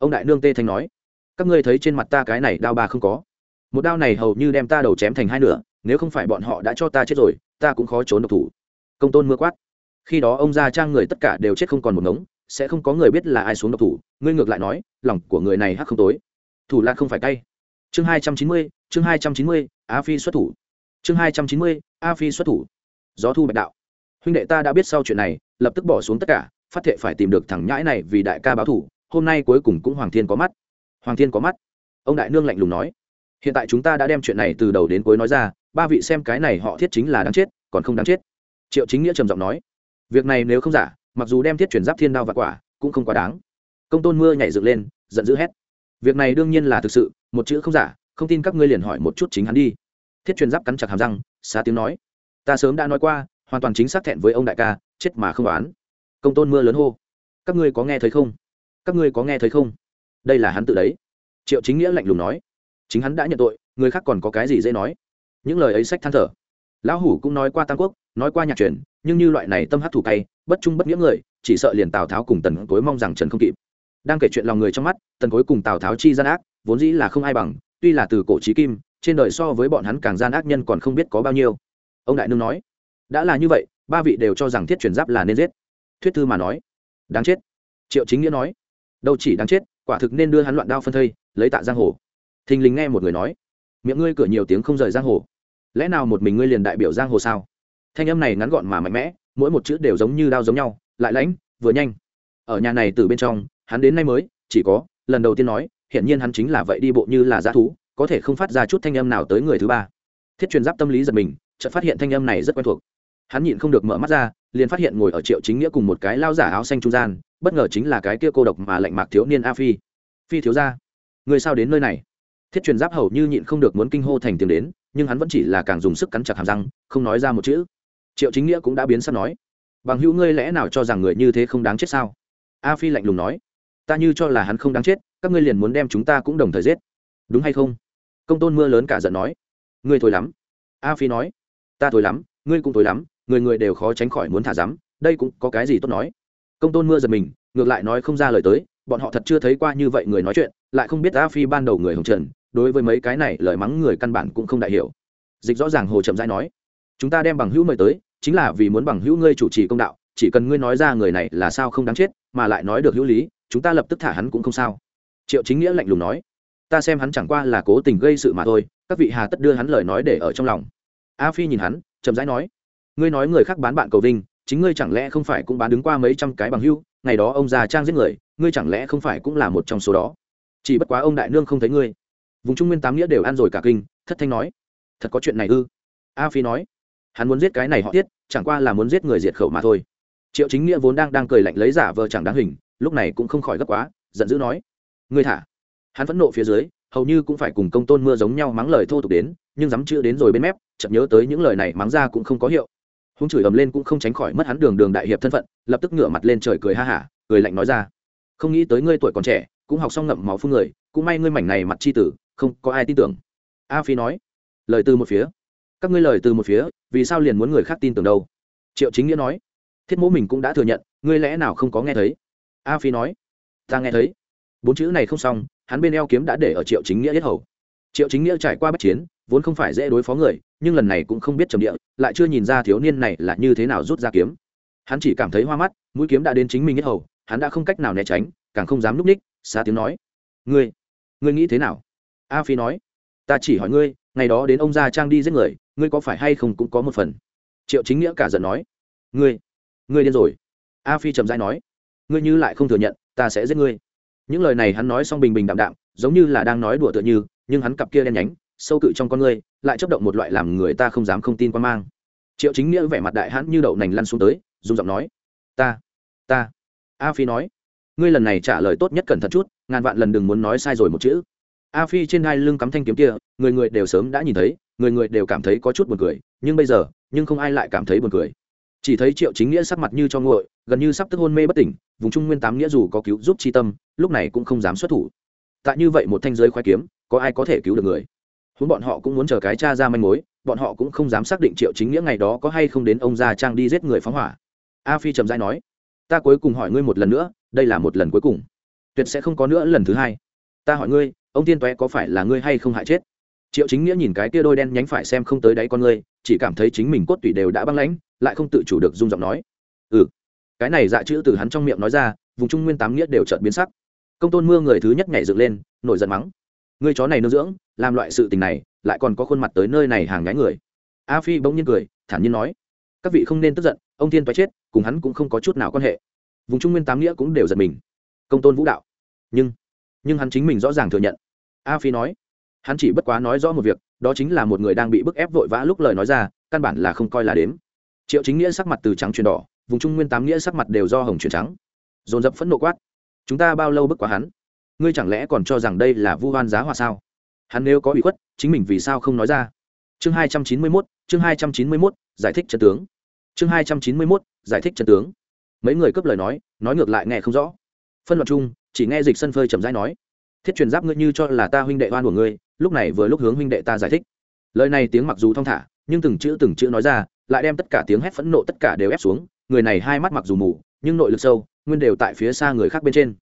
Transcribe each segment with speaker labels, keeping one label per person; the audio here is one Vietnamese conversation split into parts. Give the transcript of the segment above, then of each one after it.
Speaker 1: ông đại nương tê thanh nói, các ngươi thấy trên mặt ta cái này đao ba không có. Một đao này hầu như đem ta đầu chém thành hai nửa, nếu không phải bọn họ đã cho ta chết rồi, ta cũng khó trốn độc thủ. Công tôn mưa quát. Khi đó ông gia trang người tất cả đều chết không còn một ngống, sẽ không có người biết là ai xuống độc thủ, ngươi ngược lại nói, lòng của người này hắc không tối. Thủ lạc không phải cay. Chương hai trăm chín mươi, chương hai trăm chín mươi, a phi xuất thủ. Chương hai trăm chín mươi, a phi xuất thủ. Gió thu bạch đạo. Huynh đệ ta đã biết sau chuyện này, lập tức bỏ xuống tất cả, phát thệ phải tìm được thằng nhãi này vì đại ca báo thủ hôm nay cuối cùng cũng hoàng thiên có mắt. Hoàng thiên có mắt. Ông đại nương lạnh lùng nói. Hiện tại chúng ta đã đem chuyện này từ đầu đến cuối nói ra, ba vị xem cái này họ thiết chính là đáng chết, còn không đáng chết. Triệu chính nghĩa trầm giọng nói. Việc này nếu không giả, mặc dù đem thiết chuyển giáp thiên đao và quả, cũng không quá đáng. Công tôn mưa nhảy dựng lên, giận dữ hét. Việc này đương nhiên là thực sự, một chữ không giả, không tin các ngươi liền hỏi một chút chính hắn đi. Thiết truyền giáp cắn chặt hàm răng, xá tiếng nói. Ta sớm đã nói qua, hoàn toàn chính xác thẹn với ông đại ca, chết mà không đoán công tôn mưa lớn hô. Các ngươi có nghe thấy không? Các ngươi có nghe thấy không? Đây là hắn tự đấy. Triệu chính nghĩa lạnh lùng nói. Chính hắn đã nhận tội, người khác còn có cái gì dễ nói? Những lời ấy sách than thở. Lão hủ cũng nói qua tam quốc, nói qua nhạc truyền, nhưng như loại này tâm hát thủ cay, bất trung bất nghĩa người, chỉ sợ liền tào tháo cùng tần cối mong rằng trần không kịp. Đang kể chuyện lòng người trong mắt, tần cối cùng tào tháo chi gian ác, vốn dĩ là không ai bằng, tuy là từ cổ trí kim, trên đời so với bọn hắn càng gian ác nhân còn không biết có bao nhiêu. Ông đại nương nói, đã là như vậy, ba vị đều cho rằng thiết truyền giáp là nên giết. Thuyết thư mà nói, đáng chết. Triệu chính nghĩa nói đâu chỉ đáng chết, quả thực nên đưa hắn loạn đao phân thây, lấy tạ giang hồ. Thình lình nghe một người nói, miệng ngươi cửa nhiều tiếng không rời giang hồ. Lẽ nào một mình ngươi liền đại biểu giang hồ sao? Thanh âm này ngắn gọn mà mạnh mẽ, mỗi một chữ đều giống như đao giống nhau, lại lãnh, vừa nhanh. Ở nhà này từ bên trong, hắn đến nay mới, chỉ có, lần đầu tiên nói hiện nhiên hắn chính là vậy đi bộ như là dã thú, có thể không phát ra chút thanh âm nào tới người thứ ba. Thiết truyền giáp tâm lý giật mình, chợt phát hiện thanh âm này rất quen thuộc. Hắn nhịn không được mở mắt ra, liền phát hiện ngồi ở triệu chính nghĩa cùng một cái lao giả áo xanh trung gian bất ngờ chính là cái kia cô độc mà lạnh mạc thiếu niên a phi. Phi thiếu ra người sao đến nơi này? Thiết truyền giáp hầu như nhịn không được muốn kinh hô thành tiếng đến, nhưng hắn vẫn chỉ là càng dùng sức cắn chặt hàm răng, không nói ra một chữ. Triệu chính nghĩa cũng đã biến sắp nói, bằng hữu ngươi lẽ nào cho rằng người như thế không đáng chết sao? A phi lạnh lùng nói, ta như cho là hắn không đáng chết, các ngươi liền muốn đem chúng ta cũng đồng thời giết. Đúng hay không? Công tôn mưa lớn cả giận nói, ngươi thối lắm. A phi nói, ta thối lắm, ngươi cũng thối lắm, người người đều khó tránh khỏi muốn thả rắm, đây cũng có cái gì tốt nói công tôn mưa giật mình, ngược lại nói không ra lời tới, bọn họ thật chưa thấy qua như vậy người nói chuyện, lại không biết a phi ban đầu người hồng trần, đối với mấy cái này lời mắng người căn bản cũng không đại hiểu. Dịch rõ ràng hồ chậm rãi nói, chúng ta đem bằng hữu mời tới, chính là vì muốn bằng hữu ngươi chủ trì công đạo, chỉ cần ngươi nói ra người này là sao không đáng chết, mà lại nói được hữu lý, chúng ta lập tức thả hắn cũng không sao. Triệu chính nghĩa lạnh lùng nói, ta xem hắn chẳng qua là cố tình gây sự mà thôi, các vị hà tất đưa hắn lời nói để ở trong lòng. A phi nhìn hắn chậm rãi nói, ngươi nói người khác bán bạn cầu vinh chính ngươi chẳng lẽ không phải cũng bán đứng qua mấy trăm cái bằng hưu, ngày đó ông già trang giết người, ngươi chẳng lẽ không phải cũng là một trong số đó? Chỉ bất quá ông đại nương không thấy ngươi. Vùng trung nguyên tám nghĩa đều ăn rồi cả kinh, thất thanh nói. Thật có chuyện này ư? A phi nói. Hắn muốn giết cái này họ tiết, chẳng qua là muốn giết người diệt khẩu mà thôi. Triệu chính nghĩa vốn đang đang cười lạnh lấy giả vờ chẳng đáng hình, lúc này cũng không khỏi gấp quá, giận dữ nói. Ngươi thả. Hắn phẫn nộ phía dưới, hầu như cũng phải cùng công tôn mưa giống nhau mắng lời thô tục đến, nhưng dám chữ đến rồi bên mép chậm nhớ tới những lời này mắng ra cũng không có hiệu húng chửi ầm lên cũng không tránh khỏi mất hắn đường đường đại hiệp thân phận, lập tức ngửa mặt lên trời cười ha hả, cười lạnh nói ra. Không nghĩ tới ngươi tuổi còn trẻ, cũng học xong ngậm máu phương người, cũng may ngươi mảnh này mặt c h i tử, không có ai tin tưởng. A phi nói, lời từ một phía. Các ngươi lời từ một phía, vì sao liền muốn người khác tin tưởng đâu? Triệu chính nghĩa nói, thiết mỗ mình cũng đã thừa nhận, ngươi lẽ nào không có nghe thấy? A phi nói, ta nghe thấy. Bốn chữ này không xong, hắn bên eo kiếm đã để ở triệu chính nghĩa yết hầu triệu chính nghĩa trải qua bất chiến, vốn không phải dễ đối phó người, nhưng lần này cũng không biết trầm địa, lại chưa nhìn ra thiếu niên này là như thế nào rút ra kiếm. Hắn chỉ cảm thấy hoa mắt, mũi kiếm đã đến chính mình nhất hầu, hắn đã không cách nào né tránh, càng không dám núp ních xa tiếng nói. Ngươi ngươi nghĩ thế nào? A phi nói. Ta chỉ hỏi ngươi, ngày đó đến ông gia trang đi giết người, ngươi có phải hay không cũng có một phần? Triệu chính nghĩa cả giận nói. Ngươi ngươi điên rồi. A phi trầm dai nói. Ngươi như lại không thừa nhận, ta sẽ giết ngươi. Những lời này hắn nói xong bình bình đạm đạm, giống như là đang nói đùa tựa như nhưng hắn cặp kia đen nhánh, sâu cự trong con người lại chấp động một loại làm người ta không dám không tin quan mang. Triệu chính nghĩa vẻ mặt đại hãn như đậu nành lăn xuống tới, dùng giọng nói, ta ta. A phi nói, ngươi lần này trả lời tốt nhất cẩn thận chút, ngàn vạn lần đừng muốn nói sai rồi một chữ. A phi trên hai lưng cắm thanh kiếm kia, người người đều sớm đã nhìn thấy, người người đều cảm thấy có chút buồn cười, nhưng bây giờ, nhưng không ai lại cảm thấy buồn cười. Chỉ thấy triệu chính nghĩa sắc mặt như cho nguội, gần như sắp tức hôn mê bất tỉnh, vùng trung nguyên tám nghĩa dù có cứu giúp tri tâm, lúc này cũng không dám xuất thủ tại như vậy một thanh giới khoái kiếm, có ai có thể cứu được người? Huống bọn họ cũng muốn chờ cái cha ra manh mối, bọn họ cũng không dám xác định triệu chính nghĩa ngày đó có hay không đến ông gia trang đi giết người phóng hỏa. A phi trầm dai nói, ta cuối cùng hỏi ngươi một lần nữa, đây là một lần cuối cùng. Tuyệt sẽ không có nữa lần thứ hai. Ta hỏi ngươi, ông tiên toé có phải là ngươi hay không hại chết? Triệu chính nghĩa nhìn cái tia đôi đen nhánh phải xem không tới đáy con ngươi, chỉ cảm thấy chính mình cốt tủy đều đã băng lãnh, lại không tự chủ được dung giọng nói ừ. Cái này dạ chữ từ hắn trong miệng nói ra, vùng trung nguyên tám nghĩa đều chợt biến sắc công tôn mưa người thứ nhất nhảy dựng lên, nổi giận mắng. Người chó này nương dưỡng, làm loại sự tình này, lại còn có khuôn mặt tới nơi này hàng nhái người. A phi bỗng nhiên cười, thản nhiên nói, các vị không nên tức giận, ông thiên toái chết, cùng hắn cũng không có chút nào quan hệ. Vùng trung nguyên tám nghĩa cũng đều giật mình. Công tôn vũ đạo. Nhưng nhưng hắn chính mình rõ ràng thừa nhận. A phi nói, hắn chỉ bất quá nói rõ một việc, đó chính là một người đang bị bức ép vội vã lúc lời nói ra, căn bản là không coi là đếm. Triệu chính nghĩa sắc mặt từ trắng chuyển đỏ, vùng trung nguyên tám nghĩa sắc mặt đều do hồng chuyển trắng. Dồn dập phẫn nộ quát chúng ta bao lâu bức quá hắn? Ngươi chẳng lẽ còn cho rằng đây là vu hoan giá hòa sao? Hắn nếu có bị khuất, chính mình vì sao không nói ra? Chương hai trăm chín mươi mốt, chương hai trăm chín mươi mốt, giải thích trần tướng. Chương hai trăm chín mươi mốt, giải thích trần tướng. Mấy người cướp lời nói nói ngược lại nghe không rõ. Phân luận chung, chỉ nghe dịch sân phơi trầm rãi nói. Thiết truyền giáp ngươi như cho là ta huynh đệ oan của ngươi, lúc này vừa lúc hướng huynh đệ ta giải thích. Lời này tiếng mặc dù thong thả, nhưng từng chữ từng chữ nói ra, lại đem tất cả tiếng hét phẫn nộ tất cả đều ép xuống, người này hai mắt mặc dù mù, nhưng nội lực sâu nguyên đều tại phía xa người khác bên trên.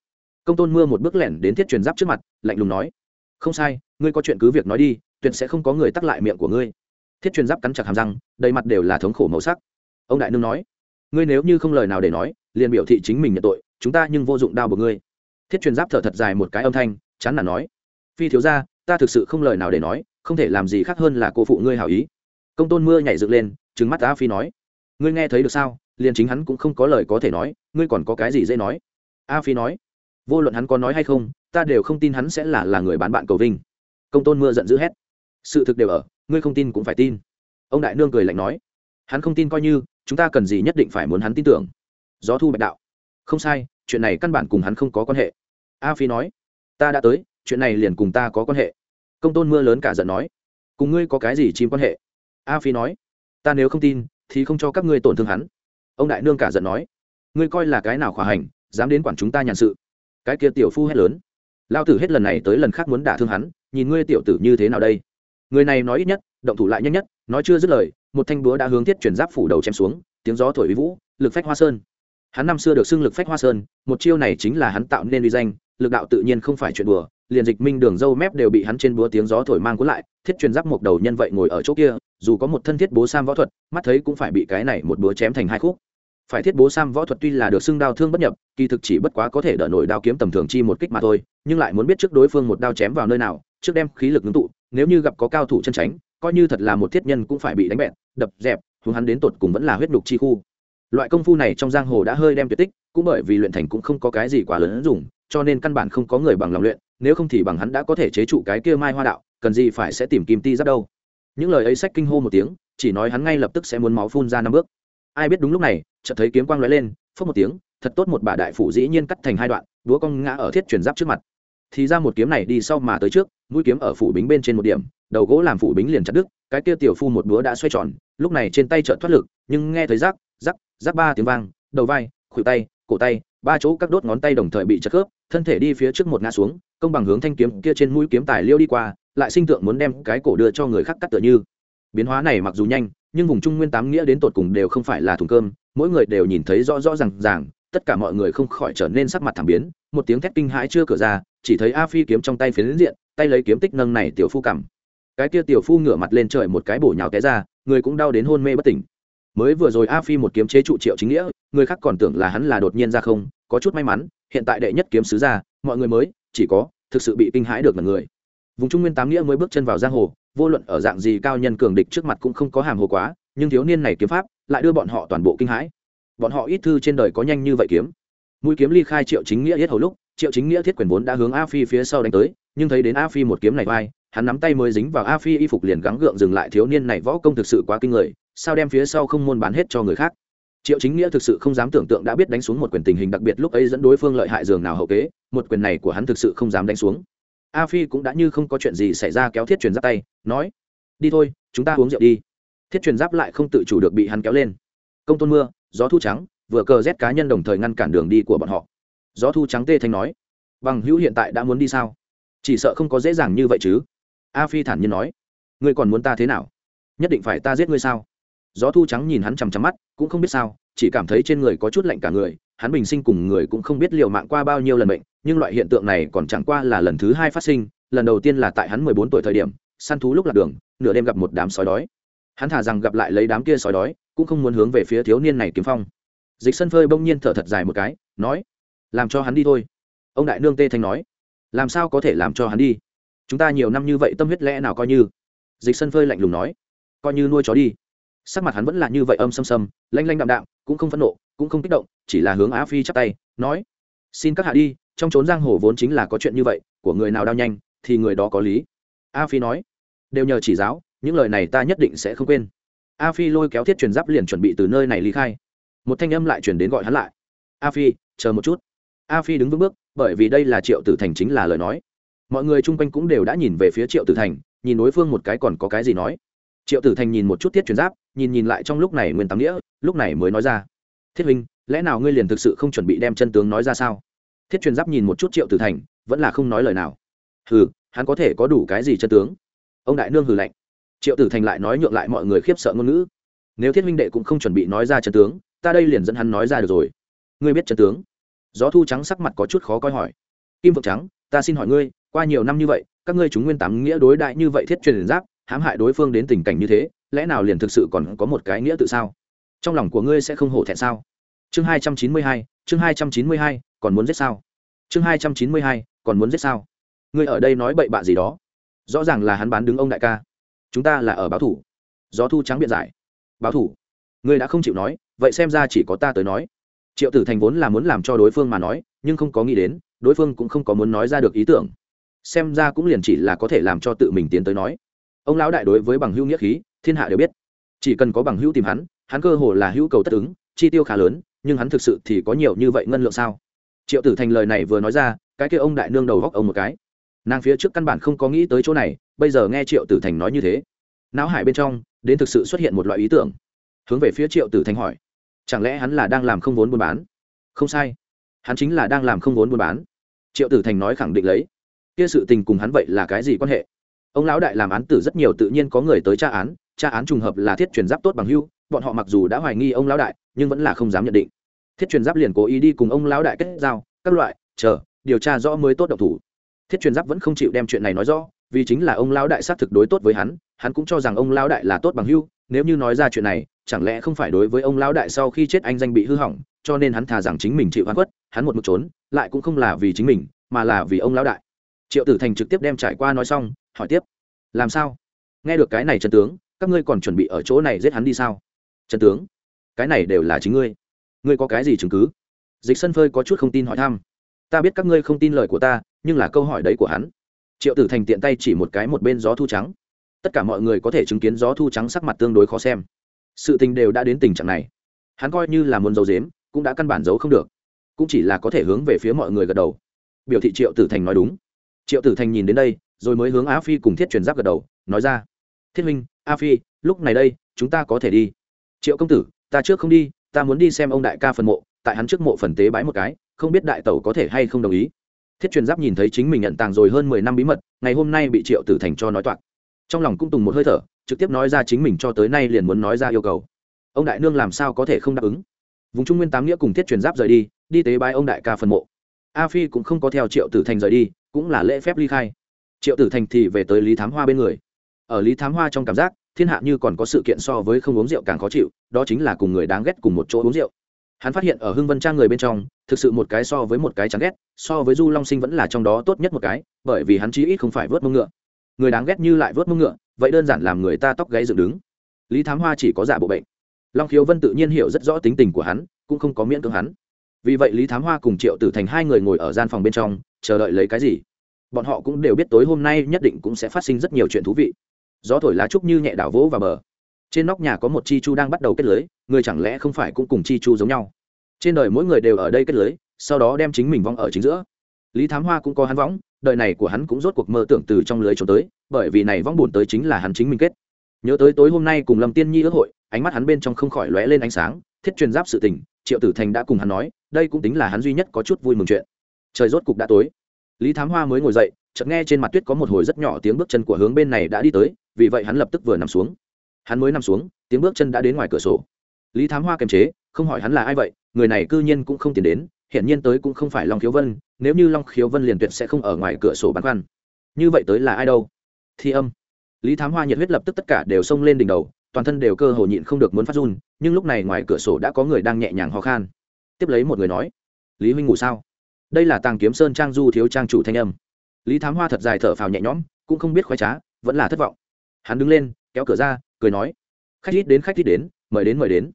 Speaker 1: Công tôn mưa một bước lẻn đến thiết truyền giáp trước mặt, lạnh lùng nói, không sai, ngươi có chuyện cứ việc nói đi, tuyệt sẽ không có người tắc lại miệng của ngươi. Thiết truyền giáp cắn chặt hàm răng, đầy mặt đều là thống khổ màu sắc. Ông đại nương nói, ngươi nếu như không lời nào để nói, liền biểu thị chính mình nhận tội, chúng ta nhưng vô dụng đao của ngươi. Thiết truyền giáp thở thật dài một cái âm thanh, chán nản nói, phi thiếu ra ta thực sự không lời nào để nói, không thể làm gì khác hơn là cô phụ ngươi hảo ý. Công tôn mưa nhảy dựng lên, trừng mắt á phi nói, ngươi nghe thấy được sao? Liền chính hắn cũng không có lời có thể nói, ngươi còn có cái gì dễ nói? A phi nói, vô luận hắn có nói hay không, ta đều không tin hắn sẽ là là người bán bạn cầu vinh. Công tôn mưa giận dữ hét. Sự thực đều ở, ngươi không tin cũng phải tin. Ông đại nương cười lạnh nói, hắn không tin coi như, chúng ta cần gì nhất định phải muốn hắn tin tưởng. Gió thu bạch đạo. Không sai, chuyện này căn bản cùng hắn không có quan hệ. A phi nói, ta đã tới, chuyện này liền cùng ta có quan hệ. Công tôn mưa lớn cả giận nói, cùng ngươi có cái gì chim quan hệ? A phi nói, ta nếu không tin, thì không cho các ngươi tổn thương hắn ông đại nương cả giận nói, ngươi coi là cái nào khỏa hành, dám đến quản chúng ta nhàn sự? Cái kia tiểu phu hét lớn. Lao tử hết lần này tới lần khác muốn đả thương hắn, nhìn ngươi tiểu tử như thế nào đây. Người này nói ít nhất, động thủ lại nhanh nhất, nói chưa dứt lời, một thanh búa đã hướng thiết chuyển giáp phủ đầu chém xuống, tiếng gió thổi uy vũ, lực phách hoa sơn. Hắn năm xưa được xưng lực phách hoa sơn, một chiêu này chính là hắn tạo nên uy danh, lực đạo tự nhiên không phải chuyện đùa, liền dịch minh đường dâu mép đều bị hắn trên búa tiếng gió thổi mang cuốn lại, thiết truyền giáp một đầu nhân vậy ngồi ở chỗ kia, dù có một thân thiết bố sam võ thuật, mắt thấy cũng phải bị cái này một búa chém thành hai khúc phải thiết bố sam võ thuật tuy là được xưng đao thương bất nhập, kỳ thực chỉ bất quá có thể đỡ nổi đao kiếm tầm thường chi một kích mà thôi, nhưng lại muốn biết trước đối phương một đao chém vào nơi nào, trước đem khí lực ngưng tụ, nếu như gặp có cao thủ chân tránh, coi như thật là một thiết nhân cũng phải bị đánh bẹn, đập, dẹp, hướng hắn đến tột cùng vẫn là huyết đục chi khu. Loại công phu này trong giang hồ đã hơi đem tuyệt tích, cũng bởi vì luyện thành cũng không có cái gì quá lớn dùng, cho nên căn bản không có người bằng lòng luyện, nếu không thì bằng hắn đã có thể chế trụ cái kia mai hoa đạo, cần gì phải sẽ tìm kim ti giáp đâu. Những lời ấy sách kinh hô một tiếng, chỉ nói hắn ngay lập tức sẽ muốn máu phun ra năm bước ai biết đúng lúc này, chợt thấy kiếm quang lóe lên phất một tiếng, thật tốt một bà đại phủ dĩ nhiên cắt thành hai đoạn đúa cong ngã ở thiết chuyển giáp trước mặt. Thì ra một kiếm này đi sau mà tới trước, mũi kiếm ở phủ bính bên trên một điểm, đầu gỗ làm phủ bính liền chặt đứt, cái kia tiểu phu một búa đã xoay tròn, lúc này trên tay chợt thoát lực, nhưng nghe thấy rắc rắc rắc ba tiếng vang, đầu vai, khuỷu tay, cổ tay, ba chỗ các đốt ngón tay đồng thời bị chặt khớp, thân thể đi phía trước một ngã xuống, công bằng hướng thanh kiếm kia trên mũi kiếm tài liêu đi qua, lại sinh tượng muốn đem cái cổ đưa cho người khác cắt tựa như biến hóa này mặc dù nhanh, nhưng vùng trung nguyên tám nghĩa đến tột cùng đều không phải là thùng cơm, mỗi người đều nhìn thấy rõ rõ r à n g ràng, tất cả mọi người không khỏi trở nên sắc mặt thảm biến, một tiếng thét kinh hãi chưa cửa ra, chỉ thấy a phi kiếm trong tay phiến diện, tay lấy kiếm tích nâng này tiểu phu cằm cái kia tiểu phu ngửa mặt lên trời một cái bổ nhào té ra, người cũng đau đến hôn mê bất tỉnh. Mới vừa rồi a phi một kiếm chế trụ triệu chính nghĩa, người khác còn tưởng là hắn là đột nhiên ra không, có chút may mắn, hiện tại đệ nhất kiếm sứ ra, mọi người mới, chỉ có thực sự bị kinh hãi được là người. Vùng trung nguyên tám nghĩa mới bước chân vào giang hồ vô luận ở dạng gì cao nhân cường địch trước mặt cũng không có hàm hồ quá, nhưng thiếu niên này kiếm pháp lại đưa bọn họ toàn bộ kinh hãi. Bọn họ ít thư trên đời có nhanh như vậy kiếm. Mũi kiếm ly khai triệu chính nghĩa hết hầu lúc, triệu chính nghĩa thiết quyền vốn đã hướng a phi phía sau đánh tới, nhưng thấy đến a phi một kiếm này vai, hắn nắm tay mới dính vào a phi y phục liền gắng gượng dừng lại thiếu niên này võ công thực sự quá kinh người, sao đem phía sau không môn bán hết cho người khác. Triệu chính nghĩa thực sự không dám tưởng tượng đã biết đánh xuống một quyền tình hình đặc biệt lúc ấy dẫn đối phương lợi hại dường nào hậu kế, một quyền này của hắn thực sự không dám đánh xuống a phi cũng đã như không có chuyện gì xảy ra kéo thiết truyền giáp tay, nói, đi thôi, chúng ta uống rượu đi. Thiết truyền giáp lại không tự chủ được bị hắn kéo lên. Công tôn mưa, gió thu trắng, vừa cờ rét cá nhân đồng thời ngăn cản đường đi của bọn họ. Gió thu trắng tê thanh nói, bằng hữu hiện tại đã muốn đi sao? Chỉ sợ không có dễ dàng như vậy chứ. A phi thản nhiên nói, ngươi còn muốn ta thế nào? Nhất định phải ta giết ngươi sao? Gió thu trắng nhìn hắn chằm chằm mắt, cũng không biết sao, chỉ cảm thấy trên người có chút lạnh cả người hắn bình sinh cùng người cũng không biết liều mạng qua bao nhiêu lần bệnh nhưng loại hiện tượng này còn chẳng qua là lần thứ hai phát sinh, lần đầu tiên là tại hắn mười bốn tuổi thời điểm, săn thú lúc lạc đường, nửa đêm gặp một đám sói đói. Hắn thả rằng gặp lại lấy đám kia sói đói, cũng không muốn hướng về phía thiếu niên này kiếm phong. Dịch sân phơi bỗng nhiên thở thật dài một cái, nói, làm cho hắn đi thôi. Ông đại nương tê thanh nói, làm sao có thể làm cho hắn đi? Chúng ta nhiều năm như vậy tâm huyết lẽ nào coi như? Dịch sân phơi lạnh lùng nói, coi như nuôi chó đi. Sắc mặt hắn vẫn là như vậy âm xâm xâm lanh lanh đạm đạm cũng không phẫn nộ, cũng không kích động, chỉ là hướng á phi chắp tay, nói, xin các hạ đi, trong trốn giang hồ vốn chính là có chuyện như vậy, của người nào đau nhanh, thì người đó có lý. A phi nói, đều nhờ chỉ giáo, những lời này ta nhất định sẽ không quên. A phi lôi kéo thiết truyền giáp liền chuẩn bị từ nơi này ly khai. Một thanh âm lại chuyển đến gọi hắn lại. A phi, chờ một chút. A phi đứng vững bước, bởi vì đây là triệu tử thành chính là lời nói. Mọi người chung quanh cũng đều đã nhìn về phía triệu tử thành, nhìn đối phương một cái còn có cái gì nói. Triệu tử thành nhìn một chút thiết truyền giáp nhìn nhìn lại trong lúc này nguyên tám nghĩa, lúc này mới nói ra. Thiết huynh, lẽ nào ngươi liền thực sự không chuẩn bị đem chân tướng nói ra sao? Thiết truyền giáp nhìn một chút triệu tử thành, vẫn là không nói lời nào. Hừ, hắn có thể có đủ cái gì chân tướng? Ông đại nương hừ lạnh. Triệu tử thành lại nói nhượng lại mọi người khiếp sợ ngôn ngữ. Nếu thiết huynh đệ cũng không chuẩn bị nói ra chân tướng, ta đây liền dẫn hắn nói ra được rồi. Ngươi biết chân tướng? Gió thu trắng sắc mặt có chút khó coi hỏi. Kim vượng trắng, ta xin hỏi ngươi, qua nhiều năm như vậy, các ngươi chúng nguyên tám nghĩa đối đại như vậy thiết truyền giáp, hãm hại đối phương đến tình cảnh như thế lẽ nào liền thực sự còn có một cái nghĩa tự sao? Trong lòng của ngươi sẽ không hổ thẹn sao? Chương hai trăm chín mươi hai, chương hai trăm chín mươi hai, còn muốn giết sao? Chương hai trăm chín mươi hai, còn muốn giết sao? Ngươi ở đây nói bậy bạ gì đó? Rõ ràng là hắn bán đứng ông đại ca. Chúng ta là ở báo thủ. Gió thu trắng biện giải. Báo thủ. Ngươi đã không chịu nói, vậy xem ra chỉ có ta tới nói. Triệu tử thành vốn là muốn làm cho đối phương mà nói, nhưng không có nghĩ đến, đối phương cũng không có muốn nói ra được ý tưởng. Xem ra cũng liền chỉ là có thể làm cho tự mình tiến tới nói. Ông lão đại đối với bằng hữu nghĩa khí thiên hạ đều biết. Chỉ cần có bằng hữu tìm hắn hắn cơ hồ là hữu cầu tất ứng, chi tiêu khá lớn, nhưng hắn thực sự thì có nhiều như vậy ngân lượng sao? Triệu tử thành lời này vừa nói ra, cái kia ông đại nương đầu góc ông một cái. Nàng phía trước căn bản không có nghĩ tới chỗ này, bây giờ nghe triệu tử thành nói như thế. Não hải bên trong, đến thực sự xuất hiện một loại ý tưởng. Hướng về phía triệu tử thành hỏi, chẳng lẽ hắn là đang làm không vốn buôn bán? Không sai. Hắn chính là đang làm không vốn buôn bán. Triệu tử thành nói khẳng định lấy. Kia sự tình cùng hắn vậy là cái gì quan hệ? Ông lão đại làm án tử rất nhiều tự nhiên có người tới tra án tra án trùng hợp là thiết truyền giáp tốt bằng hưu, bọn họ mặc dù đã hoài nghi ông lão đại, nhưng vẫn là không dám nhận định. Thiết truyền giáp liền cố ý đi cùng ông lão đại kết giao, các loại, chờ, điều tra rõ mới tốt độc thủ. Thiết truyền giáp vẫn không chịu đem chuyện này nói rõ, vì chính là ông lão đại xác thực đối tốt với hắn hắn cũng cho rằng ông lão đại là tốt bằng hưu, nếu như nói ra chuyện này, chẳng lẽ không phải đối với ông lão đại sau khi chết anh danh bị hư hỏng, cho nên hắn thà rằng chính mình chịu hoán quất hắn một mực trốn, lại cũng không là vì chính mình, mà là vì ông lão đại. Triệu tử thành trực tiếp đem trải qua nói xong, hỏi tiếp, làm sao? Nghe được cái này trần tướng các ngươi còn chuẩn bị ở chỗ này giết hắn đi sao? Trần tướng, cái này đều là chính ngươi. Ngươi có cái gì chứng cứ? Dịch sân phơi có chút không tin hỏi thăm. Ta biết các ngươi không tin lời của ta, nhưng là câu hỏi đấy của hắn. Triệu tử thành tiện tay chỉ một cái một bên gió thu trắng. Tất cả mọi người có thể chứng kiến gió thu trắng sắc mặt tương đối khó xem. Sự tình đều đã đến tình trạng này. Hắn coi như là muốn giấu dếm cũng đã căn bản giấu không được. Cũng chỉ là có thể hướng về phía mọi người gật đầu. Biểu thị triệu tử thành nói đúng. Triệu tử thành nhìn đến đây, rồi mới hướng Á phi cùng thiết truyền giáp gật đầu, nói ra thiết minh a phi, lúc này đây, chúng ta có thể đi. Triệu công tử, ta trước không đi, ta muốn đi xem ông đại ca phần mộ, tại hắn trước mộ phần tế bái một cái, không biết đại tẩu có thể hay không đồng ý. Thiết truyền giáp nhìn thấy chính mình nhận tàng rồi hơn mười năm bí mật, ngày hôm nay bị triệu tử thành cho nói toạc. Trong lòng cũng tùng một hơi thở, trực tiếp nói ra chính mình cho tới nay liền muốn nói ra yêu cầu. Ông đại nương làm sao có thể không đáp ứng? Vùng trung nguyên tám nghĩa cùng thiết truyền giáp rời đi đi tế bái ông đại ca phần mộ. A phi cũng không có theo triệu tử thành rời đi, cũng là lễ phép ly khai. Triệu tử thành thì về tới lý thám hoa bên người ở lý thám hoa trong cảm giác, thiên hạ như còn có sự kiện so với không uống rượu càng khó chịu, đó chính là cùng người đáng ghét cùng một chỗ uống rượu. Hắn phát hiện ở hưng vân trang người bên trong, thực sự một cái so với một cái chán ghét, so với du long sinh vẫn là trong đó tốt nhất một cái, bởi vì hắn chí ít không phải vớt mông ngựa. Người đáng ghét như lại vớt mông ngựa, vậy đơn giản làm người ta tóc gáy dựng đứng. Lý thám hoa chỉ có giả bộ bệnh. Long khiếu vân tự nhiên hiểu rất rõ tính tình của hắn, cũng không có miễn cưỡng hắn. Vì vậy lý thám hoa cùng triệu tử thành hai người ngồi ở gian phòng bên trong, chờ đợi lấy cái gì? Bọn họ cũng đều biết tối hôm nay nhất định cũng sẽ phát sinh rất nhiều chuyện thú vị gió thổi lá trúc như nhẹ đảo vỗ vào bờ. Trên nóc nhà có một chi chu đang bắt đầu kết lưới, người chẳng lẽ không phải cũng cùng chi chu giống nhau? Trên đời mỗi người đều ở đây kết lưới, sau đó đem chính mình vong ở chính giữa. Lý thám hoa cũng có hắn võng đời này của hắn cũng rốt cuộc mơ tưởng từ trong lưới trốn tới, bởi vì này vong buồn tới chính là hắn chính mình kết. Nhớ tới tối hôm nay cùng lâm tiên nhi ước hội, ánh mắt hắn bên trong không khỏi lóe lên ánh sáng, thiết truyền giáp sự tình, triệu tử thành đã cùng hắn nói, đây cũng tính là hắn duy nhất có chút vui mừng chuyện. Trời rốt cục đã tối. Lý thám hoa mới ngồi dậy chợt nghe trên mặt tuyết có một hồi rất nhỏ tiếng bước chân của hướng bên này đã đi tới, vì vậy hắn lập tức vừa nằm xuống. Hắn mới nằm xuống, tiếng bước chân đã đến ngoài cửa sổ. Lý thám hoa kiềm chế, không hỏi hắn là ai vậy, người này cư nhiên cũng không tiến đến, hiển nhiên tới cũng không phải long khiếu vân, nếu như long khiếu vân liền tuyệt sẽ không ở ngoài cửa sổ bắn khoăn. Như vậy tới là ai đâu? Thi âm. Lý thám hoa nhiệt huyết lập tức tất cả đều xông lên đỉnh đầu, toàn thân đều cơ hồ nhịn không được muốn phát run, nhưng lúc này ngoài cửa sổ đã có người đang nhẹ nhàng ho khan. Tiếp lấy một người nói, lý huynh ngủ sao? Đây là tàng kiếm sơn trang du thiếu trang chủ thanh âm lý thám hoa thật dài thở phào nhẹ nhõm, cũng không biết khoái trá, vẫn là thất vọng. Hắn đứng lên, kéo cửa ra, cười nói, khách ít đến, khách ít đến, mời đến mời đến.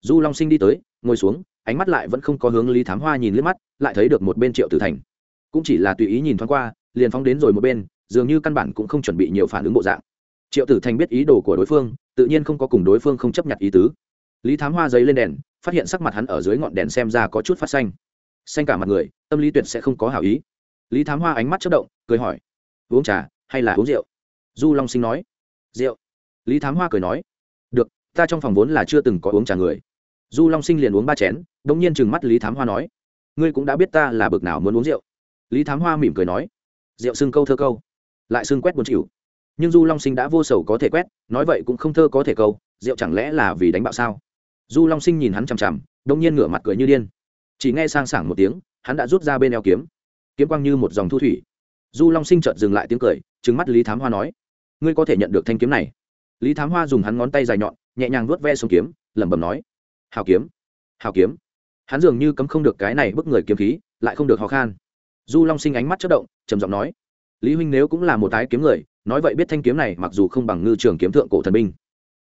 Speaker 1: Du long sinh đi tới, ngồi xuống, ánh mắt lại vẫn không có hướng lý thám hoa nhìn liếc mắt, lại thấy được một bên triệu tử thành. Cũng chỉ là tùy ý nhìn thoáng qua, liền phóng đến rồi một bên, dường như căn bản cũng không chuẩn bị nhiều phản ứng bộ dạng. Triệu tử thành biết ý đồ của đối phương, tự nhiên không có cùng đối phương không chấp nhận ý tứ. Lý thám hoa giấy lên đèn, phát hiện sắc mặt hắn ở dưới ngọn đèn xem ra có chút phát xanh. Xanh cả mặt người, tâm lý tuyệt sẽ không có hảo ý lý thám hoa ánh mắt chất động, cười hỏi, uống trà hay là uống rượu? Du long sinh nói, rượu. Lý thám hoa cười nói, được, ta trong phòng vốn là chưa từng có uống trà người. Du long sinh liền uống ba chén đ ỗ n g nhiên chừng mắt lý thám hoa nói, ngươi cũng đã biết ta là bực nào muốn uống rượu. Lý thám hoa mỉm cười nói, rượu xưng câu thơ câu, lại xưng quét buồn chịu. Nhưng du long sinh đã vô sầu có thể quét, nói vậy cũng không thơ có thể câu, rượu chẳng lẽ là vì đánh bạo sao? Du long sinh nhìn hắn chằm chằm, đông nhiên ngửa mặt cười như điên. Chỉ nghe sang sảng một tiếng, hắn đã rút ra bên eo kiếm kiếm quang như một dòng thu thủy. Du long sinh chợt dừng lại tiếng cười trứng mắt lý thám hoa nói, ngươi có thể nhận được thanh kiếm này. Lý thám hoa dùng hắn ngón tay dài nhọn, nhẹ nhàng vuốt ve xuống kiếm, lẩm bẩm nói hào kiếm hào kiếm. Hắn dường như cấm không được cái này bức người kiếm khí, lại không được ho khan. Du long sinh ánh mắt chất động, trầm giọng nói, lý huynh nếu cũng là một tái kiếm người, nói vậy biết thanh kiếm này mặc dù không bằng ngư trường kiếm thượng cổ thần binh,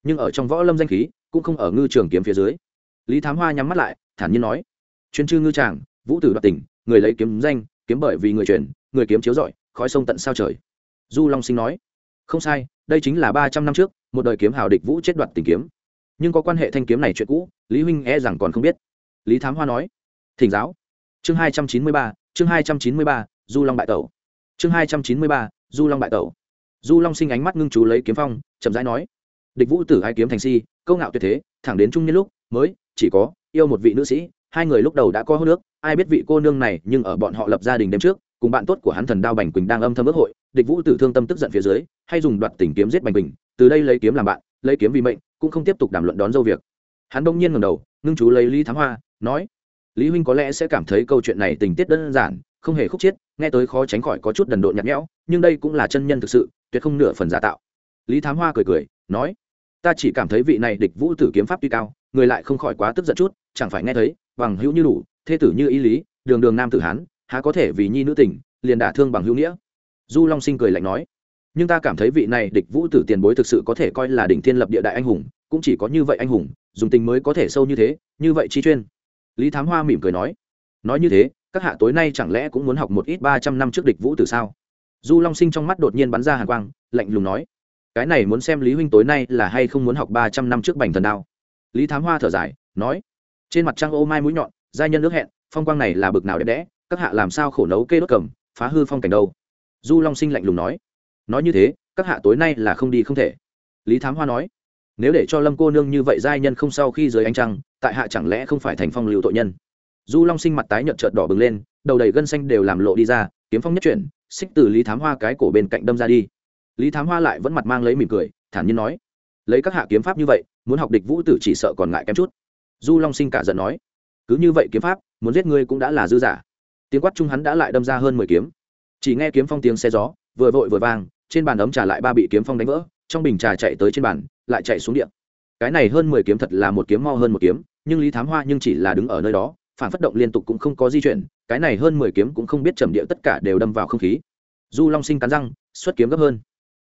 Speaker 1: nhưng ở trong võ lâm danh khí cũng không ở ngư trường kiếm phía dưới. Lý thám hoa nhắm mắt lại, thản nhiên nói, chuyên chư ngư tràng vũ tử đoạt tỉnh người lấy kiếm danh kiếm bởi vì người truyền, người kiếm chiếu rọi, khói sông tận sao trời. Du long sinh nói, không sai, đây chính là ba trăm năm trước, một đời kiếm hào địch vũ chết đoạt tình kiếm. Nhưng có quan hệ thanh kiếm này chuyện cũ, lý huynh e rằng còn không biết. Lý thám hoa nói, thỉnh giáo. Chương hai trăm chín mươi ba, chương hai trăm chín mươi ba, du long bại tẩu. Chương hai trăm chín mươi ba, du long bại tẩu. Du long sinh ánh mắt ngưng chú lấy kiếm phong, chậm rãi nói, địch vũ tử hai kiếm thành si, câu ngạo tuyệt thế, thẳng đến trung niên lúc, mới, chỉ có yêu một vị nữ sĩ hai người lúc đầu đã có hô nước ai biết vị cô nương này nhưng ở bọn họ lập gia đình đêm trước, cùng bạn tốt của hắn thần đao bành quỳnh đang âm thầm ước hội, địch vũ tử thương tâm tức giận phía dưới, hay dùng đoạt tình kiếm giết bành quỳnh, từ đây lấy kiếm làm bạn, lấy kiếm vì mệnh, cũng không tiếp tục đàm luận đón dâu việc. Hắn đông nhiên ngầm đầu, ngưng chú lấy lý thám hoa, nói, lý huynh có lẽ sẽ cảm thấy câu chuyện này tình tiết đơn giản, không hề khúc chiết, nghe tới khó tránh khỏi có chút đần độn nhạt nhẽo, nhưng đây cũng là chân nhân thực sự, tuyệt không nửa phần giả tạo. Lý thám hoa cười cười, nói, ta chỉ cảm thấy vị này địch vũ tử kiếm pháp tuy cao, người lại không khỏi quá tức giận chút, chẳng phải nghe thấy bằng hữu như đủ, thê tử như ý lý, đường đường nam tử hán, há có thể vì nhi nữ tình, liền đả thương bằng hữu nghĩa? Du long sinh cười lạnh nói, nhưng ta cảm thấy vị này địch vũ tử tiền bối thực sự có thể coi là đỉnh thiên lập địa đại anh hùng, cũng chỉ có như vậy anh hùng, dùng tình mới có thể sâu như thế, như vậy chi chuyên. Lý thám hoa mỉm cười nói nói như thế, các hạ tối nay chẳng lẽ cũng muốn học một ít ba trăm năm trước địch vũ tử sao? Du long sinh trong mắt đột nhiên bắn ra hàn quang, lạnh lùng nói, cái này muốn xem lý huynh tối nay là hay không muốn học ba trăm năm trước bành thần đao? Lý thám hoa thở dài, nói trên mặt trăng ô mai mũi nhọn, giai nhân nước hẹn, phong quang này là bực nào đẹp đẽ, các hạ làm sao khổ nấu kê đốt cầm, phá hư phong cảnh đâu? Du long sinh lạnh lùng nói. Nói như thế, các hạ tối nay là không đi không thể. Lý thám hoa nói. Nếu để cho lâm cô nương như vậy giai nhân không sau khi rời anh trăng, tại hạ chẳng lẽ không phải thành phong lưu tội nhân? Du long sinh mặt tái nhợt trợt đỏ bừng lên, đầu đầy gân xanh đều làm lộ đi ra, kiếm phong nhất chuyển, xích từ lý thám hoa cái cổ bên cạnh đâm ra đi. Lý thám hoa lại vẫn mặt mang lấy mỉm cười, thản nhiên nói. Lấy các hạ kiếm pháp như vậy, muốn học địch vũ tử chỉ sợ còn ngại kém chút du long sinh cả giận nói, cứ như vậy kiếm pháp, muốn giết ngươi cũng đã là dư giả. Tiếng quát trung hắn đã lại đâm ra hơn mười kiếm. Chỉ nghe kiếm phong tiếng xe gió, vừa vội vừa vang, trên bàn ấm trà lại ba bị kiếm phong đánh vỡ, trong bình trà chạy tới trên bàn, lại chạy xuống điện. Cái này hơn mười kiếm thật là một kiếm mo hơn một kiếm, nhưng lý thám hoa nhưng chỉ là đứng ở nơi đó, phản phất động liên tục cũng không có di chuyển, cái này hơn mười kiếm cũng không biết trầm địa tất cả đều đâm vào không khí. Du long sinh cắn răng, xuất kiếm gấp hơn.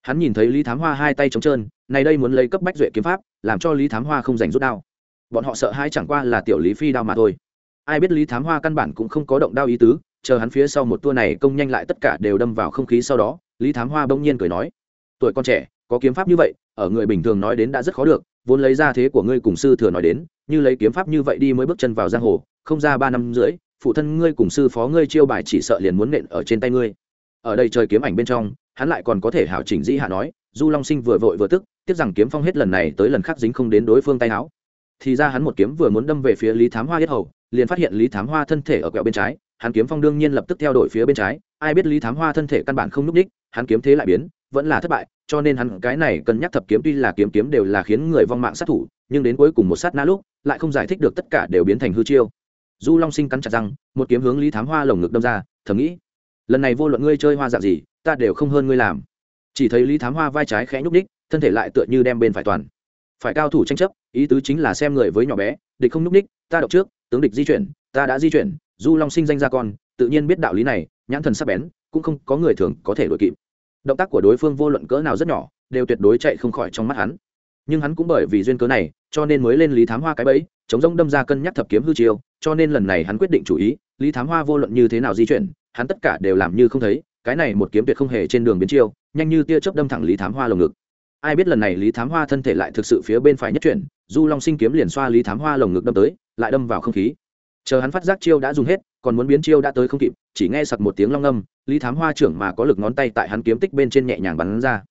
Speaker 1: Hắn nhìn thấy lý thám hoa hai tay trống trơn, này đây muốn lấy cấp bách duệ kiếm pháp, làm cho lý thám hoa không giành rút đao bọn họ sợ hai chẳng qua là tiểu lý phi đao mà thôi. Ai biết lý thám hoa căn bản cũng không có động đao ý tứ, chờ hắn phía sau một tour này công nhanh lại tất cả đều đâm vào không khí sau đó, lý thám hoa bỗng nhiên cười nói, tuổi con trẻ, có kiếm pháp như vậy, ở người bình thường nói đến đã rất khó được, vốn lấy ra thế của ngươi cùng sư thừa nói đến, như lấy kiếm pháp như vậy đi mới bước chân vào giang hồ, không ra ba năm rưỡi, phụ thân ngươi cùng sư phó ngươi chiêu bài chỉ sợ liền muốn nện ở trên tay ngươi. Ở đây trời kiếm ảnh bên trong, hắn lại còn có thể hảo chỉnh dĩ hạ nói, du long sinh vừa vội vừa tức, tiếc rằng kiếm phong hết lần này tới lần khác dính không đến đối phương tay áo thì ra hắn một kiếm vừa muốn đâm về phía lý thám hoa yết hầu, liền phát hiện lý thám hoa thân thể ở quẹo bên trái, hắn kiếm phong đương nhiên lập tức theo đổi phía bên trái. Ai biết lý thám hoa thân thể căn bản không n ú c đích hắn kiếm thế lại biến, vẫn là thất bại, cho nên hắn cái này cân nhắc thập kiếm tuy là kiếm kiếm đều là khiến người vong mạng sát thủ, nhưng đến cuối cùng một sát na lúc, lại không giải thích được tất cả đều biến thành hư chiêu. Du long sinh cắn chặt răng, một kiếm hướng lý thám hoa lồng ngực đâm ra thầm nghĩ lần này vô luận ngươi chơi hoa dạng gì, ta đều không hơn ngươi làm. Chỉ thấy lý thám hoa vai trái khẽ nhúc ních thân thể lại tựa như đem bên phải toàn phải cao thủ tranh chấp, ý tứ chính là xem người với nhỏ bé, địch không nhúc ních, ta động trước, tướng địch di chuyển, ta đã di chuyển, du long sinh danh ra con, tự nhiên biết đạo lý này, nhãn thần sắc bén, cũng không có người thường có thể đuổi kịp. Động tác của đối phương vô luận cỡ nào rất nhỏ, đều tuyệt đối chạy không khỏi trong mắt hắn. Nhưng hắn cũng bởi vì duyên cớ này, cho nên mới lên lý thám hoa cái bẫy, chống rông đâm ra cân nhắc thập kiếm hư chiêu, cho nên lần này hắn quyết định chủ ý, lý thám hoa vô luận như thế nào di chuyển, hắn tất cả đều làm như không thấy, cái này một kiếm tuyệt không hề trên đường biến chiêu, nhanh như tia chớp đâm thẳng lý thám hoa lồng ngực ai biết lần này lý thám hoa thân thể lại thực sự phía bên phải nhất chuyển, du long sinh kiếm liền xoa lý thám hoa lồng ngực đâm tới, lại đâm vào không khí. Chờ hắn phát giác chiêu đã dùng hết, còn muốn biến chiêu đã tới không kịp, chỉ nghe sặc một tiếng long âm, lý thám hoa trưởng mà có lực ngón tay tại hắn kiếm tích bên trên nhẹ nhàng bắn ra.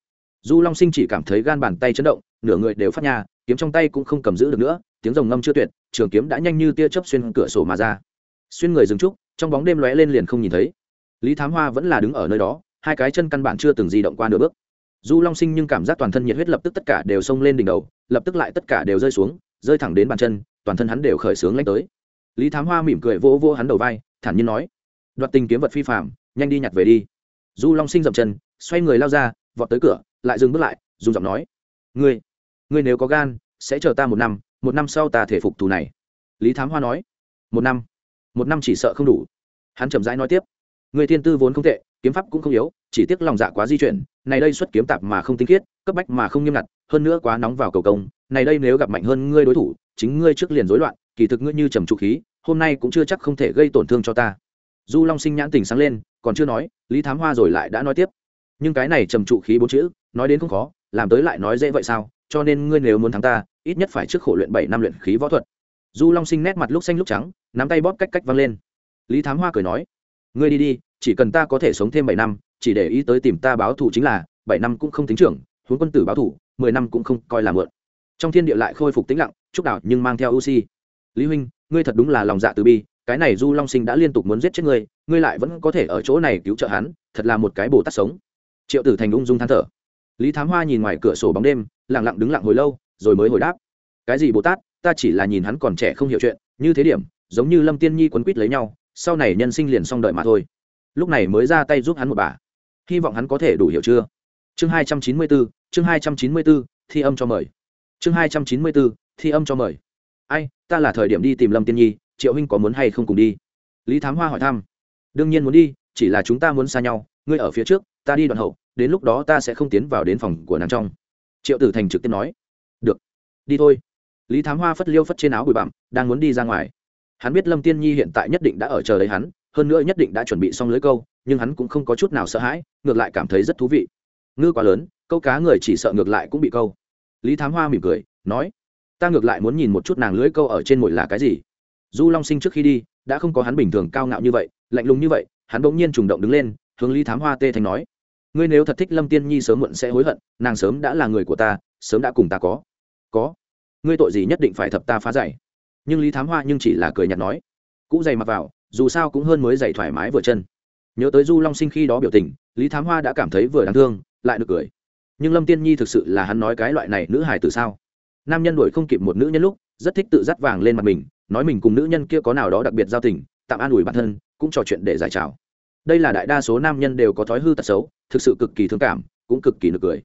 Speaker 1: Du long sinh chỉ cảm thấy gan bàn tay chấn động, nửa người đều phát nhà kiếm trong tay cũng không cầm giữ được nữa, tiếng rồng ngâm chưa tuyệt, trường kiếm đã nhanh như tia chớp xuyên cửa sổ mà ra. Xuyên người dừng trúc, trong bóng đêm lóe lên liền không nhìn thấy. Lý thám hoa vẫn là đứng ở nơi đó, hai cái chân căn bản chưa từng di động qua nửa bước du long sinh nhưng cảm giác toàn thân nhiệt huyết lập tức tất cả đều xông lên đỉnh đầu, lập tức lại tất cả đều rơi xuống, rơi thẳng đến bàn chân, toàn thân hắn đều khởi sướng lanh tới. Lý thám hoa mỉm cười vỗ vỗ hắn đầu vai, thản nhiên nói, đoạt tình kiếm vật phi phạm nhanh đi nhặt về đi. Du long sinh dậm chân, xoay người lao ra, vọt tới cửa, lại dừng bước lại, dùng giọng nói, ngươi ngươi nếu có gan, sẽ chờ ta một năm một năm sau ta thể phục thù này. Lý thám hoa nói, một năm một năm chỉ sợ không đủ. Hắn chậm rãi nói tiếp người thiên tư vốn không tệ, kiếm pháp cũng không yếu, chỉ tiếc lòng dạ quá di chuyển này đây xuất kiếm tạp mà không tinh khiết, cấp bách mà không nghiêm ngặt, hơn nữa quá nóng vào cầu công. Này đây nếu gặp mạnh hơn ngươi đối thủ, chính ngươi trước liền rối loạn, kỳ thực ngươi như trầm trụ khí, hôm nay cũng chưa chắc không thể gây tổn thương cho ta. Du long sinh nhãn tình sáng lên, còn chưa nói, lý thám hoa rồi lại đã nói tiếp. Nhưng cái này trầm trụ khí bốn chữ, nói đến không khó, làm tới lại nói dễ vậy sao? Cho nên ngươi nếu muốn thắng ta, ít nhất phải trước khổ luyện bảy năm luyện khí võ thuật. Du long sinh nét mặt lúc xanh lúc trắng, nắm tay bóp cách cách văng lên. Lý thám hoa cười nói, ngươi đi đi, chỉ cần ta có thể sống thêm bảy năm chỉ để ý tới tìm ta báo thù chính là, bảy năm cũng không tính trưởng, huống quân tử báo thù, mười năm cũng không coi là mượn. Trong thiên địa lại khôi phục tĩnh lặng, chúc đạo nhưng mang theo oxy lý huynh, ngươi thật đúng là lòng dạ từ bi, cái này du long sinh đã liên tục muốn giết chết ngươi ngươi lại vẫn có thể ở chỗ này cứu trợ hắn, thật là một cái bồ tát sống. Triệu tử thành ung dung than thở. Lý thám hoa nhìn ngoài cửa sổ bóng đêm, lặng lặng đứng lặng hồi lâu, rồi mới hồi đáp. Cái gì bồ tát? Ta chỉ là nhìn hắn còn trẻ không hiểu chuyện, như thế điểm, giống như lâm tiên nhi quấn quýt lấy nhau, sau này nhân sinh liền xong đợi mà thôi. Lúc này mới ra tay giúp hắn một bà hy vọng hắn có thể đủ hiểu chưa? Chương hai trăm chín mươi bốn chương hai trăm chín mươi bốn thi âm cho mời. Chương hai trăm chín mươi bốn thi âm cho mời. Ai, ta là thời điểm đi tìm lâm tiên nhi, triệu huynh có muốn hay không cùng đi? Lý thám hoa hỏi thăm. Đương nhiên muốn đi, chỉ là chúng ta muốn xa nhau, ngươi ở phía trước, ta đi đoạn hậu, đến lúc đó ta sẽ không tiến vào đến phòng của nàng trong. Triệu tử thành trực tiếp nói. Được, đi thôi. Lý thám hoa phất liêu phất trên áo bụi bặm, đang muốn đi ra ngoài. Hắn biết lâm tiên nhi hiện tại nhất định đã ở chờ đấy hắn hơn nữa nhất định đã chuẩn bị xong lưới câu, nhưng hắn cũng không có chút nào sợ hãi, ngược lại cảm thấy rất thú vị. Ngư quá lớn, câu cá người chỉ sợ ngược lại cũng bị câu. Lý thám hoa mỉm cười, nói, ta ngược lại muốn nhìn một chút nàng lưới câu ở trên mồi là cái gì. Du long sinh trước khi đi, đã không có hắn bình thường cao ngạo như vậy, lạnh lùng như vậy, hắn bỗng nhiên trùng động đứng lên, hướng lý thám hoa tê thành nói, ngươi nếu thật thích lâm tiên nhi sớm muộn sẽ hối hận, nàng sớm đã là người của ta, sớm đã cùng ta có. Có. Ngươi tội gì nhất định phải thập ta phá giải. Nhưng lý thám hoa nhưng chỉ là cười nhạt nói cũ giày mặc vào, dù sao cũng hơn mới giày thoải mái vừa chân. Nhớ tới du long sinh khi đó biểu tình, lý thám hoa đã cảm thấy vừa đáng thương, lại được cười. Nhưng lâm tiên nhi thực sự là hắn nói cái loại này nữ hài từ sao? Nam nhân đuổi không kịp một nữ nhân lúc, rất thích tự dắt vàng lên mặt mình, nói mình cùng nữ nhân kia có nào đó đặc biệt giao tình, tạm an ủi bản thân, cũng trò chuyện để giải trào. Đây là đại đa số nam nhân đều có thói hư tật xấu, thực sự cực kỳ thương cảm, cũng cực kỳ nực cười.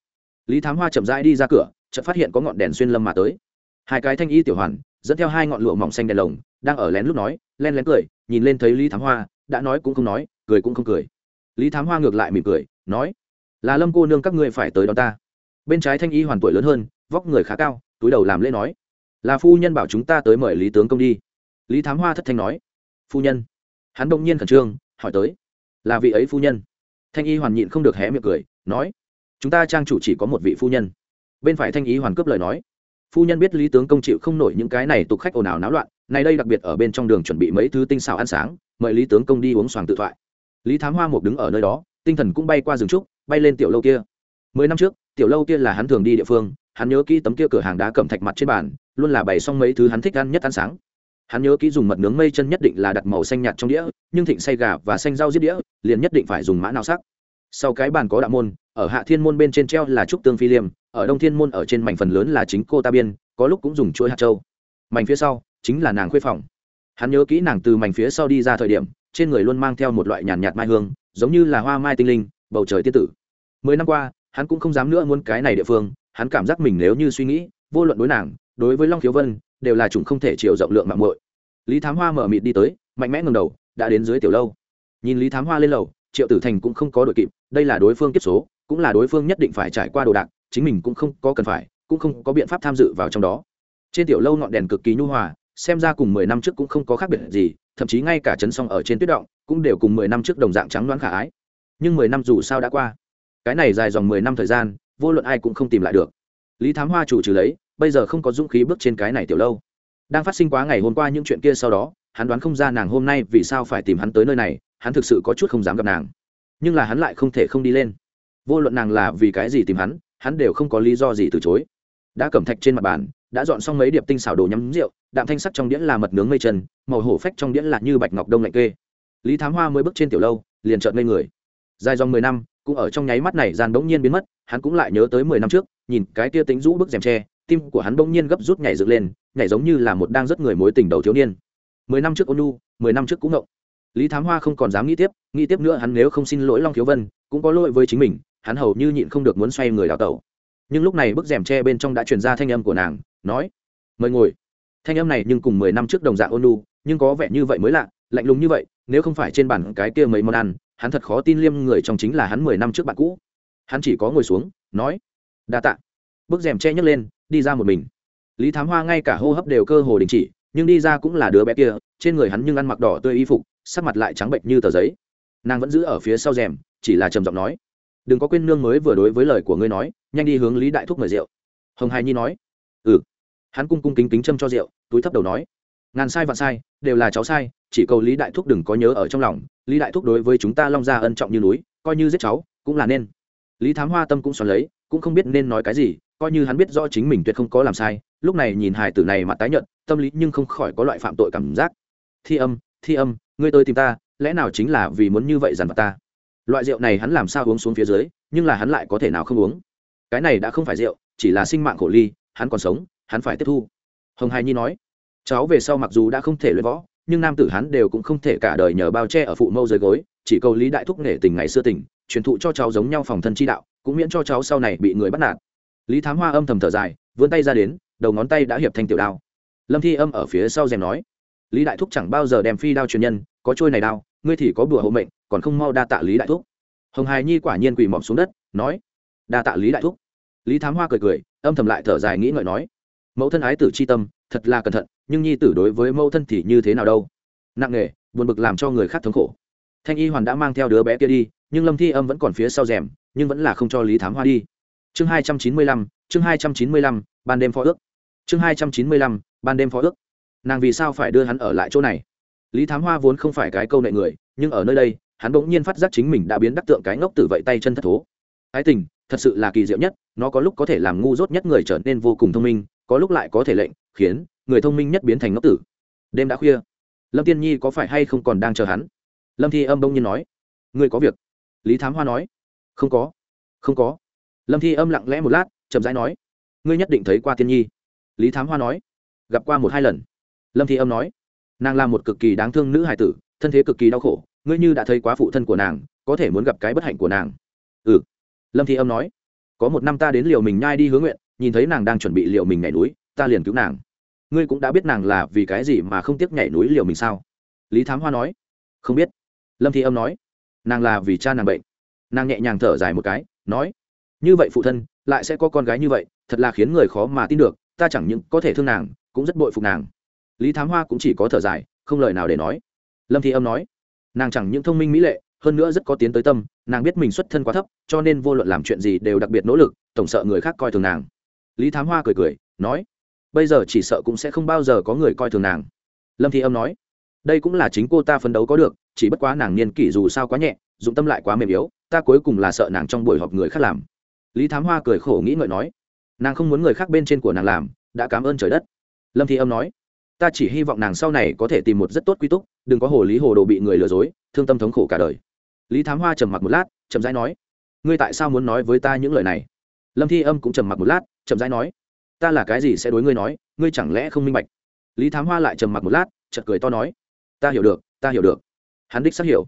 Speaker 1: Lý thám hoa chậm rãi đi ra cửa, chợt phát hiện có ngọn đèn xuyên lâm mà tới. Hai cái thanh y tiểu hoàn dẫn theo hai ngọn lụa mỏng xanh đèn lồng, đang ở lén lúc nói, len lén cười, nhìn lên thấy lý thám hoa, đã nói cũng không nói, cười cũng không cười. Lý thám hoa ngược lại mỉm cười, nói, là lâm cô nương các ngươi phải tới đón ta. Bên trái thanh y hoàn tuổi lớn hơn, vóc người khá cao, túi đầu làm lễ nói, là phu nhân bảo chúng ta tới mời lý tướng công đi. Lý thám hoa thất thanh nói, phu nhân? Hắn đông nhiên khẩn trương, hỏi tới, là vị ấy phu nhân? Thanh y hoàn nhịn không được hé miệng cười, nói, chúng ta trang chủ chỉ có một vị phu nhân. Bên phải thanh y hoàn cướp lời nói phu nhân biết lý tướng công chịu không nổi những cái này tục khách ồn ào náo loạn này đây đặc biệt ở bên trong đường chuẩn bị mấy thứ tinh xào ăn sáng, mời lý tướng công đi uống xoàng tự thoại. Lý thám hoa một đứng ở nơi đó, tinh thần cũng bay qua rừng trúc, bay lên tiểu lâu kia. Mười năm trước, tiểu lâu kia là hắn thường đi địa phương, hắn nhớ kỹ tấm kia cửa hàng đá cẩm thạch mặt trên bàn, luôn là bày xong mấy thứ hắn thích ăn nhất ăn sáng. Hắn nhớ kỹ dùng mật nướng mây chân nhất định là đặt màu xanh nhạt trong đĩa, nhưng thịnh say gà và xanh rau giết đĩa, liền nhất định phải dùng mã nào sắc. Sau cái bàn có đạo môn, ở hạ thiên môn bên trên treo là trúc tương phi liêm ở đông thiên môn ở trên mảnh phần lớn là chính cô ta biên, có lúc cũng dùng chuỗi hạt châu. Mảnh phía sau chính là nàng khuê phòng. Hắn nhớ kỹ nàng từ mảnh phía sau đi ra thời điểm, trên người luôn mang theo một loại nhàn nhạt mai hương, giống như là hoa mai tinh linh, bầu trời tiên tử. Mười năm qua, hắn cũng không dám nữa muốn cái này địa phương, hắn cảm giác mình nếu như suy nghĩ, vô luận đối nàng, đối với long khiếu vân, đều là chúng không thể chiều rộng lượng mạng muội. Lý thám hoa mở mịt đi tới, mạnh mẽ ngầm đầu, đã đến dưới tiểu lâu. Nhìn lý thám hoa lên lầu, triệu tử thành cũng không có đội kịp, đây là đối phương kiếp số, cũng là đối phương nhất định phải trải qua đồ đạc chính mình cũng không có cần phải, cũng không có biện pháp tham dự vào trong đó. Trên tiểu lâu ngọn đèn cực kỳ nhu hòa, xem ra cùng mười năm trước cũng không có khác biệt gì, thậm chí ngay cả chấn song ở trên tuyết động cũng đều cùng mười năm trước đồng dạng trắng đoán khả ái. Nhưng mười năm dù sao đã qua. Cái này dài dòng mười năm thời gian, vô luận ai cũng không tìm lại được. Lý thám hoa chủ trừ lấy, bây giờ không có dũng khí bước trên cái này tiểu lâu. Đang phát sinh quá ngày hôm qua những chuyện kia sau đó, hắn đoán không ra nàng hôm nay vì sao phải tìm hắn tới nơi này, hắn thực sự có chút không dám gặp nàng. Nhưng là hắn lại không thể không đi lên. Vô luận nàng là vì cái gì tìm hắn hắn đều không có lý do gì từ chối. Đã cẩm thạch trên mặt bàn, đã dọn xong mấy điệp tinh xảo đồ nhắm rượu, đạm thanh sắc trong đĩa là mật nướng mây chân màu hổ phách trong đĩa là như bạch ngọc đông lạnh kê. Lý thám hoa mới bước trên tiểu lâu, liền trợn ngây người. Dài dòng mười năm, cũng ở trong nháy mắt này gian bỗng nhiên biến mất, hắn cũng lại nhớ tới mười năm trước, nhìn cái tia tính rũ bức rèm tre, tim của hắn bỗng nhiên gấp rút nhảy dựng lên, nhảy giống như là một đang rất người mối tình đầu thiếu niên. Mười năm trước ônu mười năm trước cũng ngộng. Lý thám hoa không còn dám nghĩ tiếp nghĩ tiếp nữa hắn nếu không xin lỗi long thiếu vân, cũng có lỗi với chính mình hắn hầu như nhịn không được muốn xoay người đào tẩu. Nhưng lúc này bức rèm tre bên trong đã truyền ra thanh âm của nàng, nói, mời ngồi. Thanh âm này nhưng cùng mười năm trước đồng dạng ôn lu nhưng có vẻ như vậy mới lạ, lạnh lùng như vậy, nếu không phải trên bản cái kia mấy món ăn, hắn thật khó tin liêm người trong chính là hắn mười năm trước bạn cũ. Hắn chỉ có ngồi xuống, nói, đa tạ. Bức rèm che nhấc lên, đi ra một mình. Lý thám hoa ngay cả hô hấp đều cơ hồ đình chỉ, nhưng đi ra cũng là đứa bé kia, trên người hắn nhưng ăn mặc đỏ tươi y phục, sắc mặt lại trắng bệnh như tờ giấy. Nàng vẫn giữ ở phía sau rèm, chỉ là trầm giọng nói đừng có quên nương mới vừa đối với lời của ngươi nói, nhanh đi hướng lý đại thúc mời rượu. Hồng Hải nhi nói. Ừ. Hắn cung cung kính kính châm cho rượu, túi thấp đầu nói. Ngàn sai vạn sai, đều là cháu sai, chỉ cầu lý đại thúc đừng có nhớ ở trong lòng. Lý đại thúc đối với chúng ta long gia ân trọng như núi, coi như giết cháu, cũng là nên. Lý thám hoa tâm cũng xoắn lấy, cũng không biết nên nói cái gì, coi như hắn biết rõ chính mình tuyệt không có làm sai, lúc này nhìn hài tử này mặt tái nhợt, tâm lý nhưng không khỏi có loại phạm tội cảm giác. Thi âm thi âm, ngươi tới tìm ta, lẽ nào chính là vì muốn như vậy dằn vặt ta? Loại rượu này hắn làm sao uống xuống phía dưới, nhưng là hắn lại có thể nào không uống. Cái này đã không phải rượu, chỉ là sinh mạng khổ ly, hắn còn sống, hắn phải tiếp thu. Hồng hai nhi nói, cháu về sau mặc dù đã không thể luyện võ, nhưng nam tử hắn đều cũng không thể cả đời nhờ bao che ở phụ mâu dưới gối, chỉ cầu lý đại thúc nể tình ngày xưa tình, truyền thụ cho cháu giống nhau phòng thân chi đạo, cũng miễn cho cháu sau này bị người bắt nạt. Lý thám hoa âm thầm thở dài, vươn tay ra đến, đầu ngón tay đã hiệp thành tiểu đao. Lâm thi âm ở phía sau rèm nói, lý đại thúc chẳng bao giờ đem phi đao truyền nhân, có trôi này đao ngươi thì có bùa hộ mệnh, còn không mau đa tạ lý đại thúc. Hồng hài nhi quả nhiên quỳ mọc xuống đất, nói, đa tạ lý đại thúc. Lý thám hoa cười cười, âm thầm lại thở dài nghĩ ngợi nói, mẫu thân ái tử c h i tâm, thật là cẩn thận, nhưng nhi tử đối với mẫu thân thì như thế nào đâu. Nặng nề, buồn bực làm cho người khác thống khổ. Thanh y hoàn đã mang theo đứa bé kia đi, nhưng lâm thi âm vẫn còn phía sau rèm, nhưng vẫn là không cho lý thám hoa đi. Chương hai trăm chín mươi lăm, chương hai trăm chín mươi lăm, ban đêm phó ước. Chương hai trăm chín mươi lăm, ban đêm phó ước. Nàng vì sao phải đưa hắn ở lại chỗ này? Lý thám hoa vốn không phải cái câu nệ người, nhưng ở nơi đây, hắn bỗng nhiên phát giác chính mình đã biến đắc tượng cái ngốc tử vậy tay chân thất thố. Ái tình, thật sự là kỳ diệu nhất, nó có lúc có thể làm ngu dốt nhất người trở nên vô cùng thông minh, có lúc lại có thể lệnh, khiến người thông minh nhất biến thành ngốc tử. Đêm đã khuya. Lâm tiên nhi có phải hay không còn đang chờ hắn? Lâm thi âm bỗng nhiên nói. Ngươi có việc? Lý thám hoa nói. Không có. Không có. Lâm thi âm lặng lẽ một lát, chậm rãi nói. Ngươi nhất định thấy qua tiên nhi. Lý thám hoa nói. Gặp qua một hai lần. Lâm thi âm nói nàng là một cực kỳ đáng thương nữ hài tử, thân thế cực kỳ đau khổ, ngươi như đã thấy quá phụ thân của nàng, có thể muốn gặp cái bất hạnh của nàng. Ừ. Lâm thi âm nói, có một năm ta đến liều mình nhai đi hướng nguyện, nhìn thấy nàng đang chuẩn bị liều mình nhảy núi, ta liền cứu nàng. Ngươi cũng đã biết nàng là vì cái gì mà không tiếc nhảy núi liều mình sao? Lý thám hoa nói, không biết. Lâm thi âm nói, nàng là vì cha nàng bệnh. Nàng nhẹ nhàng thở dài một cái, nói, như vậy phụ thân, lại sẽ có con gái như vậy, thật là khiến người khó mà tin được, ta chẳng những có thể thương nàng, cũng rất bội phục nàng lý thám hoa cũng chỉ có thở dài, không lời nào để nói. Lâm thi âm nói, nàng chẳng những thông minh mỹ lệ, hơn nữa rất có tiến tới tâm, nàng biết mình xuất thân quá thấp, cho nên vô luận làm chuyện gì đều đặc biệt nỗ lực, tổng sợ người khác coi thường nàng. Lý thám hoa cười cười, nói, bây giờ chỉ sợ cũng sẽ không bao giờ có người coi thường nàng. Lâm thi âm nói, đây cũng là chính cô ta phấn đấu có được, chỉ bất quá nàng niên kỷ dù sao quá nhẹ, dụng tâm lại quá mềm yếu, ta cuối cùng là sợ nàng trong buổi họp người khác làm. Lý thám hoa cười khổ nghĩ ngợi nói, nàng không muốn người khác bên trên của nàng làm, đã cảm ơn trời đất. Lâm thi âm nói ta chỉ hy vọng nàng sau này có thể tìm một rất tốt quy túc, đừng có hồ lý hồ đồ bị người lừa dối, thương tâm thống khổ cả đời. Lý thám hoa trầm mặc một lát, chậm rãi nói, ngươi tại sao muốn nói với ta những lời này? Lâm thi âm cũng trầm mặc một lát, chậm rãi nói, ta là cái gì sẽ đối ngươi nói, ngươi chẳng lẽ không minh bạch? Lý thám hoa lại trầm mặc một lát chật cười to nói, ta hiểu được, ta hiểu được. Hắn đích xác hiểu.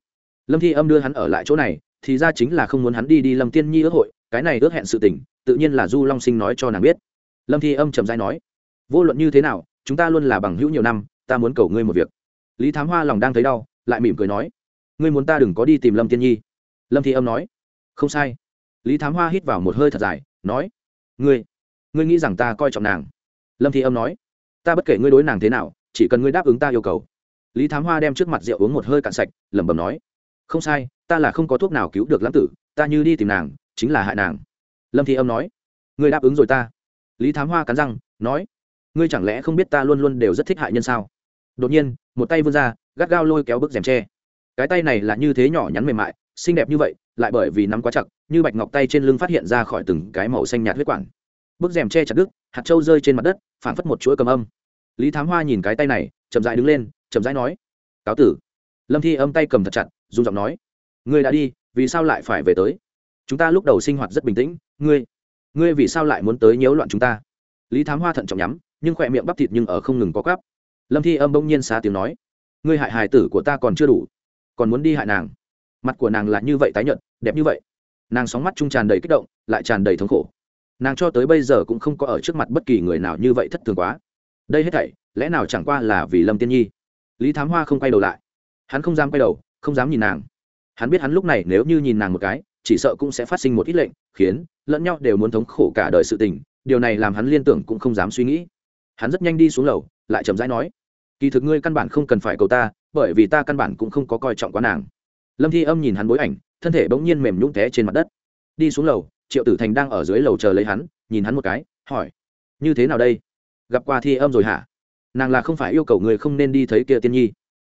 Speaker 1: Lâm thi âm đưa hắn ở lại chỗ này, thì ra chính là không muốn hắn đi đi lâm tiên nhi ước hội, cái này ước hẹn sự tình, tự nhiên là du long sinh nói cho nàng biết. Lâm thi âm trầm dai nói, vô luận như thế nào chúng ta luôn là bằng hữu nhiều năm, ta muốn cầu ngươi một việc. Lý thám hoa lòng đang thấy đau, lại mỉm cười nói, ngươi muốn ta đừng có đi tìm lâm tiên nhi. Lâm thi âm nói, không sai. Lý thám hoa hít vào một hơi thật dài, nói, ngươi ngươi nghĩ rằng ta coi trọng nàng. Lâm thi âm nói, ta bất kể ngươi đối nàng thế nào, chỉ cần ngươi đáp ứng ta yêu cầu. Lý thám hoa đem trước mặt rượu uống một hơi cạn sạch, lẩm bẩm nói, không sai, ta là không có thuốc nào cứu được lãng tử, ta như đi tìm nàng, chính là hại nàng. Lâm thi âm nói, ngươi đáp ứng rồi ta. Lý thám hoa cắn răng, nói ngươi chẳng lẽ không biết ta luôn luôn đều rất thích hại nhân sao? Đột nhiên, một tay vươn ra, gắt gao lôi kéo bức rèm tre. Cái tay này là như thế nhỏ nhắn mềm mại, xinh đẹp như vậy, lại bởi vì nắm quá chặt, như bạch ngọc tay trên lưng phát hiện ra khỏi từng cái màu xanh nhạt huyết quản. Bức rèm che chặt đứt, hạt trâu rơi trên mặt đất, phảng phất một chuỗi cầm âm. Lý thám hoa nhìn cái tay này, chậm rãi đứng lên, chậm rãi nói, cáo tử. Lâm thi âm tay cầm thật chặt dùng giọng nói, ngươi đã đi, vì sao lại phải về tới? Chúng ta lúc đầu sinh hoạt rất bình tĩnh, ngươi ngươi vì sao lại muốn tới nhiễu loạn chúng ta? Lý thám hoa thận trọng nhắm nhưng khỏe miệng bắp thịt nhưng ở không ngừng có cắp lâm thi âm bỗng nhiên xa tiếng nói, ngươi hại hài tử của ta còn chưa đủ, còn muốn đi hại nàng. Mặt của nàng là như vậy tái nhợt, đẹp như vậy. Nàng sóng mắt trung tràn đầy kích động, lại tràn đầy thống khổ. Nàng cho tới bây giờ cũng không có ở trước mặt bất kỳ người nào như vậy thất thường quá. Đây hết thảy, lẽ nào chẳng qua là vì lâm tiên nhi? Lý thám hoa không quay đầu lại. Hắn không dám quay đầu, không dám nhìn nàng. Hắn biết hắn lúc này nếu như nhìn nàng một cái, chỉ sợ cũng sẽ phát sinh một ít lệnh, khiến lẫn nhau đều muốn thống khổ cả đời sự tình, điều này làm hắn liên tưởng cũng không dám suy nghĩ hắn rất nhanh đi xuống lầu, lại chậm rãi nói, kỳ thực ngươi căn bản không cần phải cầu ta, bởi vì ta căn bản cũng không có coi trọng quá nàng. Lâm thi âm nhìn hắn bối ảnh, thân thể bỗng nhiên mềm nhũng té trên mặt đất. Đi xuống lầu, triệu tử thành đang ở dưới lầu chờ lấy hắn, nhìn hắn một cái, hỏi, như thế nào đây? Gặp qua thi âm rồi hả? Nàng là không phải yêu cầu người không nên đi thấy kia tiên nhi.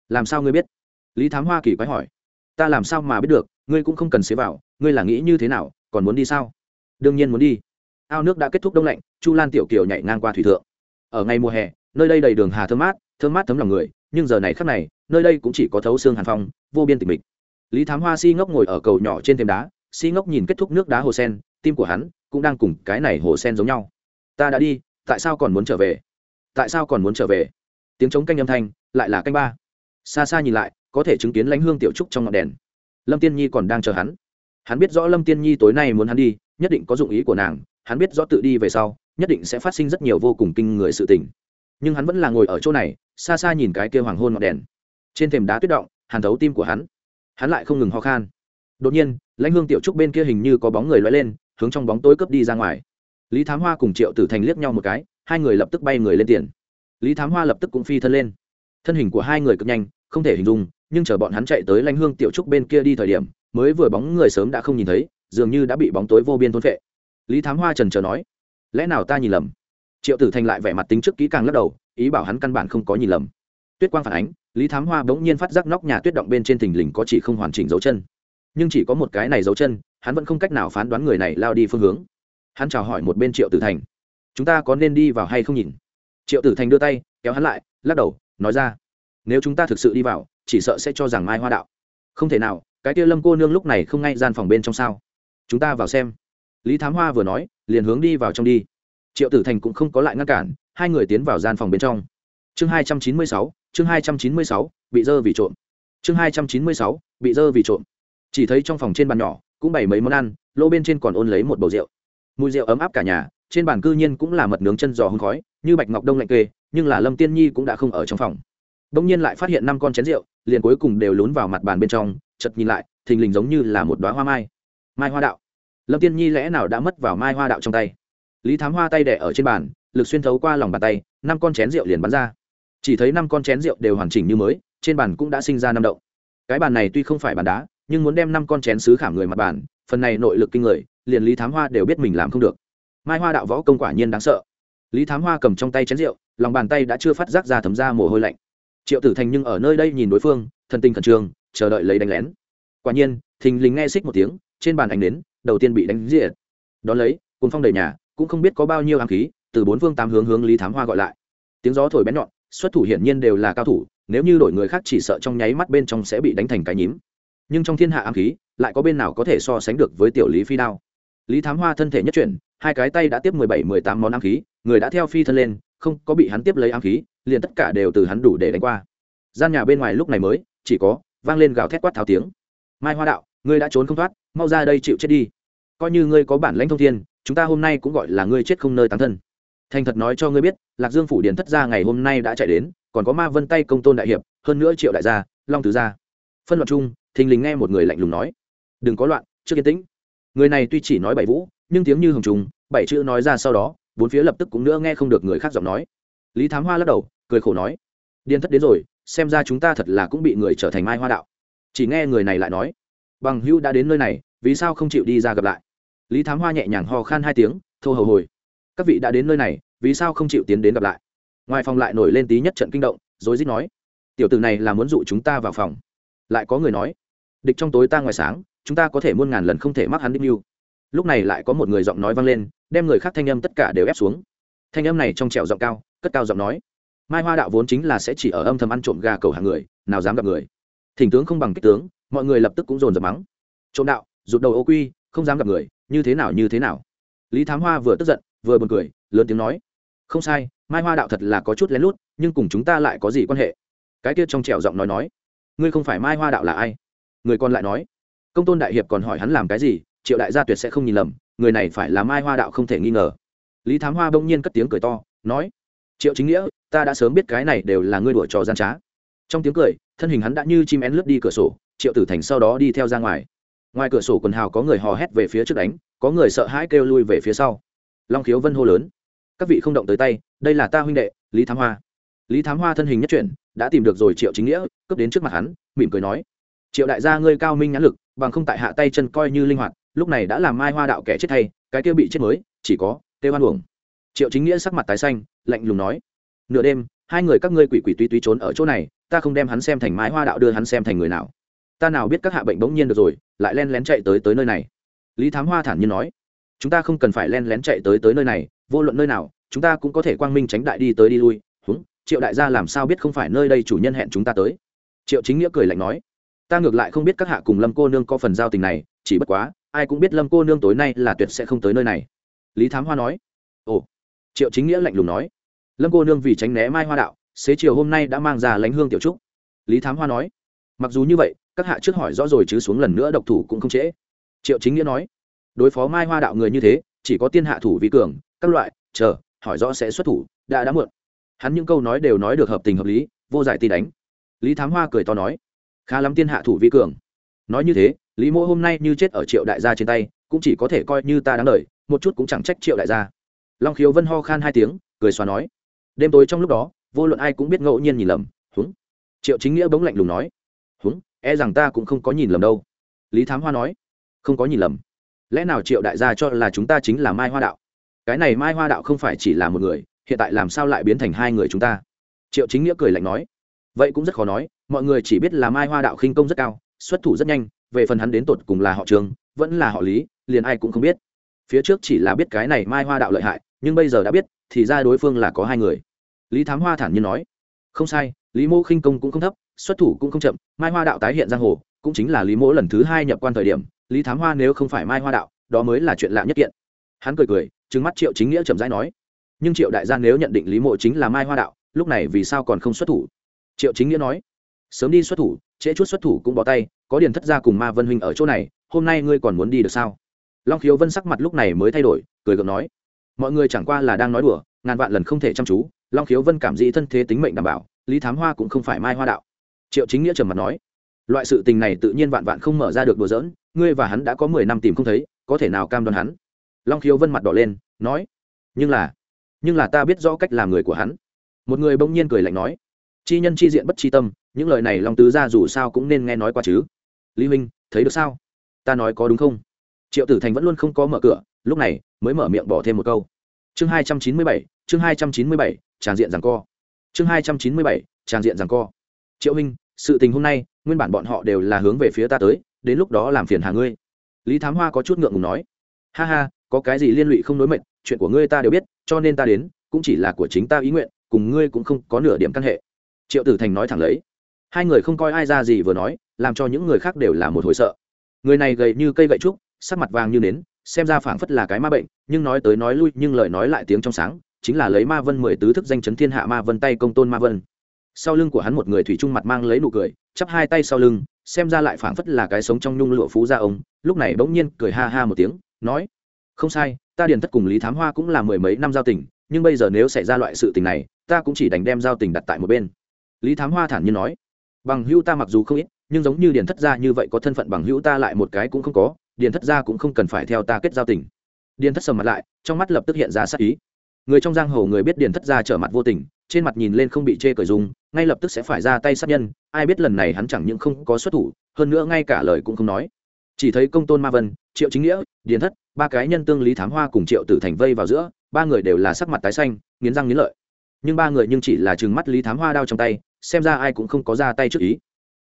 Speaker 1: Làm sao ngươi biết? Lý thám hoa kỳ quái hỏi, ta làm sao mà biết được, ngươi cũng không cần xế vào, ngươi là nghĩ như thế nào, còn muốn đi sao? Đương nhiên muốn đi. Ao nước đã kết thúc đông lạnh, chu lan tiểu kiều nhảy ngang qua thủy thượng ở ngày mùa hè, nơi đây đầy đường hà thơm mát thơm mát thấm lòng người, nhưng giờ này khắc này, nơi đây cũng chỉ có thấu xương hàn phong, vô biên tịch mịch. Lý thám hoa si ngốc ngồi ở cầu nhỏ trên thềm đá, si ngốc nhìn kết thúc nước đá hồ sen, tim của hắn cũng đang cùng cái này hồ sen giống nhau. Ta đã đi, tại sao còn muốn trở về? Tại sao còn muốn trở về? Tiếng trống canh âm thanh, lại là canh ba. Xa xa nhìn lại, có thể chứng kiến lãnh hương tiểu trúc trong ngọn đèn. Lâm tiên nhi còn đang chờ hắn. Hắn biết rõ lâm tiên nhi tối nay muốn hắn đi, nhất định có dụng ý của nàng, hắn biết rõ tự đi về sau nhất định sẽ phát sinh rất nhiều vô cùng kinh người sự tình. Nhưng hắn vẫn là ngồi ở chỗ này, xa xa nhìn cái kia hoàng hôn ngọn đèn. Trên thềm đá tuyết động, hàn thấu tim của hắn. Hắn lại không ngừng ho khan. Đột nhiên, lãnh hương tiểu trúc bên kia hình như có bóng người loay lên, hướng trong bóng tối cướp đi ra ngoài. Lý thám hoa cùng triệu tử thành liếc nhau một cái, hai người lập tức bay người lên tiền. Lý thám hoa lập tức cũng phi thân lên. Thân hình của hai người cực nhanh, không thể hình dung, nhưng chờ bọn hắn chạy tới lãnh hương tiểu trúc bên kia đi thời điểm, mới vừa bóng người sớm đã không nhìn thấy, dường như đã bị bóng tối vô biên thôn vệ lý thám hoa trần trờ nói lẽ nào ta nhìn lầm? Triệu tử thành lại vẻ mặt tính trước kỹ càng lắc đầu, ý bảo hắn căn bản không có nhìn lầm. Tuyết quang phản ánh, lý thám hoa bỗng nhiên phát giác nóc nhà tuyết động bên trên thình lình có chỉ không hoàn chỉnh dấu chân. Nhưng chỉ có một cái này dấu chân, hắn vẫn không cách nào phán đoán người này lao đi phương hướng. Hắn chào hỏi một bên triệu tử thành. Chúng ta có nên đi vào hay không nhìn? Triệu tử thành đưa tay, kéo hắn lại, lắc đầu, nói ra. Nếu chúng ta thực sự đi vào, chỉ sợ sẽ cho rằng mai hoa đạo. Không thể nào, cái kia lâm cô nương lúc này không ngay gian phòng bên trong sao? Chúng ta vào xem lý thám hoa vừa nói, liền hướng đi vào trong đi. Triệu tử thành cũng không có lại ngăn cản, hai người tiến vào gian phòng bên trong. Chương hai trăm chín mươi sáu, chương hai trăm chín mươi sáu, bị dơ vì trộm. Chương hai trăm chín mươi sáu, bị dơ vì trộm. Chỉ thấy trong phòng trên bàn nhỏ, cũng bày mấy món ăn, lô bên trên còn ôn lấy một bầu rượu. Mùi rượu ấm áp cả nhà, trên bàn cư nhiên cũng là mật nướng chân giò hương khói, như bạch ngọc đông lạnh kê, nhưng là lâm tiên nhi cũng đã không ở trong phòng. Đông nhiên lại phát hiện năm con chén rượu, liền cuối cùng đều lún vào mặt bàn bên trong chật nhìn lại, thình lình giống như là một đoá hoa mai. Mai hoa đạo lâm tiên nhi lẽ nào đã mất vào mai hoa đạo trong tay? Lý thám hoa tay đẻ ở trên bàn, lực xuyên thấu qua lòng bàn tay, năm con chén rượu liền bắn ra. Chỉ thấy năm con chén rượu đều hoàn chỉnh như mới, trên bàn cũng đã sinh ra năm động. Cái bàn này tuy không phải bàn đá, nhưng muốn đem năm con chén xứ khảm người mặt bàn, phần này nội lực kinh người, liền lý thám hoa đều biết mình làm không được. Mai hoa đạo võ công quả nhiên đáng sợ. Lý thám hoa cầm trong tay chén rượu, lòng bàn tay đã chưa phát giác ra thấm ra mồ hôi lạnh. Triệu tử thành nhưng ở nơi đây nhìn đối phương, thần tình khẩn trương, chờ đợi lấy đánh lén. Quả nhiên, thình lình nghe xích một tiếng, trên bàn ảnh đến đầu tiên bị đánh diệt. Đón lấy cùng phong đầy nhà, cũng không biết có bao nhiêu ám khí, từ bốn phương tám hướng hướng lý thám hoa gọi lại. Tiếng gió thổi bén nhọn, xuất thủ hiển nhiên đều là cao thủ, nếu như đổi người khác chỉ sợ trong nháy mắt bên trong sẽ bị đánh thành cái nhím. Nhưng trong thiên hạ ám khí, lại có bên nào có thể so sánh được với tiểu lý phi đao? Lý thám hoa thân thể nhất chuyển, hai cái tay đã tiếp mười bảy, mười tám món ám khí, người đã theo phi thân lên, không có bị hắn tiếp lấy ám khí, liền tất cả đều từ hắn đủ để đánh qua. Gian nhà bên ngoài lúc này mới, chỉ có vang lên gào thét quát tháo tiếng. Mai hoa đạo ngươi đã trốn không thoát, mau ra đây chịu chết đi. Coi như ngươi có bản lãnh thông thiên, chúng ta hôm nay cũng gọi là ngươi chết không nơi tán thân. Thành thật nói cho ngươi biết, lạc dương phủ điền thất gia ngày hôm nay đã chạy đến, còn có ma vân tay công tôn đại hiệp, hơn nữa triệu đại gia, long tứ gia. Phân loạn chung, thình lình nghe một người lạnh lùng nói. Đừng có loạn chưa yên tĩnh. Người này tuy chỉ nói bảy vũ, nhưng tiếng như hồng trùng, bảy chữ nói ra sau đó, bốn phía lập tức cũng nữa nghe không được người khác giọng nói. Lý thám hoa lắc đầu, cười khổ nói. Điên thất đến rồi, xem ra chúng ta thật là cũng bị người trở thành mai hoa đạo. Chỉ nghe người này lại nói bằng hữu đã đến nơi này, vì sao không chịu đi ra gặp lại? Lý thám hoa nhẹ nhàng ho khan hai tiếng, thô hầu hồi. Các vị đã đến nơi này, vì sao không chịu tiến đến gặp lại? Ngoài phòng lại nổi lên tí nhất trận kinh động rồi dít nói, tiểu tử này là muốn dụ chúng ta vào phòng. Lại có người nói, địch trong tối ta ngoài sáng, chúng ta có thể muôn ngàn lần không thể mắc hắn đích mưu. Lúc này lại có một người giọng nói vang lên, đem người khác thanh âm tất cả đều ép xuống. Thanh âm này trong trẻo giọng cao, cất cao giọng nói, mai hoa đạo vốn chính là sẽ chỉ ở âm thầm ăn trộm gà cầu hàng người, nào dám gặp người. Thỉnh tướng không bằng kích tướng mọi người lập tức cũng dồn dập mắng. Trộm đạo, rụt đầu ô quy, không dám gặp người, như thế nào, như thế nào? Lý thám hoa vừa tức giận, vừa buồn cười, lớn tiếng nói, không sai, mai hoa đạo thật là có chút lén lút, nhưng cùng chúng ta lại có gì quan hệ? Cái kia trong trẻo giọng nói nói, ngươi không phải mai hoa đạo là ai? Người còn lại nói, công tôn đại hiệp còn hỏi hắn làm cái gì, triệu đại gia tuyệt sẽ không nhìn lầm, người này phải là mai hoa đạo không thể nghi ngờ. Lý thám hoa bỗng nhiên cất tiếng cười to, nói, triệu chính nghĩa, ta đã sớm biết cái này đều là ngươi đùa trò gian trá. Trong tiếng cười, thân hình hắn đã như chim én lướt đi cửa sổ triệu tử thành sau đó đi theo ra ngoài. Ngoài cửa sổ quần hào có người hò hét về phía trước đánh, có người sợ hãi kêu lui về phía sau. Long khiếu vân hô lớn, các vị không động tới tay, đây là ta huynh đệ, lý thám hoa. Lý thám hoa thân hình nhất chuyển, đã tìm được rồi triệu chính nghĩa, cướp đến trước mặt hắn, mỉm cười nói, triệu đại gia ngươi cao minh nhãn lực, bằng không tại hạ tay chân coi như linh hoạt, lúc này đã làm mai hoa đạo kẻ chết thay, cái kia bị chết mới, chỉ có tê hoan uổng. Triệu chính nghĩa sắc mặt tái xanh, lạnh lùng nói, nửa đêm, hai người các ngươi quỷ quỷ tuy tuy trốn ở chỗ này, ta không đem hắn xem thành mai hoa đạo đưa hắn xem thành người nào ta nào biết các hạ bệnh bỗng nhiên được rồi, lại len lén chạy tới tới nơi này. Lý thám hoa thản nhiên nói, chúng ta không cần phải len lén chạy tới tới nơi này, vô luận nơi nào, chúng ta cũng có thể quang minh tránh đại đi tới đi lui. Húng, triệu đại gia làm sao biết không phải nơi đây chủ nhân hẹn chúng ta tới? Triệu chính nghĩa cười lạnh nói, ta ngược lại không biết các hạ cùng lâm cô nương có phần giao tình này, chỉ bất quá, ai cũng biết lâm cô nương tối nay là tuyệt sẽ không tới nơi này. Lý thám hoa nói, ồ. Triệu chính nghĩa lạnh lùng nói, lâm cô nương vì tránh né mai hoa đạo, xế chiều hôm nay đã mang ra lánh hương tiểu trúc. Lý thám hoa nói, mặc dù như vậy các hạ trước hỏi rõ rồi chứ xuống lần nữa độc thủ cũng không trễ. Triệu chính nghĩa nói, đối phó mai hoa đạo người như thế, chỉ có tiên hạ thủ vi cường, các loại, chờ, hỏi rõ sẽ xuất thủ, đã đã muộn. Hắn những câu nói đều nói được hợp tình hợp lý, vô giải tì đánh. Lý thám hoa cười to nói, khá lắm tiên hạ thủ vi cường. Nói như thế, lý mỗ hôm nay như chết ở triệu đại gia trên tay, cũng chỉ có thể coi như ta đáng lời một chút cũng chẳng trách triệu đại gia. Long khiếu vân ho khan hai tiếng, cười xóa nói, đêm tối trong lúc đó, vô luận ai cũng biết ngẫu nhiên nhìn lầm, húng. Triệu chính nghĩa bỗng lạnh lùng nói, húng e rằng ta cũng không có nhìn lầm đâu. Lý thám hoa nói, không có nhìn lầm. Lẽ nào triệu đại gia cho là chúng ta chính là mai hoa đạo? Cái này mai hoa đạo không phải chỉ là một người, hiện tại làm sao lại biến thành hai người chúng ta? Triệu chính nghĩa cười lạnh nói, vậy cũng rất khó nói, mọi người chỉ biết là mai hoa đạo khinh công rất cao, xuất thủ rất nhanh, về phần hắn đến tột cùng là họ trường, vẫn là họ lý, liền ai cũng không biết. Phía trước chỉ là biết cái này mai hoa đạo lợi hại, nhưng bây giờ đã biết, thì ra đối phương là có hai người. Lý thám hoa thản nhiên nói, không sai, lý mô khinh công cũng không thấp xuất thủ cũng không chậm, mai hoa đạo tái hiện giang hồ, cũng chính là lý mỗ lần thứ hai nhập quan thời điểm, lý thám hoa nếu không phải mai hoa đạo, đó mới là chuyện lạ nhất kiện. Hắn cười cười, trừng mắt triệu chính nghĩa chậm rãi nói, nhưng triệu đại gia nếu nhận định lý mộ chính là mai hoa đạo, lúc này vì sao còn không xuất thủ? Triệu chính nghĩa nói, sớm đi xuất thủ, trễ chút xuất thủ cũng bỏ tay, có điền thất gia cùng ma vân huynh ở chỗ này, hôm nay ngươi còn muốn đi được sao? Long khiếu vân sắc mặt lúc này mới thay đổi, cười gượng nói, mọi người chẳng qua là đang nói đùa, ngàn vạn lần không thể chăm chú. Long khiếu vân cảm dĩ thân thế tính mệnh đảm bảo, lý thám hoa cũng không phải mai hoa đạo triệu chính nghĩa trầm mặt nói, loại sự tình này tự nhiên vạn vạn không mở ra được đùa giỡn, ngươi và hắn đã có mười năm tìm không thấy, có thể nào cam đoan hắn? Long khiếu vân mặt đỏ lên, nói, nhưng là nhưng là ta biết rõ cách làm người của hắn. Một người bỗng nhiên cười lạnh nói, chi nhân chi diện bất chi tâm, những lời này long tứ ra dù sao cũng nên nghe nói qua chứ. Lý huynh, thấy được sao? Ta nói có đúng không? Triệu tử thành vẫn luôn không có mở cửa, lúc này mới mở miệng bỏ thêm một câu. Chương hai trăm chín mươi bảy, chương hai trăm chín mươi bảy, tràng diện rằng co. Chương hai trăm chín mươi bảy, tràng diện rằng co. Triệu huynh sự tình hôm nay, nguyên bản bọn họ đều là hướng về phía ta tới, đến lúc đó làm phiền hà ngươi. Lý thám hoa có chút ngượng ngùng nói. Ha ha, có cái gì liên lụy không đối mệnh, chuyện của ngươi ta đều biết, cho nên ta đến, cũng chỉ là của chính ta ý nguyện, cùng ngươi cũng không có nửa điểm căn hệ. Triệu tử thành nói thẳng lấy. Hai người không coi ai ra gì vừa nói, làm cho những người khác đều là một hồi sợ. Người này gầy như cây gậy trúc, sắc mặt vàng như nến, xem ra phảng phất là cái ma bệnh, nhưng nói tới nói lui, nhưng lời nói lại tiếng trong sáng, chính là lấy ma vân mười tứ thức danh chấn thiên hạ ma vân tay công tôn ma vân sau lưng của hắn một người thủy chung mặt mang lấy nụ cười, chắp hai tay sau lưng, xem ra lại phảng phất là cái sống trong nhung lụa phú gia ông. Lúc này bỗng nhiên cười ha ha một tiếng, nói, không sai, ta điền thất cùng lý thám hoa cũng là mười mấy năm giao tình, nhưng bây giờ nếu xảy ra loại sự tình này, ta cũng chỉ đành đem giao tình đặt tại một bên. Lý thám hoa thản nhiên nói, bằng hữu ta mặc dù không ít, nhưng giống như điền thất gia như vậy có thân phận bằng hữu ta lại một cái cũng không có, điền thất gia cũng không cần phải theo ta kết giao tình. Điền thất sầm mặt lại, trong mắt lập tức hiện ra sắc ý người trong giang hồ người biết điền thất gia trở mặt vô tình, trên mặt nhìn lên không bị chê cởi dùng ngay lập tức sẽ phải ra tay sát nhân, ai biết lần này hắn chẳng những không có xuất thủ, hơn nữa ngay cả lời cũng không nói. Chỉ thấy công tôn ma vân, triệu chính nghĩa, điền thất, ba cái nhân tương lý thám hoa cùng triệu tử thành vây vào giữa, ba người đều là sắc mặt tái xanh, nghiến răng nghiến lợi. Nhưng ba người nhưng chỉ là chừng mắt lý thám hoa đao trong tay, xem ra ai cũng không có ra tay trước ý.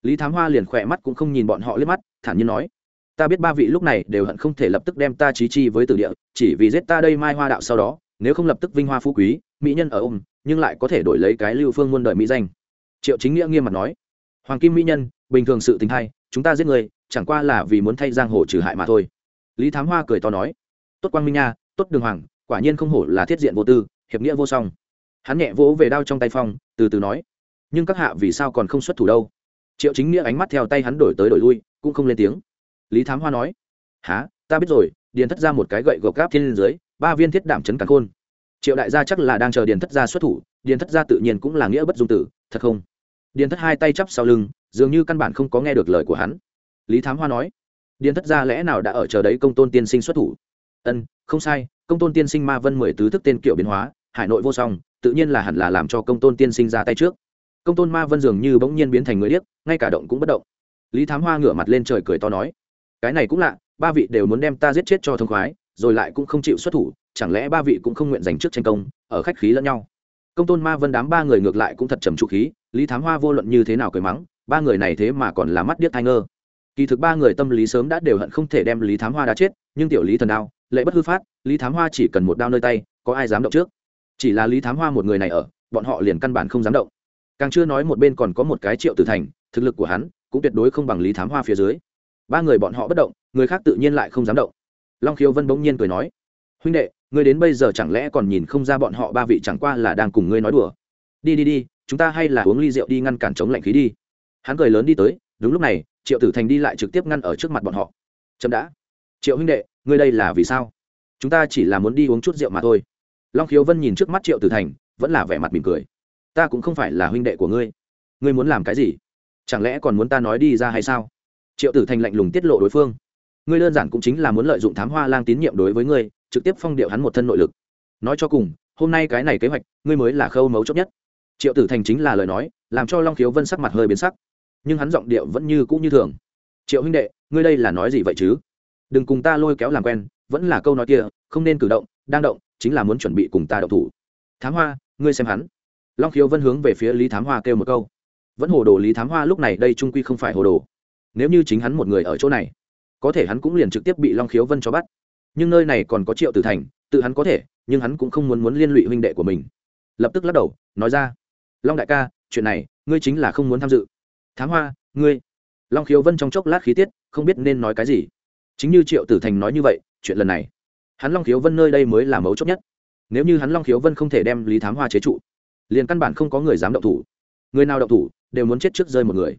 Speaker 1: Lý thám hoa liền khỏe mắt cũng không nhìn bọn họ liếc mắt, thản nhiên nói, ta biết ba vị lúc này đều hận không thể lập tức đem ta trí chi với tử địa, chỉ vì giết ta đây mai hoa đạo sau đó nếu không lập tức vinh hoa phú quý, mỹ nhân ở ôm, nhưng lại có thể đổi lấy cái lưu phương muôn đời mỹ danh. Triệu chính nghĩa nghiêm mặt nói, hoàng kim mỹ nhân, bình thường sự tình hay, chúng ta giết người, chẳng qua là vì muốn thay giang hồ trừ hại mà thôi. Lý thám hoa cười to nói, tốt quang minh nha, tốt đường hoàng, quả nhiên không hổ là thiết diện vô tư, hiệp nghĩa vô song. Hắn nhẹ vỗ về đao trong tay phong, từ từ nói, nhưng các hạ vì sao còn không xuất thủ đâu? Triệu chính nghĩa ánh mắt theo tay hắn đổi tới đổi lui, cũng không lên tiếng. Lý thám hoa nói há ta biết rồi, điền thất ra một cái gậy gộc gáp thiên dưới ba viên thiết đảm chấn càn khôn. Triệu đại gia chắc là đang chờ điền thất gia xuất thủ, điền thất gia tự nhiên cũng là nghĩa bất dung tử, thật không? Điền thất hai tay chắp sau lưng, dường như căn bản không có nghe được lời của hắn. Lý thám hoa nói, điền thất gia lẽ nào đã ở chờ đấy công tôn tiên sinh xuất thủ? Ân, không sai, công tôn tiên sinh ma vân mười tứ thức tên kiểu biến hóa, hải nội vô song, tự nhiên là hẳn là làm cho công tôn tiên sinh ra tay trước. Công tôn ma vân dường như bỗng nhiên biến thành người điếc, ngay cả động cũng bất động. Lý thám hoa ngửa mặt lên trời cười to nói, cái này cũng lạ, ba vị đều muốn đem ta giết chết cho thông khoái rồi lại cũng không chịu xuất thủ, chẳng lẽ ba vị cũng không nguyện giành trước tranh công, ở khách khí lẫn nhau? Công tôn ma vân đám ba người ngược lại cũng thật trầm trụ khí, lý thám hoa vô luận như thế nào cười mắng, ba người này thế mà còn là mắt điếc thai ngơ. Kỳ thực ba người tâm lý sớm đã đều hận không thể đem lý thám hoa đã chết, nhưng tiểu lý thần đao, lệ bất hư phát, lý thám hoa chỉ cần một đao nơi tay, có ai dám động trước? Chỉ là lý thám hoa một người này ở, bọn họ liền căn bản không dám động. Càng chưa nói một bên còn có một cái triệu tử thành, thực lực của hắn cũng tuyệt đối không bằng lý thám hoa phía dưới. Ba người bọn họ bất động, người khác tự nhiên lại không dám động long khiếu vân bỗng nhiên cười nói, huynh đệ, ngươi đến bây giờ chẳng lẽ còn nhìn không ra bọn họ ba vị chẳng qua là đang cùng ngươi nói đùa? Đi đi đi, chúng ta hay là uống ly rượu đi ngăn cản chống lạnh khí đi. Hắn cười lớn đi tới, đúng lúc này, triệu tử thành đi lại trực tiếp ngăn ở trước mặt bọn họ. Chậm đã. Triệu huynh đệ, ngươi đây là vì sao? Chúng ta chỉ là muốn đi uống chút rượu mà thôi. Long khiếu vân nhìn trước mắt triệu tử thành, vẫn là vẻ mặt mỉm cười. Ta cũng không phải là huynh đệ của ngươi. Ngươi muốn làm cái gì? Chẳng lẽ còn muốn ta nói đi ra hay sao? Triệu tử thành lạnh lùng tiết lộ đối phương ngươi đơn giản cũng chính là muốn lợi dụng thám hoa lang tín nhiệm đối với ngươi, trực tiếp phong điệu hắn một thân nội lực. Nói cho cùng, hôm nay cái này kế hoạch, ngươi mới là khâu mấu chốt nhất. Triệu tử thành chính là lời nói, làm cho long khiếu vân sắc mặt hơi biến sắc. Nhưng hắn giọng điệu vẫn như cũ như thường. Triệu huynh đệ, ngươi đây là nói gì vậy chứ? Đừng cùng ta lôi kéo làm quen, vẫn là câu nói kia, không nên cử động, đang động, chính là muốn chuẩn bị cùng ta đậu thủ. Thám hoa, ngươi xem hắn. Long khiếu vân hướng về phía lý thám hoa kêu một câu. Vẫn hồ đồ lý thám hoa lúc này đây trung quy không phải hồ đồ. Nếu như chính hắn một người ở chỗ này có thể hắn cũng liền trực tiếp bị long khiếu vân cho bắt. Nhưng nơi này còn có triệu tử thành, tự hắn có thể, nhưng hắn cũng không muốn muốn liên lụy huynh đệ của mình. Lập tức lắc đầu, nói ra, long đại ca, chuyện này, ngươi chính là không muốn tham dự. Thám hoa, ngươi. Long khiếu vân trong chốc lát khí tiết, không biết nên nói cái gì. Chính như triệu tử thành nói như vậy, chuyện lần này, hắn long khiếu vân nơi đây mới là mấu chốt nhất. Nếu như hắn long khiếu vân không thể đem lý thám hoa chế trụ, liền căn bản không có người dám động thủ. Người nào động thủ, đều muốn chết trước rơi một người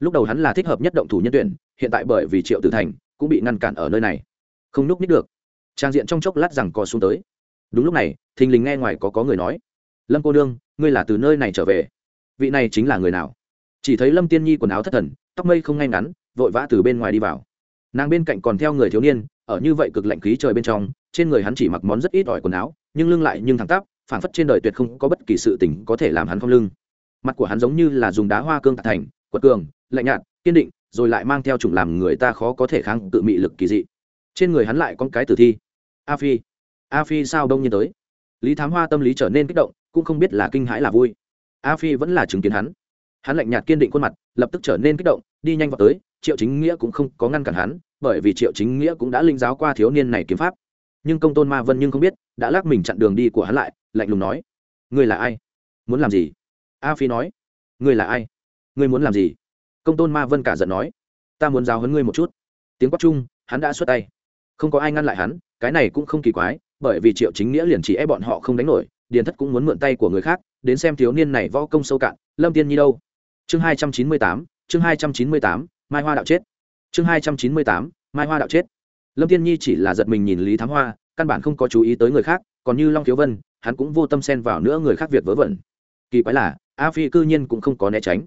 Speaker 1: lúc đầu hắn là thích hợp nhất động thủ nhân tuyển, hiện tại bởi vì triệu tử thành cũng bị ngăn cản ở nơi này. Không núp nít được. Trang diện trong chốc lát rằng co xuống tới. Đúng lúc này, thình lình nghe ngoài có có người nói. Lâm cô nương, ngươi là từ nơi này trở về? Vị này chính là người nào? Chỉ thấy lâm tiên nhi quần áo thất thần, tóc mây không ngay ngắn, vội vã từ bên ngoài đi vào. Nàng bên cạnh còn theo người thiếu niên, ở như vậy cực lạnh khí trời bên trong, trên người hắn chỉ mặc món rất ít ỏi quần áo, nhưng lưng lại nhưng thẳng tắp phản phất trên đời tuyệt không có bất kỳ sự tình có thể làm hắn không lưng. Mặt của hắn giống như là dùng đá hoa cương tạc thành, quật cường lạnh nhạt, kiên định, rồi lại mang theo chủng làm người ta khó có thể kháng tự mị lực kỳ dị. Trên người hắn lại có cái tử thi. A phi a phi sao đông nhiên tới? Lý thám hoa tâm lý trở nên kích động, cũng không biết là kinh hãi là vui. A phi vẫn là chứng kiến hắn. Hắn lạnh nhạt kiên định khuôn mặt, lập tức trở nên kích động, đi nhanh vào tới, triệu chính nghĩa cũng không có ngăn cản hắn, bởi vì triệu chính nghĩa cũng đã linh giáo qua thiếu niên này kiếm pháp. Nhưng công tôn ma vân nhưng không biết, đã lắc mình chặn đường đi của hắn lại, lạnh lùng nói, ngươi là ai? Muốn làm gì? A phi nói, ngươi là ai? Ngươi muốn làm gì? Công tôn ma vân cả giận nói, ta muốn giáo hấn ngươi một chút. Tiếng quát chung, hắn đã xuất tay. Không có ai ngăn lại hắn, cái này cũng không kỳ quái, bởi vì triệu chính nghĩa liền chỉ ép bọn họ không đánh nổi, điền thất cũng muốn mượn tay của người khác, đến xem thiếu niên này võ công sâu cạn, lâm tiên nhi đâu? Chương hai trăm chín mươi tám, chương hai trăm chín mươi tám, mai hoa đạo chết. Chương hai trăm chín mươi tám, mai hoa đạo chết. Lâm tiên nhi chỉ là giật mình nhìn lý thám hoa, căn bản không có chú ý tới người khác, còn như long thiếu vân, hắn cũng vô tâm xen vào nữa người khác việc vớ vẩn. Kỳ quái là, a phi cư nhiên cũng không có né tránh.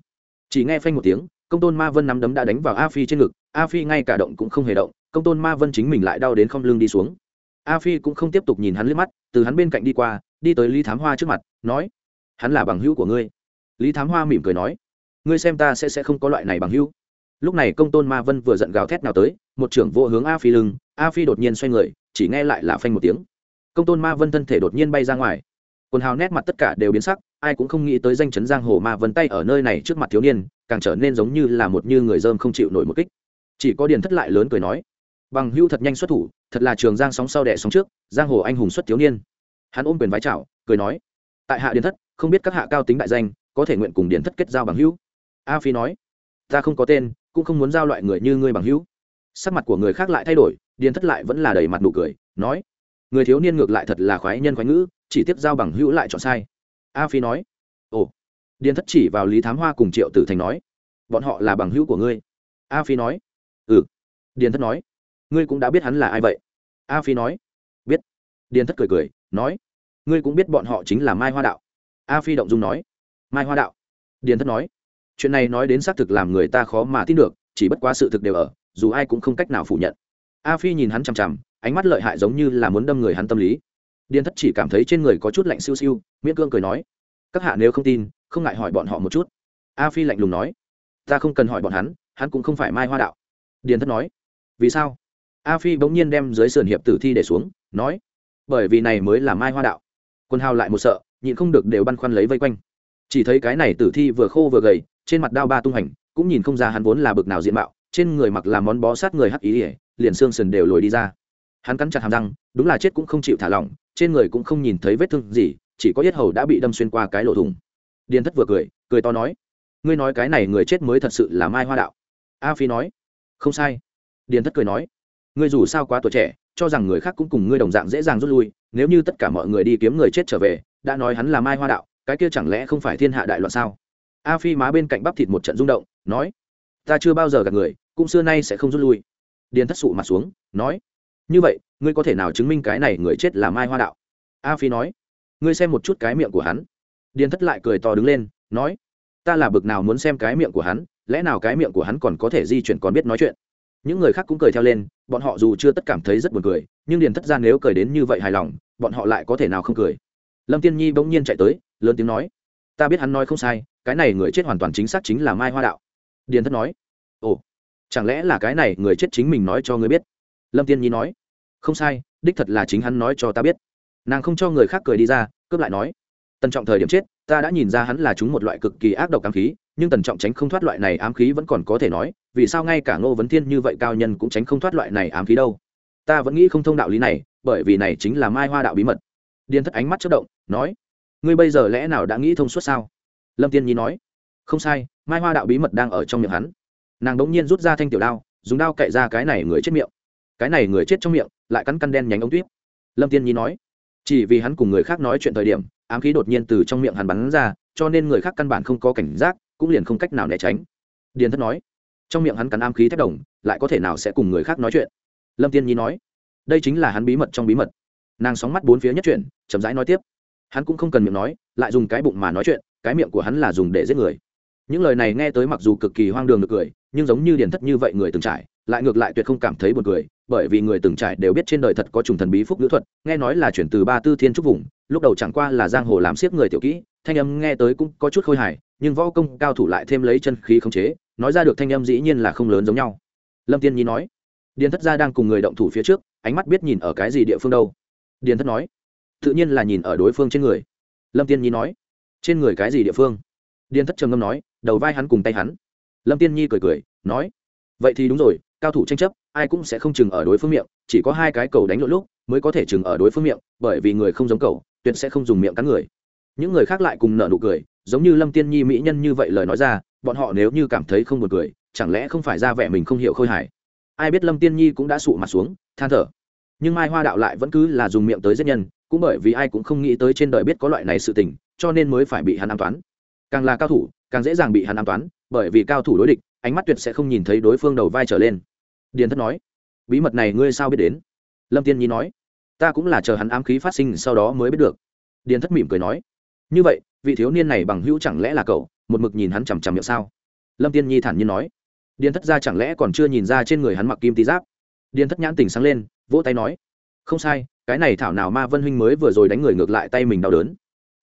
Speaker 1: Chỉ nghe phanh một tiếng công tôn ma vân nắm đấm đã đánh vào a phi trên ngực, a phi ngay cả động cũng không hề động, công tôn ma vân chính mình lại đau đến không lưng đi xuống. A phi cũng không tiếp tục nhìn hắn liếc mắt, từ hắn bên cạnh đi qua, đi tới lý thám hoa trước mặt, nói, hắn là bằng hữu của ngươi. Lý thám hoa mỉm cười nói, ngươi xem ta sẽ sẽ không có loại này bằng hữu. Lúc này công tôn ma vân vừa giận gào thét nào tới, một trưởng vô hướng a phi lưng, a phi đột nhiên xoay người, chỉ nghe lại là phanh một tiếng. Công tôn ma vân thân thể đột nhiên bay ra ngoài. Quần hào nét mặt tất cả đều biến sắc ai cũng không nghĩ tới danh chấn giang hồ ma vân tay ở nơi này trước mặt thiếu niên, càng trở nên giống như là một như người dơm không chịu nổi một kích. Chỉ có điền thất lại lớn cười nói, bằng hưu thật nhanh xuất thủ, thật là trường giang sóng sau đẻ sóng trước, giang hồ anh hùng xuất thiếu niên. Hắn ôm quyền vái chào, cười nói, tại hạ điền thất, không biết các hạ cao tính đại danh, có thể nguyện cùng điền thất kết giao bằng hữu. A phi nói, ta không có tên, cũng không muốn giao loại người như ngươi bằng hữu. Sắc mặt của người khác lại thay đổi, điền thất lại vẫn là đầy mặt nụ cười, nói, người thiếu niên ngược lại thật là khoái nhân khoái ngữ, chỉ tiếp giao bằng hữu lại chọn sai a phi nói, ồ, điền thất chỉ vào lý thám hoa cùng triệu tử thành nói, bọn họ là bằng hữu của ngươi. A phi nói ừ. Điền thất nói, ngươi cũng đã biết hắn là ai vậy? A phi nói, biết. Điền thất cười cười, nói, ngươi cũng biết bọn họ chính là mai hoa đạo. A phi động dung nói, mai hoa đạo. Điền thất nói, chuyện này nói đến xác thực làm người ta khó mà tin được, chỉ bất quá sự thực đều ở, dù ai cũng không cách nào phủ nhận. A phi nhìn hắn chằm chằm, ánh mắt lợi hại giống như là muốn đâm người hắn tâm lý điền thất chỉ cảm thấy trên người có chút lạnh siêu siêu, miễn cương cười nói, các hạ nếu không tin, không ngại hỏi bọn họ một chút. A phi lạnh lùng nói, ta không cần hỏi bọn hắn hắn cũng không phải mai hoa đạo. Điền thất nói, vì sao? A phi bỗng nhiên đem dưới sườn hiệp tử thi để xuống, nói, bởi vì này mới là mai hoa đạo. Quân hào lại một sợ, nhịn không được đều băn khoăn lấy vây quanh. Chỉ thấy cái này tử thi vừa khô vừa gầy, trên mặt đao ba tung hành, cũng nhìn không ra hắn vốn là bực nào diện mạo, trên người mặc làm món bó sát người hắc ý ỉa liền xương sườn đều lồi đi ra. Hắn cắn chặt hàm răng, đúng là chết cũng không chịu thả lỏng trên người cũng không nhìn thấy vết thương gì, chỉ có yết hầu đã bị đâm xuyên qua cái lỗ thủng. Điền thất vừa cười cười to nói, ngươi nói cái này người chết mới thật sự là mai hoa đạo. A phi nói, không sai. Điền thất cười nói, ngươi dù sao quá tuổi trẻ, cho rằng người khác cũng cùng ngươi đồng dạng dễ dàng rút lui, nếu như tất cả mọi người đi kiếm người chết trở về, đã nói hắn là mai hoa đạo, cái kia chẳng lẽ không phải thiên hạ đại loạn sao? A phi má bên cạnh bắp thịt một trận rung động, nói, ta chưa bao giờ gặp người, cũng xưa nay sẽ không rút lui. Điền thất sụ mặt xuống, nói như vậy, ngươi có thể nào chứng minh cái này người chết là mai hoa đạo? A phi nói. Ngươi xem một chút cái miệng của hắn. Điền thất lại cười to đứng lên, nói. Ta là bực nào muốn xem cái miệng của hắn, lẽ nào cái miệng của hắn còn có thể di chuyển còn biết nói chuyện? Những người khác cũng cười theo lên, bọn họ dù chưa tất cảm thấy rất buồn cười, nhưng điền thất ra nếu cười đến như vậy hài lòng, bọn họ lại có thể nào không cười? Lâm tiên nhi bỗng nhiên chạy tới, lớn tiếng nói. Ta biết hắn nói không sai, cái này người chết hoàn toàn chính xác chính là mai hoa đạo. Điền thất nói. Ồ, chẳng lẽ là cái này người chết chính mình nói cho ngươi biết? Lâm tiên nhi nói, không sai, đích thật là chính hắn nói cho ta biết. Nàng không cho người khác cười đi ra, cướp lại nói, tần trọng thời điểm chết, ta đã nhìn ra hắn là chúng một loại cực kỳ ác độc ám khí, nhưng tần trọng tránh không thoát loại này ám khí vẫn còn có thể nói, vì sao ngay cả ngô vấn thiên như vậy cao nhân cũng tránh không thoát loại này ám khí đâu? Ta vẫn nghĩ không thông đạo lý này, bởi vì này chính là mai hoa đạo bí mật. Điền thất ánh mắt chất động, nói, ngươi bây giờ lẽ nào đã nghĩ thông suốt sao? Lâm tiên nhi nói, không sai, mai hoa đạo bí mật đang ở trong miệng hắn. Nàng đ ỗ n g nhiên rút ra thanh tiểu đao, dùng đao cậy ra cái này người chết miệng cái này người chết trong miệng, lại cắn căn đen nhánh ống tuyết lâm tiên nhi nói, chỉ vì hắn cùng người khác nói chuyện thời điểm, ám khí đột nhiên từ trong miệng hắn bắn ra, cho nên người khác căn bản không có cảnh giác, cũng liền không cách nào né tránh. Điền thất nói, trong miệng hắn cắn ám khí thép đồng, lại có thể nào sẽ cùng người khác nói chuyện? Lâm tiên nhi nói, đây chính là hắn bí mật trong bí mật. Nàng sóng mắt bốn phía nhất chuyển chậm rãi nói tiếp. Hắn cũng không cần miệng nói, lại dùng cái bụng mà nói chuyện, cái miệng của hắn là dùng để giết người. Những lời này nghe tới mặc dù cực kỳ hoang đường được cười, nhưng giống như điển thất như vậy người từng trải lại ngược lại tuyệt không cảm thấy buồn cười, bởi vì người từng trải đều biết trên đời thật có trùng thần bí phúc nữ thuật, nghe nói là chuyển từ ba tư thiên trúc vùng, lúc đầu chẳng qua là giang hồ làm xiếc người tiểu kỹ, thanh âm nghe tới cũng có chút khôi hài, nhưng võ công cao thủ lại thêm lấy chân khí khống chế, nói ra được thanh âm dĩ nhiên là không lớn giống nhau. Lâm tiên nhi nói, điền thất gia đang cùng người động thủ phía trước, ánh mắt biết nhìn ở cái gì địa phương đâu. Điền thất nói, tự nhiên là nhìn ở đối phương trên người. Lâm tiên nhi nói, trên người cái gì địa phương? Điền thất trầm ngâm nói, đầu vai hắn cùng tay hắn. Lâm tiên nhi cười cười, nói, vậy thì đúng rồi cao thủ tranh chấp, ai cũng sẽ không chừng ở đối phương miệng, chỉ có hai cái cầu đánh lộn lúc mới có thể chừng ở đối phương miệng, bởi vì người không giống cầu, tuyệt sẽ không dùng miệng cắn người. Những người khác lại cùng nở nụ cười, giống như lâm tiên nhi mỹ nhân như vậy lời nói ra, bọn họ nếu như cảm thấy không buồn cười, chẳng lẽ không phải ra vẻ mình không hiểu khôi hài? Ai biết lâm tiên nhi cũng đã sụ mặt xuống, than thở. Nhưng mai hoa đạo lại vẫn cứ là dùng miệng tới giết nhân, cũng bởi vì ai cũng không nghĩ tới trên đời biết có loại này sự tình, cho nên mới phải bị hắn an toán. Càng là cao thủ, càng dễ dàng bị hắn an toán, bởi vì cao thủ đối địch, ánh mắt tuyệt sẽ không nhìn thấy đối phương đầu vai trở lên điền thất nói, bí mật này ngươi sao biết đến? Lâm tiên nhi nói, ta cũng là chờ hắn ám khí phát sinh sau đó mới biết được. Điền thất mỉm cười nói, như vậy, vị thiếu niên này bằng hữu chẳng lẽ là cậu, một mực nhìn hắn chằm chằm miệng sao? Lâm tiên nhi thản nhiên nói, điền thất ra chẳng lẽ còn chưa nhìn ra trên người hắn mặc kim tý giáp? Điền thất nhãn tỉnh sáng lên, vỗ tay nói, không sai, cái này thảo nào ma vân huynh mới vừa rồi đánh người ngược lại tay mình đau đớn.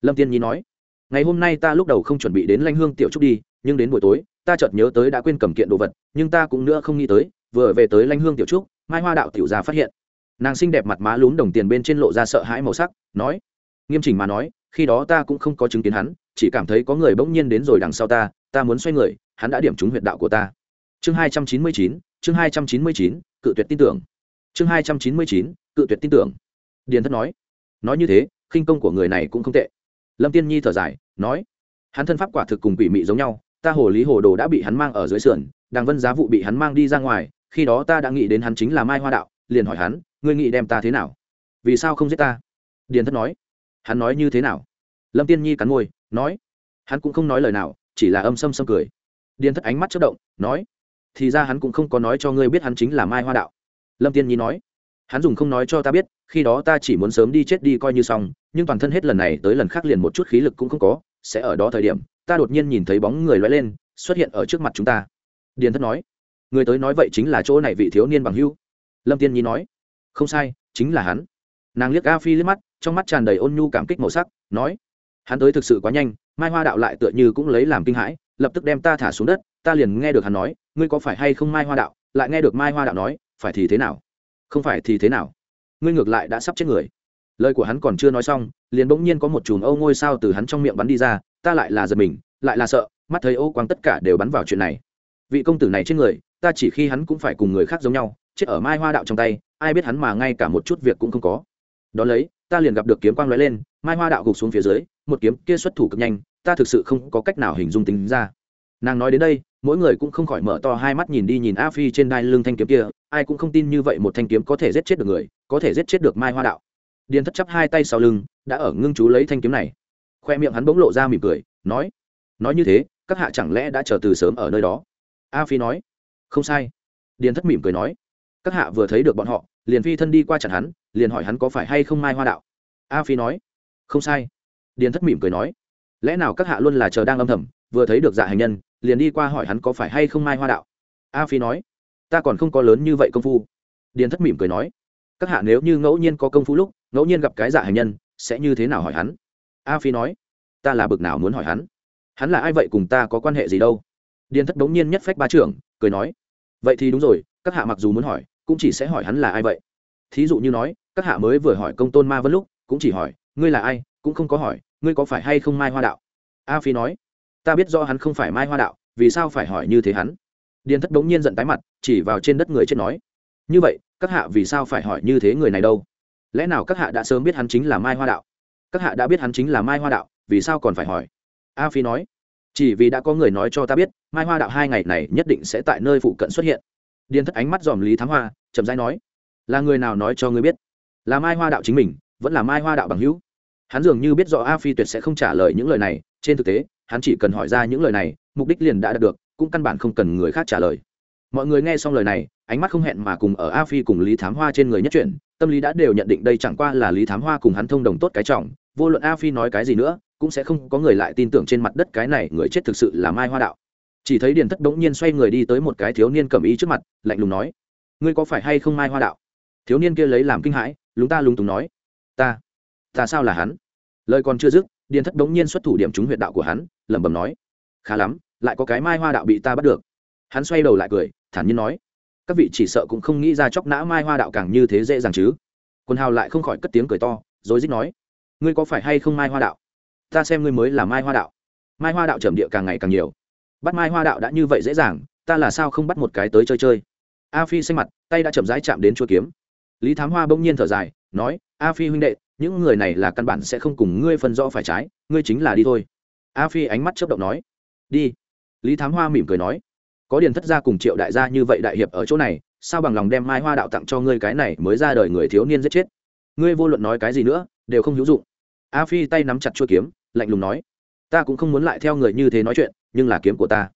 Speaker 1: Lâm tiên nhi nói, ngày hôm nay ta lúc đầu không chuẩn bị đến lanh hương tiểu trúc đi, nhưng đến buổi tối, ta chợt nhớ tới đã quên cầm kiện đồ vật, nhưng ta cũng nữa không nghĩ tới vừa về tới lanh hương tiểu trúc, mai hoa đạo tiểu gia phát hiện. Nàng xinh đẹp mặt má lún đồng tiền bên trên lộ ra sợ hãi màu sắc, nói, nghiêm chỉnh mà nói, khi đó ta cũng không có chứng kiến hắn, chỉ cảm thấy có người bỗng nhiên đến rồi đằng sau ta ta muốn xoay người, hắn đã điểm trúng huyệt đạo của ta. Chương hai trăm chín mươi chín, chương hai trăm chín mươi chín, cự tuyệt tin tưởng. Chương hai trăm chín mươi chín, cự tuyệt tin tưởng. Điền thất nói nói như thế, khinh công của người này cũng không tệ. Lâm tiên nhi thở dài, nói, hắn thân pháp quả thực cùng quỷ mị giống nhau, ta hồ lý hồ đồ đã bị hắn mang ở dưới sườn, đàng vân giá vụ bị hắn mang đi ra ngoài khi đó ta đã nghĩ đến hắn chính là mai hoa đạo, liền hỏi hắn, ngươi nghĩ đem ta thế nào? Vì sao không giết ta? Điền thất nói, hắn nói như thế nào? Lâm tiên nhi cắn môi, nói, hắn cũng không nói lời nào, chỉ là âm xâm xâm cười. Điền thất ánh mắt chất động, nói, thì ra hắn cũng không có nói cho ngươi biết hắn chính là mai hoa đạo. Lâm tiên nhi nói, hắn dùng không nói cho ta biết, khi đó ta chỉ muốn sớm đi chết đi coi như xong, nhưng toàn thân hết lần này tới lần khác liền một chút khí lực cũng không có, sẽ ở đó thời điểm, ta đột nhiên nhìn thấy bóng người loay lên, xuất hiện ở trước mặt chúng ta. Điền thất nói người tới nói vậy chính là chỗ này vị thiếu niên bằng hưu lâm tiên nhi nói, không sai, chính là hắn. Nàng liếc a phi liếc mắt, trong mắt tràn đầy ôn nhu cảm kích màu sắc, nói, hắn tới thực sự quá nhanh, mai hoa đạo lại tựa như cũng lấy làm kinh hãi, lập tức đem ta thả xuống đất, ta liền nghe được hắn nói, ngươi có phải hay không mai hoa đạo, lại nghe được mai hoa đạo nói, phải thì thế nào? Không phải thì thế nào? Ngươi ngược lại đã sắp chết người. Lời của hắn còn chưa nói xong, liền bỗng nhiên có một chùm âu ngôi sao từ hắn trong miệng bắn đi ra, ta lại là giật mình, lại là sợ, mắt thấy ô quang tất cả đều bắn vào chuyện này. Vị công tử này trên người ta chỉ khi hắn cũng phải cùng người khác giống nhau, chết ở mai hoa đạo trong tay, ai biết hắn mà ngay cả một chút việc cũng không có. Đón lấy, ta liền gặp được kiếm quang lóe lên, mai hoa đạo gục xuống phía dưới, một kiếm kia xuất thủ cực nhanh, ta thực sự không có cách nào hình dung tính ra. Nàng nói đến đây, mỗi người cũng không khỏi mở to hai mắt nhìn đi nhìn a phi trên đai lưng thanh kiếm kia, ai cũng không tin như vậy một thanh kiếm có thể giết chết được người, có thể giết chết được mai hoa đạo. Điền thất chấp hai tay sau lưng, đã ở ngưng chú lấy thanh kiếm này. Khoe miệng hắn bỗng lộ ra mỉm cười, nói nói như thế, các hạ chẳng lẽ đã chờ từ sớm ở nơi đó? A phi nói không sai. Điền thất mỉm cười nói, các hạ vừa thấy được bọn họ, liền phi thân đi qua chặn hắn, liền hỏi hắn có phải hay không mai hoa đạo. A phi nói, không sai. Điền thất mỉm cười nói, lẽ nào các hạ luôn là chờ đang âm thầm, vừa thấy được dạ hành nhân, liền đi qua hỏi hắn có phải hay không mai hoa đạo. A phi nói, ta còn không có lớn như vậy công phu. Điền thất mỉm cười nói, các hạ nếu như ngẫu nhiên có công phu lúc, ngẫu nhiên gặp cái dạ hành nhân, sẽ như thế nào hỏi hắn? A phi nói, ta là bực nào muốn hỏi hắn? Hắn là ai vậy cùng ta có quan hệ gì đâu? Điền thất đống nhiên nhất phách ba trưởng, cười nói vậy thì đúng rồi, các hạ mặc dù muốn hỏi, cũng chỉ sẽ hỏi hắn là ai vậy. Thí dụ như nói, các hạ mới vừa hỏi công tôn ma vân lúc, cũng chỉ hỏi, ngươi là ai, cũng không có hỏi, ngươi có phải hay không mai hoa đạo? A phi nói, ta biết do hắn không phải mai hoa đạo, vì sao phải hỏi như thế hắn? Điền thất đống nhiên giận tái mặt, chỉ vào trên đất người chết nói, như vậy, các hạ vì sao phải hỏi như thế người này đâu? Lẽ nào các hạ đã sớm biết hắn chính là mai hoa đạo? Các hạ đã biết hắn chính là mai hoa đạo, vì sao còn phải hỏi? A phi nói chỉ vì đã có người nói cho ta biết, mai hoa đạo hai ngày này nhất định sẽ tại nơi phụ cận xuất hiện. Điền thất ánh mắt dòm lý thám hoa, chậm rãi nói, là người nào nói cho ngươi biết? Là mai hoa đạo chính mình, vẫn là mai hoa đạo bằng hữu? Hắn dường như biết rõ a phi tuyệt sẽ không trả lời những lời này, trên thực tế, hắn chỉ cần hỏi ra những lời này, mục đích liền đã đạt được, cũng căn bản không cần người khác trả lời. Mọi người nghe xong lời này, ánh mắt không hẹn mà cùng ở a phi cùng lý thám hoa trên người nhất chuyển tâm lý đã đều nhận định đây chẳng qua là lý thám hoa cùng hắn thông đồng tốt cái trọng, vô luận a phi nói cái gì nữa cũng sẽ không có người lại tin tưởng trên mặt đất cái này người chết thực sự là mai hoa đạo. Chỉ thấy điền thất bỗng nhiên xoay người đi tới một cái thiếu niên cầm ý trước mặt, lạnh lùng nói, ngươi có phải hay không mai hoa đạo? Thiếu niên kia lấy làm kinh hãi, lúng ta lúng túng nói, ta ta sao là hắn? Lời còn chưa dứt, điền thất bỗng nhiên xuất thủ điểm trúng huyệt đạo của hắn, lẩm bẩm nói, khá lắm, lại có cái mai hoa đạo bị ta bắt được. Hắn xoay đầu lại cười, thản nhiên nói, các vị chỉ sợ cũng không nghĩ ra chóc nã mai hoa đạo càng như thế dễ dàng chứ. Quân hào lại không khỏi cất tiếng cười to rồi dích nói, ngươi có phải hay không mai hoa đạo? Ta xem ngươi mới là mai hoa đạo. Mai hoa đạo trầm địa càng ngày càng nhiều. Bắt mai hoa đạo đã như vậy dễ dàng, ta là sao không bắt một cái tới chơi chơi? A phi xanh mặt, tay đã chậm rãi chạm đến chua kiếm. Lý thám hoa bỗng nhiên thở dài, nói, a phi huynh đệ, những người này là căn bản sẽ không cùng ngươi phân rõ phải trái, ngươi chính là đi thôi. A phi ánh mắt chớp động nói, đi. Lý thám hoa mỉm cười nói, có điền thất gia cùng triệu đại gia như vậy đại hiệp ở chỗ này, sao bằng lòng đem mai hoa đạo tặng cho ngươi cái này mới ra đời người thiếu niên giết chết? Ngươi vô luận nói cái gì nữa, đều không hữu dụng. A phi tay nắm chặt chuôi kiếm lạnh lùng nói, ta cũng không muốn lại theo người như thế nói chuyện, nhưng là kiếm của ta.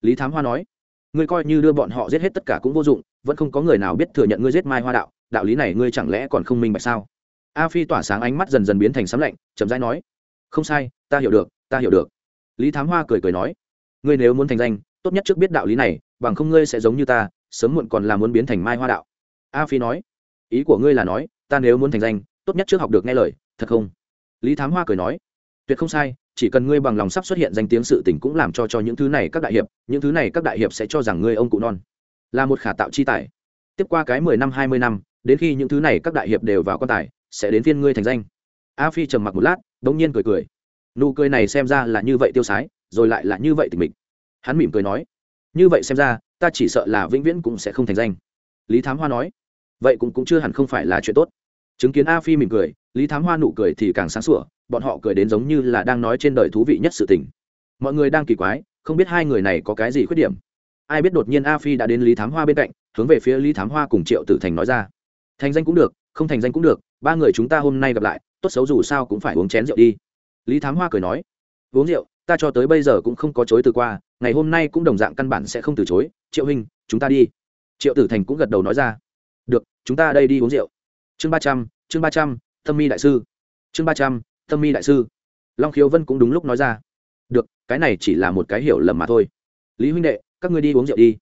Speaker 1: Lý thám hoa nói, ngươi coi như đưa bọn họ giết hết tất cả cũng vô dụng, vẫn không có người nào biết thừa nhận ngươi giết mai hoa đạo đạo lý này ngươi chẳng lẽ còn không minh bạch sao? A phi tỏa sáng ánh mắt dần dần biến thành sấm lạnh, chậm rãi nói, không sai, ta hiểu được, ta hiểu được. Lý thám hoa cười cười nói, ngươi nếu muốn thành danh, tốt nhất trước biết đạo lý này, bằng không ngươi sẽ giống như ta, sớm muộn còn là muốn biến thành mai hoa đạo. A phi nói, ý của ngươi là nói, ta nếu muốn thành danh, tốt nhất trước học được nghe lời, thật không? Lý thám hoa cười nói tuyệt không sai chỉ cần ngươi bằng lòng sắp xuất hiện danh tiếng sự tình cũng làm cho cho những thứ này các đại hiệp những thứ này các đại hiệp sẽ cho rằng ngươi ông cụ non. Là một khả tạo chi tài. Tiếp qua cái mười năm hai mươi năm đến khi những thứ này các đại hiệp đều vào quan tài sẽ đến phiên ngươi thành danh. A phi trầm mặc một lát đ ỗ n g nhiên cười cười. Nụ cười này xem ra là như vậy tiêu sái rồi lại là như vậy tình mình hắn mỉm cười nói như vậy xem ra ta chỉ sợ là vĩnh viễn cũng sẽ không thành danh. Lý thám hoa nói vậy cũng, cũng chưa hẳn không phải là chuyện tốt. Chứng kiến a phi mỉm cười lý thám hoa nụ cười thì càng sáng sủa bọn họ cười đến giống như là đang nói trên đời thú vị nhất sự tình. Mọi người đang kỳ quái, không biết hai người này có cái gì khuyết điểm. Ai biết đột nhiên a phi đã đến lý thám hoa bên cạnh, hướng về phía lý thám hoa cùng triệu tử thành nói ra. Thành danh cũng được, không thành danh cũng được, ba người chúng ta hôm nay gặp lại, tốt xấu dù sao cũng phải uống chén rượu đi. Lý thám hoa cười nói, uống rượu, ta cho tới bây giờ cũng không có chối từ qua, ngày hôm nay cũng đồng dạng căn bản sẽ không từ chối, triệu hình chúng ta đi. Triệu tử thành cũng gật đầu nói ra, được, chúng ta đây đi uống rượu. Chương ba trăm, chương ba trăm tâm mi đại sư. Chương ba trăm tâm mi đại sư. Long khiếu vân cũng đúng lúc nói ra. Được, cái này chỉ là một cái hiểu lầm mà thôi. Lý huynh đệ, các ngươi đi uống rượu đi.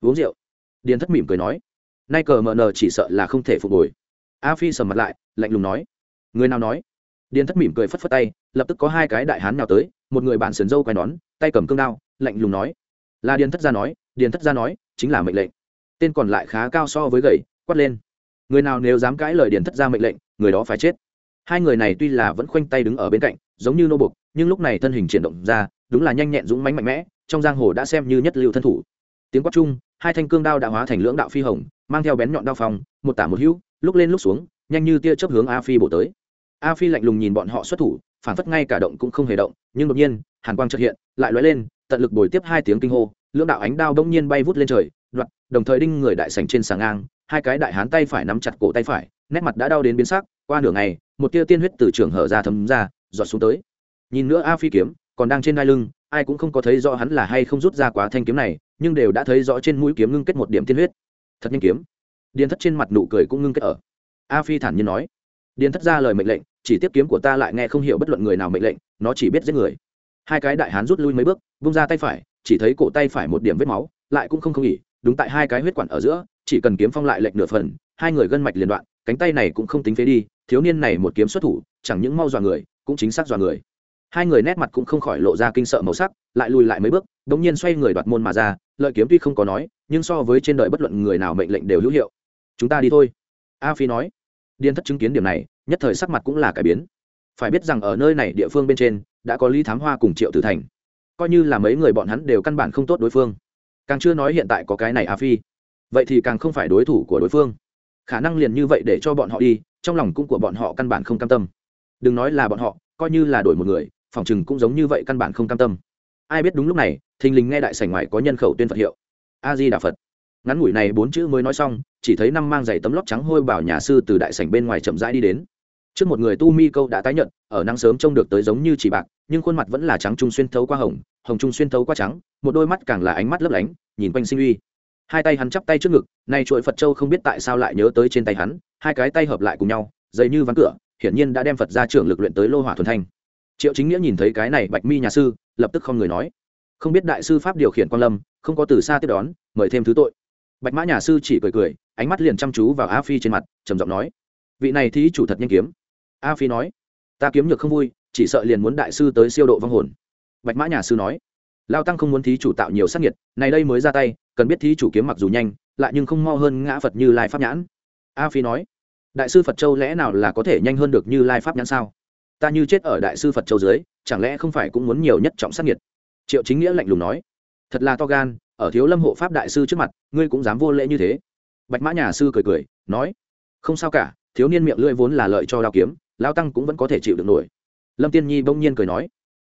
Speaker 1: Uống rượu. Điền thất mỉm cười nói. Nay cờ mờ nờ chỉ sợ là không thể phục hồi. A phi sầm mặt lại, lạnh lùng nói. Người nào nói? Điền thất mỉm cười phất phất tay, lập tức có hai cái đại hán nào tới, một người bạn sườn dâu quay nón, tay cầm cương đao, lạnh lùng nói. Là điền thất gia nói, điền thất gia nói, chính là mệnh lệnh. Tên còn lại khá cao so với gầy, quát lên. Người nào nếu dám cãi lời điền thất gia mệnh lệnh, người đó phải chết hai người này tuy là vẫn khoanh tay đứng ở bên cạnh, giống như nô bục nhưng lúc này thân hình triển động ra, đúng là nhanh nhẹn dũng mánh mạnh mẽ, trong giang hồ đã xem như nhất lưu thân thủ. Tiếng quát chung, hai thanh cương đao đã hóa thành lưỡng đạo phi hồng, mang theo bén nhọn đao phong, một tả một hữu, lúc lên lúc xuống, nhanh như tia chớp hướng a phi bổ tới. A phi lạnh lùng nhìn bọn họ xuất thủ, phản phất ngay cả động cũng không hề động, nhưng đột nhiên, hàn quang chợt hiện, lại lóe lên, tận lực bồi tiếp hai tiếng kinh hô, lưỡng đạo ánh đao đông nhiên bay vút lên trời, đoạt, đồng thời đinh người đại sảnh trên sàng ngang, hai cái đại hán tay phải nắm chặt cổ tay phải, nét mặt đã đau đến biến sắc, qua nửa ngày một tia tiên huyết từ trường hở ra thấm ra, giọt xuống tới. Nhìn nữa a phi kiếm, còn đang trên đai lưng, ai cũng không có thấy rõ hắn là hay không rút ra quá thanh kiếm này, nhưng đều đã thấy rõ trên mũi kiếm ngưng kết một điểm tiên huyết. Thật nhanh kiếm. Điền thất trên mặt nụ cười cũng ngưng kết ở. A phi thản nhiên nói. Điền thất ra lời mệnh lệnh, chỉ tiếp kiếm của ta lại nghe không hiểu bất luận người nào mệnh lệnh, nó chỉ biết giết người. Hai cái đại hán rút lui mấy bước, vung ra tay phải, chỉ thấy cổ tay phải một điểm vết máu, lại cũng không không nghỉ, đúng tại hai cái huyết quản ở giữa, chỉ cần kiếm phong lại lệnh nửa phần, hai người gân mạch liền đoạn cánh tay này cũng không tính phế đi, thiếu niên này một kiếm xuất thủ, chẳng những mau dọa người, cũng chính xác dọa người. Hai người nét mặt cũng không khỏi lộ ra kinh sợ màu sắc, lại lùi lại mấy bước đ ỗ n g nhiên xoay người đoạt môn mà ra, lợi kiếm tuy không có nói, nhưng so với trên đời bất luận người nào mệnh lệnh đều hữu hiệu. Chúng ta đi thôi. A phi nói. Điên thất chứng kiến điểm này, nhất thời sắc mặt cũng là cải biến. Phải biết rằng ở nơi này địa phương bên trên, đã có lý thám hoa cùng triệu tử thành. Coi như là mấy người bọn hắn đều căn bản không tốt đối phương. Càng chưa nói hiện tại có cái này a phi. Vậy thì càng không phải đối thủ của đối phương khả năng liền như vậy để cho bọn họ đi, trong lòng cũng của bọn họ căn bản không cam tâm. Đừng nói là bọn họ, coi như là đổi một người, phòng chừng cũng giống như vậy căn bản không cam tâm. Ai biết đúng lúc này, thình lình nghe đại sảnh ngoài có nhân khẩu tuyên phật hiệu. A di đà phật. Ngắn ngủi này bốn chữ mới nói xong, chỉ thấy năm mang giày tấm lót trắng hôi bảo nhà sư từ đại sảnh bên ngoài chậm rãi đi đến. Trước một người tu mi câu đã tái nhận ở nắng sớm trông được tới giống như chỉ bạc, nhưng khuôn mặt vẫn là trắng trung xuyên thấu qua hồng hồng trung xuyên thấu qua trắng, một đôi mắt càng là ánh mắt lấp lánh, nhìn quanh sinh uy hai tay hắn chắp tay trước ngực, nay chuỗi phật châu không biết tại sao lại nhớ tới trên tay hắn, hai cái tay hợp lại cùng nhau, dày như ván cửa, hiển nhiên đã đem phật ra trưởng lực luyện tới lô hỏa thuần thanh. Triệu chính nghĩa nhìn thấy cái này bạch mi nhà sư, lập tức không người nói. Không biết đại sư pháp điều khiển quan lâm, không có từ xa tiếp đón, mời thêm thứ tội. Bạch mã nhà sư chỉ cười cười, ánh mắt liền chăm chú vào a phi trên mặt, trầm giọng nói. Vị này thí chủ thật nhanh kiếm. A phi nói. Ta kiếm nhược không vui, chỉ sợ liền muốn đại sư tới siêu độ vong hồn. Bạch mã nhà sư nói lao tăng không muốn thí chủ tạo nhiều sắc nhiệt này đây mới ra tay, cần biết thí chủ kiếm mặc dù nhanh, lại nhưng không mo hơn ngã phật như lai pháp nhãn. A phi nói, đại sư phật châu lẽ nào là có thể nhanh hơn được như lai pháp nhãn sao? Ta như chết ở đại sư phật châu dưới, chẳng lẽ không phải cũng muốn nhiều nhất trọng sát nhiệt triệu chính nghĩa lạnh lùng nói, thật là to gan, ở thiếu lâm hộ pháp đại sư trước mặt, ngươi cũng dám vô lễ như thế. Bạch mã nhà sư cười cười, nói, không sao cả, thiếu niên miệng lưỡi vốn là lợi cho đao kiếm, lao tăng cũng vẫn có thể chịu được nổi. Lâm tiên nhi bỗng nhiên cười nói,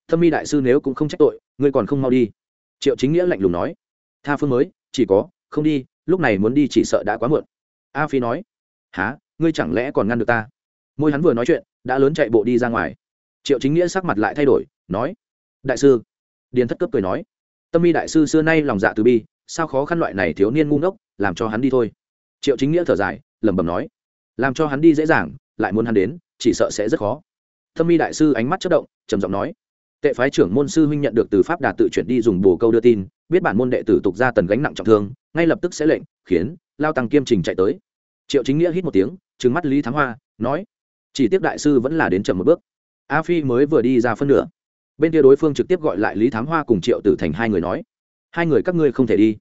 Speaker 1: thâm mi đại sư nếu cũng không trách tội ngươi còn không mau đi. Triệu chính nghĩa lạnh lùng nói. Tha phương mới, chỉ có, không đi, lúc này muốn đi chỉ sợ đã quá muộn. A phi nói. Há ngươi chẳng lẽ còn ngăn được ta? Môi hắn vừa nói chuyện, đã lớn chạy bộ đi ra ngoài. Triệu chính nghĩa sắc mặt lại thay đổi, nói. Đại sư. Điền thất cấp cười nói. Tâm mi đại sư xưa nay lòng dạ từ bi, sao khó khăn loại này thiếu niên ngu ngốc, làm cho hắn đi thôi. Triệu chính nghĩa thở dài, lẩm bẩm nói. Làm cho hắn đi dễ dàng, lại muốn hắn đến, chỉ sợ sẽ rất khó. Tâm mi đại sư ánh mắt chất động, trầm giọng nói tệ phái trưởng môn sư huynh nhận được từ pháp đà tự chuyển đi dùng bồ câu đưa tin, biết bản môn đệ tử tục ra tần gánh nặng trọng thương, ngay lập tức sẽ lệnh, khiến lao tăng kiêm trình chạy tới. Triệu chính nghĩa hít một tiếng, trừng mắt lý thám hoa, nói, chỉ tiếc đại sư vẫn là đến chậm một bước. A phi mới vừa đi ra phân nửa. Bên kia đối phương trực tiếp gọi lại lý thám hoa cùng triệu tử thành hai người nói, hai người các ngươi không thể đi.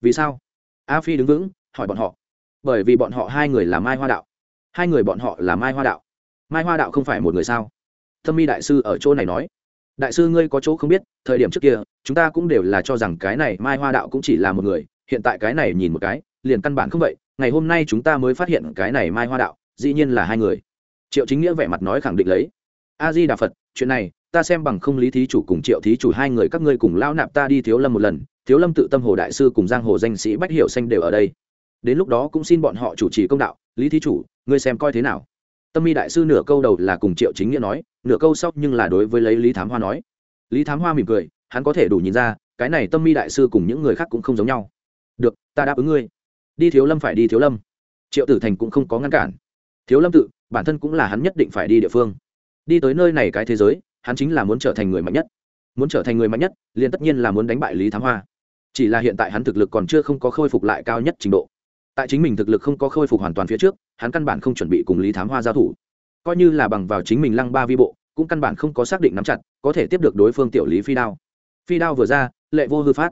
Speaker 1: Vì sao? A phi đứng vững, hỏi bọn họ. Bởi vì bọn họ hai người là mai hoa đạo. Hai người bọn họ là mai hoa đạo. Mai hoa đạo không phải một người sao? Thâm mi đại sư ở chỗ này nói đại sư ngươi có chỗ không biết, thời điểm trước kia, chúng ta cũng đều là cho rằng cái này mai hoa đạo cũng chỉ là một người, hiện tại cái này nhìn một cái, liền căn bản không vậy, ngày hôm nay chúng ta mới phát hiện cái này mai hoa đạo, dĩ nhiên là hai người. Triệu chính nghĩa vẻ mặt nói khẳng định lấy. A di đà phật, chuyện này, ta xem bằng không lý thí chủ cùng triệu thí chủ hai người các ngươi cùng lao nạp ta đi thiếu lâm một lần, thiếu lâm tự tâm hồ đại sư cùng giang hồ danh sĩ bách hiểu xanh đều ở đây. Đến lúc đó cũng xin bọn họ chủ trì công đạo, lý thí chủ, ngươi xem coi thế nào? Tâm mi đại sư nửa câu đầu là cùng triệu chính nghĩa nói, nửa câu sau nhưng là đối với lấy lý thám hoa nói. Lý thám hoa mỉm cười, hắn có thể đủ nhìn ra, cái này tâm mi đại sư cùng những người khác cũng không giống nhau. Được, ta đáp ứng ngươi. Đi thiếu lâm phải đi thiếu lâm. Triệu tử thành cũng không có ngăn cản. Thiếu lâm tự, bản thân cũng là hắn nhất định phải đi địa phương. Đi tới nơi này cái thế giới, hắn chính là muốn trở thành người mạnh nhất. Muốn trở thành người mạnh nhất, liền tất nhiên là muốn đánh bại lý thám hoa. Chỉ là hiện tại hắn thực lực còn chưa không có khôi phục lại cao nhất trình độ tại chính mình thực lực không có khôi phục hoàn toàn phía trước, hắn căn bản không chuẩn bị cùng lý thám hoa giao thủ. Coi như là bằng vào chính mình lăng ba vi bộ, cũng căn bản không có xác định nắm chặt, có thể tiếp được đối phương tiểu lý phi đao. Phi đao vừa ra, lệ vô hư phát.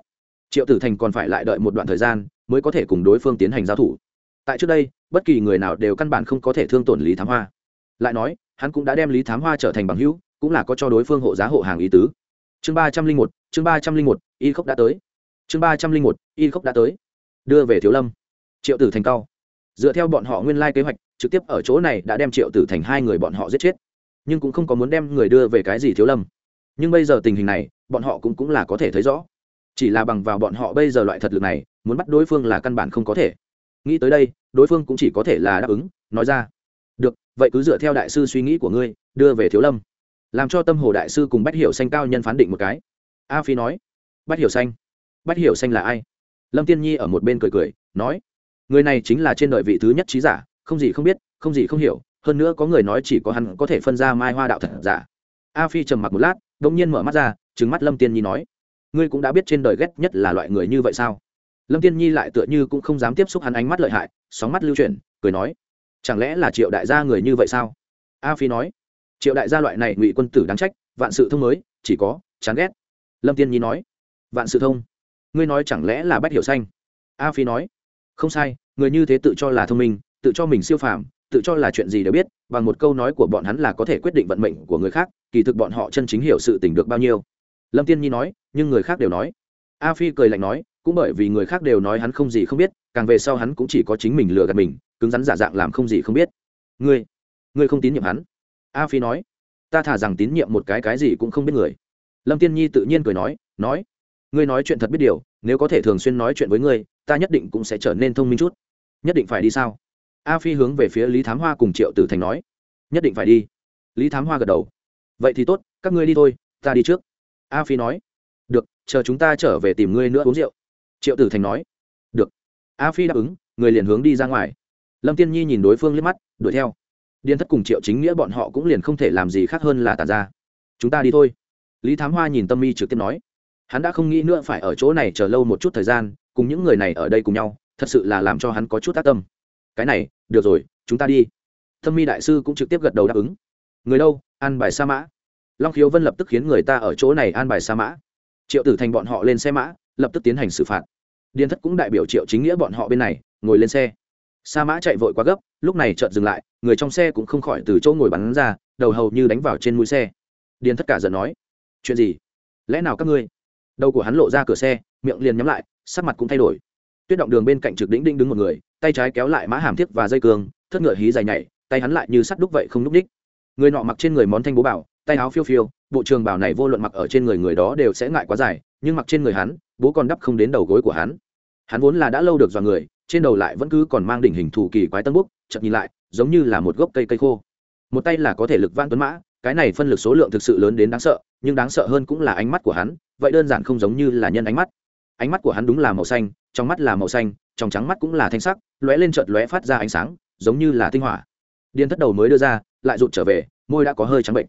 Speaker 1: Triệu tử thành còn phải lại đợi một đoạn thời gian, mới có thể cùng đối phương tiến hành giao thủ. Tại trước đây, bất kỳ người nào đều căn bản không có thể thương tổn lý thám hoa. Lại nói, hắn cũng đã đem lý thám hoa trở thành bằng hữu, cũng là có cho đối phương hộ giá hộ hàng ý tứ. Chương ba trăm linh một, chương ba trăm linh một, y khốc đã tới. Chương ba trăm linh một, y khốc đã tới. Đưa về thiếu lâm triệu tử thành cao dựa theo bọn họ nguyên lai kế hoạch, trực tiếp ở chỗ này đã đem triệu tử thành hai người bọn họ giết chết. Nhưng cũng không có muốn đem người đưa về cái gì thiếu lâm. Nhưng bây giờ tình hình này, bọn họ cũng cũng là có thể thấy rõ. Chỉ là bằng vào bọn họ bây giờ loại thật lực này, muốn bắt đối phương là căn bản không có thể. Nghĩ tới đây, đối phương cũng chỉ có thể là đáp ứng, nói ra. Được, vậy cứ dựa theo đại sư suy nghĩ của ngươi, đưa về thiếu lâm. Làm cho tâm hồ đại sư cùng bách hiểu xanh cao nhân phán định một cái. A phi nói. Bách hiểu xanh. Bách hiểu xanh là ai? Lâm tiên nhi ở một bên cười cười, nói người này chính là trên đời vị thứ nhất trí giả, không gì không biết, không gì không hiểu, hơn nữa có người nói chỉ có hắn có thể phân ra mai hoa đạo thật giả. A phi trầm mặc một lát đ ỗ n g nhiên mở mắt ra trứng mắt lâm tiên nhi nói, ngươi cũng đã biết trên đời ghét nhất là loại người như vậy sao? Lâm tiên nhi lại tựa như cũng không dám tiếp xúc hắn ánh mắt lợi hại, sóng mắt lưu chuyển, cười nói, chẳng lẽ là triệu đại gia người như vậy sao? A phi nói, triệu đại gia loại này ngụy quân tử đáng trách, vạn sự thông mới, chỉ có, chán ghét. Lâm tiên nhi nói, vạn sự thông, ngươi nói chẳng lẽ là bách hiểu xanh? A phi nói không sai, người như thế tự cho là thông minh, tự cho mình siêu phàm, tự cho là chuyện gì đều biết, bằng một câu nói của bọn hắn là có thể quyết định vận mệnh của người khác, kỳ thực bọn họ chân chính hiểu sự tình được bao nhiêu. Lâm tiên nhi nói, nhưng người khác đều nói. A phi cười lạnh nói, cũng bởi vì người khác đều nói hắn không gì không biết, càng về sau hắn cũng chỉ có chính mình lừa gạt mình, cứng rắn giả dạng làm không gì không biết. Ngươi ngươi không tín nhiệm hắn. A phi nói, ta thả rằng tín nhiệm một cái cái gì cũng không biết người. Lâm tiên nhi tự nhiên cười nói nói, ngươi nói chuyện thật biết điều, nếu có thể thường xuyên nói chuyện với ngươi ta nhất định cũng sẽ trở nên thông minh chút. Nhất định phải đi sao? A phi hướng về phía lý thám hoa cùng triệu tử thành nói. Nhất định phải đi. Lý thám hoa gật đầu. Vậy thì tốt, các ngươi đi thôi, ta đi trước. A phi nói. Được, chờ chúng ta trở về tìm ngươi nữa uống rượu. Triệu tử thành nói. Được. A phi đáp ứng, người liền hướng đi ra ngoài. Lâm tiên nhi nhìn đối phương liếc mắt, đuổi theo. Điền thất cùng triệu chính nghĩa bọn họ cũng liền không thể làm gì khác hơn là tàn ra. Chúng ta đi thôi. Lý thám hoa nhìn tâm mi trực tiếp nói. Hắn đã không nghĩ nữa phải ở chỗ này chờ lâu một chút thời gian cùng những người này ở đây cùng nhau, thật sự là làm cho hắn có chút tác tâm. Cái này, được rồi, chúng ta đi. Thâm mi đại sư cũng trực tiếp gật đầu đáp ứng. Người đâu? An bài sa mã. Long khiếu vân lập tức khiến người ta ở chỗ này an bài sa mã. Triệu tử thành bọn họ lên xe mã, lập tức tiến hành xử phạt. Điền thất cũng đại biểu triệu chính nghĩa bọn họ bên này, ngồi lên xe. Sa mã chạy vội quá gấp, lúc này chợt dừng lại, người trong xe cũng không khỏi từ chỗ ngồi bắn ra, đầu hầu như đánh vào trên mũi xe. Điền thất cả giận nói, chuyện gì? Lẽ nào các ngươi? Đầu của hắn lộ ra cửa xe, miệng liền nhắm lại sắc mặt cũng thay đổi. Tuyết động đường bên cạnh trực đĩnh đinh đứng một người, tay trái kéo lại mã hàm thiếc và dây cương thất ngựa hí dài nhảy, tay hắn lại như sắt đúc vậy không núp đích. Người nọ mặc trên người món thanh bố bảo, tay áo phiêu phiêu, bộ trường bảo này vô luận mặc ở trên người người đó đều sẽ ngại quá dài, nhưng mặc trên người hắn, bố còn đắp không đến đầu gối của hắn. Hắn vốn là đã lâu được dò người, trên đầu lại vẫn cứ còn mang đỉnh hình thù kỳ quái tân búc chậm nhìn lại, giống như là một gốc cây cây khô. Một tay là có thể lực van tuấn mã, cái này phân lực số lượng thực sự lớn đến đáng sợ, nhưng đáng sợ hơn cũng là ánh mắt của hắn, vậy đơn giản không giống như là nhân ánh mắt ánh mắt của hắn đúng là màu xanh, trong mắt là màu xanh, trong trắng mắt cũng là thanh sắc, lóe lên chợt lóe phát ra ánh sáng, giống như là tinh hỏa. Điên thất đầu mới đưa ra, lại rụt trở về, môi đã có hơi trắng bệnh.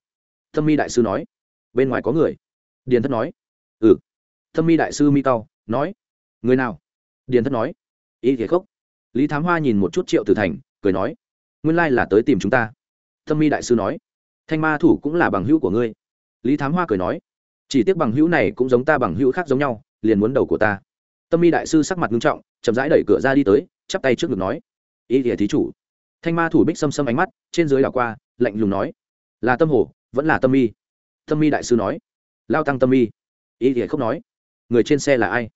Speaker 1: Thâm mi đại sư nói, bên ngoài có người. Điền thất nói ừ. Thâm mi đại sư mi cao nói, người nào? Điền thất nói ý thế khốc. Lý thám hoa nhìn một chút triệu tử thành, cười nói, nguyên lai là tới tìm chúng ta. Thâm mi đại sư nói, thanh ma thủ cũng là bằng hữu của ngươi. Lý thám hoa cười nói, chỉ tiếc bằng hữu này cũng giống ta bằng hữu khác giống nhau liền muốn đầu của ta. Tâm mi đại sư sắc mặt nghiêm trọng, chậm rãi đẩy cửa ra đi tới, chắp tay trước ngực nói, ý thìa thí chủ. Thanh ma thủ bích xâm xâm ánh mắt, trên dưới đảo qua, lạnh lùng nói, là tâm hồ, vẫn là tâm mi. Tâm mi đại sư nói, lao tăng tâm mi. Ý thìa không nói, người trên xe là ai?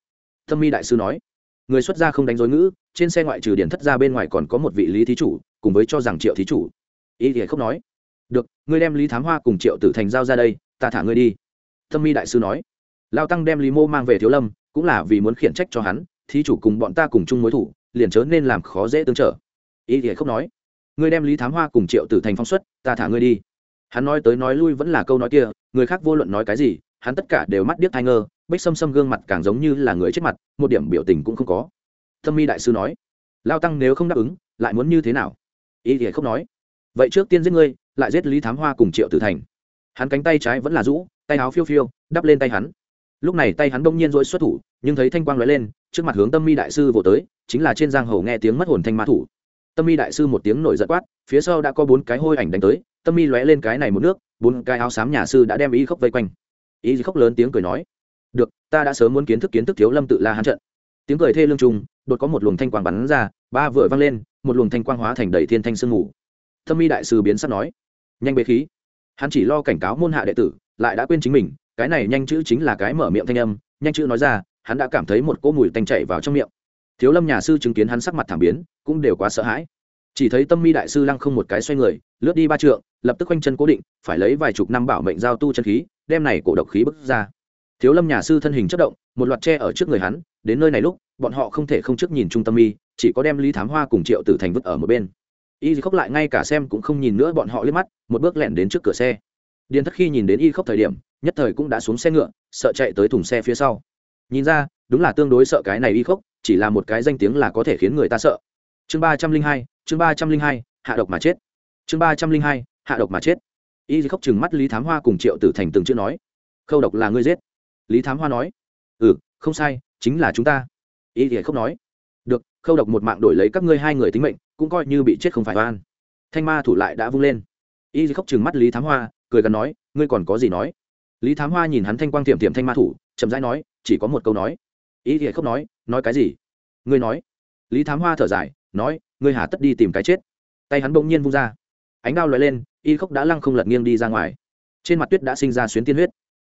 Speaker 1: Tâm mi đại sư nói, người xuất gia không đánh dối ngữ, trên xe ngoại trừ điển thất ra bên ngoài còn có một vị lý thí chủ, cùng với cho rằng triệu thí chủ. Ý thìa không nói, được, ngươi đem lý thám hoa cùng triệu tử thành giao ra đây, ta thả ngươi đi. Tâm mi đại sư nói lao tăng đem lý mô mang về thiếu lâm, cũng là vì muốn khiển trách cho hắn, thí chủ cùng bọn ta cùng chung mối thủ, liền chớ nên làm khó dễ tương trở ý thì không nói. Ngươi đem lý thám hoa cùng triệu tử thành phong xuất, ta thả ngươi đi. Hắn nói tới nói lui vẫn là câu nói kia, người khác vô luận nói cái gì, hắn tất cả đều mắt điếc thai ngơ, bích xâm xâm gương mặt càng giống như là người chết mặt, một điểm biểu tình cũng không có. Thâm mi đại sư nói. Lao tăng nếu không đáp ứng, lại muốn như thế nào? Ý thì không nói. Vậy trước tiên giết ngươi, lại giết lý thám hoa cùng triệu tử thành. Hắn cánh tay trái vẫn là rũ, tay áo phiêu phiêu, đắp lên tay hắn lúc này tay hắn đông nhiên dỗi xuất thủ, nhưng thấy thanh quang lóe lên, trước mặt hướng tâm mi đại sư vỗ tới, chính là trên giang hồ nghe tiếng mất hồn thanh ma thủ. Tâm mi đại sư một tiếng nổi giận quát, phía sau đã có bốn cái hôi ảnh đánh tới, tâm mi lóe lên cái này một nước, bốn cái áo xám nhà sư đã đem ý khóc vây quanh. Ý khóc lớn tiếng cười nói, được, ta đã sớm muốn kiến thức kiến thức thiếu lâm tự la hắn trận. Tiếng cười thê lương trung đột có một luồng thanh quang bắn ra, ba vừa văng lên, một luồng thanh quang hóa thành đầy thiên thanh sương ngủ tâm mi đại sư biến sắp nói, nhanh bế khí. Hắn chỉ lo cảnh cáo môn hạ đệ tử, lại đã quên chính mình cái này nhanh chữ chính là cái mở miệng thanh âm, nhanh chữ nói ra, hắn đã cảm thấy một cỗ mùi tanh chảy vào trong miệng. Thiếu lâm nhà sư chứng kiến hắn sắc mặt thảm biến, cũng đều quá sợ hãi. Chỉ thấy tâm mi đại sư lăng không một cái xoay người, lướt đi ba trượng, lập tức quanh chân cố định, phải lấy vài chục năm bảo mệnh giao tu chân khí, đem này cổ độc khí bức ra. Thiếu lâm nhà sư thân hình chất động, một loạt tre ở trước người hắn, đến nơi này lúc, bọn họ không thể không trước nhìn trung tâm mi, chỉ có đem lý thám hoa cùng triệu tử thành vứt ở một bên. Y khóc lại ngay cả xem cũng không nhìn nữa bọn họ liếc mắt, một bước lẻn đến trước cửa xe. Điền thất khi nhìn đến y khóc thời điểm nhất thời cũng đã xuống xe ngựa sợ chạy tới thùng xe phía sau. Nhìn ra đúng là tương đối sợ cái này y khốc, chỉ là một cái danh tiếng là có thể khiến người ta sợ. Chương ba trăm linh hai chương ba trăm linh hai hạ độc mà chết. Chương ba trăm linh hai hạ độc mà chết. Y khóc chừng mắt lý thám hoa cùng triệu tử thành từng chữ nói. Khâu độc là ngươi giết. Lý thám hoa nói. Ừ không sai chính là chúng ta. Y thì khóc nói. Được khâu độc một mạng đổi lấy các ngươi hai người tính mệnh cũng coi như bị chết không phải oan. Thanh ma thủ lại đã vung lên. Y thì khóc chừng mắt lý thám hoa cười gần nói ngươi còn có gì nói? Lý thám hoa nhìn hắn thanh quang tiệm tiệm thanh ma thủ, chậm rãi nói, chỉ có một câu nói. Ý thì không nói nói cái gì? Ngươi nói. Lý thám hoa thở dài, nói, ngươi hà tất đi tìm cái chết. Tay hắn bỗng nhiên vung ra. Ánh đao lóe lên, y khóc đã lăng không lật nghiêng đi ra ngoài. Trên mặt tuyết đã sinh ra xuyến tiên huyết.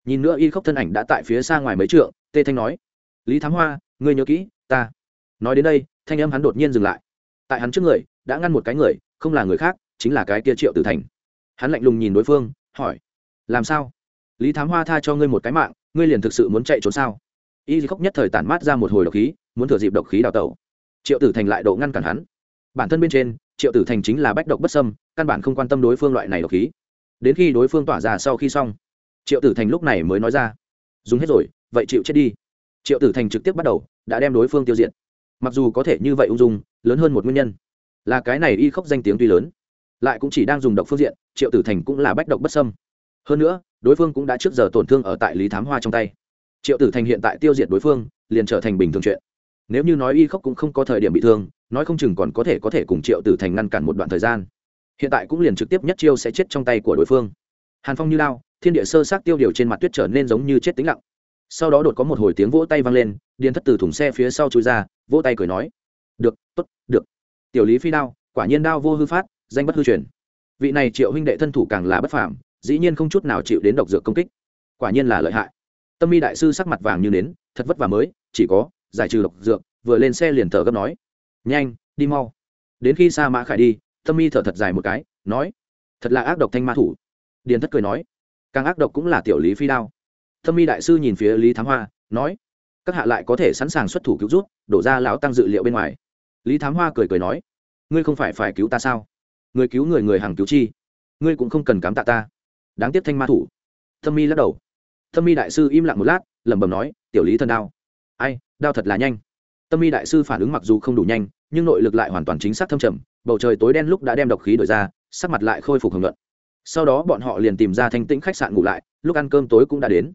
Speaker 1: Nhìn nữa y khóc thân ảnh đã tại phía xa ngoài mấy trượng, tê thanh nói, lý thám hoa, ngươi nhớ kỹ, ta. Nói đến đây, thanh âm hắn đột nhiên dừng lại. Tại hắn trước người, đã ngăn một cái người, không là người khác, chính là cái kia triệu tử thành. Hắn lạnh lùng nhìn đối phương, hỏi, làm sao? Lý thám hoa tha cho ngươi một cái mạng, ngươi liền thực sự muốn chạy trốn sao? Y khóc nhất thời tản mát ra một hồi độc khí, muốn thừa dịp độc khí đào tẩu. Triệu tử thành lại độ ngăn cản hắn. Bản thân bên trên, triệu tử thành chính là bách độc bất sâm căn bản không quan tâm đối phương loại này độc khí. Đến khi đối phương tỏa ra sau khi xong, triệu tử thành lúc này mới nói ra, dùng hết rồi, vậy chịu chết đi. Triệu tử thành trực tiếp bắt đầu, đã đem đối phương tiêu diệt. Mặc dù có thể như vậy ung dung, lớn hơn một nguyên nhân. Là cái này y khóc danh tiếng tuy lớn, lại cũng chỉ đang dùng độc phương diện, triệu tử thành cũng là bách độc bất sâm hơn nữa đối phương cũng đã trước giờ tổn thương ở tại lý thám hoa trong tay. Triệu tử thành hiện tại tiêu diệt đối phương, liền trở thành bình thường chuyện. Nếu như nói y khóc cũng không có thời điểm bị thương, nói không chừng còn có thể có thể cùng triệu tử thành ngăn cản một đoạn thời gian. Hiện tại cũng liền trực tiếp nhất chiêu sẽ chết trong tay của đối phương. Hàn phong như lao, thiên địa sơ sát tiêu điều trên mặt tuyết trở nên giống như chết tĩnh lặng. Sau đó đột có một hồi tiếng vỗ tay vang lên, điền thất từ thùng xe phía sau chui ra, vỗ tay cười nói, được t ố t được. Tiểu lý phi đao, quả nhiên đao vô hư phát, danh bất hư truyền. Vị này triệu huynh đệ thân thủ càng là bất phàm dĩ nhiên không chút nào chịu đến độc dược công kích. Quả nhiên là lợi hại. Tâm mi đại sư sắc mặt vàng như nến, thật vất vả mới, chỉ có, giải trừ độc dược, vừa lên xe liền thở gấp nói. Nhanh, đi mau. Đến khi sa mã khải đi, tâm mi thở thật dài một cái, nói. Thật là ác độc thanh ma thủ. Điền thất cười nói. Càng ác độc cũng là tiểu lý phi đao. Tâm mi đại sư nhìn phía lý thám hoa, nói. Các hạ lại có thể sẵn sàng xuất thủ cứu rút đổ ra lão tăng dự liệu bên ngoài. Lý thám hoa cười cười nói. Ngươi không phải phải cứu ta sao? Người cứu người người hàng cứu chi. Ngươi cũng không cần cám tạ ta đáng tiếc thanh ma thủ. Thâm mi lắc đầu. Thâm mi đại sư im lặng một lát, lẩm bẩm nói, tiểu lý thần đao. Ai, đao thật là nhanh. Tâm mi đại sư phản ứng mặc dù không đủ nhanh, nhưng nội lực lại hoàn toàn chính xác thâm trầm, bầu trời tối đen lúc đã đem độc khí đổi ra, sắc mặt lại khôi phục hưởng luận sau đó bọn họ liền tìm ra thanh tĩnh khách sạn ngủ lại, lúc ăn cơm tối cũng đã đến.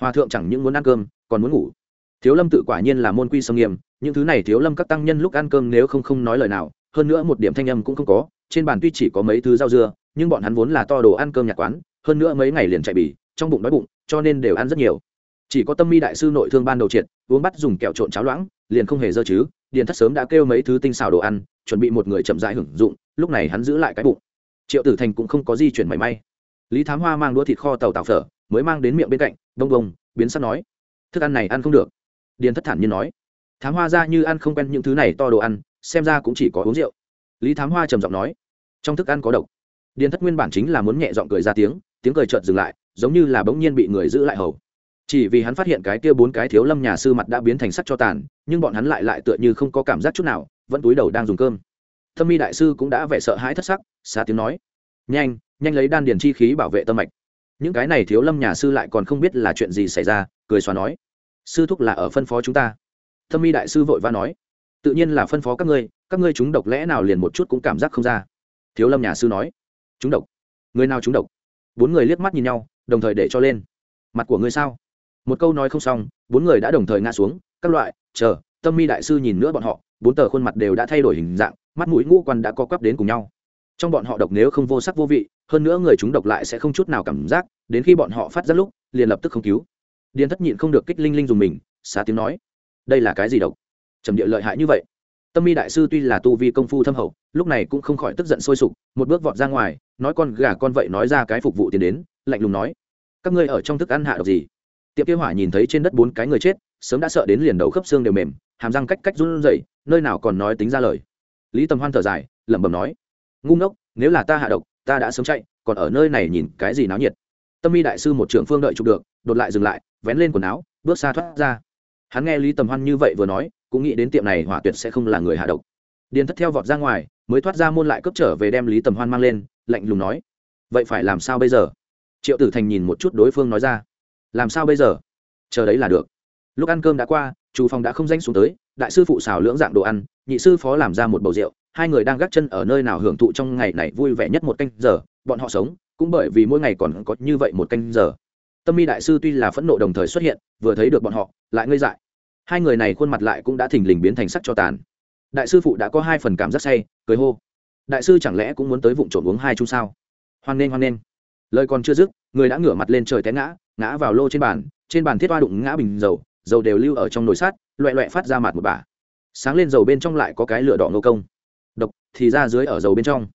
Speaker 1: Hòa thượng chẳng những muốn ăn cơm, còn muốn ngủ. Thiếu lâm tự quả nhiên là môn quy sông nghiêm, những thứ này thiếu lâm các tăng nhân lúc ăn cơm nếu không không nói lời nào, hơn nữa một điểm thanh âm cũng không có, trên bàn tuy chỉ có mấy thứ rau dưa, nhưng bọn hắn vốn là to đồ ăn cơm nhạc quán hơn nữa mấy ngày liền chạy bì, trong bụng đói bụng, cho nên đều ăn rất nhiều. Chỉ có tâm mi đại sư nội thương ban đầu triệt, uống bắt dùng kẹo trộn cháo loãng, liền không hề dơ chứ, điền thất sớm đã kêu mấy thứ tinh xào đồ ăn, chuẩn bị một người chậm dại hưởng dụng, lúc này hắn giữ lại cái bụng. Triệu tử thành cũng không có di chuyển mảy may. Lý thám hoa mang đũa thịt kho tàu tàu phở, mới mang đến miệng bên cạnh, bông bông, biến sắt nói, thức ăn này ăn không được. Điền thất thản nhiên nói, thám hoa ra như ăn không quen những thứ này to đồ ăn, xem ra cũng chỉ có uống rượu. Lý thám hoa trầm giọng nói, trong thức ăn có độc. Điền thất nguyên bản chính là muốn nhẹ giọng cười ra tiếng tiếng cười chợt dừng lại, giống như là bỗng nhiên bị người giữ lại hầu. Chỉ vì hắn phát hiện cái kia bốn cái thiếu lâm nhà sư mặt đã biến thành sắc cho tàn, nhưng bọn hắn lại lại tựa như không có cảm giác chút nào, vẫn túi đầu đang dùng cơm. Thâm mi đại sư cũng đã vẻ sợ hãi thất sắc xa tiếng nói. Nhanh nhanh lấy đan điền chi khí bảo vệ tâm mạch. Những cái này thiếu lâm nhà sư lại còn không biết là chuyện gì xảy ra, cười xóa nói. Sư thúc là ở phân phó chúng ta. Thâm mi đại sư vội va nói. Tự nhiên là phân phó các ngươi các ngươi chúng độc lẽ nào liền một chút cũng cảm giác không ra. Thiếu lâm nhà sư nói. Chúng độc. Người nào chúng độc? Bốn người liếc mắt nhìn nhau, đồng thời để cho lên. Mặt của ngươi sao? Một câu nói không xong, bốn người đã đồng thời ngã xuống, các loại, chờ, tâm mi đại sư nhìn nữa bọn họ, bốn tờ khuôn mặt đều đã thay đổi hình dạng, mắt mũi ngũ quan đã co quắp đến cùng nhau. Trong bọn họ độc nếu không vô sắc vô vị, hơn nữa người chúng độc lại sẽ không chút nào cảm giác, đến khi bọn họ phát ra lúc, liền lập tức không cứu. Điền thất nhịn không được kích linh linh dùng mình, xá tiếng nói, đây là cái gì độc? Trầm địa lợi hại như vậy. Tâm mi đại sư tuy là tu vi công phu thâm hậu, lúc này cũng không khỏi tức giận sôi sục, một bước vọt ra ngoài nói con gà con vậy nói ra cái phục vụ tiền đến, lạnh lùng nói, các ngươi ở trong thức ăn hạ độc gì? Tiệm kia hỏa nhìn thấy trên đất bốn cái người chết, sớm đã sợ đến liền đầu khớp xương đều mềm, hàm răng cách cách run rẩy, nơi nào còn nói tính ra lời. Lý tầm hoan thở dài, lẩm bẩm nói, ngu ngốc, nếu là ta hạ độc, ta đã sớm chạy, còn ở nơi này nhìn cái gì náo nhiệt? Tâm y đại sư một trưởng phương đợi chụp được, đột lại dừng lại, vén lên quần áo, bước xa thoát ra. Hắn nghe lý tầm hoan như vậy vừa nói, cũng nghĩ đến tiệm này hỏa tuyệt sẽ không là người hạ độc. Điền thất theo vọt ra ngoài, mới thoát ra môn lại cướp trở về đem lý tầm hoan mang lên lạnh lùng nói, vậy phải làm sao bây giờ? Triệu tử thành nhìn một chút đối phương nói ra, làm sao bây giờ? Chờ đấy là được. Lúc ăn cơm đã qua, chủ phòng đã không danh xuống tới, đại sư phụ xào lưỡng dạng đồ ăn, nhị sư phó làm ra một bầu rượu, hai người đang gác chân ở nơi nào hưởng thụ trong ngày này vui vẻ nhất một canh giờ, bọn họ sống cũng bởi vì mỗi ngày còn có như vậy một canh giờ. Tâm mi đại sư tuy là phẫn nộ đồng thời xuất hiện, vừa thấy được bọn họ, lại ngây dại. Hai người này khuôn mặt lại cũng đã thình lình biến thành sắc cho tàn. Đại sư phụ đã có hai phần cảm giác say, cười hô đại sư chẳng lẽ cũng muốn tới vụ trộm uống hai chung sao? Hoan nghênh hoan nghênh. Lời còn chưa dứt, người đã ngửa mặt lên trời té ngã ngã vào lô trên bàn trên bàn thiết hoa đụng ngã bình dầu dầu đều lưu ở trong nồi sát loẹ loẹ phát ra mặt một bả. Sáng lên dầu bên trong lại có cái lửa đỏ nô công. Độc, thì ra dưới ở dầu bên trong.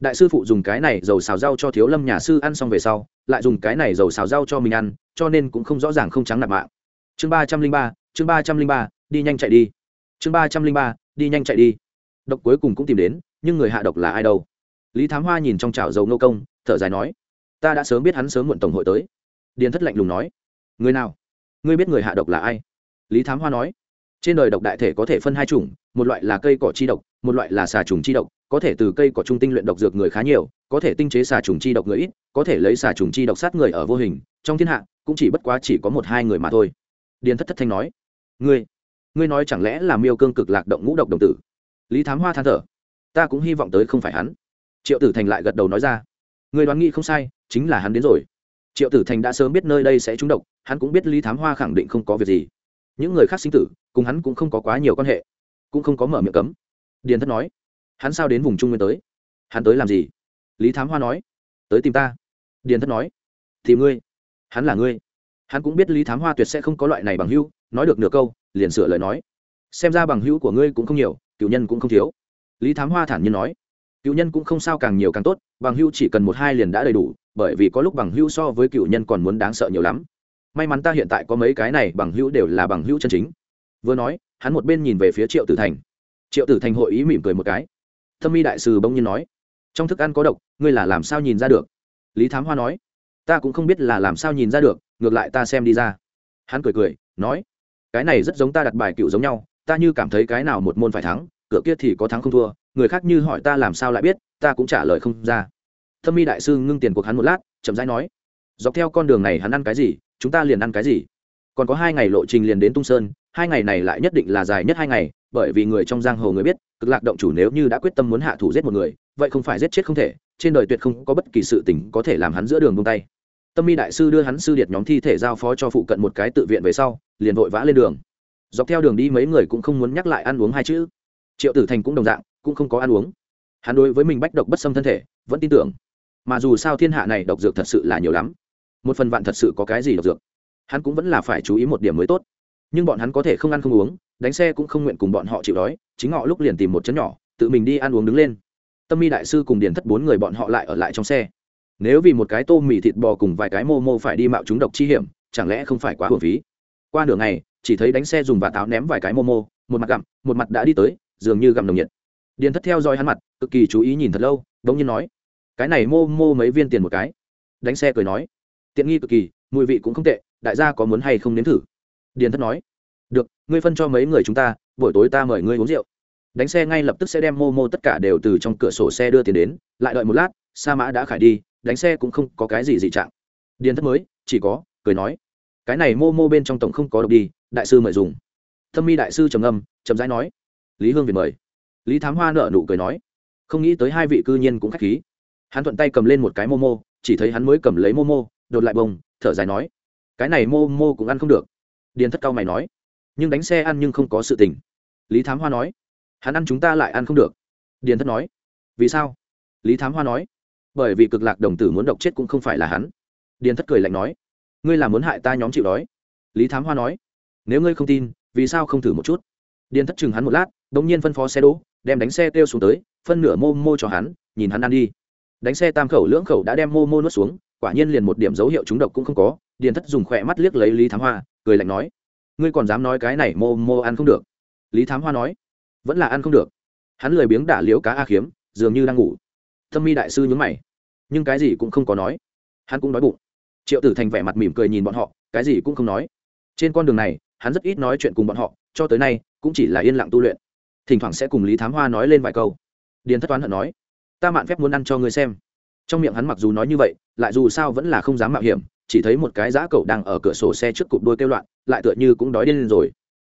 Speaker 1: Đại sư phụ dùng cái này dầu xào rau cho thiếu lâm nhà sư ăn xong về sau, lại dùng cái này dầu xào rau cho mình ăn, cho nên cũng không rõ ràng không trắng nạp mạng. Chương ba trăm linh ba, chương ba trăm linh ba, đi nhanh chạy đi. Chương ba trăm linh ba, đi nhanh chạy đi. Độc cuối cùng cũng tìm đến nhưng người hạ độc là ai đâu? Lý thám hoa nhìn trong chảo dầu nô công, thở dài nói, ta đã sớm biết hắn sớm muộn tổng hội tới. Điền thất lạnh lùng nói, người nào? Ngươi biết người hạ độc là ai? Lý thám hoa nói, trên đời độc đại thể có thể phân hai chủng, một loại là cây cỏ chi độc, một loại là xà trùng chi độc, có thể từ cây cỏ trung tinh luyện độc dược người khá nhiều, có thể tinh chế xà trùng chi độc người ít, có thể lấy xà trùng chi độc sát người ở vô hình, trong thiên hạ cũng chỉ bất quá chỉ có một hai người mà thôi. Điền thất thất thanh nói, ngươi ngươi nói chẳng lẽ là miêu cương cực lạc động ngũ độc đồng tử? Lý thám hoa than thở ta cũng hy vọng tới không phải hắn. Triệu tử thành lại gật đầu nói ra. Người đoán nghĩ không sai, chính là hắn đến rồi. Triệu tử thành đã sớm biết nơi đây sẽ trúng độc, hắn cũng biết lý thám hoa khẳng định không có việc gì. Những người khác sinh tử, cùng hắn cũng không có quá nhiều quan hệ, cũng không có mở miệng cấm. Điền thất nói, hắn sao đến vùng trung nguyên tới? Hắn tới làm gì? Lý thám hoa nói, tới tìm ta. Điền thất nói, tìm ngươi? Hắn là ngươi? Hắn cũng biết lý thám hoa tuyệt sẽ không có loại này bằng hữu, nói được nửa câu, liền sửa lời nói, xem ra bằng hữu của ngươi cũng không nhiều, cựu nhân cũng không thiếu lý thám hoa thản nhiên nói, cựu nhân cũng không sao càng nhiều càng tốt, bằng Hưu chỉ cần một hai liền đã đầy đủ, bởi vì có lúc bằng Hưu so với cựu nhân còn muốn đáng sợ nhiều lắm. May mắn ta hiện tại có mấy cái này bằng hữu đều là bằng hữu chân chính. Vừa nói, hắn một bên nhìn về phía triệu tử thành. Triệu tử thành hội ý mỉm cười một cái. Thâm y đại sư bỗng nhiên nói, trong thức ăn có độc, ngươi là làm sao nhìn ra được? Lý thám hoa nói, ta cũng không biết là làm sao nhìn ra được, ngược lại ta xem đi ra. Hắn cười cười, nói, cái này rất giống ta đặt bài cựu giống nhau, ta như cảm thấy cái nào một môn phải thắng cửa kia thì có thắng không thua, người khác như hỏi ta làm sao lại biết, ta cũng trả lời không ra. Thâm mi đại sư ngưng tiền cuộc hắn một lát, chậm rãi nói, dọc theo con đường này hắn ăn cái gì, chúng ta liền ăn cái gì. Còn có hai ngày lộ trình liền đến tung sơn, hai ngày này lại nhất định là dài nhất hai ngày, bởi vì người trong giang hồ người biết, cực lạc động chủ nếu như đã quyết tâm muốn hạ thủ giết một người, vậy không phải giết chết không thể, trên đời tuyệt không có bất kỳ sự tình có thể làm hắn giữa đường bông tay. Tâm mi đại sư đưa hắn sư điệt nhóm thi thể giao phó cho phụ cận một cái tự viện về sau, liền vội vã lên đường. Dọc theo đường đi mấy người cũng không muốn nhắc lại ăn uống hai chữ triệu tử thành cũng đồng dạng, cũng không có ăn uống. Hắn đối với mình bách độc bất xâm thân thể, vẫn tin tưởng. Mà dù sao thiên hạ này độc dược thật sự là nhiều lắm. Một phần vạn thật sự có cái gì độc dược? Hắn cũng vẫn là phải chú ý một điểm mới tốt. Nhưng bọn hắn có thể không ăn không uống, đánh xe cũng không nguyện cùng bọn họ chịu đói, chính họ lúc liền tìm một chấn nhỏ, tự mình đi ăn uống đứng lên. Tâm mi đại sư cùng điền thất bốn người bọn họ lại ở lại trong xe. Nếu vì một cái tô mì thịt bò cùng vài cái mô mô phải đi mạo chúng độc chi hiểm, chẳng lẽ không phải quá hưởng phí? Qua nửa ngày, chỉ thấy đánh xe dùng và táo ném vài cái mô mô, một mặt gặm, một mặt đã đi tới dường như gặm nồng nhiệt. Điền thất theo dõi hắn mặt, cực kỳ chú ý nhìn thật lâu đ ỗ n g nhiên nói, cái này mô mô mấy viên tiền một cái. Đánh xe cười nói, tiện nghi cực kỳ, mùi vị cũng không tệ, đại gia có muốn hay không nếm thử? Điền thất nói, được, ngươi phân cho mấy người chúng ta, buổi tối ta mời ngươi uống rượu. Đánh xe ngay lập tức sẽ đem mô mô tất cả đều từ trong cửa sổ xe đưa tiền đến, lại đợi một lát, sa mã đã khải đi, đánh xe cũng không có cái gì dị trạng. Điền thất mới, chỉ có, cười nói, cái này mô mô bên trong tổng không có độc đi, đại sư mời dùng. Thâm mi đại sư trầm âm trầm rãi nói lý hương việt mời. Lý thám hoa nợ nụ cười nói, không nghĩ tới hai vị cư nhiên cũng k h á c h khí. Hắn thuận tay cầm lên một cái mô mô chỉ thấy hắn mới cầm lấy mô mô đột lại bông thở dài nói, cái này mô mô cũng ăn không được. Điền thất cao mày nói, nhưng đánh xe ăn nhưng không có sự tình. Lý thám hoa nói, hắn ăn chúng ta lại ăn không được. Điền thất nói, vì sao? Lý thám hoa nói, bởi vì cực lạc đồng tử muốn độc chết cũng không phải là hắn. Điền thất cười lạnh nói, ngươi là muốn hại ta nhóm chịu đói. Lý thám hoa nói, nếu ngươi không tin, vì sao không thử một chút? Điền thất chừng hắn một lát đ nhiên phân phó xe đỗ, đem đánh xe kêu xuống tới, phân nửa mô mô cho hắn, nhìn hắn ăn đi. Đánh xe tam khẩu lưỡng khẩu đã đem mô mô nuốt xuống, quả nhiên liền một điểm dấu hiệu trúng độc cũng không có, điền thất dùng khỏe mắt liếc lấy lý thám hoa, cười lạnh nói, ngươi còn dám nói cái này mô mô ăn không được? Lý thám hoa nói, vẫn là ăn không được. Hắn lười biếng đả liếu cá a khiếm dường như đang ngủ. Thâm mi đại sư nhướng mày, nhưng cái gì cũng không có nói. Hắn cũng đói bụng. Triệu tử thành vẻ mặt mỉm cười nhìn bọn họ, cái gì cũng không nói. Trên con đường này, hắn rất ít nói chuyện cùng bọn họ, cho tới nay, cũng chỉ là yên lặng tu luyện thỉnh thoảng sẽ cùng lý thám hoa nói lên vài câu. Điền thất toán hận nói, ta mạn phép muốn ăn cho ngươi xem. Trong miệng hắn mặc dù nói như vậy, lại dù sao vẫn là không dám mạo hiểm, chỉ thấy một cái giã cậu đang ở cửa sổ xe trước cụp đôi kêu loạn, lại tựa như cũng đói điên lên rồi.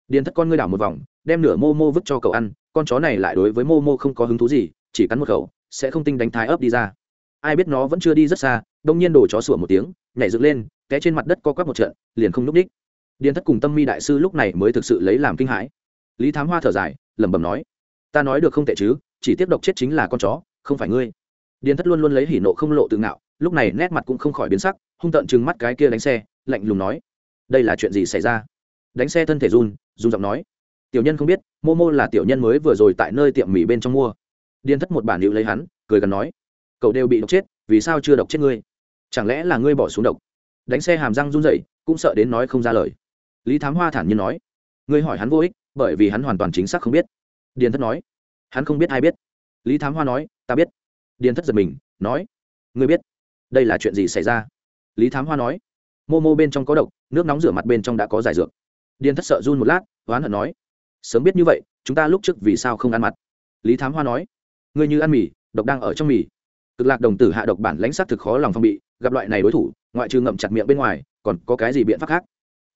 Speaker 1: Điền thất con ngươi đảo một vòng, đem nửa mô mô vứt cho cậu ăn, con chó này lại đối với mô mô không có hứng thú gì, chỉ cắn một khẩu, sẽ không tinh đánh thái ấp đi ra. Ai biết nó vẫn chưa đi rất xa, đông nhiên đổ chó sủa một tiếng, nhảy dựng lên, té trên mặt đất co quắp một trận, liền không núp đích. Điền thất cùng tâm mi đại sư lúc này mới thực sự lấy làm kinh hãi. Lý thám hoa thở dài lẩm bẩm nói, ta nói được không tệ chứ, chỉ tiếp độc chết chính là con chó, không phải ngươi. Điền thất luôn luôn lấy hỉ nộ không lộ tự ngạo, lúc này nét mặt cũng không khỏi biến sắc, hung tợn chừng mắt cái kia đánh xe, lạnh lùng nói, đây là chuyện gì xảy ra? Đánh xe thân thể run run giọng nói, tiểu nhân không biết, mô mô là tiểu nhân mới vừa rồi tại nơi tiệm mì bên trong mua. Điền thất một bản liệu lấy hắn, cười gần nói, cậu đều bị độc chết, vì sao chưa độc chết ngươi? Chẳng lẽ là ngươi bỏ xuống độc? Đánh xe hàm răng run rẩy, cũng sợ đến nói không ra lời. Lý thám hoa thản nhiên nói, ngươi hỏi hắn vô ích bởi vì hắn hoàn toàn chính xác không biết. Điền thất nói. Hắn không biết ai biết. Lý thám hoa nói, ta biết. Điền thất giật mình, nói, ngươi biết. Đây là chuyện gì xảy ra? Lý thám hoa nói, mô mô bên trong có độc, nước nóng rửa mặt bên trong đã có giải dược. Điền thất sợ run một lát, oán hận nói, sớm biết như vậy, chúng ta lúc trước vì sao không ăn mặt? Lý thám hoa nói, ngươi như ăn mì, độc đang ở trong mì. Cực lạc đồng tử hạ độc bản lãnh sát thực khó lòng phong bị, gặp loại này đối thủ, ngoại trừ ngậm chặt miệng bên ngoài, còn có cái gì biện pháp khác?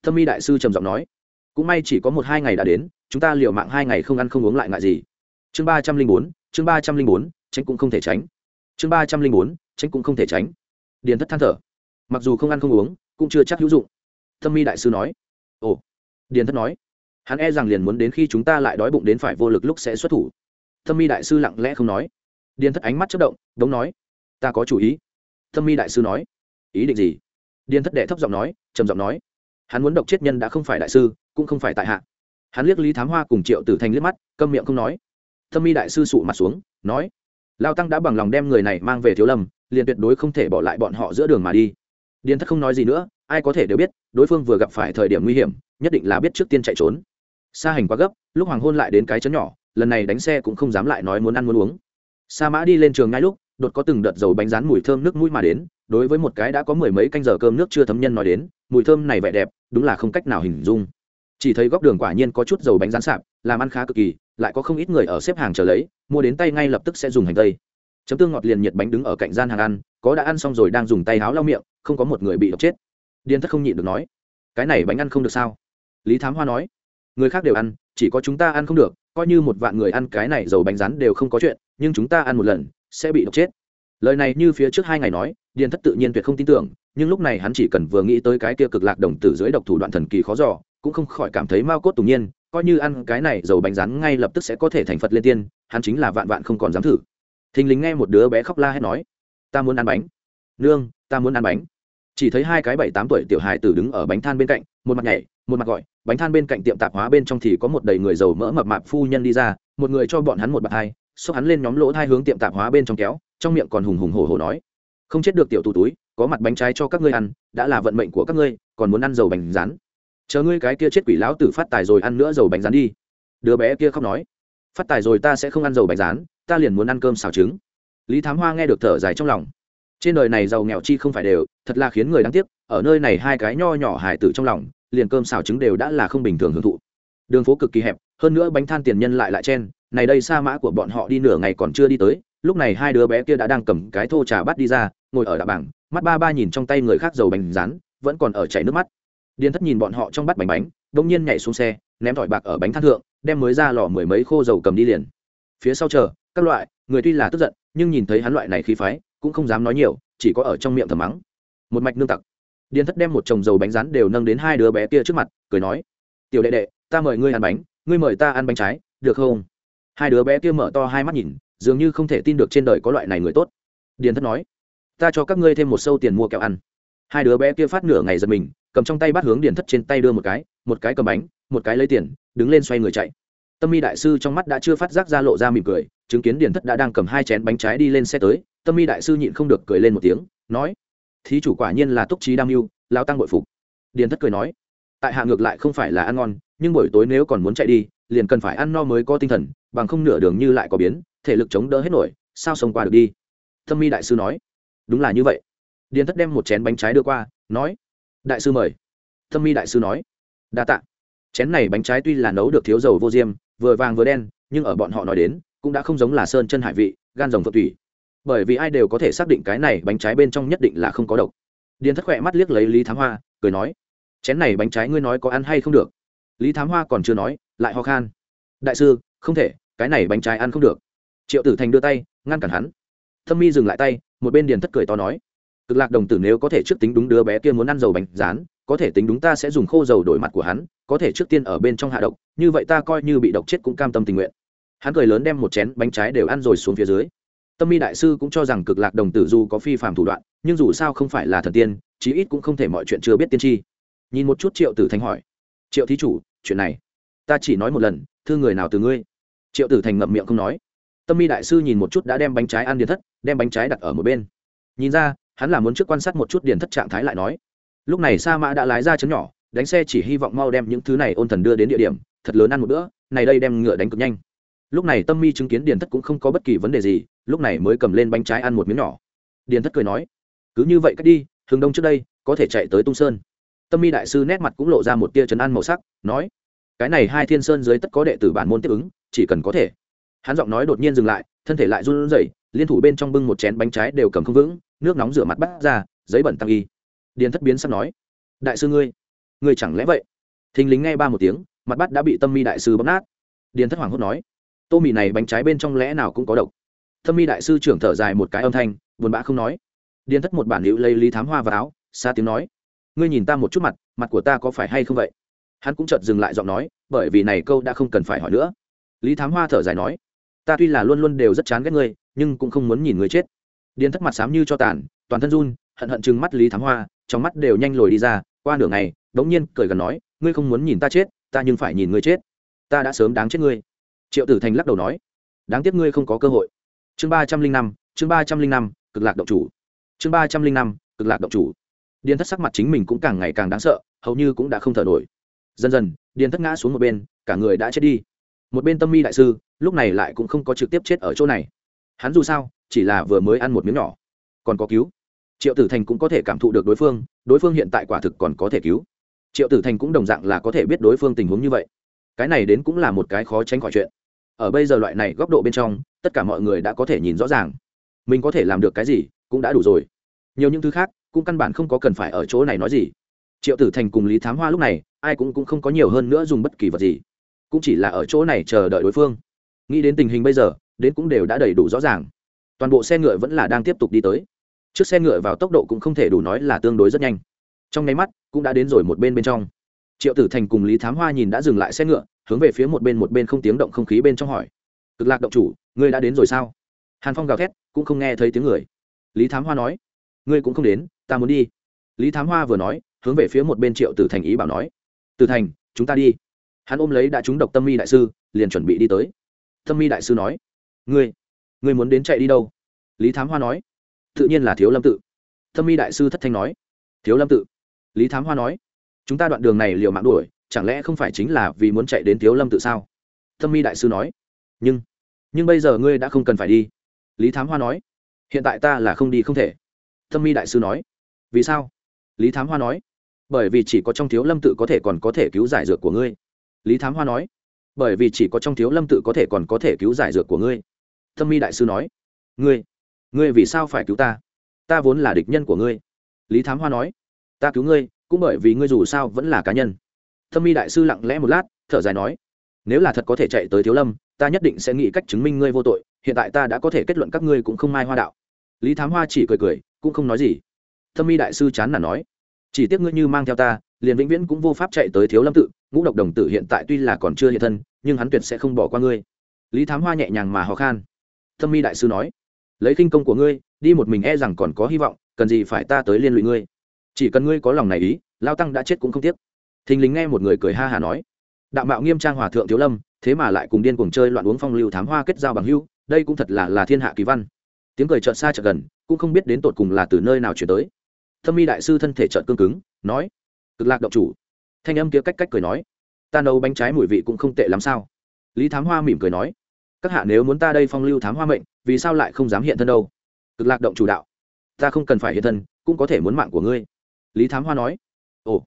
Speaker 1: Thâm mi đại sư trầm giọng nói cũng may chỉ có một hai ngày đã đến, chúng ta liều mạng hai ngày không ăn không uống lại ngại gì. Chương ba trăm linh bốn, chương ba trăm linh bốn, tránh cũng không thể tránh. Chương ba trăm linh bốn, tránh cũng không thể tránh. Điền thất than thở. Mặc dù không ăn không uống, cũng chưa chắc hữu dụng. Thâm mi đại sư nói. Ồ. Điền thất nói. Hắn e rằng liền muốn đến khi chúng ta lại đói bụng đến phải vô lực lúc sẽ xuất thủ. Thâm mi đại sư lặng lẽ không nói. Điền thất ánh mắt chất động, đống nói. Ta có chủ ý. Thâm mi đại sư nói. Ý định gì? Điền thất đệ thấp giọng nói, trầm giọng nói hắn muốn độc chết nhân đã không phải đại sư, cũng không phải tại hạ. Hắn liếc lý thám hoa cùng triệu tử thành liếc mắt, câm miệng không nói. Thâm mi đại sư sụ mặt xuống, nói, lao tăng đã bằng lòng đem người này mang về thiếu lâm, liền tuyệt đối không thể bỏ lại bọn họ giữa đường mà đi. Điền thất không nói gì nữa, ai có thể đều biết, đối phương vừa gặp phải thời điểm nguy hiểm, nhất định là biết trước tiên chạy trốn. Xa hành quá gấp, lúc hoàng hôn lại đến cái chấn nhỏ, lần này đánh xe cũng không dám lại nói muốn ăn muốn uống. Sa mã đi lên trường ngay lúc, đột có từng đợt dầu bánh rán mùi thơm nước mũi mà đến, đối với một cái đã có mười mấy canh giờ cơm nước chưa thấm nhân nói đến mùi thơm này vẻ đẹp, đúng là không cách nào hình dung. Chỉ thấy góc đường quả nhiên có chút dầu bánh rán sạp, làm ăn khá cực kỳ, lại có không ít người ở xếp hàng chờ lấy, mua đến tay ngay lập tức sẽ dùng hành tây. Chấm tương ngọt liền nhiệt bánh đứng ở cạnh gian hàng ăn, có đã ăn xong rồi đang dùng tay háo lau miệng, không có một người bị độc chết. Điền thất không nhịn được nói, cái này bánh ăn không được sao? Lý thám hoa nói, người khác đều ăn, chỉ có chúng ta ăn không được, coi như một vạn người ăn cái này dầu bánh rán đều không có chuyện, nhưng chúng ta ăn một lần, sẽ bị độc chết. Lời này như phía trước hai ngày nói, điền thất tự nhiên tuyệt không tin tưởng nhưng lúc này hắn chỉ cần vừa nghĩ tới cái kia cực lạc đồng tử dưới độc thủ đoạn thần kỳ khó giỏ cũng không khỏi cảm thấy mao cốt tùng nhiên, coi như ăn cái này dầu bánh rán ngay lập tức sẽ có thể thành phật lên tiên, hắn chính là vạn vạn không còn dám thử. Thình lình nghe một đứa bé khóc la hét nói, ta muốn ăn bánh. Nương, ta muốn ăn bánh. Chỉ thấy hai cái bảy tám tuổi tiểu hài tử đứng ở bánh than bên cạnh, một mặt nhảy, một mặt gọi, bánh than bên cạnh tiệm tạp hóa bên trong thì có một đầy người dầu mỡ mập mạp phu nhân đi ra, một người cho bọn hắn một bạt hai, xốc hắn lên nhóm lỗ hai hướng tiệm tạp hóa bên trong kéo, trong miệng còn hùng hùng hổ hổ nói, không chết được tiểu tù túi có mặt bánh trái cho các ngươi ăn, đã là vận mệnh của các ngươi, còn muốn ăn dầu bánh rán. Chờ ngươi cái kia chết quỷ lão tử phát tài rồi ăn nữa dầu bánh rán đi. Đứa bé kia khóc nói. Phát tài rồi ta sẽ không ăn dầu bánh rán, ta liền muốn ăn cơm xào trứng. Lý thám hoa nghe được thở dài trong lòng. Trên đời này giàu nghèo chi không phải đều, thật là khiến người đáng tiếc, ở nơi này hai cái nho nhỏ hài tử trong lòng, liền cơm xào trứng đều đã là không bình thường hưởng thụ. Đường phố cực kỳ hẹp, hơn nữa bánh than tiền nhân lại lại chen, này đây sa mã của bọn họ đi nửa ngày còn chưa đi tới lúc này hai đứa bé kia đã đang cầm cái thô trà bắt đi ra, ngồi ở đạ bảng, mắt ba ba nhìn trong tay người khác dầu bánh rán, vẫn còn ở chảy nước mắt. Điền thất nhìn bọn họ trong bắt bánh bánh, đông nhiên nhảy xuống xe, ném thỏi bạc ở bánh than thượng, đem mới ra lò mười mấy khô dầu cầm đi liền. Phía sau chờ, các loại, người tuy là tức giận, nhưng nhìn thấy hắn loại này khí phái, cũng không dám nói nhiều, chỉ có ở trong miệng thầm mắng. Một mạch nương tặc. Điền thất đem một chồng dầu bánh rán đều nâng đến hai đứa bé kia trước mặt, cười nói, tiểu đệ đệ, ta mời ngươi ăn bánh, ngươi mời ta ăn bánh trái, được không? Hai đứa bé kia mở to hai mắt nhìn dường như không thể tin được trên đời có loại này người tốt. Điền thất nói, ta cho các ngươi thêm một sâu tiền mua kẹo ăn. Hai đứa bé kia phát nửa ngày giật mình, cầm trong tay bắt hướng điền thất trên tay đưa một cái một cái cầm bánh, một cái lấy tiền, đứng lên xoay người chạy. Tâm mi đại sư trong mắt đã chưa phát giác ra lộ ra mỉm cười, chứng kiến điền thất đã đang cầm hai chén bánh trái đi lên xe tới, tâm mi đại sư nhịn không được cười lên một tiếng, nói, thí chủ quả nhiên là túc trí đam mưu, lao tăng bội phục. Điền thất cười nói, tại hạ ngược lại không phải là ăn ngon, nhưng buổi tối nếu còn muốn chạy đi, liền cần phải ăn no mới có tinh thần, bằng không nửa đường như lại có biến thể lực chống đỡ hết nổi, sao sống qua được đi? Tâm mi đại sư nói. Đúng là như vậy. Điền thất đem một chén bánh trái đưa qua, nói. Đại sư mời. Tâm mi đại sư nói. Đa t ạ chén này bánh trái tuy là nấu được thiếu dầu vô diêm, vừa vàng vừa đen, nhưng ở bọn họ nói đến, cũng đã không giống là sơn chân hải vị, gan rồng phật thủy. Bởi vì ai đều có thể xác định cái này bánh trái bên trong nhất định là không có độc. Điền thất khỏe mắt liếc lấy lý thám hoa, cười nói. Chén này bánh trái ngươi nói có ăn hay không được? Lý thám hoa còn chưa nói, lại ho khan. Đại sư, không thể, cái này bánh trái ăn không được triệu tử thành đưa tay, ngăn cản hắn. Thâm mi dừng lại tay, một bên điền thất cười to nói, cực lạc đồng tử nếu có thể trước tính đúng đứa bé kia muốn ăn dầu bánh rán, có thể tính đúng ta sẽ dùng khô dầu đổi mặt của hắn, có thể trước tiên ở bên trong hạ độc, như vậy ta coi như bị độc chết cũng cam tâm tình nguyện. Hắn cười lớn đem một chén bánh trái đều ăn rồi xuống phía dưới. Tâm mi đại sư cũng cho rằng cực lạc đồng tử dù có phi phạm thủ đoạn, nhưng dù sao không phải là thần tiên, chí ít cũng không thể mọi chuyện chưa biết tiên tri. Nhìn một chút triệu tử thành hỏi, triệu thí chủ, chuyện này, ta chỉ nói một lần, thư người nào từ ngươi? Triệu tử thành ngậm miệng không nói tâm mi đại sư nhìn một chút đã đem bánh trái ăn điền thất, đem bánh trái đặt ở một bên. Nhìn ra, hắn là muốn trước quan sát một chút điền thất trạng thái lại nói. Lúc này sa mã đã lái ra chấn nhỏ, đánh xe chỉ hy vọng mau đem những thứ này ôn thần đưa đến địa điểm, thật lớn ăn một bữa, này đây đem ngựa đánh cực nhanh. Lúc này tâm mi chứng kiến điền thất cũng không có bất kỳ vấn đề gì, lúc này mới cầm lên bánh trái ăn một miếng nhỏ. Điền thất cười nói, cứ như vậy cách đi, hướng đông trước đây, có thể chạy tới tung sơn. Tâm mi đại sư nét mặt cũng lộ ra một tia chấn an màu sắc, nói, cái này hai thiên sơn dưới tất có đệ tử bản môn tiếp ứng, chỉ cần có thể hắn giọng nói đột nhiên dừng lại, thân thể lại run rẩy, liên thủ bên trong bưng một chén bánh trái đều cầm không vững, nước nóng rửa mặt bắt ra, giấy bẩn tăng y. Điền thất biến sắp nói, đại sư ngươi ngươi chẳng lẽ vậy? Thình lính nghe ba một tiếng, mặt bắt đã bị tâm mi đại sư bóp nát. Điền thất hoàng hốt nói, tô mì này bánh trái bên trong lẽ nào cũng có độc? Tâm mi đại sư trưởng thở dài một cái âm thanh, buồn bã không nói. Điền thất một bản hữu lấy lý thám hoa vào áo, xa tiếng nói, ngươi nhìn ta một chút mặt mặt của ta có phải hay không vậy? Hắn cũng chợt dừng lại giọng nói, bởi vì này câu đã không cần phải hỏi nữa. Lý thám hoa thở dài nói ta tuy là luôn luôn đều rất chán ghét ngươi, nhưng cũng không muốn nhìn ngươi chết. Điền thất mặt xám như cho tàn, toàn thân run, hận hận chừng mắt lý thám hoa, trong mắt đều nhanh lồi đi ra, qua nửa ngày, đống nhiên cười gần nói, ngươi không muốn nhìn ta chết, ta nhưng phải nhìn ngươi chết. Ta đã sớm đáng chết ngươi. Triệu tử thành lắc đầu nói, đáng tiếc ngươi không có cơ hội. Chương ba trăm linh năm, chương ba trăm linh năm, cực lạc động chủ. Chương ba trăm linh năm, cực lạc động chủ. Điền thất sắc mặt chính mình cũng càng ngày càng đáng sợ, hầu như cũng đã không thở nổi. Dần dần, điền thất ngã xuống một bên, cả người đã chết đi một bên tâm mi đại sư lúc này lại cũng không có trực tiếp chết ở chỗ này. Hắn dù sao chỉ là vừa mới ăn một miếng nhỏ. Còn có cứu. Triệu tử thành cũng có thể cảm thụ được đối phương đối phương hiện tại quả thực còn có thể cứu. Triệu tử thành cũng đồng dạng là có thể biết đối phương tình huống như vậy. Cái này đến cũng là một cái khó tránh khỏi chuyện. Ở bây giờ loại này góc độ bên trong tất cả mọi người đã có thể nhìn rõ ràng. Mình có thể làm được cái gì cũng đã đủ rồi. Nhiều những thứ khác cũng căn bản không có cần phải ở chỗ này nói gì. Triệu tử thành cùng lý thám hoa lúc này ai cũng, cũng không có nhiều hơn nữa dùng bất kỳ vật gì cũng chỉ là ở chỗ này chờ đợi đối phương. Nghĩ đến tình hình bây giờ, đến cũng đều đã đầy đủ rõ ràng. Toàn bộ xe ngựa vẫn là đang tiếp tục đi tới. Chiếc xe ngựa vào tốc độ cũng không thể đủ nói là tương đối rất nhanh. Trong nháy mắt, cũng đã đến rồi một bên bên trong. Triệu tử thành cùng lý thám hoa nhìn đã dừng lại xe ngựa, hướng về phía một bên một bên không tiếng động không khí bên trong hỏi. Cực lạc động chủ, ngươi đã đến rồi sao? Hàn phong gào thét, cũng không nghe thấy tiếng người. Lý thám hoa nói, ngươi cũng không đến, ta muốn đi. Lý thám hoa vừa nói, hướng về phía một bên triệu tử thành ý bảo nói, tử thành, chúng ta đi hắn ôm lấy đã trúng độc tâm mi đại sư, liền chuẩn bị đi tới. Tâm mi đại sư nói, ngươi ngươi muốn đến chạy đi đâu? Lý thám hoa nói, tự nhiên là thiếu lâm tự. Tâm mi đại sư thất thanh nói, thiếu lâm tự. Lý thám hoa nói, chúng ta đoạn đường này liều mạng đuổi, chẳng lẽ không phải chính là vì muốn chạy đến thiếu lâm tự sao? Tâm mi đại sư nói, nhưng nhưng bây giờ ngươi đã không cần phải đi. Lý thám hoa nói, hiện tại ta là không đi không thể. Tâm mi đại sư nói, vì sao? Lý thám hoa nói, bởi vì chỉ có trong thiếu lâm tự có thể còn có thể cứu giải dược của ngươi lý thám hoa nói, bởi vì chỉ có trong thiếu lâm tự có thể còn có thể cứu giải dược của ngươi. Thâm mi đại sư nói, ngươi ngươi vì sao phải cứu ta? Ta vốn là địch nhân của ngươi. Lý thám hoa nói, ta cứu ngươi, cũng bởi vì ngươi dù sao vẫn là cá nhân. Thâm mi đại sư lặng lẽ một lát, thở dài nói, nếu là thật có thể chạy tới thiếu lâm, ta nhất định sẽ nghĩ cách chứng minh ngươi vô tội, hiện tại ta đã có thể kết luận các ngươi cũng không mai hoa đạo. Lý thám hoa chỉ cười cười, cũng không nói gì. Thâm mi đại sư chán là nói, chỉ tiếc ngươi như mang theo ta liền vĩnh viễn cũng vô pháp chạy tới thiếu lâm tự, ngũ độc đồng tử hiện tại tuy là còn chưa hiện thân, nhưng hắn tuyệt sẽ không bỏ qua ngươi. Lý thám hoa nhẹ nhàng mà ho khan. Thâm mi đại sư nói, lấy kinh công của ngươi, đi một mình e rằng còn có hy vọng, cần gì phải ta tới liên lụy ngươi? Chỉ cần ngươi có lòng này ý lao tăng đã chết cũng không tiếc. Thình lính nghe một người cười ha hà nói, đạo mạo nghiêm trang hòa thượng thiếu lâm, thế mà lại cùng điên cuồng chơi loạn uống phong lưu thám hoa kết giao bằng hưu đây cũng thật là là thiên hạ kỳ văn. Tiếng cười chợt xa chợt gần, cũng không biết đến tột cùng là từ nơi nào chuyển tới. Thâm mi đại sư thân thể trợn cương cứng, nói cực lạc động chủ. Thanh âm kia cách cách cười nói, ta nấu bánh trái mùi vị cũng không tệ lắm sao? Lý thám hoa mỉm cười nói, các hạ nếu muốn ta đây phong lưu thám hoa mệnh, vì sao lại không dám hiện thân đâu? Cực lạc động chủ đạo, ta không cần phải hiện thân, cũng có thể muốn mạng của ngươi. Lý thám hoa nói, ồ.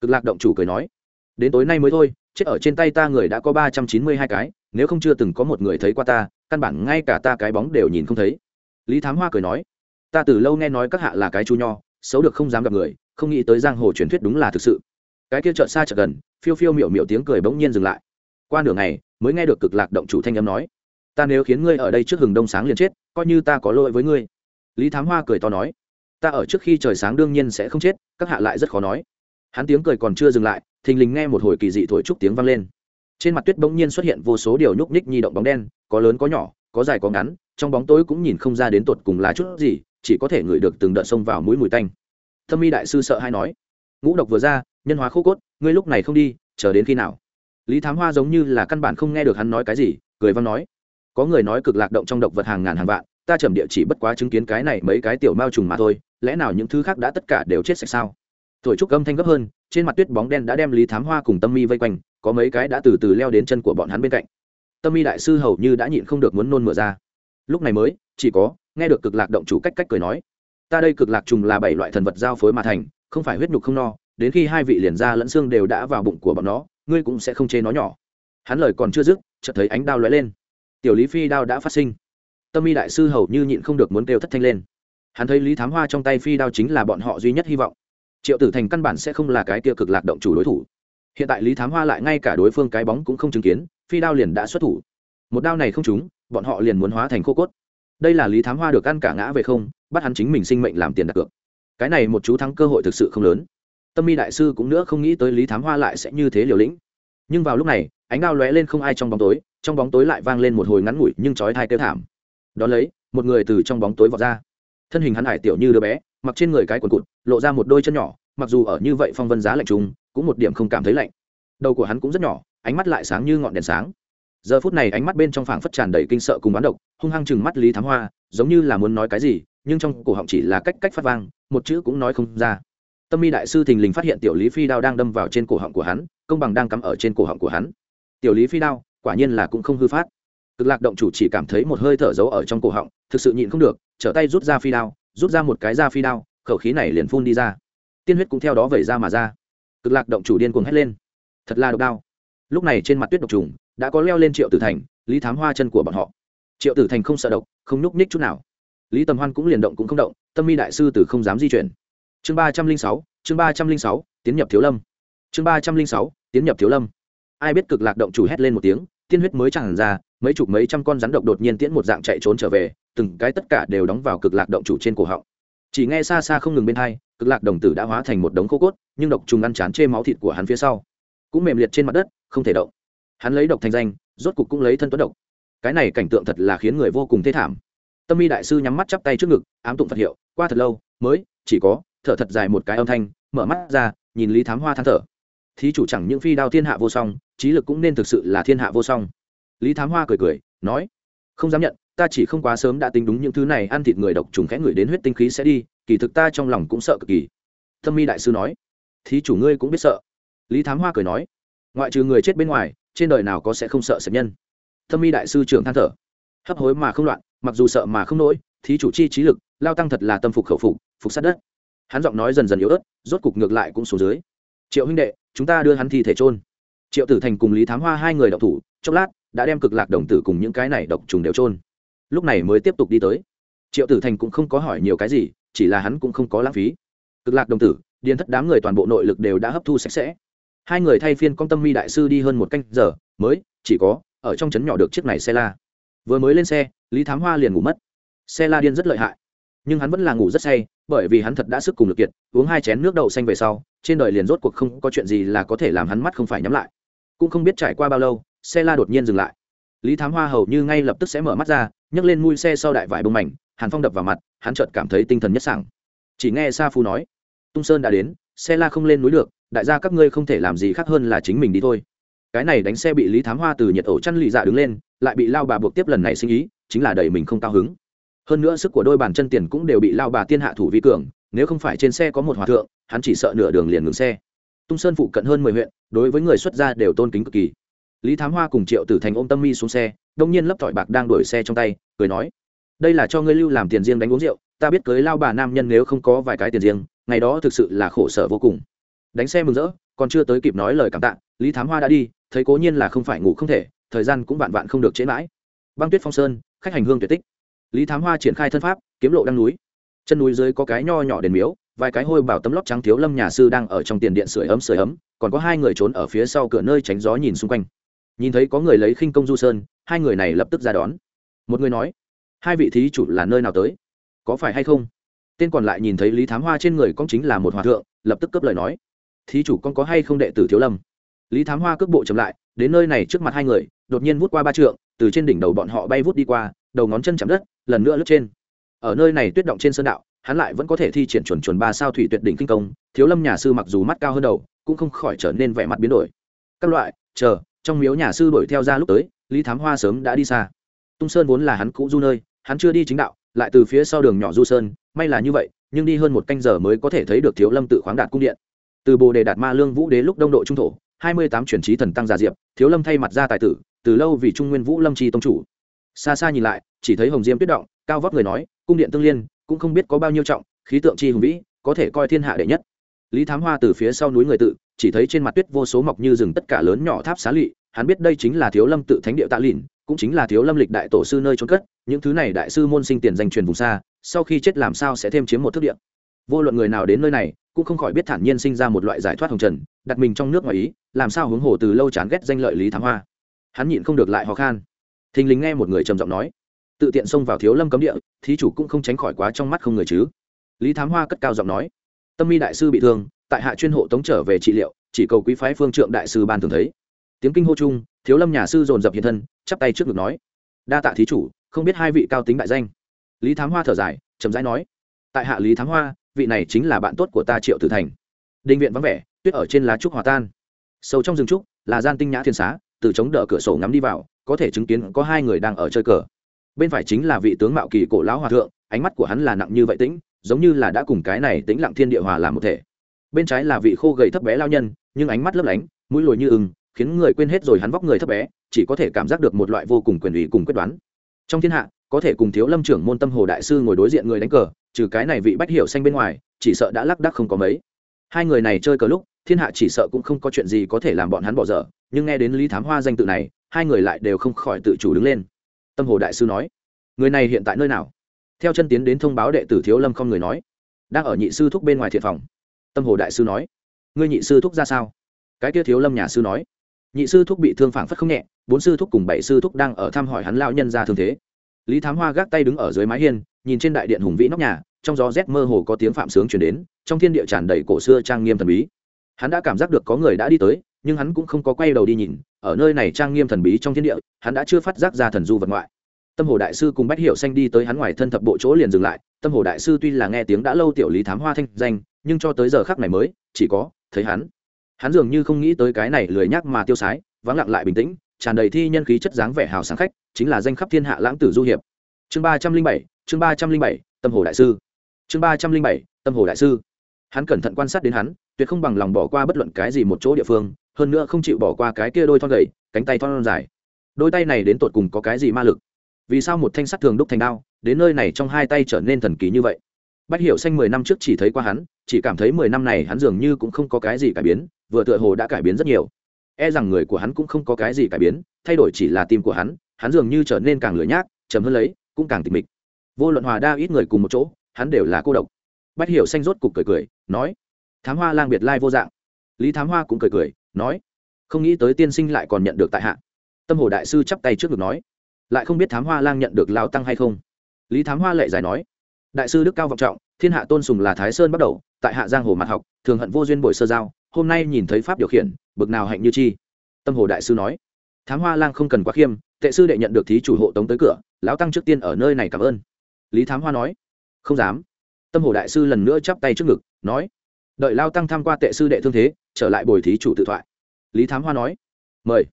Speaker 1: Cực lạc động chủ cười nói, đến tối nay mới thôi, chết ở trên tay ta người đã có ba trăm chín mươi hai cái, nếu không chưa từng có một người thấy qua ta, căn bản ngay cả ta cái bóng đều nhìn không thấy. Lý thám hoa cười nói, ta từ lâu nghe nói các hạ là cái chu nho, xấu được không dám gặp người không nghĩ tới giang hồ truyền thuyết đúng là thực sự. Cái kia chợt xa chợt gần, phiêu phiêu miểu miểu tiếng cười bỗng nhiên dừng lại. Qua nửa ngày, mới nghe được cực lạc động chủ thanh âm nói, ta nếu khiến ngươi ở đây trước hừng đông sáng liền chết, coi như ta có lỗi với ngươi. Lý thám hoa cười to nói, ta ở trước khi trời sáng đương nhiên sẽ không chết, các hạ lại rất khó nói. Hắn tiếng cười còn chưa dừng lại, thình lình nghe một hồi kỳ dị thổi trúc tiếng vang lên. Trên mặt tuyết bỗng nhiên xuất hiện vô số điều nhúc nhích nhi động bóng đen, có lớn có nhỏ, có dài có ngắn, trong bóng tối cũng nhìn không ra đến tột cùng là chút gì, chỉ có thể ngửi được từng đợt xông vào mũi mùi tanh thâm mi đại sư sợ hay nói. Ngũ độc vừa ra, nhân hóa khô cốt, ngươi lúc này không đi, chờ đến khi nào? Lý thám hoa giống như là căn bản không nghe được hắn nói cái gì, cười văn nói. Có người nói cực lạc động trong độc vật hàng ngàn hàng vạn, ta trầm địa chỉ bất quá chứng kiến cái này mấy cái tiểu mao trùng mà thôi, lẽ nào những thứ khác đã tất cả đều chết sạch sao? Thổi trúc âm thanh gấp hơn, trên mặt tuyết bóng đen đã đem lý thám hoa cùng tâm mi vây quanh, có mấy cái đã từ từ leo đến chân của bọn hắn bên cạnh. Tâm mi đại sư hầu như đã nhịn không được muốn nôn mửa ra. Lúc này mới, chỉ có, nghe được cực lạc động chủ cách cách cười nói ta đây cực lạc trùng là bảy loại thần vật giao phối mà thành, không phải huyết nhục không no, đến khi hai vị liền ra lẫn xương đều đã vào bụng của bọn nó, ngươi cũng sẽ không chê nó nhỏ. Hắn lời còn chưa dứt, chợt thấy ánh đao lóe lên. Tiểu lý phi đao đã phát sinh. Tâm mi đại sư hầu như nhịn không được muốn kêu thất thanh lên. Hắn thấy lý thám hoa trong tay phi đao chính là bọn họ duy nhất hy vọng. Triệu tử thành căn bản sẽ không là cái tia cực lạc động chủ đối thủ. Hiện tại lý thám hoa lại ngay cả đối phương cái bóng cũng không chứng kiến, phi đao liền đã xuất thủ. Một đao này không trúng, bọn họ liền muốn hóa thành khô cốt. Đây là lý thám hoa được ăn cả ngã về không bắt hắn chính mình sinh mệnh làm tiền đặt cược. Cái này một chú thắng cơ hội thực sự không lớn. Tâm mi đại sư cũng nữa không nghĩ tới lý thám hoa lại sẽ như thế liều lĩnh. Nhưng vào lúc này, ánh đao lóe lên không ai trong bóng tối, trong bóng tối lại vang lên một hồi ngắn ngủi nhưng chói thai kêu thảm. Đón lấy, một người từ trong bóng tối vọt ra. Thân hình hắn hải tiểu như đứa bé, mặc trên người cái quần cụt, lộ ra một đôi chân nhỏ, mặc dù ở như vậy phong vân giá lạnh trùng, cũng một điểm không cảm thấy lạnh. Đầu của hắn cũng rất nhỏ, ánh mắt lại sáng như ngọn đèn sáng. Giờ phút này ánh mắt bên trong phảng phất tràn đầy kinh sợ cùng bán độc, hung hăng chừng mắt lý thám hoa, giống như là muốn nói cái gì nhưng trong cổ họng chỉ là cách cách phát vang, một chữ cũng nói không ra. Tâm mi đại sư thình lình phát hiện tiểu lý phi đao đang đâm vào trên cổ họng của hắn, công bằng đang cắm ở trên cổ họng của hắn. Tiểu lý phi đao, quả nhiên là cũng không hư phát. Cực lạc động chủ chỉ cảm thấy một hơi thở giấu ở trong cổ họng, thực sự nhịn không được, trở tay rút ra phi đao, rút ra một cái da phi đao, khẩu khí này liền phun đi ra. Tiên huyết cũng theo đó vẩy ra mà ra. Cực lạc động chủ điên cuồng hét lên. Thật là độc đao. Lúc này trên mặt tuyết độc trùng, đã có leo lên triệu tử thành, lý thám hoa chân của bọn họ. Triệu tử thành không sợ độc, không nhúc nhích chút nào lý tầm hoan cũng liền động cũng không động, tâm mi đại sư từ không dám di chuyển. Chương ba trăm linh sáu, chương ba trăm linh sáu, tiến nhập thiếu lâm. Chương ba trăm linh sáu, tiến nhập thiếu lâm. Ai biết cực lạc động chủ hét lên một tiếng, tiên huyết mới chẳng ra, mấy chục mấy trăm con rắn độc đột nhiên tiễn một dạng chạy trốn trở về, từng cái tất cả đều đóng vào cực lạc động chủ trên cổ họng. Chỉ nghe xa xa không ngừng bên hai, cực lạc đồng tử đã hóa thành một đống khô cốt, nhưng độc trùng ăn chán chê máu thịt của hắn phía sau. Cũng mềm liệt trên mặt đất, không thể động. Hắn lấy độc thành danh, rốt cục cũng lấy thân tuấn độc. Cái này cảnh tượng thật là khiến người vô cùng thê thảm tâm mi đại sư nhắm mắt chắp tay trước ngực, ám tụng phật hiệu, qua thật lâu, mới, chỉ có, thở thật dài một cái âm thanh, mở mắt ra, nhìn lý thám hoa than thở. Thí chủ chẳng những phi đao thiên hạ vô song, trí lực cũng nên thực sự là thiên hạ vô song. Lý thám hoa cười cười, nói, không dám nhận, ta chỉ không quá sớm đã tính đúng những thứ này, ăn thịt người độc trùng khẽ người đến huyết tinh khí sẽ đi, kỳ thực ta trong lòng cũng sợ cực kỳ. Tâm mi đại sư nói, thí chủ ngươi cũng biết sợ. Lý thám hoa cười nói, ngoại trừ người chết bên ngoài, trên đời nào có sẽ không sợ sệt nhân. Tâm mi đại sư trưởng than thở, hấp hối mà không loạn mặc dù sợ mà không nỗi, thí chủ chi trí lực, lao tăng thật là tâm phục khẩu phục phục sát đất. Hắn giọng nói dần dần yếu ớt, rốt cục ngược lại cũng xuống dưới. Triệu huynh đệ, chúng ta đưa hắn thi thể trôn triệu tử thành cùng lý thám hoa hai người đọc thủ, chốc lát, đã đem cực lạc đồng tử cùng những cái này độc trùng đều trôn lúc này mới tiếp tục đi tới. Triệu tử thành cũng không có hỏi nhiều cái gì, chỉ là hắn cũng không có lãng phí. Cực lạc đồng tử, điền thất đám người toàn bộ nội lực đều đã hấp thu sạch sẽ. Hai người thay phiên con tâm mi đại sư đi hơn một canh giờ, mới, chỉ có, ở trong trấn nhỏ được chiếc này xe la vừa mới lên xe, lý thám hoa liền ngủ mất. Xe la điên rất lợi hại. Nhưng hắn vẫn là ngủ rất say, bởi vì hắn thật đã sức cùng lực kiệt, uống hai chén nước đậu xanh về sau, trên đời liền rốt cuộc không có chuyện gì là có thể làm hắn mắt không phải nhắm lại. Cũng không biết trải qua bao lâu, xe la đột nhiên dừng lại. Lý thám hoa hầu như ngay lập tức sẽ mở mắt ra, nhấc lên mui xe sau đại vải bông mảnh, hàn phong đập vào mặt, hắn chợt cảm thấy tinh thần nhất sảng. Chỉ nghe sa phu nói, tung sơn đã đến, xe la không lên núi được, đại gia các ngươi không thể làm gì khác hơn là chính mình đi thôi cái này đánh xe bị lý thám hoa từ nhiệt ổ chăn lì dạ đứng lên, lại bị lao bà buộc tiếp lần này sinh ý, chính là đẩy mình không cao hứng. Hơn nữa sức của đôi bàn chân tiền cũng đều bị lao bà tiên hạ thủ vi cường, nếu không phải trên xe có một hòa thượng, hắn chỉ sợ nửa đường liền ngừng xe. Tung sơn phụ cận hơn mười huyện, đối với người xuất gia đều tôn kính cực kỳ. Lý thám hoa cùng triệu tử thành ôm tâm mi xuống xe, đông nhiên lấp thỏi bạc đang đuổi xe trong tay, cười nói, đây là cho ngươi lưu làm tiền riêng đánh uống rượu, ta biết cưới lao bà nam nhân nếu không có vài cái tiền riêng, ngày đó thực sự là khổ sở vô cùng. Đánh xe mừng rỡ, còn chưa tới kịp nói lời cảm tạ, lý thám hoa đã đi thấy cố nhiên là không phải ngủ không thể, thời gian cũng vạn vạn không được chế mãi. Băng tuyết phong sơn, khách hành hương tuyệt tích. Lý thám hoa triển khai thân pháp, kiếm lộ đăng núi. Chân núi dưới có cái nho nhỏ đền miếu, vài cái hôi bảo tấm lót trắng thiếu lâm nhà sư đang ở trong tiền điện sưởi ấm sưởi ấm, còn có hai người trốn ở phía sau cửa nơi tránh gió nhìn xung quanh. Nhìn thấy có người lấy khinh công du sơn, hai người này lập tức ra đón. Một người nói, hai vị thí chủ là nơi nào tới? Có phải hay không? Tên còn lại nhìn thấy lý thám hoa trên người con chính là một hòa thượng, lập tức cấp lời nói, thí chủ con có hay không đệ tử thiếu lâm? Lý thám hoa cước bộ chậm lại, đến nơi này trước mặt hai người, đột nhiên vút qua ba trượng, từ trên đỉnh đầu bọn họ bay vút đi qua, đầu ngón chân chạm đất, lần nữa lướt trên. Ở nơi này tuyết động trên sơn đạo, hắn lại vẫn có thể thi triển chuẩn chuẩn ba sao thủy tuyệt đỉnh kinh công, thiếu lâm nhà sư mặc dù mắt cao hơn đầu, cũng không khỏi trở nên vẻ mặt biến đổi. Các loại, chờ, trong miếu nhà sư đuổi theo ra lúc tới, lý thám hoa sớm đã đi xa. Tung sơn vốn là hắn cũ du nơi, hắn chưa đi chính đạo, lại từ phía sau đường nhỏ du sơn, may là như vậy, nhưng đi hơn một canh giờ mới có thể thấy được thiếu lâm tự khoáng đạt cung điện. Từ bồ đề đạt ma lương vũ đế lúc đông độ trung thổ hai mươi tám truyền trí thần tăng gia diệp thiếu lâm thay mặt ra tài tử từ lâu vì trung nguyên vũ lâm tri tông chủ. Xa xa nhìn lại chỉ thấy hồng diêm tuyết động cao vóc người nói cung điện tương liên cũng không biết có bao nhiêu trọng khí tượng chi hùng vĩ có thể coi thiên hạ đệ nhất. Lý thám hoa từ phía sau núi người tự chỉ thấy trên mặt tuyết vô số mọc như rừng tất cả lớn nhỏ tháp xá lị, hắn biết đây chính là thiếu lâm tự thánh địa tạ lìn cũng chính là thiếu lâm lịch đại tổ sư nơi trốn cất những thứ này đại sư môn sinh tiền danh truyền vùng xa sau khi chết làm sao sẽ thêm chiếm một thức địa. Vô luận người nào đến nơi này cũng không khỏi biết thản nhiên sinh ra một loại giải thoát hồng trần, đặt mình trong nước ngoài ý, làm sao hướng hồ từ lâu chán ghét danh lợi lý thám hoa. Hắn nhịn không được lại ho khan. Thình lình nghe một người trầm giọng nói, tự tiện xông vào thiếu lâm cấm địa, thí chủ cũng không tránh khỏi quá trong mắt không người chứ. Lý thám hoa cất cao giọng nói, tâm mi đại sư bị thương, tại hạ chuyên hộ tống trở về trị liệu, chỉ cầu quý phái phương trượng đại sư ban thường thấy. Tiếng kinh hô chung, thiếu lâm nhà sư dồn dập hiện thân, chắp tay trước ngực nói, đa tạ thí chủ, không biết hai vị cao tính đại danh. Lý thám hoa thở dài, chậm rãi nói, tại hạ lý thám hoa vị này chính là bạn tốt của ta triệu tử thành đình viện vắng vẻ tuyết ở trên lá trúc hòa tan sâu trong rừng trúc là gian tinh nhã thiên xá từ chống đỡ cửa sổ ngắm đi vào có thể chứng kiến có hai người đang ở chơi cờ bên phải chính là vị tướng mạo kỳ cổ lão hòa thượng ánh mắt của hắn là nặng như vậy tĩnh giống như là đã cùng cái này tĩnh lặng thiên địa hòa làm một thể bên trái là vị khô gầy thấp bé lao nhân nhưng ánh mắt lấp lánh mũi lồi như ưng khiến người quên hết rồi hắn vóc người thấp bé chỉ có thể cảm giác được một loại vô cùng quyền ủy cùng quyết đoán trong thiên hạ có thể cùng thiếu lâm trưởng môn tâm hồ đại sư ngồi đối diện người đánh cờ trừ cái này vị bách hiểu xanh bên ngoài, chỉ sợ đã lắc đắc không có mấy. Hai người này chơi cờ lúc, thiên hạ chỉ sợ cũng không có chuyện gì có thể làm bọn hắn bỏ dở, nhưng nghe đến lý thám hoa danh tự này, hai người lại đều không khỏi tự chủ đứng lên. Tâm hồ đại sư nói, người này hiện tại nơi nào? Theo chân tiến đến thông báo đệ tử thiếu lâm không người nói, đang ở nhị sư thúc bên ngoài thiện phòng. Tâm hồ đại sư nói, ngươi nhị sư thúc ra sao? Cái kia thiếu lâm nhà sư nói, nhị sư thúc bị thương phảng phất không nhẹ, bốn sư thúc cùng bảy sư thúc đang ở thăm hỏi hắn lao nhân ra thương thế. Lý thám hoa gác tay đứng ở dưới mái hiên nhìn trên đại điện hùng vĩ nóc nhà, trong gió rét mơ hồ có tiếng phạm sướng chuyển đến, trong thiên địa tràn đầy cổ xưa trang nghiêm thần bí. Hắn đã cảm giác được có người đã đi tới, nhưng hắn cũng không có quay đầu đi nhìn, ở nơi này trang nghiêm thần bí trong thiên địa, hắn đã chưa phát giác ra thần du vật ngoại. Tâm hồ đại sư cùng bách hiệu xanh đi tới hắn ngoài thân thập bộ chỗ liền dừng lại, tâm hồ đại sư tuy là nghe tiếng đã lâu tiểu lý thám hoa thanh danh, nhưng cho tới giờ khắc này mới, chỉ có thấy hắn. Hắn dường như không nghĩ tới cái này lười nhắc mà tiêu sái, vắng lặng lại bình tĩnh, tràn đầy thi nhân khí chất dáng vẻ hào sáng khách, chính là danh khắp thiên hạ lãng tử du hiệp chương ba trăm linh bảy, chương ba trăm linh bảy, tâm hồ đại sư. Chương ba trăm linh bảy, tâm hồ đại sư. Hắn cẩn thận quan sát đến hắn, tuyệt không bằng lòng bỏ qua bất luận cái gì một chỗ địa phương, hơn nữa không chịu bỏ qua cái kia đôi thon gầy, cánh tay thon dài. Đôi tay này đến tột cùng có cái gì ma lực? Vì sao một thanh sắt thường đúc thành đao, đến nơi này trong hai tay trở nên thần kỳ như vậy? Bách hiểu xanh mười năm trước chỉ thấy qua hắn, chỉ cảm thấy mười năm này hắn dường như cũng không có cái gì cải biến, vừa tựa hồ đã cải biến rất nhiều. E rằng người của hắn cũng không có cái gì cải biến, thay đổi chỉ là tim của hắn hắn dường như trở nên càng lửa nhác chấm hơn lấy cũng càng tịch mịch. Vô luận hòa đa ít người cùng một chỗ, hắn đều là cô độc. Bách hiểu xanh rốt cục cười cười, nói, thám hoa lang biệt lai vô dạng. Lý thám hoa cũng cười cười, nói, không nghĩ tới tiên sinh lại còn nhận được tại hạ. Tâm hồ đại sư chắp tay trước ngực nói, lại không biết thám hoa lang nhận được lao tăng hay không? Lý thám hoa lệ giải nói, đại sư đức cao vọng trọng, thiên hạ tôn sùng là thái sơn bắt đầu, tại hạ giang hồ mặt học, thường hận vô duyên bội sơ giao, hôm nay nhìn thấy pháp điều khiển, bực nào hạnh như chi. Tâm hồ đại sư nói, thám hoa lang không cần quá khiêm tệ sư đệ nhận được thí chủ hộ tống tới cửa, lão tăng trước tiên ở nơi này cảm ơn. Lý thám hoa nói, không dám. Tâm hồ đại sư lần nữa chắp tay trước ngực, nói, đợi lao tăng tham q u a tệ sư đệ thương thế, trở lại bồi thí chủ tự thoại. Lý thám hoa nói, mời.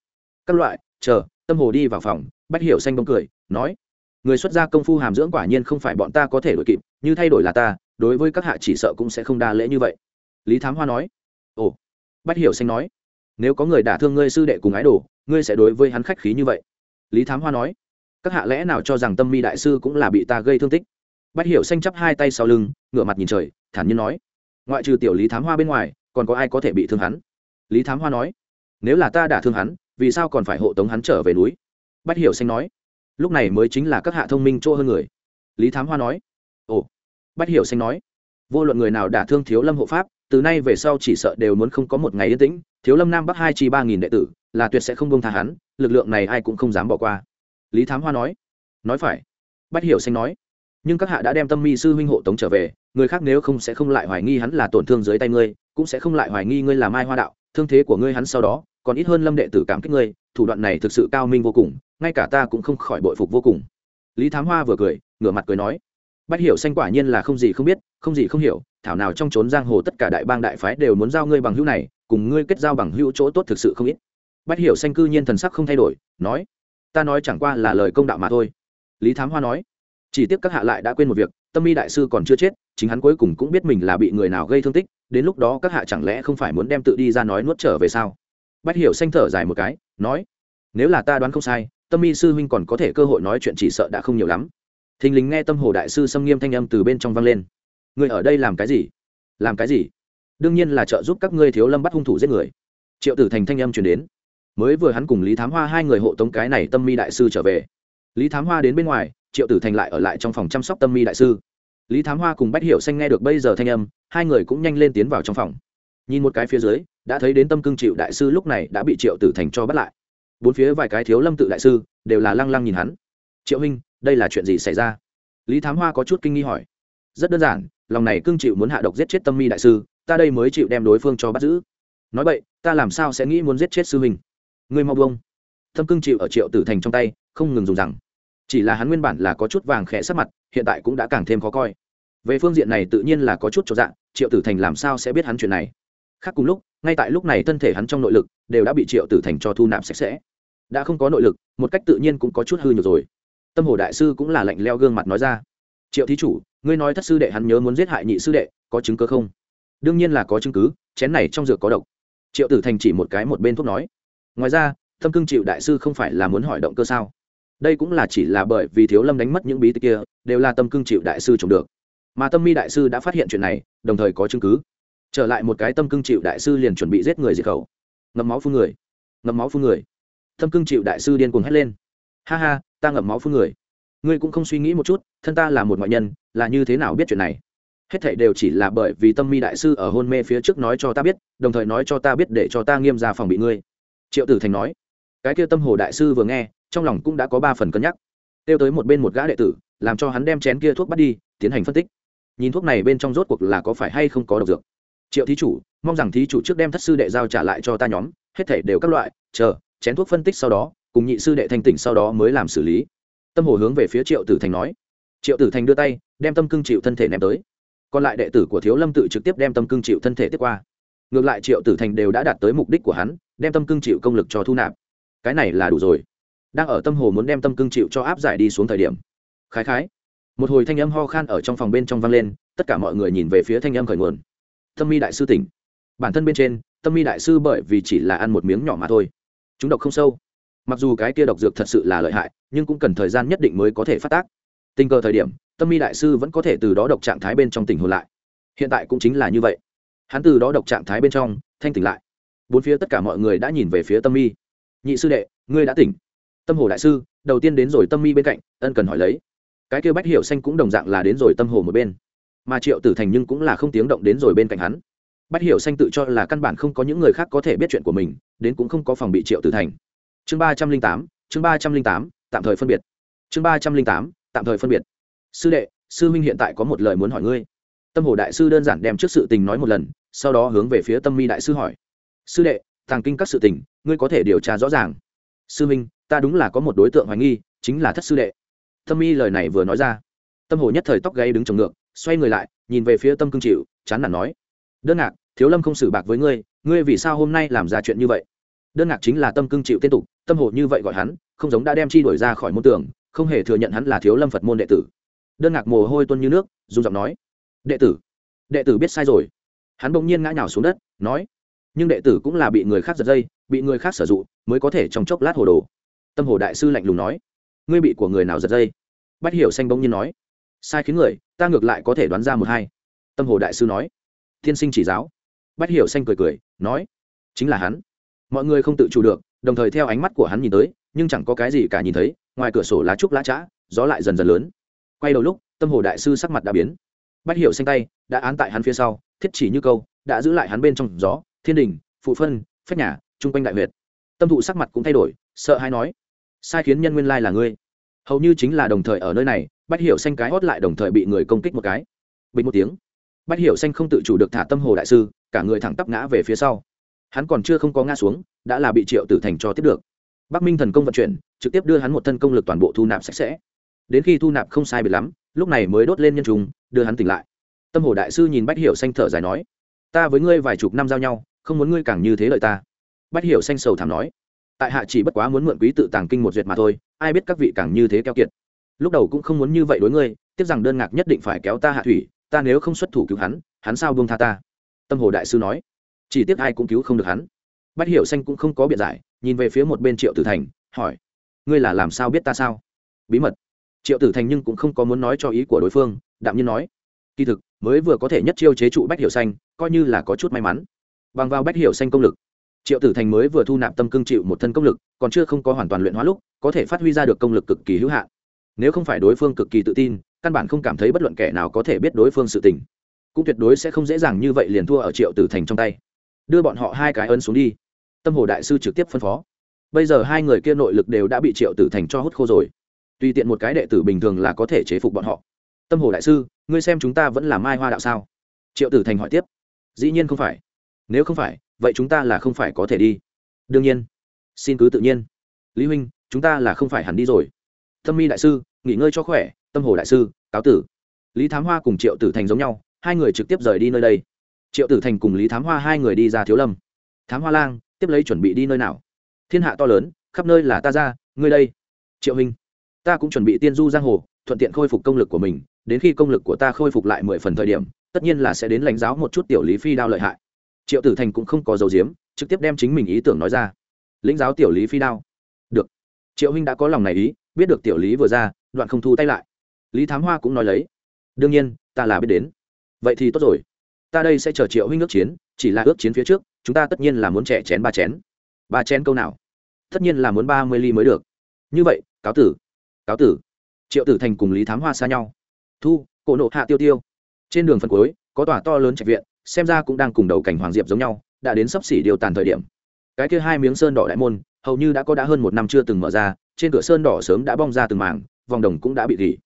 Speaker 1: Các loại, chờ, tâm hồ đi vào phòng, bách hiểu xanh bông cười, nói, người xuất gia công phu hàm dưỡng quả nhiên không phải bọn ta có thể đổi kịp, như thay đổi là ta, đối với các hạ chỉ sợ cũng sẽ không đa lễ như vậy. Lý thám hoa nói, ồ. Bách hiểu xanh nói, nếu có người đả thương ngươi sư đệ cùng ái đồ, ngươi sẽ đối với hắn khách khí như vậy lý thám hoa nói, các hạ lẽ nào cho rằng tâm mi đại sư cũng là bị ta gây thương tích? Bách hiểu xanh chắp hai tay sau lưng, ngửa mặt nhìn trời, thản nhiên nói, ngoại trừ tiểu lý thám hoa bên ngoài, còn có ai có thể bị thương hắn? Lý thám hoa nói, nếu là ta đả thương hắn, vì sao còn phải hộ tống hắn trở về núi? Bách hiểu xanh nói, lúc này mới chính là các hạ thông minh chỗ hơn người. Lý thám hoa nói, ồ. Bách hiểu xanh nói, vô luận người nào đả thương thiếu lâm hộ pháp từ nay về sau chỉ sợ đều muốn không có một ngày yên tĩnh, thiếu lâm nam bắc hai chi ba nghìn đệ tử, là tuyệt sẽ không bông tha hắn, lực lượng này ai cũng không dám bỏ qua. Lý thám hoa nói nói phải. Bách hiểu xanh nói, nhưng các hạ đã đem tâm mi sư huynh hộ tống trở về, người khác nếu không sẽ không lại hoài nghi hắn là tổn thương dưới tay ngươi, cũng sẽ không lại hoài nghi ngươi là mai hoa đạo, thương thế của ngươi hắn sau đó, còn ít hơn lâm đệ tử cảm kích ngươi, thủ đoạn này thực sự cao minh vô cùng, ngay cả ta cũng không khỏi bội phục vô cùng. Lý thám hoa vừa cười, ngửa mặt cười nói, bách hiểu xanh quả nhiên là không gì không biết, không gì không hiểu thảo nào trong trốn giang hồ tất cả đại bang đại phái đều muốn giao ngươi bằng hữu này, cùng ngươi kết giao bằng hữu chỗ tốt thực sự không ít. Bách hiểu xanh cư nhiên thần sắc không thay đổi, nói, ta nói chẳng qua là lời công đạo mà thôi. Lý thám hoa nói, chỉ tiếc các hạ lại đã quên một việc, tâm mi đại sư còn chưa chết, chính hắn cuối cùng cũng biết mình là bị người nào gây thương tích, đến lúc đó các hạ chẳng lẽ không phải muốn đem tự đi ra nói nuốt trở về sao? Bách hiểu xanh thở dài một cái, nói, nếu là ta đoán không sai, tâm mi sư huynh còn có thể cơ hội nói chuyện chỉ sợ đã không nhiều lắm. Thình lình nghe tâm hồ đại sư xâm nghiêm thanh âm từ bên trong vang lên người ở đây làm cái gì? Làm cái gì? Đương nhiên là trợ giúp các ngươi thiếu lâm bắt hung thủ giết người. Triệu tử thành thanh âm chuyển đến. Mới vừa hắn cùng lý thám hoa hai người hộ tống cái này tâm mi đại sư trở về. Lý thám hoa đến bên ngoài, triệu tử thành lại ở lại trong phòng chăm sóc tâm mi đại sư. Lý thám hoa cùng bách hiểu xanh nghe được bây giờ thanh âm, hai người cũng nhanh lên tiến vào trong phòng. Nhìn một cái phía dưới, đã thấy đến tâm cưng triệu đại sư lúc này đã bị triệu tử thành cho bắt lại. Bốn phía vài cái thiếu lâm tự đại sư đều là lăng lăng nhìn hắn. Triệu huynh, đây là chuyện gì xảy ra? Lý thám hoa có chút kinh nghi hỏi rất đơn giản, lòng này cưng chịu muốn hạ độc giết chết tâm mi đại sư, ta đây mới chịu đem đối phương cho bắt giữ. Nói vậy, ta làm sao sẽ nghĩ muốn giết chết sư huynh? Ngươi mau bông tâm cưng chịu ở triệu tử thành trong tay, không ngừng dùng rằng. Chỉ là hắn nguyên bản là có chút vàng khẽ sắc mặt, hiện tại cũng đã càng thêm khó coi. Về phương diện này tự nhiên là có chút cho dạng triệu tử thành làm sao sẽ biết hắn chuyện này? Khác cùng lúc, ngay tại lúc này thân thể hắn trong nội lực đều đã bị triệu tử thành cho thu nạp sạch sẽ. Đã không có nội lực, một cách tự nhiên cũng có chút hư nhược rồi. Tâm hồ đại sư cũng là lạnh leo gương mặt nói ra triệu thí chủ, ngươi nói thất sư đệ hắn nhớ muốn giết hại nhị sư đệ, có chứng cứ không? Đương nhiên là có chứng cứ, chén này trong dược có độc. Triệu tử thành chỉ một cái một bên thuốc nói. Ngoài ra tâm cưng triệu đại sư không phải là muốn hỏi động cơ sao? Đây cũng là chỉ là bởi vì thiếu lâm đánh mất những bí tịch kia, đều là tâm cưng triệu đại sư trồng được. Mà tâm mi đại sư đã phát hiện chuyện này, đồng thời có chứng cứ. Trở lại một cái tâm cưng triệu đại sư liền chuẩn bị giết người diệt khẩu. Ngậm máu phun người. Ngậm máu phun người. Thâm cưng chịu đại sư điên cuồng hét lên. Ha ha, ta ngậm máu phun người ngươi cũng không suy nghĩ một chút, thân ta là một ngoại nhân, là như thế nào biết chuyện này? Hết thảy đều chỉ là bởi vì tâm mi đại sư ở hôn mê phía trước nói cho ta biết, đồng thời nói cho ta biết để cho ta nghiêm ra phòng bị ngươi. Triệu tử thành nói. Cái kia tâm hồ đại sư vừa nghe, trong lòng cũng đã có ba phần cân nhắc. Tiêu tới một bên một gã đệ tử, làm cho hắn đem chén kia thuốc bắt đi, tiến hành phân tích. Nhìn thuốc này bên trong rốt cuộc là có phải hay không có độc dược. Triệu thí chủ, mong rằng thí chủ trước đem thất sư đệ giao trả lại cho ta nhóm, hết thảy đều các loại, chờ, chén thuốc phân tích sau đó, cùng nhị sư đệ thanh tỉnh sau đó mới làm xử lý tâm hồ hướng về phía triệu tử thành nói. Triệu tử thành đưa tay, đem tâm cưng chịu thân thể ném tới. Còn lại đệ tử của thiếu lâm tự trực tiếp đem tâm cưng chịu thân thể tiếp qua. Ngược lại triệu tử thành đều đã đạt tới mục đích của hắn, đem tâm cưng chịu công lực cho thu nạp. Cái này là đủ rồi. Đang ở tâm hồ muốn đem tâm cưng chịu cho áp giải đi xuống thời điểm. Khái khái. Một hồi thanh âm ho khan ở trong phòng bên trong vang lên, tất cả mọi người nhìn về phía thanh âm khởi nguồn. Tâm mi đại sư tỉnh. Bản thân bên trên, tâm mi đại sư bởi vì chỉ là ăn một miếng nhỏ mà thôi. Chúng độc không sâu mặc dù cái kia độc dược thật sự là lợi hại, nhưng cũng cần thời gian nhất định mới có thể phát tác. Tình cờ thời điểm, tâm mi đại sư vẫn có thể từ đó độc trạng thái bên trong tỉnh hồn lại. Hiện tại cũng chính là như vậy. Hắn từ đó độc trạng thái bên trong, thanh tỉnh lại. Bốn phía tất cả mọi người đã nhìn về phía tâm mi. Nhị sư đệ, ngươi đã tỉnh. Tâm hồ đại sư, đầu tiên đến rồi tâm mi bên cạnh, ân cần hỏi lấy. Cái kêu bách hiểu xanh cũng đồng dạng là đến rồi tâm hồ một bên. Mà triệu tử thành nhưng cũng là không tiếng động đến rồi bên cạnh hắn. Bách hiểu xanh tự cho là căn bản không có những người khác có thể biết chuyện của mình, đến cũng không có phòng bị triệu tử thành chương ba trăm linh tám, chương ba trăm linh tám, tạm thời phân biệt. Chương ba trăm linh tám, tạm thời phân biệt. Sư đệ, sư minh hiện tại có một lời muốn hỏi ngươi. Tâm hồ đại sư đơn giản đem trước sự tình nói một lần, sau đó hướng về phía tâm mi đại sư hỏi. Sư đệ, tàng kinh các sự tình, ngươi có thể điều tra rõ ràng. Sư minh ta đúng là có một đối tượng hoài nghi, chính là thất sư đệ. Tâm mi lời này vừa nói ra, tâm hồ nhất thời tóc gáy đứng trồng ngược, xoay người lại, nhìn về phía tâm cương chịu chán nản nói. Đơn ngạc, thiếu lâm không xử bạc với ngươi ngươi vì sao hôm nay làm ra chuyện như vậy? Đơn ngạc chính là tâm cương chịu tên tục, tâm hồ như vậy gọi hắn, không giống đã đem chi đuổi ra khỏi môn tưởng không hề thừa nhận hắn là thiếu lâm phật môn đệ tử. Đơn ngạc mồ hôi tuân như nước dung giọng nói, đệ tử đệ tử biết sai rồi. Hắn bỗng nhiên ngã nhào xuống đất, nói, nhưng đệ tử cũng là bị người khác giật dây, bị người khác sử dụng, mới có thể trong chốc lát hồ đồ. Tâm hồ đại sư lạnh lùng nói, ngươi bị của người nào giật dây? Bách hiểu xanh bỗng nhiên nói, sai khiến người, ta ngược lại có thể đoán ra một hai. Tâm hồ đại sư nói, tiên sinh chỉ giáo. Bách hiểu xanh cười cười, nói, chính là hắn mọi người không tự chủ được, đồng thời theo ánh mắt của hắn nhìn tới, nhưng chẳng có cái gì cả nhìn thấy, ngoài cửa sổ lá trúc lá trã gió lại dần dần lớn. Quay đầu lúc, tâm hồ đại sư sắc mặt đã biến. Bách hiểu xanh tay đã án tại hắn phía sau, thiết chỉ như câu, đã giữ lại hắn bên trong gió, thiên đình, phụ phân, phách nhà, chung quanh đại huyệt. Tâm thụ sắc mặt cũng thay đổi, sợ hay nói, sai khiến nhân nguyên lai là ngươi. Hầu như chính là đồng thời ở nơi này, bách hiểu xanh cái hót lại đồng thời bị người công kích một cái. Bình một tiếng, bách hiểu xanh không tự chủ được thả tâm hồ đại sư, cả người thẳng tắp ngã về phía sau hắn còn chưa không có ngã xuống, đã là bị triệu tử thành cho tiếp được. Bắc minh thần công vận chuyển, trực tiếp đưa hắn một thân công lực toàn bộ thu nạp sạch sẽ. Đến khi thu nạp không sai biệt lắm, lúc này mới đốt lên nhân trùng, đưa hắn tỉnh lại. Tâm hồ đại sư nhìn bách hiểu xanh thở dài nói, ta với ngươi vài chục năm giao nhau, không muốn ngươi càng như thế lợi ta. Bách hiểu xanh sầu thảm nói, tại hạ chỉ bất quá muốn mượn quý tự tàng kinh một duyệt mà thôi, ai biết các vị càng như thế keo kiệt. Lúc đầu cũng không muốn như vậy đối ngươi, tiếc rằng đơn ngạc nhất định phải kéo ta hạ thủy, ta nếu không xuất thủ cứu hắn hắn sao buông tha ta? Tâm hồ đại sư nói chỉ tiếc ai cũng cứu không được hắn. Bách hiểu xanh cũng không có biện giải, nhìn về phía một bên triệu tử thành, hỏi, ngươi là làm sao biết ta sao? Bí mật. Triệu tử thành nhưng cũng không có muốn nói cho ý của đối phương, đạm nhiên nói, kỳ thực, mới vừa có thể nhất chiêu chế trụ bách hiểu xanh, coi như là có chút may mắn. Bằng vào bách hiểu xanh công lực, triệu tử thành mới vừa thu nạp tâm cương chịu một thân công lực, còn chưa không có hoàn toàn luyện hóa lúc, có thể phát huy ra được công lực cực kỳ hữu hạn. Nếu không phải đối phương cực kỳ tự tin, căn bản không cảm thấy bất luận kẻ nào có thể biết đối phương sự tình. Cũng tuyệt đối sẽ không dễ dàng như vậy liền thua ở triệu tử thành trong tay đưa bọn họ hai cái ấn xuống đi. Tâm hồ đại sư trực tiếp phân phó. Bây giờ hai người kia nội lực đều đã bị triệu tử thành cho hút khô rồi. Tùy tiện một cái đệ tử bình thường là có thể chế phục bọn họ. Tâm hồ đại sư, ngươi xem chúng ta vẫn là mai hoa đạo sao? Triệu tử thành hỏi tiếp. Dĩ nhiên không phải. Nếu không phải, vậy chúng ta là không phải có thể đi. Đương nhiên. Xin cứ tự nhiên. Lý huynh, chúng ta là không phải hẳn đi rồi. Tâm mi đại sư, nghỉ ngơi cho khỏe. Tâm hồ đại sư, cáo tử. Lý thám hoa cùng triệu tử thành giống nhau, hai người trực tiếp rời đi nơi đây triệu tử thành cùng lý thám hoa hai người đi ra thiếu lâm. Thám hoa lang, tiếp lấy chuẩn bị đi nơi nào? Thiên hạ to lớn, khắp nơi là ta ra, ngươi đây. Triệu hình ta cũng chuẩn bị tiên du giang hồ, thuận tiện khôi phục công lực của mình, đến khi công lực của ta khôi phục lại mười phần thời điểm, tất nhiên là sẽ đến lãnh giáo một chút tiểu lý phi đao lợi hại. Triệu tử thành cũng không có dấu diếm trực tiếp đem chính mình ý tưởng nói ra. Lĩnh giáo tiểu lý phi đao. Được. Triệu huynh đã có lòng này ý, biết được tiểu lý vừa ra, đoạn không thu tay lại. Lý thám hoa cũng nói lấy. Đương nhiên, ta là biết đến. Vậy thì tốt rồi ta đây sẽ chờ triệu huynh ước chiến, chỉ là ước chiến phía trước, chúng ta tất nhiên là muốn trẻ chén ba chén. Ba chén câu nào? Tất nhiên là muốn ba mươi ly mới được. Như vậy, cáo tử cáo tử. Triệu tử thành cùng lý thám hoa xa nhau. Thu, cổ nộ hạ tiêu tiêu. Trên đường phân cuối, có tòa to lớn trạch viện, xem ra cũng đang cùng đầu cảnh hoàng diệp giống nhau, đã đến sấp xỉ điều tàn thời điểm. Cái kia hai miếng sơn đỏ đại môn, hầu như đã có đã hơn một năm chưa từng mở ra, trên cửa sơn đỏ sớm đã bong ra từng mảng, vòng đồng cũng đã bị gỉ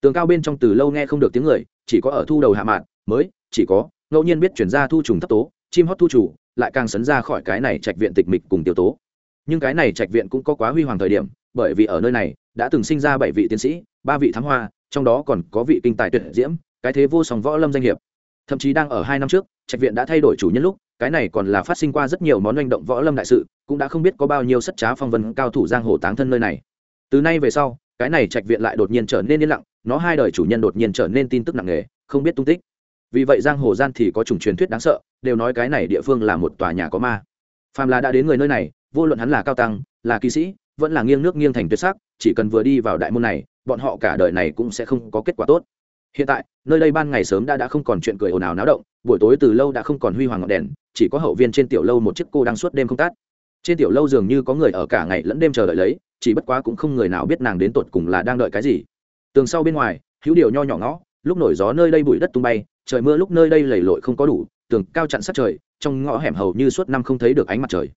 Speaker 1: tường cao bên trong từ lâu nghe không được tiếng người, chỉ có ở thu đầu hạ mạn, mới, chỉ có ngẫu nhiên biết chuyển ra thu trùng thấp tố, chim hót thu chủ lại càng sấn ra khỏi cái này trạch viện tịch mịch cùng tiêu tố. Nhưng cái này trạch viện cũng có quá huy hoàng thời điểm, bởi vì ở nơi này đã từng sinh ra bảy vị tiến sĩ, ba vị thám hoa, trong đó còn có vị kinh tài tuyệt diễm, cái thế vô song võ lâm danh hiệp. Thậm chí đang ở hai năm trước, trạch viện đã thay đổi chủ nhân lúc, cái này còn là phát sinh qua rất nhiều món manh động võ lâm đại sự, cũng đã không biết có bao nhiêu sất trá phong vân cao thủ giang hồ táng thân nơi này. Từ nay về sau, cái này trạch viện lại đột nhiên trở nên yên lặng, nó hai đời chủ nhân đột nhiên trở nên tin tức nặng nề, không biết tung tích vì vậy giang hồ gian thì có chủng truyền thuyết đáng sợ, đều nói cái này địa phương là một tòa nhà có ma. Phàm là đã đến người nơi này, vô luận hắn là cao tăng, là kỵ sĩ, vẫn là nghiêng nước nghiêng thành tuyệt sắc, chỉ cần vừa đi vào đại môn này, bọn họ cả đời này cũng sẽ không có kết quả tốt. Hiện tại, nơi đây ban ngày sớm đã đã không còn chuyện cười ồn ào náo động, buổi tối từ lâu đã không còn huy hoàng ngọn đèn, chỉ có hậu viên trên tiểu lâu một chiếc cô đang suốt đêm không tát trên tiểu lâu dường như có người ở cả ngày lẫn đêm chờ đợi lấy, chỉ bất quá cũng không người nào biết nàng đến tột cùng là đang đợi cái gì. Tường sau bên ngoài, hữu điều nho nhỏ ngõ, lúc nổi gió nơi đây bụi đất tung bay trời mưa lúc nơi đây lầy lội không có đủ, tường cao chặn sát trời, trong ngõ hẻm hầu như suốt năm không thấy được ánh mặt trời.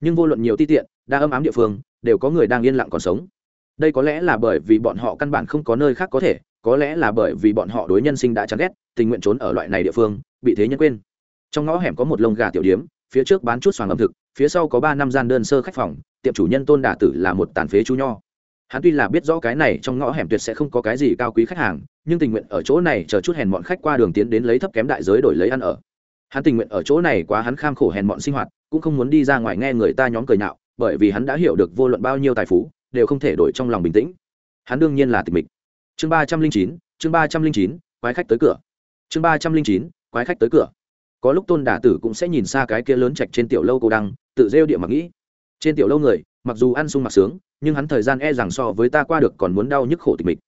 Speaker 1: Nhưng vô luận nhiều ti tiện đa âm ám địa phương, đều có người đang yên lặng còn sống. Đây có lẽ là bởi vì bọn họ căn bản không có nơi khác có thể, có lẽ là bởi vì bọn họ đối nhân sinh đã chán ghét, tình nguyện trốn ở loại này địa phương, bị thế nhân quên. Trong ngõ hẻm có một lông gà tiểu điếm, phía trước bán chút xoàng ẩm thực, phía sau có ba năm gian đơn sơ khách phòng, tiệm chủ nhân tôn đà tử là một tàn phế chú nho. Hắn tuy là biết rõ cái này trong ngõ hẻm tuyệt sẽ không có cái gì cao quý khách hàng nhưng tình nguyện ở chỗ này chờ chút hèn bọn khách qua đường tiến đến lấy thấp kém đại giới đổi lấy ăn ở. Hắn tình nguyện ở chỗ này quá hắn kham khổ hèn bọn sinh hoạt, cũng không muốn đi ra ngoài nghe người ta nhóm cười nhạo, bởi vì hắn đã hiểu được vô luận bao nhiêu tài phú, đều không thể đổi trong lòng bình tĩnh. Hắn đương nhiên là tịch mịch. Chương ba trăm linh chín, chương ba trăm linh chín, quái khách tới cửa. Chương ba trăm linh chín, quái khách tới cửa. Có lúc tôn đả tử cũng sẽ nhìn xa cái kia lớn chạch trên tiểu lâu cô đăng, tự rêu địa mặc nghĩ. Trên tiểu lâu người, mặc dù ăn sung mặc sướng, nhưng hắn thời gian e rằng so với ta qua được còn muốn đau nhức khổ tịch mịch.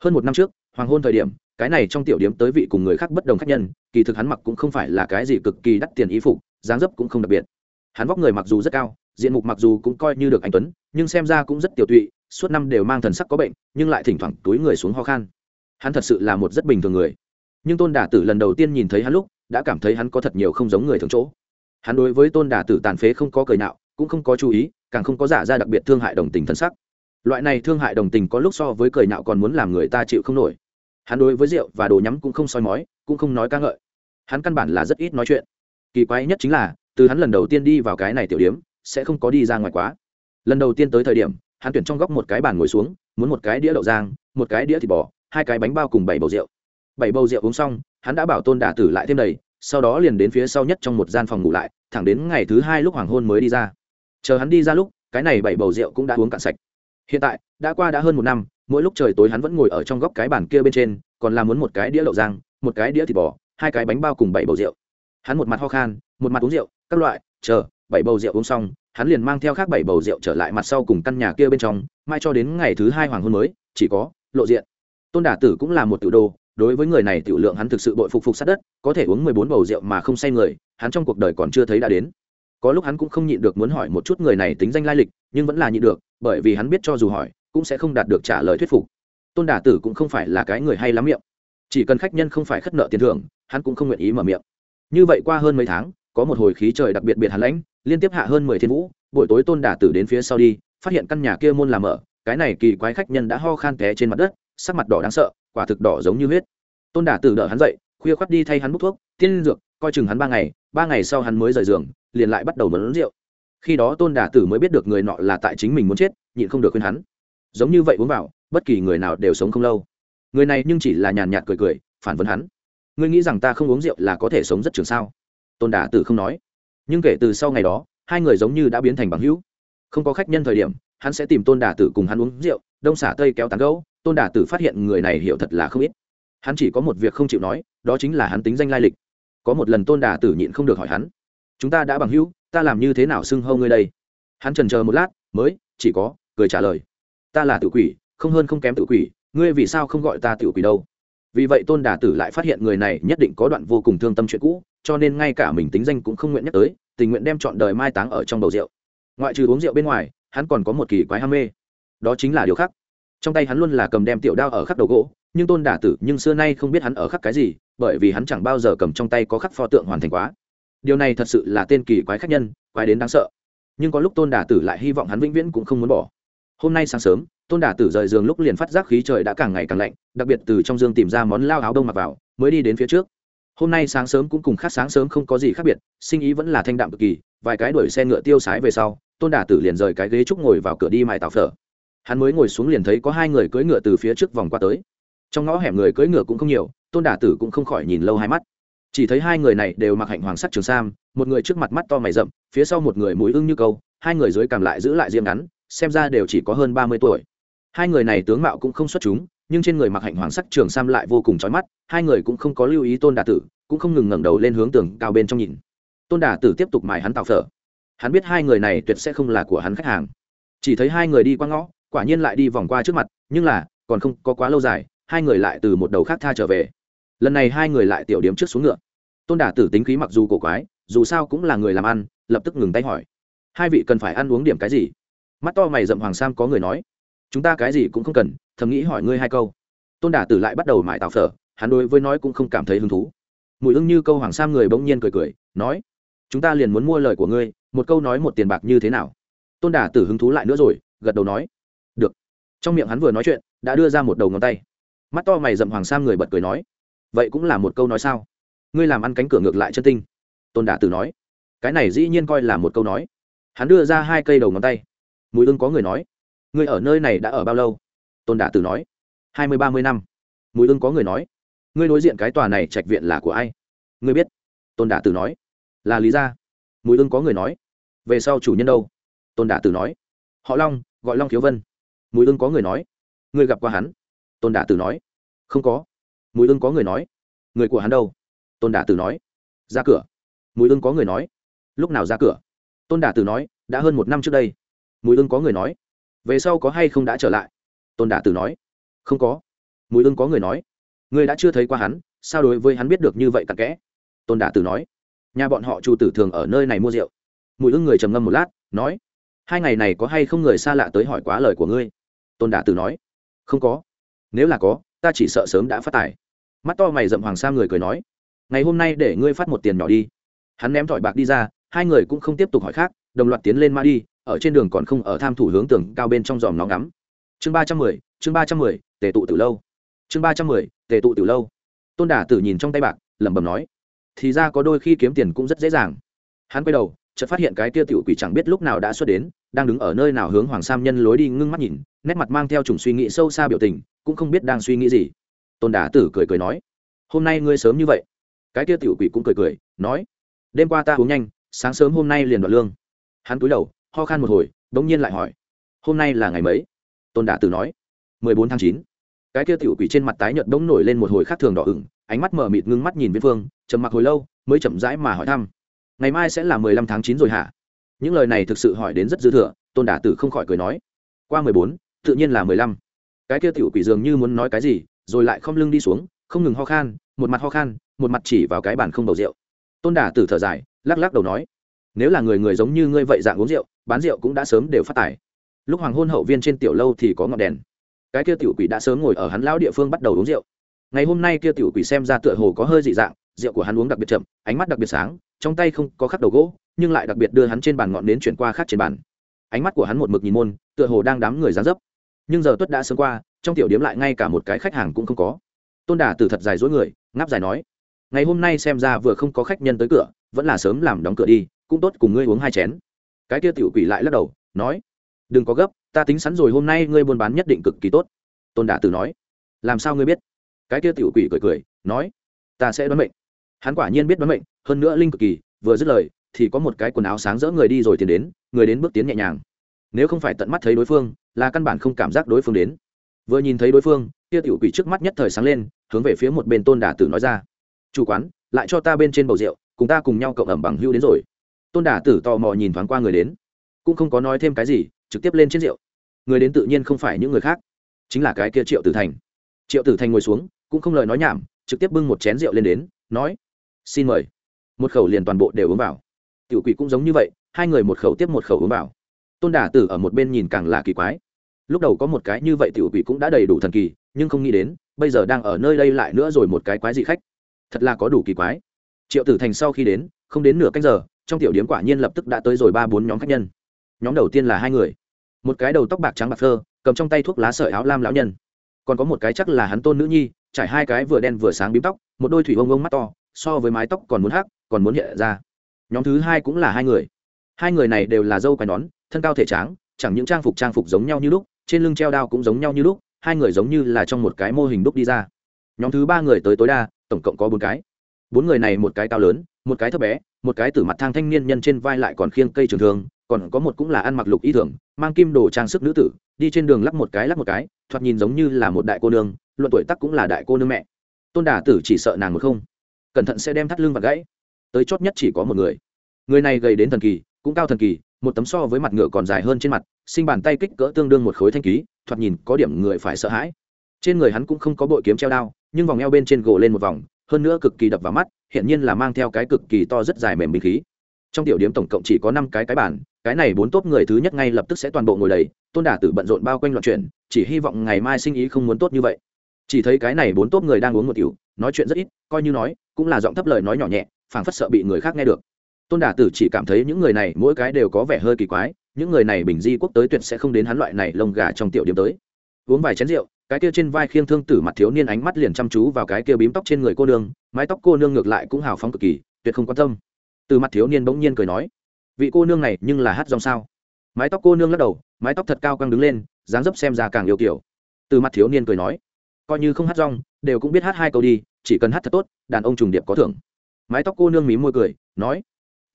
Speaker 1: Hơn một năm trước hoàng hôn thời điểm, cái này trong tiểu điểm tới vị cùng người khác bất đồng khác nhân, kỳ thực hắn mặc cũng không phải là cái gì cực kỳ đắt tiền ý phục, dáng dấp cũng không đặc biệt. Hắn vóc người mặc dù rất cao, diện mục mặc dù cũng coi như được anh tuấn, nhưng xem ra cũng rất tiểu tụy, suốt năm đều mang thần sắc có bệnh, nhưng lại thỉnh thoảng túi người xuống ho khan. Hắn thật sự là một rất bình thường người. Nhưng tôn đà tử lần đầu tiên nhìn thấy hắn lúc, đã cảm thấy hắn có thật nhiều không giống người thường chỗ. Hắn đối với tôn đà tử tàn phế không có cười nạo cũng không có chú ý, càng không có giả ra đặc biệt thương hại đồng tình thân sắc. Loại này thương hại đồng tình có lúc so với cười nạo còn muốn làm người ta chịu không nổi hắn đối với rượu và đồ nhắm cũng không soi mói, cũng không nói ca ngợi. Hắn căn bản là rất ít nói chuyện. Kỳ quái nhất chính là, từ hắn lần đầu tiên đi vào cái này tiểu điếm, sẽ không có đi ra ngoài quá. Lần đầu tiên tới thời điểm, hắn tuyển trong góc một cái bàn ngồi xuống, muốn một cái đĩa đậu giang một cái đĩa thịt bò, hai cái bánh bao cùng bảy bầu rượu. Bảy bầu rượu uống xong, hắn đã bảo tôn đà tử lại thêm đầy, sau đó liền đến phía sau nhất trong một gian phòng ngủ lại, thẳng đến ngày thứ hai lúc hoàng hôn mới đi ra. Chờ hắn đi ra lúc, cái này bảy bầu rượu cũng đã uống cạn sạch. Hiện tại, đã qua đã hơn một năm mỗi lúc trời tối hắn vẫn ngồi ở trong góc cái bàn kia bên trên, còn làm muốn một cái đĩa lậu giang một cái đĩa thịt bò, hai cái bánh bao cùng bảy bầu rượu. Hắn một mặt ho khan, một mặt uống rượu, các loại, chờ, bảy bầu rượu uống xong, hắn liền mang theo khác bảy bầu rượu trở lại mặt sau cùng căn nhà kia bên trong, mai cho đến ngày thứ hai hoàng hôn mới, chỉ có, lộ diện. Tôn đả tử cũng là một tiểu đồ, đối với người này tiểu lượng hắn thực sự bội phục phục sát đất, có thể uống mười bốn bầu rượu mà không say người, hắn trong cuộc đời còn chưa thấy đã đến. Có lúc hắn cũng không nhịn được muốn hỏi một chút người này tính danh lai lịch, nhưng vẫn là nhịn được, bởi vì hắn biết cho dù hỏi cũng sẽ không đạt được trả lời thuyết phục. Tôn đả tử cũng không phải là cái người hay lắm miệng. Chỉ cần khách nhân không phải khất nợ tiền thưởng, hắn cũng không nguyện ý mở miệng. Như vậy qua hơn mấy tháng, có một hồi khí trời đặc biệt biệt hắn lãnh, liên tiếp hạ hơn mười thiên vũ, buổi tối tôn đả tử đến phía sau đi, phát hiện căn nhà kia môn làm mở, cái này kỳ quái khách nhân đã ho khan té trên mặt đất, sắc mặt đỏ đáng sợ, quả thực đỏ giống như huyết. Tôn đả tử đỡ hắn dậy, khuya khoắt đi thay hắn bút thuốc, tiên dược, coi chừng hắn ba ngày ba ngày sau hắn mới rời giường, liền lại bắt đầu mớn rượu. Khi đó tôn đả tử mới biết được người nọ là tại chính mình muốn chết, nhịn không được khuyên hắn giống như vậy uống vào, bất kỳ người nào đều sống không lâu. Người này nhưng chỉ là nhàn nhạt cười cười, phản vấn hắn. Ngươi nghĩ rằng ta không uống rượu là có thể sống rất trường sao? Tôn đả tử không nói. Nhưng kể từ sau ngày đó, hai người giống như đã biến thành bằng hữu. Không có khách nhân thời điểm, hắn sẽ tìm tôn đả tử cùng hắn uống rượu, đông xả tây kéo tán gấu tôn đả tử phát hiện người này hiểu thật là không ít. Hắn chỉ có một việc không chịu nói, đó chính là hắn tính danh lai lịch. Có một lần tôn đả tử nhịn không được hỏi hắn, chúng ta đã bằng hữu, ta làm như thế nào xưng hâu ngươi đây? Hắn trần chờ một lát, mới, chỉ có, cười trả lời ta là tự quỷ, không hơn không kém tự quỷ, ngươi vì sao không gọi ta tự quỷ đâu? Vì vậy tôn đà tử lại phát hiện người này nhất định có đoạn vô cùng thương tâm chuyện cũ, cho nên ngay cả mình tính danh cũng không nguyện nhắc tới, tình nguyện đem chọn đời mai táng ở trong bầu rượu. Ngoại trừ uống rượu bên ngoài, hắn còn có một kỳ quái ham mê. Đó chính là điều khắc trong tay hắn luôn là cầm đem tiểu đao ở khắc đầu gỗ, nhưng tôn đả tử nhưng xưa nay không biết hắn ở khắc cái gì, bởi vì hắn chẳng bao giờ cầm trong tay có khắc pho tượng hoàn thành quá. Điều này thật sự là tên kỳ quái khác nhân, quái đến đáng sợ. Nhưng có lúc tôn đả tử lại hy vọng hắn vĩnh viễn cũng không muốn bỏ hôm nay sáng sớm, tôn đả tử rời giường lúc liền phát giác khí trời đã càng ngày càng lạnh, đặc biệt từ trong giường tìm ra món lao áo đông mặc vào, mới đi đến phía trước. Hôm nay sáng sớm cũng cùng khác sáng sớm không có gì khác biệt, sinh ý vẫn là thanh đạm cực kỳ, vài cái đuổi xe ngựa tiêu sái về sau, tôn đả tử liền rời cái ghế trúc ngồi vào cửa đi mài tàu phở. Hắn mới ngồi xuống liền thấy có hai người cưỡi ngựa từ phía trước vòng qua tới. Trong ngõ hẻm người cưỡi ngựa cũng không nhiều, tôn đả tử cũng không khỏi nhìn lâu hai mắt. Chỉ thấy hai người này đều mặc hạnh hoàng sắc trường sam, một người trước mặt mắt to mày rậm, phía sau một người mũi ưng như câu, hai người dưới cằm lại giữ lại riêng ngắn xem ra đều chỉ có hơn ba mươi tuổi. Hai người này tướng mạo cũng không xuất chúng, nhưng trên người mặc hạnh hoàng sắc trường sam lại vô cùng trói mắt, hai người cũng không có lưu ý tôn đà tử, cũng không ngừng ngẩng đầu lên hướng tường cao bên trong nhìn. Tôn đà tử tiếp tục mài hắn tạo phở. Hắn biết hai người này tuyệt sẽ không là của hắn khách hàng. Chỉ thấy hai người đi qua ngõ, quả nhiên lại đi vòng qua trước mặt, nhưng là, còn không có quá lâu dài, hai người lại từ một đầu khác tha trở về. Lần này hai người lại tiểu điếm trước xuống ngựa. Tôn đả tử tính khí mặc dù cổ quái, dù sao cũng là người làm ăn, lập tức ngừng tay hỏi. Hai vị cần phải ăn uống điểm cái gì? Mắt to mày rậm hoàng sam có người nói, chúng ta cái gì cũng không cần, thầm nghĩ hỏi ngươi hai câu. Tôn đả tử lại bắt đầu mải tào phở, hắn đối với nói cũng không cảm thấy hứng thú. Mùi ưng như câu hoàng sam người bỗng nhiên cười cười, nói, chúng ta liền muốn mua lời của ngươi, một câu nói một tiền bạc như thế nào? Tôn đả tử hứng thú lại nữa rồi, gật đầu nói, được. Trong miệng hắn vừa nói chuyện, đã đưa ra một đầu ngón tay. Mắt to mày rậm hoàng sam người bật cười nói, vậy cũng là một câu nói sao? Ngươi làm ăn cánh cửa ngược lại chân tinh. Tôn đả tử nói, cái này dĩ nhiên coi là một câu nói. Hắn đưa ra hai cây đầu ngón tay mùi ưng có người nói. Ngươi ở nơi này đã ở bao lâu? Tôn đả tử nói. Hai mươi, ba mươi năm. Mùi ưng có người nói. Ngươi đối diện cái tòa này trạch viện là của ai? Ngươi biết. Tôn đả tử nói. Là lý gia. Mùi ưng có người nói. Về sau chủ nhân đâu? Tôn đả tử nói. Họ long, gọi long thiếu vân. Mùi ưng có người nói. Ngươi gặp qua hắn? Tôn đả tử nói. Không có. Mùi ưng có người nói. Người của hắn đâu? Tôn đả tử nói. Ra cửa. Mùi ưng có người nói. Lúc nào ra cửa? Tôn đả tử nói, đã hơn một năm trước đây mùi ưng có người nói. Về sau có hay không đã trở lại? Tôn đả tử nói. Không có. Mùi ưng có người nói. Ngươi đã chưa thấy qua hắn, sao đối với hắn biết được như vậy tặc kẽ? Tôn đả tử nói. Nhà bọn họ chủ tử thường ở nơi này mua rượu. Mùi ưng người trầm ngâm một lát, nói. Hai ngày này có hay không người xa lạ tới hỏi quá lời của ngươi? Tôn đả tử nói. Không có. Nếu là có, ta chỉ sợ sớm đã phát tài. Mắt to mày rậm hoàng sa người cười nói. Ngày hôm nay để ngươi phát một tiền nhỏ đi. Hắn ném thỏi bạc đi ra, hai người cũng không tiếp tục hỏi khác, đồng loạt tiến lên ma đi ở trên đường còn không ở tham thủ hướng tường cao bên trong dòm nó ngắm. Chương ba trăm mười, chương ba trăm mười, tề tụ từ lâu. Chương ba trăm mười, tề tụ từ lâu. Tôn đả tử nhìn trong tay bạc, lẩm bẩm nói, thì ra có đôi khi kiếm tiền cũng rất dễ dàng. Hắn quay đầu, chợt phát hiện cái kia tiểu quỷ chẳng biết lúc nào đã xuất đến, đang đứng ở nơi nào hướng hoàng sam nhân lối đi ngưng mắt nhìn, nét mặt mang theo chủng suy nghĩ sâu xa biểu tình, cũng không biết đang suy nghĩ gì. Tôn đả tử cười cười nói, hôm nay ngươi sớm như vậy. Cái kia tiểu quỷ cũng cười cười, nói, đêm qua ta uống nhanh, sáng sớm hôm nay liền đoạt lương. Hắn cúi đầu ho khan một hồi đ ỗ n g nhiên lại hỏi, hôm nay là ngày mấy? Tôn đả tử nói, mười bốn tháng chín. Cái kia tiểu quỷ trên mặt tái nhợt đống nổi lên một hồi khác thường đỏ ửng, ánh mắt mở mịt ngưng mắt nhìn viễn phương, trầm mặc hồi lâu, mới chậm rãi mà hỏi thăm, ngày mai sẽ là mười lăm tháng chín rồi hả? Những lời này thực sự hỏi đến rất dư thừa, tôn đả tử không khỏi cười nói, qua mười bốn, tự nhiên là mười lăm. Cái kia tiểu quỷ dường như muốn nói cái gì, rồi lại không lưng đi xuống, không ngừng ho khan, một mặt ho khan, một mặt chỉ vào cái bàn không bầu rượu. Tôn đả tử thở dài, lắc lắc đầu nói, nếu là người người giống như ngươi vậy dạng uống rượu bán rượu cũng đã sớm đều phát tài lúc hoàng hôn hậu viên trên tiểu lâu thì có ngọn đèn. Cái kia tiểu quỷ đã sớm ngồi ở hắn lão địa phương bắt đầu uống rượu. Ngày hôm nay kia tiểu quỷ xem ra tựa hồ có hơi dị dạng, rượu của hắn uống đặc biệt chậm, ánh mắt đặc biệt sáng, trong tay không có khắc đầu gỗ, nhưng lại đặc biệt đưa hắn trên bàn ngọn nến chuyển qua khác trên bàn. Ánh mắt của hắn một mực nhìn môn, tựa hồ đang đám người dán dấp. Nhưng giờ tuất đã sớm qua, trong tiểu điếm lại ngay cả một cái khách hàng cũng không có. Tôn đà từ thật dài dối người, ngáp dài nói, ngày hôm nay xem ra vừa không có khách nhân tới cửa, vẫn là sớm làm đóng cửa đi, cũng tốt cùng ngươi uống hai chén cái kia tiểu quỷ lại lắc đầu, nói, đừng có gấp, ta tính sẵn rồi, hôm nay ngươi buôn bán nhất định cực kỳ tốt. Tôn đả tử nói, làm sao ngươi biết? Cái kia tiểu quỷ cười cười, nói, ta sẽ đoán mệnh. Hắn quả nhiên biết đoán mệnh, hơn nữa linh cực kỳ, vừa dứt lời, thì có một cái quần áo sáng rỡ người đi rồi tiến đến, người đến bước tiến nhẹ nhàng. Nếu không phải tận mắt thấy đối phương, là căn bản không cảm giác đối phương đến. Vừa nhìn thấy đối phương, kia tiểu quỷ trước mắt nhất thời sáng lên, hướng về phía một bên tôn đà tử nói ra, chủ quán, lại cho ta bên trên bầu rượu, cùng ta cùng nhau cộng ẩm bằng hưu đến rồi tôn Đả tử tò mò nhìn thoáng qua người đến. Cũng không có nói thêm cái gì, trực tiếp lên trên rượu. Người đến tự nhiên không phải những người khác, chính là cái kia triệu tử thành. Triệu tử thành ngồi xuống, cũng không lời nói nhảm, trực tiếp bưng một chén rượu lên đến, nói, xin mời. Một khẩu liền toàn bộ đều uống vào. Tiểu quỷ cũng giống như vậy, hai người một khẩu tiếp một khẩu uống vào. Tôn Đả tử ở một bên nhìn càng là kỳ quái. Lúc đầu có một cái như vậy tiểu quỷ cũng đã đầy đủ thần kỳ, nhưng không nghĩ đến, bây giờ đang ở nơi đây lại nữa rồi một cái quái dị khách. Thật là có đủ kỳ quái. Triệu tử thành sau khi đến, không đến nửa cách giờ trong tiểu điếm quả nhiên lập tức đã tới rồi ba bốn nhóm khách nhân. Nhóm đầu tiên là hai người. Một cái đầu tóc bạc trắng bạc phơ, cầm trong tay thuốc lá sợi áo lam lão nhân. Còn có một cái chắc là hắn tôn nữ nhi, trải hai cái vừa đen vừa sáng bím tóc, một đôi thủy bông bông mắt to, so với mái tóc còn muốn hắc, còn muốn hiện ra. Nhóm thứ hai cũng là hai người. Hai người này đều là dâu quai nón, thân cao thể tráng, chẳng những trang phục trang phục giống nhau như lúc, trên lưng treo đao cũng giống nhau như lúc, hai người giống như là trong một cái mô hình đúc đi ra. Nhóm thứ ba người tới tối đa, tổng cộng có bốn cái bốn người này một cái cao lớn, một cái thấp bé, một cái từ mặt thang thanh niên nhân trên vai lại còn khiêng cây trường thương, còn có một cũng là ăn mặc lục ý thường, mang kim đồ trang sức nữ tử, đi trên đường lắc một cái lắc một cái, thoạt nhìn giống như là một đại cô nương, luận tuổi tắc cũng là đại cô nương mẹ. Tôn đà tử chỉ sợ nàng một không. Cẩn thận sẽ đem thắt lưng và gãy. Tới chót nhất chỉ có một người. Người này gầy đến thần kỳ, cũng cao thần kỳ, một tấm so với mặt ngựa còn dài hơn trên mặt, sinh bàn tay kích cỡ tương đương một khối thanh ký, thoạt nhìn có điểm người phải sợ hãi. Trên người hắn cũng không có bội kiếm treo đao, nhưng vòng eo bên trên gỗ lên một vòng hơn nữa cực kỳ đập vào mắt hiện nhiên là mang theo cái cực kỳ to rất dài mềm bình khí. Trong tiểu điểm tổng cộng chỉ có năm cái cái bản cái này bốn tốt người thứ nhất ngay lập tức sẽ toàn bộ ngồi đầy, tôn đà tử bận rộn bao quanh loạn chuyện chỉ hy vọng ngày mai sinh ý không muốn tốt như vậy. Chỉ thấy cái này bốn tốt người đang uống một tiểu, nói chuyện rất ít, coi như nói, cũng là giọng thấp lời nói nhỏ nhẹ, phảng phất sợ bị người khác nghe được. Tôn đà tử chỉ cảm thấy những người này mỗi cái đều có vẻ hơi kỳ quái, những người này bình di quốc tới tuyệt sẽ không đến hắn loại này lông gà trong tiểu điểm tới. Uống vài chén rượu cái kia trên vai khiêng thương tử mặt thiếu niên ánh mắt liền chăm chú vào cái kia bím tóc trên người cô nương, mái tóc cô nương ngược lại cũng hào phóng cực kỳ, tuyệt không quan tâm. Từ mặt thiếu niên bỗng nhiên cười nói, vị cô nương này nhưng là hát dòng sao? Mái tóc cô nương lắc đầu, mái tóc thật cao căng đứng lên, dáng dấp xem ra càng yêu kiểu. Từ mặt thiếu niên cười nói, coi như không hát rong đều cũng biết hát hai câu đi, chỉ cần hát thật tốt, đàn ông trùng điệp có thưởng. Mái tóc cô nương mí môi cười, nói,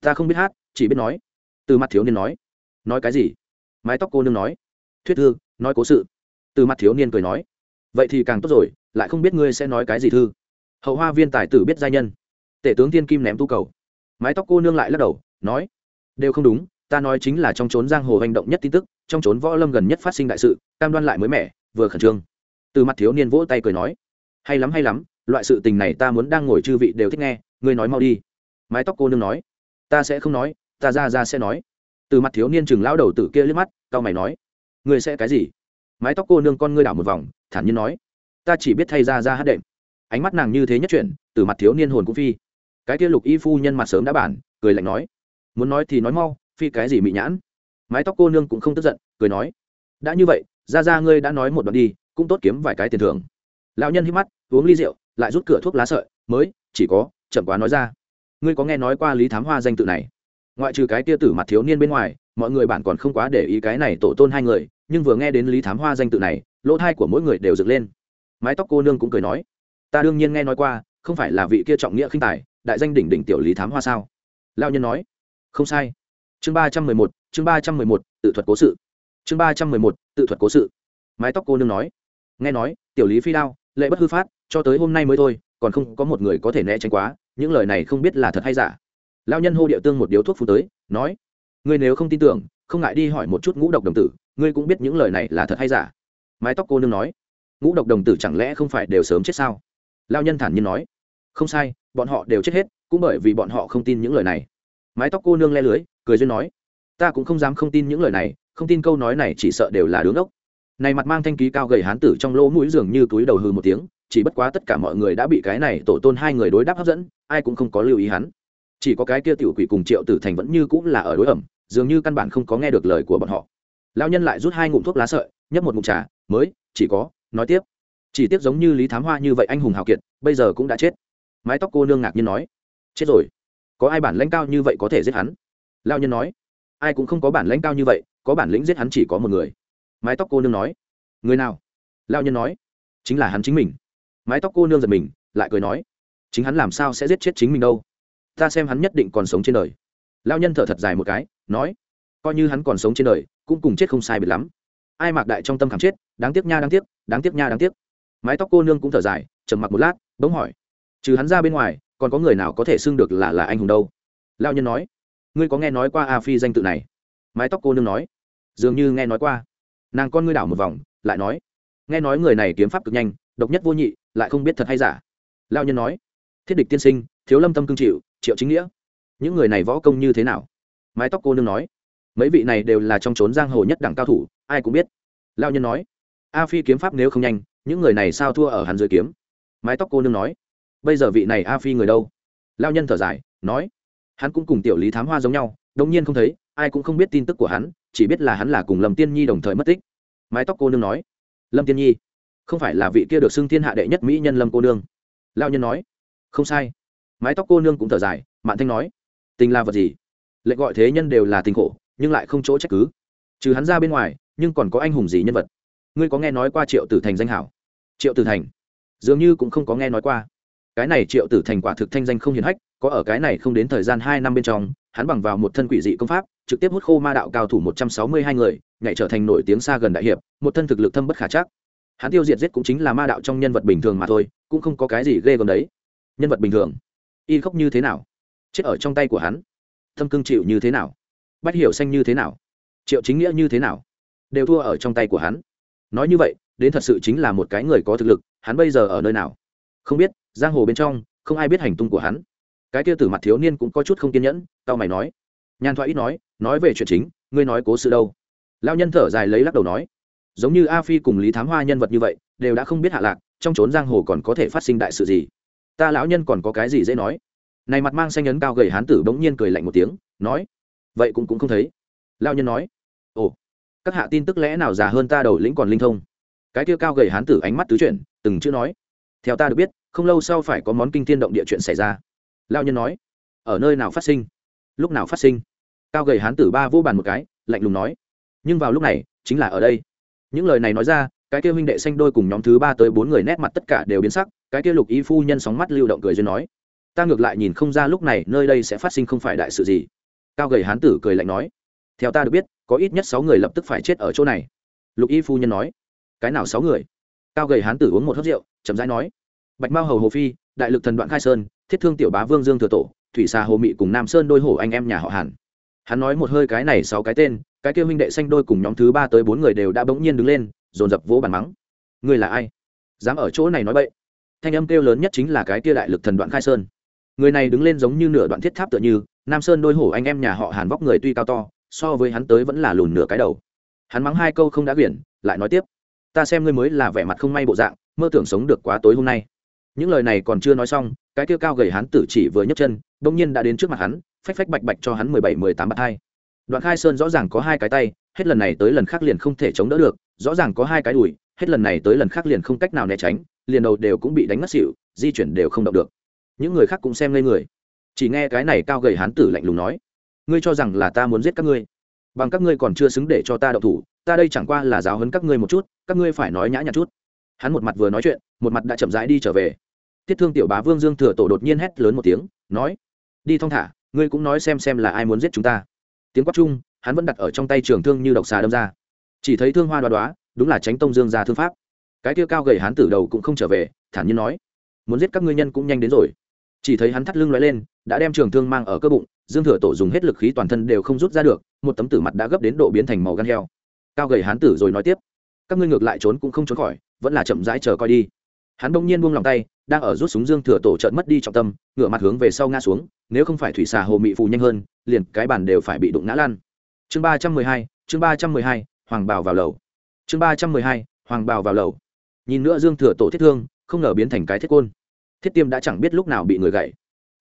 Speaker 1: ta không biết hát, chỉ biết nói. Từ mặt thiếu niên nói nói cái gì? Mái tóc cô nương nói, thuyết thư, nói cố sự từ mặt thiếu niên cười nói, vậy thì càng tốt rồi, lại không biết ngươi sẽ nói cái gì thư. Hậu hoa viên tài tử biết giai nhân. Tể tướng tiên kim ném tu cầu. Mái tóc cô nương lại lắc đầu, nói, đều không đúng, ta nói chính là trong trốn giang hồ hành động nhất tin tức, trong trốn võ lâm gần nhất phát sinh đại sự, cam đoan lại mới mẻ, vừa khẩn trương. Từ mặt thiếu niên vỗ tay cười nói, hay lắm hay lắm, loại sự tình này ta muốn đang ngồi chư vị đều thích nghe, ngươi nói mau đi. Mái tóc cô nương nói, ta sẽ không nói, ta ra ra sẽ nói. Từ mặt thiếu niên chừng lão đầu tử kia liếc mắt, cau mày nói, ngươi sẽ cái gì? Mái tóc cô nương con ngươi đảo một vòng, thản nhiên nói, ta chỉ biết thay ra ra hát đệm. Ánh mắt nàng như thế nhất chuyển, từ mặt thiếu niên hồn cũng phi. Cái kia lục y phu nhân mặt sớm đã bản, cười lạnh nói, muốn nói thì nói mau, phi cái gì mị nhãn? Mái tóc cô nương cũng không tức giận, cười nói, đã như vậy, ra ra ngươi đã nói một đoạn đi, cũng tốt kiếm vài cái tiền thưởng. Lão nhân hít mắt, uống ly rượu, lại rút cửa thuốc lá sợi, mới, chỉ có, chậm quá nói ra. Ngươi có nghe nói qua lý thám hoa danh tự này? Ngoại trừ cái tia tử mặt thiếu niên bên ngoài, mọi người bạn còn không quá để ý cái này tổ tôn hai người nhưng vừa nghe đến lý thám hoa danh tự này, lỗ thai của mỗi người đều dựng lên. Mái tóc cô nương cũng cười nói, ta đương nhiên nghe nói qua, không phải là vị kia trọng nghĩa khinh tài, đại danh đỉnh đỉnh tiểu lý thám hoa sao? Lao nhân nói, không sai. Chương ba trăm mười một, chương ba trăm mười một, tự thuật cố sự. Chương ba trăm mười một, tự thuật cố sự. Mái tóc cô nương nói, nghe nói, tiểu lý phi đao, lệ bất hư phát, cho tới hôm nay mới thôi, còn không có một người có thể né tránh quá, những lời này không biết là thật hay giả. Lao nhân hô điệu tương một điếu thuốc phú tới, nói, ngươi nếu không tin tưởng không ngại đi hỏi một chút ngũ độc đồng tử, ngươi cũng biết những lời này là thật hay giả. Mái tóc cô nương nói, ngũ độc đồng tử chẳng lẽ không phải đều sớm chết sao? Lao nhân thản nhiên nói, không sai, bọn họ đều chết hết, cũng bởi vì bọn họ không tin những lời này. Mái tóc cô nương le lưới, cười duyên nói, ta cũng không dám không tin những lời này, không tin câu nói này chỉ sợ đều là đứng ốc này mặt mang thanh ký cao gầy hán tử trong lỗ mũi dường như túi đầu hư một tiếng, chỉ bất quá tất cả mọi người đã bị cái này tổ tôn hai người đối đáp hấp dẫn, ai cũng không có lưu ý hắn. Chỉ có cái kia tiểu quỷ cùng triệu tử thành vẫn như cũng là ở đối ẩm dường như căn bản không có nghe được lời của bọn họ. Lao nhân lại rút hai ngụm thuốc lá sợi, nhấp một ngụm trà, mới, chỉ có, nói tiếp. Chỉ tiếp giống như lý thám hoa như vậy anh hùng hào kiệt, bây giờ cũng đã chết. Mái tóc cô nương ngạc nhiên nói, chết rồi. Có ai bản lãnh cao như vậy có thể giết hắn? Lao nhân nói, ai cũng không có bản lãnh cao như vậy, có bản lĩnh giết hắn chỉ có một người. Mái tóc cô nương nói, người nào? Lao nhân nói, chính là hắn chính mình. Mái tóc cô nương giật mình, lại cười nói, chính hắn làm sao sẽ giết chết chính mình đâu? Ta xem hắn nhất định còn sống trên đời lao nhân thở thật dài một cái, nói, coi như hắn còn sống trên đời, cũng cùng chết không sai biệt lắm. Ai mạc đại trong tâm khảm chết, đáng tiếc nha, đáng tiếc đáng tiếc nha, đáng tiếc. Mái tóc cô nương cũng thở dài, trầm mặc một lát, bỗng hỏi, trừ hắn ra bên ngoài, còn có người nào có thể xưng được là là anh hùng đâu? Lao nhân nói, ngươi có nghe nói qua a phi danh tự này? Mái tóc cô nương nói, dường như nghe nói qua. Nàng con ngươi đảo một vòng, lại nói, nghe nói người này kiếm pháp cực nhanh, độc nhất vô nhị, lại không biết thật hay giả. Lao nhân nói, thiết địch tiên sinh, thiếu lâm tâm cương chịu, triệu chính nghĩa những người này võ công như thế nào? Mái tóc cô nương nói, mấy vị này đều là trong trốn giang hồ nhất đẳng cao thủ, ai cũng biết. Lao nhân nói, a phi kiếm pháp nếu không nhanh, những người này sao thua ở hắn dưới kiếm? Mái tóc cô nương nói, bây giờ vị này a phi người đâu? Lao nhân thở dài, nói, hắn cũng cùng tiểu lý thám hoa giống nhau đông nhiên không thấy, ai cũng không biết tin tức của hắn, chỉ biết là hắn là cùng lâm tiên nhi đồng thời mất tích. Mái tóc cô nương nói, lâm tiên nhi, không phải là vị kia được xưng thiên hạ đệ nhất mỹ nhân lâm cô nương. Lao nhân nói, không sai. Mái tóc cô nương cũng thở dài, mạn thanh nói tình là vật gì? Lệnh gọi thế nhân đều là tình khổ, nhưng lại không chỗ trách cứ. Trừ hắn ra bên ngoài, nhưng còn có anh hùng gì nhân vật? Ngươi có nghe nói qua triệu tử thành danh hảo? Triệu tử thành? Dường như cũng không có nghe nói qua. Cái này triệu tử thành quả thực thanh danh không hiển hách, có ở cái này không đến thời gian hai năm bên trong, hắn bằng vào một thân quỷ dị công pháp, trực tiếp hút khô ma đạo cao thủ một trăm sáu mươi hai người, nhảy trở thành nổi tiếng xa gần đại hiệp, một thân thực lực thâm bất khả chắc. Hắn tiêu diệt giết cũng chính là ma đạo trong nhân vật bình thường mà thôi, cũng không có cái gì ghê gớm đấy. Nhân vật bình thường? Y khóc như thế nào? Chết ở trong tay của hắn. Thâm cương chịu như thế nào? Bách hiểu xanh như thế nào? Triệu chính nghĩa như thế nào? Đều thua ở trong tay của hắn. Nói như vậy, đến thật sự chính là một cái người có thực lực, hắn bây giờ ở nơi nào? Không biết, giang hồ bên trong, không ai biết hành tung của hắn. Cái kia từ mặt thiếu niên cũng có chút không kiên nhẫn, tao mày nói. Nhàn thoại ít nói nói về chuyện chính, ngươi nói cố sự đâu? Lao nhân thở dài lấy lắc đầu nói. Giống như a phi cùng lý thám hoa nhân vật như vậy, đều đã không biết hạ lạc, trong trốn giang hồ còn có thể phát sinh đại sự gì? Ta lão nhân còn có cái gì dễ nói? Này mặt mang xanh ấn cao gầy hán tử bỗng nhiên cười lạnh một tiếng, nói, vậy cũng cũng không thấy. Lao nhân nói, ồ, các hạ tin tức lẽ nào già hơn ta đầu lĩnh còn linh thông? Cái kia cao gầy hán tử ánh mắt tứ chuyển, từng chữ nói, theo ta được biết, không lâu sau phải có món kinh thiên động địa chuyện xảy ra. Lao nhân nói, ở nơi nào phát sinh? Lúc nào phát sinh? Cao gầy hán tử ba vô bàn một cái, lạnh lùng nói, nhưng vào lúc này, chính là ở đây. Những lời này nói ra, cái kia huynh đệ xanh đôi cùng nhóm thứ ba tới bốn người nét mặt tất cả đều biến sắc, cái kia lục y phu nhân sóng mắt lưu động cười duyên nói ta ngược lại nhìn không ra lúc này nơi đây sẽ phát sinh không phải đại sự gì. Cao gầy hán tử cười lạnh nói, theo ta được biết, có ít nhất sáu người lập tức phải chết ở chỗ này. Lục y phu nhân nói, cái nào sáu người? Cao gầy hán tử uống một hớt rượu, chậm rãi nói, bạch mao hầu hồ phi, đại lực thần đoạn khai sơn, thiết thương tiểu bá vương dương thừa tổ, thủy xà hồ mị cùng nam sơn đôi hổ anh em nhà họ hàn. Hắn nói một hơi cái này sáu cái tên, cái kêu huynh đệ xanh đôi cùng nhóm thứ ba tới bốn người đều đã bỗng nhiên đứng lên, dồn dập vỗ bàn mắng. Ngươi là ai? Dám ở chỗ này nói bậy. Thanh âm kêu lớn nhất chính là cái kia đại lực thần đoạn khai sơn người này đứng lên giống như nửa đoạn thiết tháp tựa như, nam sơn đôi hổ anh em nhà họ hàn vóc người tuy cao to, so với hắn tới vẫn là lùn nửa cái đầu. Hắn mắng hai câu không đã quyển lại nói tiếp, ta xem ngươi mới là vẻ mặt không may bộ dạng, mơ tưởng sống được quá tối hôm nay. Những lời này còn chưa nói xong, cái kia cao gầy hắn tử chỉ vừa nhấc chân, bỗng nhiên đã đến trước mặt hắn, phách phách bạch bạch cho hắn mười bảy, mười tám bạt hai. Đoạn khai sơn rõ ràng có hai cái tay, hết lần này tới lần khác liền không thể chống đỡ được, rõ ràng có hai cái đùi, hết lần này tới lần khác liền không cách nào né tránh, liền đầu đều cũng bị đánh ngất xỉu, di chuyển đều không động được những người khác cũng xem lên người. Chỉ nghe cái này cao gầy hán tử lạnh lùng nói, ngươi cho rằng là ta muốn giết các ngươi? Bằng các ngươi còn chưa xứng để cho ta đậu thủ, ta đây chẳng qua là giáo hấn các ngươi một chút, các ngươi phải nói nhã nhặn chút. Hắn một mặt vừa nói chuyện, một mặt đã chậm rãi đi trở về. Thiết thương tiểu bá vương dương thừa tổ đột nhiên hét lớn một tiếng, nói, đi thong thả, ngươi cũng nói xem xem là ai muốn giết chúng ta. Tiếng quát chung, hắn vẫn đặt ở trong tay trường thương như độc xà đâm ra. Chỉ thấy thương hoa đoá đoá, đúng là tránh tông dương ra thương pháp. Cái kia cao gầy hắn tử đầu cũng không trở về, thản nhiên nói, muốn giết các ngươi nhân cũng nhanh đến rồi chỉ thấy hắn thắt lưng loại lên, đã đem trường thương mang ở cơ bụng, dương thừa tổ dùng hết lực khí toàn thân đều không rút ra được, một tấm tử mặt đã gấp đến độ biến thành màu gan heo. Cao gầy hán tử rồi nói tiếp, các ngươi ngược lại trốn cũng không trốn khỏi, vẫn là chậm rãi chờ coi đi. Hắn bỗng nhiên buông lòng tay, đang ở rút súng dương thừa tổ trợn mất đi trọng tâm ngựa mặt hướng về sau ngã xuống, nếu không phải thủy xà hồ mị phù nhanh hơn, liền cái bàn đều phải bị đụng ngã lan chương ba trăm mười hai, chương ba trăm mười hai, hoàng bào vào lầu. Chương ba trăm mười hai, hoàng bào vào lầu. Nhìn nữa dương thừa tổ thiết thương, không ngờ biến thành cái thiết côn thiết tiêm đã chẳng biết lúc nào bị người gậy.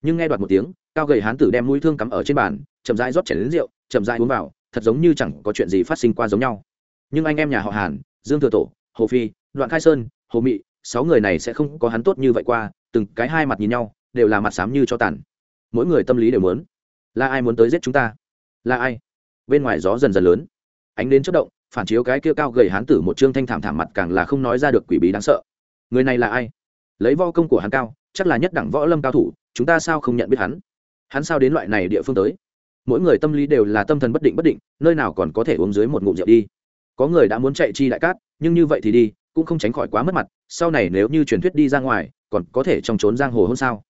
Speaker 1: Nhưng nghe đoạt một tiếng, cao gầy hán tử đem mũi thương cắm ở trên bàn, chậm rãi rót chảy đến rượu, chậm rãi uống vào, thật giống như chẳng có chuyện gì phát sinh qua giống nhau. Nhưng anh em nhà họ hàn, dương thừa tổ, hồ phi, đoạn khai sơn, hồ mị, sáu người này sẽ không có hắn tốt như vậy qua, từng cái hai mặt nhìn nhau, đều là mặt xám như cho tàn. Mỗi người tâm lý đều muốn, là ai muốn tới giết chúng ta? Là ai? Bên ngoài gió dần dần lớn. Ánh đến chất động, phản chiếu cái kia cao gầy hán tử một trương thanh thảm thảm mặt càng là không nói ra được quỷ bí đáng sợ. Người này là ai? Lấy vo công của hắn cao, chắc là nhất đẳng võ lâm cao thủ, chúng ta sao không nhận biết hắn? Hắn sao đến loại này địa phương tới? Mỗi người tâm lý đều là tâm thần bất định bất định, nơi nào còn có thể uống dưới một ngụm rượu đi. Có người đã muốn chạy chi đại cát, nhưng như vậy thì đi, cũng không tránh khỏi quá mất mặt, sau này nếu như truyền thuyết đi ra ngoài, còn có thể trong trốn giang hồ hơn sao?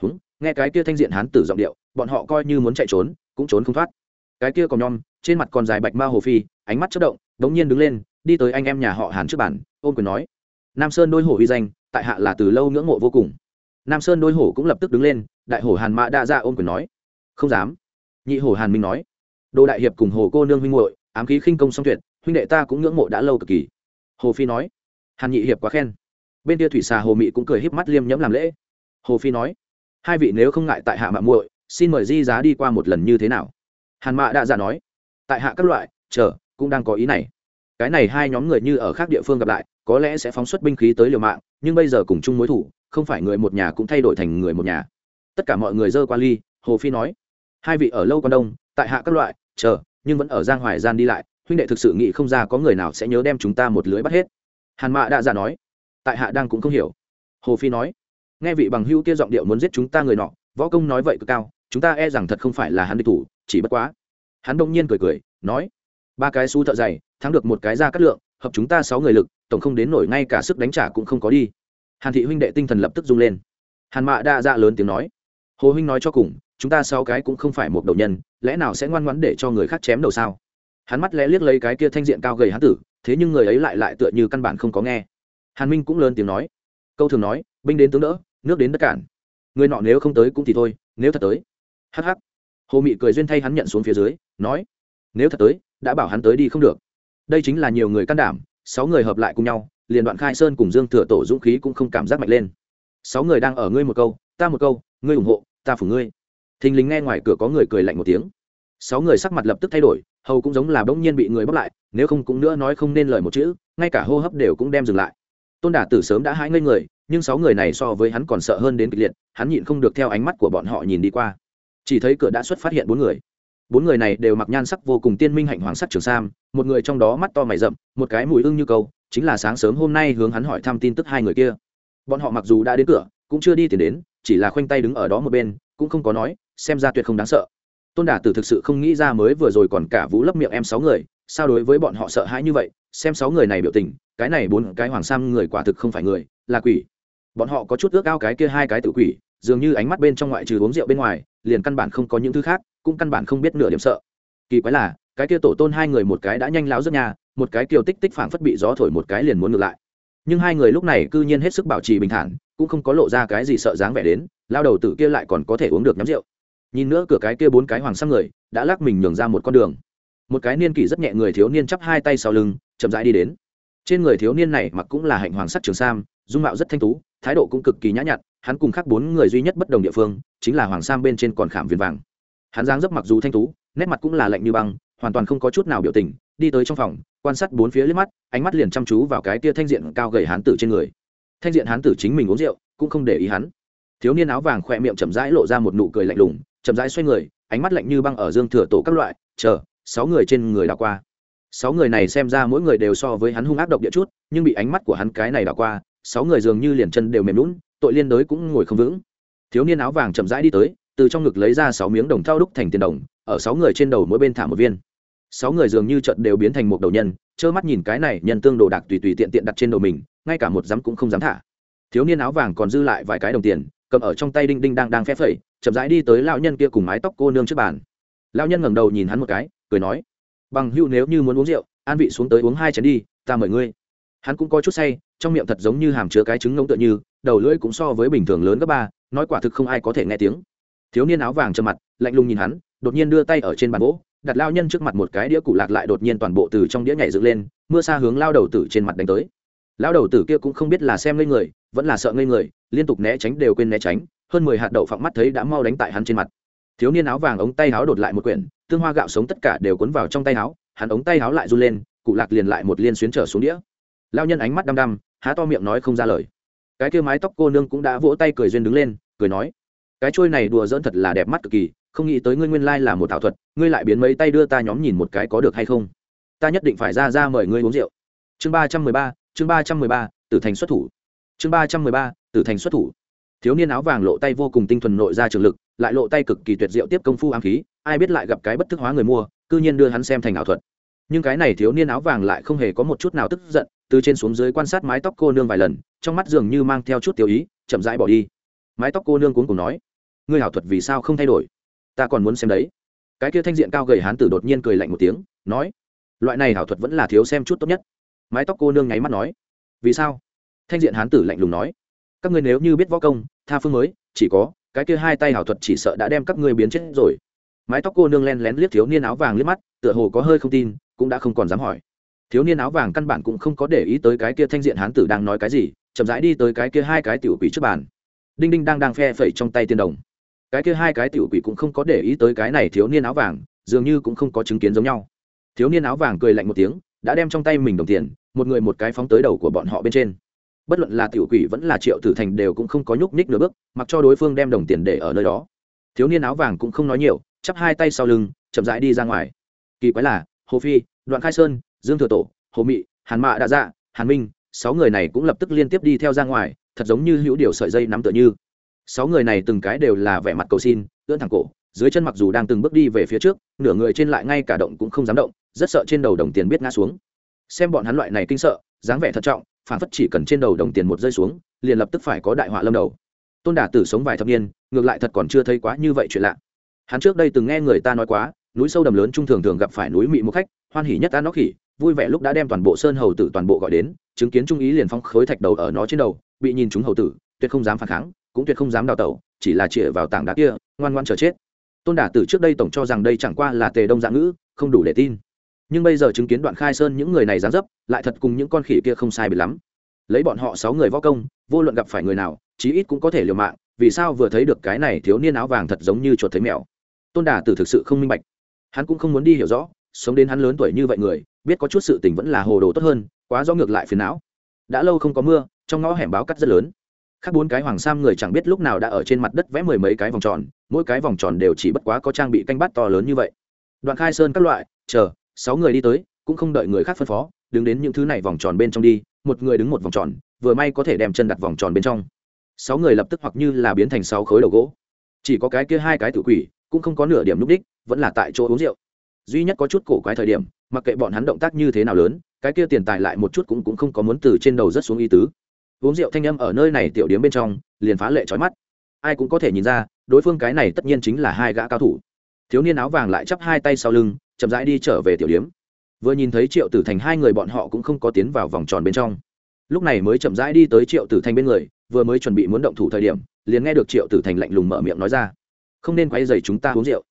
Speaker 1: Húng, nghe cái kia thanh diện hán tử giọng điệu, bọn họ coi như muốn chạy trốn, cũng trốn không thoát. Cái kia còn nhom, trên mặt còn dài bạch ma hồ phi, ánh mắt chất động, đống nhiên đứng lên, đi tới anh em nhà họ hàn trước bản ôm quyền nói. Nam sơn đôi hổ uy danh tại hạ là từ lâu ngưỡng mộ vô cùng. Nam sơn đôi hổ cũng lập tức đứng lên, đại hổ hàn mã đa ra ôm quyền nói. Không dám. Nhị hổ hàn minh nói. Đồ đại hiệp cùng hồ cô nương huynh hội ám khí khinh công song tuyệt, huynh đệ ta cũng ngưỡng mộ đã lâu cực kỳ. Hồ phi nói. Hàn nhị hiệp quá khen. Bên kia thủy xà hồ mị cũng cười híp mắt liêm nhẫm làm lễ. Hồ phi nói. Hai vị nếu không ngại tại hạ mạng muội, xin mời di giá đi qua một lần như thế nào? Hàn mạ đã giả nói. Tại hạ các loại, chờ, cũng đang có ý này. Cái này hai nhóm người như ở khác địa phương gặp lại có lẽ sẽ phóng xuất binh khí tới liều mạng, nhưng bây giờ cùng chung mối thủ, không phải người một nhà cũng thay đổi thành người một nhà. Tất cả mọi người dơ qua ly, hồ phi nói, hai vị ở lâu quan đông, tại hạ các loại, chờ, nhưng vẫn ở giang hoài gian đi lại, huynh đệ thực sự nghĩ không ra có người nào sẽ nhớ đem chúng ta một lưới bắt hết. Hàn mạ đã giả nói, tại hạ đang cũng không hiểu. Hồ phi nói, nghe vị bằng hưu kia giọng điệu muốn giết chúng ta người nọ, võ công nói vậy cực cao, chúng ta e rằng thật không phải là hắn địch thủ, chỉ bất quá. Hắn đông nhiên cười cười, nói, ba cái xu thợ dày, thắng được một cái ra cắt lượng hợp chúng ta sáu người lực, tổng không đến nổi ngay cả sức đánh trả cũng không có đi. Hàn thị huynh đệ tinh thần lập tức rung lên. Hàn mạ đa dạ lớn tiếng nói. Hồ huynh nói cho cùng, chúng ta sáu cái cũng không phải một đầu nhân, lẽ nào sẽ ngoan ngoãn để cho người khác chém đầu sao? Hắn mắt lẽ liếc lấy cái kia thanh diện cao gầy hán tử, thế nhưng người ấy lại lại tựa như căn bản không có nghe. Hàn minh cũng lớn tiếng nói. Câu thường nói, binh đến tướng đỡ, nước đến đất cản. Người nọ nếu không tới cũng thì thôi, nếu thật tới. Hh hồ mị cười duyên thay hắn nhận xuống phía dưới, nói. Nếu thật tới, đã bảo hắn tới đi không được đây chính là nhiều người can đảm, sáu người hợp lại cùng nhau, liền đoạn khai sơn cùng dương thừa tổ dũng khí cũng không cảm giác mạnh lên. Sáu người đang ở ngươi một câu, ta một câu, ngươi ủng hộ, ta phủ ngươi. Thình lình nghe ngoài cửa có người cười lạnh một tiếng. Sáu người sắc mặt lập tức thay đổi, hầu cũng giống là bỗng nhiên bị người bóc lại, nếu không cũng nữa nói không nên lời một chữ, ngay cả hô hấp đều cũng đem dừng lại. Tôn đả tử sớm đã hãi ngây người, nhưng sáu người này so với hắn còn sợ hơn đến kịch liệt, hắn nhịn không được theo ánh mắt của bọn họ nhìn đi qua. Chỉ thấy cửa đã xuất phát hiện bốn người bốn người này đều mặc nhan sắc vô cùng tiên minh hạnh hoàng sắc trường sam, một người trong đó mắt to mày rậm, một cái mùi ưng như câu, chính là sáng sớm hôm nay hướng hắn hỏi thăm tin tức hai người kia. Bọn họ mặc dù đã đến cửa, cũng chưa đi tiền đến, chỉ là khoanh tay đứng ở đó một bên, cũng không có nói, xem ra tuyệt không đáng sợ. Tôn đả tử thực sự không nghĩ ra mới vừa rồi còn cả vũ lấp miệng em sáu người, sao đối với bọn họ sợ hãi như vậy, xem sáu người này biểu tình, cái này bốn cái hoàng sam người quả thực không phải người, là quỷ. Bọn họ có chút ước ao cái kia hai cái tự quỷ dường như ánh mắt bên trong ngoại trừ uống rượu bên ngoài, liền căn bản không có những thứ khác, cũng căn bản không biết nửa điểm sợ. Kỳ quái là, cái kia tổ tôn hai người một cái đã nhanh láo rất nhà, một cái kiều tích tích phảng phất bị gió thổi một cái liền muốn ngược lại. Nhưng hai người lúc này cư nhiên hết sức bảo trì bình thản, cũng không có lộ ra cái gì sợ dáng vẻ đến, lao đầu tử kia lại còn có thể uống được nhắm rượu. Nhìn nữa cửa cái kia bốn cái hoàng sang người, đã lắc mình nhường ra một con đường. Một cái niên kỷ rất nhẹ người thiếu niên chắp hai tay sau lưng, chậm rãi đi đến. Trên người thiếu niên này mặc cũng là hạnh hoàng sắc trường sam, dung mạo rất thanh tú, thái độ cũng cực kỳ nhã nhặn hắn cùng khác bốn người duy nhất bất đồng địa phương chính là hoàng sam bên trên còn khảm viền vàng hắn dáng dấp mặc dù thanh tú nét mặt cũng là lạnh như băng hoàn toàn không có chút nào biểu tình đi tới trong phòng quan sát bốn phía liếc mắt ánh mắt liền chăm chú vào cái tia thanh diện cao gầy hán tử trên người thanh diện hán tử chính mình uống rượu cũng không để ý hắn thiếu niên áo vàng khỏe miệng chậm rãi lộ ra một nụ cười lạnh lùng chậm rãi xoay người ánh mắt lạnh như băng ở dương thừa tổ các loại chờ sáu người trên người đảo qua sáu người này xem ra mỗi người đều so với hắn hung ác độc địa chút nhưng bị ánh mắt của hắn cái này đảo qua sáu người dường như liền chân đều mềm lún tội liên đới cũng ngồi không vững. Thiếu niên áo vàng chậm rãi đi tới, từ trong ngực lấy ra sáu miếng đồng thao đúc thành tiền đồng, ở sáu người trên đầu mỗi bên thả một viên. Sáu người dường như trận đều biến thành một đầu nhân, trơ mắt nhìn cái này nhân tương đồ đạc tùy tùy tiện tiện đặt trên đầu mình, ngay cả một dám cũng không dám thả. Thiếu niên áo vàng còn dư lại vài cái đồng tiền, cầm ở trong tay đinh đinh đang đang phép phẩy, chậm rãi đi tới lão nhân kia cùng mái tóc cô nương trước bàn. Lão nhân ngẩng đầu nhìn hắn một cái, cười nói, bằng hữu nếu như muốn uống rượu, an vị xuống tới uống hai chén đi, ta mời ngươi. Hắn cũng có chút say trong miệng thật giống như hàm chứa cái trứng ngỗng tựa như, đầu lưỡi cũng so với bình thường lớn gấp ba, nói quả thực không ai có thể nghe tiếng. Thiếu niên áo vàng trầm mặt, lạnh lùng nhìn hắn, đột nhiên đưa tay ở trên bàn gỗ, đặt lao nhân trước mặt một cái đĩa cụ lạc lại đột nhiên toàn bộ từ trong đĩa nhảy dựng lên, mưa xa hướng lao đầu tử trên mặt đánh tới. Lao đầu tử kia cũng không biết là xem ngây người, vẫn là sợ ngây người, liên tục né tránh đều quên né tránh, hơn mười hạt đậu phọng mắt thấy đã mau đánh tại hắn trên mặt. Thiếu niên áo vàng ống tay áo đột lại một quyển, tương hoa gạo sống tất cả đều cuốn vào trong tay áo hắn ống tay áo lại run lên cụ lạc liền lại một liên xuyến trở xuống đĩa lao nhân ánh mắt đăm đăm, há to miệng nói không ra lời. Cái kia mái tóc cô nương cũng đã vỗ tay cười duyên đứng lên, cười nói, cái trôi này đùa dỡn thật là đẹp mắt cực kỳ, không nghĩ tới ngươi nguyên lai là một thảo thuật, ngươi lại biến mấy tay đưa ta nhóm nhìn một cái có được hay không? Ta nhất định phải ra ra mời ngươi uống rượu. Chương ba trăm mười ba, chương ba trăm mười ba, tử thành xuất thủ. Chương ba trăm mười ba, tử thành xuất thủ. Thiếu niên áo vàng lộ tay vô cùng tinh thuần nội ra trường lực, lại lộ tay cực kỳ tuyệt diệu tiếp công phu ám khí, ai biết lại gặp cái bất thức hóa người mua, cư nhiên đưa hắn xem thành ảo thuật. Nhưng cái này thiếu niên áo vàng lại không hề có một chút nào tức giận từ trên xuống dưới quan sát mái tóc cô nương vài lần, trong mắt dường như mang theo chút tiêu ý, chậm rãi bỏ đi. Mái tóc cô nương cuốn cùng nói, ngươi hảo thuật vì sao không thay đổi? Ta còn muốn xem đấy. Cái kia thanh diện cao gầy hán tử đột nhiên cười lạnh một tiếng, nói, loại này hảo thuật vẫn là thiếu xem chút tốt nhất. Mái tóc cô nương nháy mắt nói, vì sao? Thanh diện hán tử lạnh lùng nói, các ngươi nếu như biết võ công, tha phương mới, chỉ có, cái kia hai tay hảo thuật chỉ sợ đã đem các ngươi biến chết rồi. Mái tóc cô nương len lén liếc thiếu niên áo vàng liếc mắt, tựa hồ có hơi không tin, cũng đã không còn dám hỏi thiếu niên áo vàng căn bản cũng không có để ý tới cái kia thanh diện hán tử đang nói cái gì, chậm rãi đi tới cái kia hai cái tiểu quỷ trước bàn. Đinh đinh đang đang phe phẩy trong tay tiên đồng. Cái kia hai cái tiểu quỷ cũng không có để ý tới cái này thiếu niên áo vàng, dường như cũng không có chứng kiến giống nhau. Thiếu niên áo vàng cười lạnh một tiếng, đã đem trong tay mình đồng tiền, một người một cái phóng tới đầu của bọn họ bên trên. Bất luận là tiểu quỷ vẫn là triệu tử thành đều cũng không có nhúc nhích nửa bước, mặc cho đối phương đem đồng tiền để ở nơi đó. Thiếu niên áo vàng cũng không nói nhiều, chắp hai tay sau lưng, chậm rãi đi ra ngoài. Kỳ quái là, hồ phi, đoạn khai sơn dương thừa tổ, hồ mị, hàn mạ đã dạ hàn minh, sáu người này cũng lập tức liên tiếp đi theo ra ngoài, thật giống như hữu điều sợi dây nắm tựa như. Sáu người này từng cái đều là vẻ mặt cầu xin, ưỡn thẳng cổ, dưới chân mặc dù đang từng bước đi về phía trước, nửa người trên lại ngay cả động cũng không dám động, rất sợ trên đầu đồng tiền biết ngã xuống. Xem bọn hắn loại này kinh sợ, dáng vẻ thận trọng, phản phất chỉ cần trên đầu đồng tiền một rơi xuống, liền lập tức phải có đại họa lâm đầu. Tôn đả tử sống vài thập niên, ngược lại thật còn chưa thấy quá như vậy chuyện lạ. Hắn trước đây từng nghe người ta nói quá, núi sâu đầm lớn trung thường thường gặp phải núi mị một khách, hoan hỉ nhất ta nó khỉ vui vẻ lúc đã đem toàn bộ sơn hầu tử toàn bộ gọi đến, chứng kiến trung ý liền phong khối thạch đầu ở nó trên đầu, bị nhìn chúng hầu tử, tuyệt không dám phản kháng, cũng tuyệt không dám đào tẩu, chỉ là chĩa vào tảng đá kia, ngoan ngoan chờ chết. Tôn đả tử trước đây tổng cho rằng đây chẳng qua là tề đông dạng ngữ, không đủ để tin. Nhưng bây giờ chứng kiến đoạn khai sơn những người này dán dấp, lại thật cùng những con khỉ kia không sai bị lắm. Lấy bọn họ sáu người võ công, vô luận gặp phải người nào, chí ít cũng có thể liều mạng, vì sao vừa thấy được cái này thiếu niên áo vàng thật giống như chuột thấy mèo. Tôn đà tử thực sự không minh bạch. Hắn cũng không muốn đi hiểu rõ, sống đến hắn lớn tuổi như vậy người biết có chút sự tình vẫn là hồ đồ tốt hơn, quá do ngược lại phiền não. Đã lâu không có mưa, trong ngõ hẻm báo cắt rất lớn. Khác bốn cái hoàng sam người chẳng biết lúc nào đã ở trên mặt đất vẽ mười mấy cái vòng tròn, mỗi cái vòng tròn đều chỉ bất quá có trang bị canh bát to lớn như vậy. Đoạn khai sơn các loại, chờ, sáu người đi tới, cũng không đợi người khác phân phó, đứng đến những thứ này vòng tròn bên trong đi, một người đứng một vòng tròn, vừa may có thể đem chân đặt vòng tròn bên trong. Sáu người lập tức hoặc như là biến thành sáu khối đầu gỗ. Chỉ có cái kia hai cái tự quỷ, cũng không có nửa điểm núp đích, vẫn là tại chỗ uống rượu duy nhất có chút cổ quái thời điểm, mặc kệ bọn hắn động tác như thế nào lớn, cái kia tiền tài lại một chút cũng cũng không có muốn từ trên đầu rất xuống y tứ. Uống rượu thanh âm ở nơi này tiểu điếm bên trong, liền phá lệ trói mắt. Ai cũng có thể nhìn ra, đối phương cái này tất nhiên chính là hai gã cao thủ. Thiếu niên áo vàng lại chắp hai tay sau lưng, chậm rãi đi trở về tiểu điếm. Vừa nhìn thấy triệu tử thành hai người bọn họ cũng không có tiến vào vòng tròn bên trong. Lúc này mới chậm rãi đi tới triệu tử thành bên người, vừa mới chuẩn bị muốn động thủ thời điểm, liền nghe được triệu tử thành lạnh lùng mở miệng nói ra, không nên quay dày chúng ta uống rượu.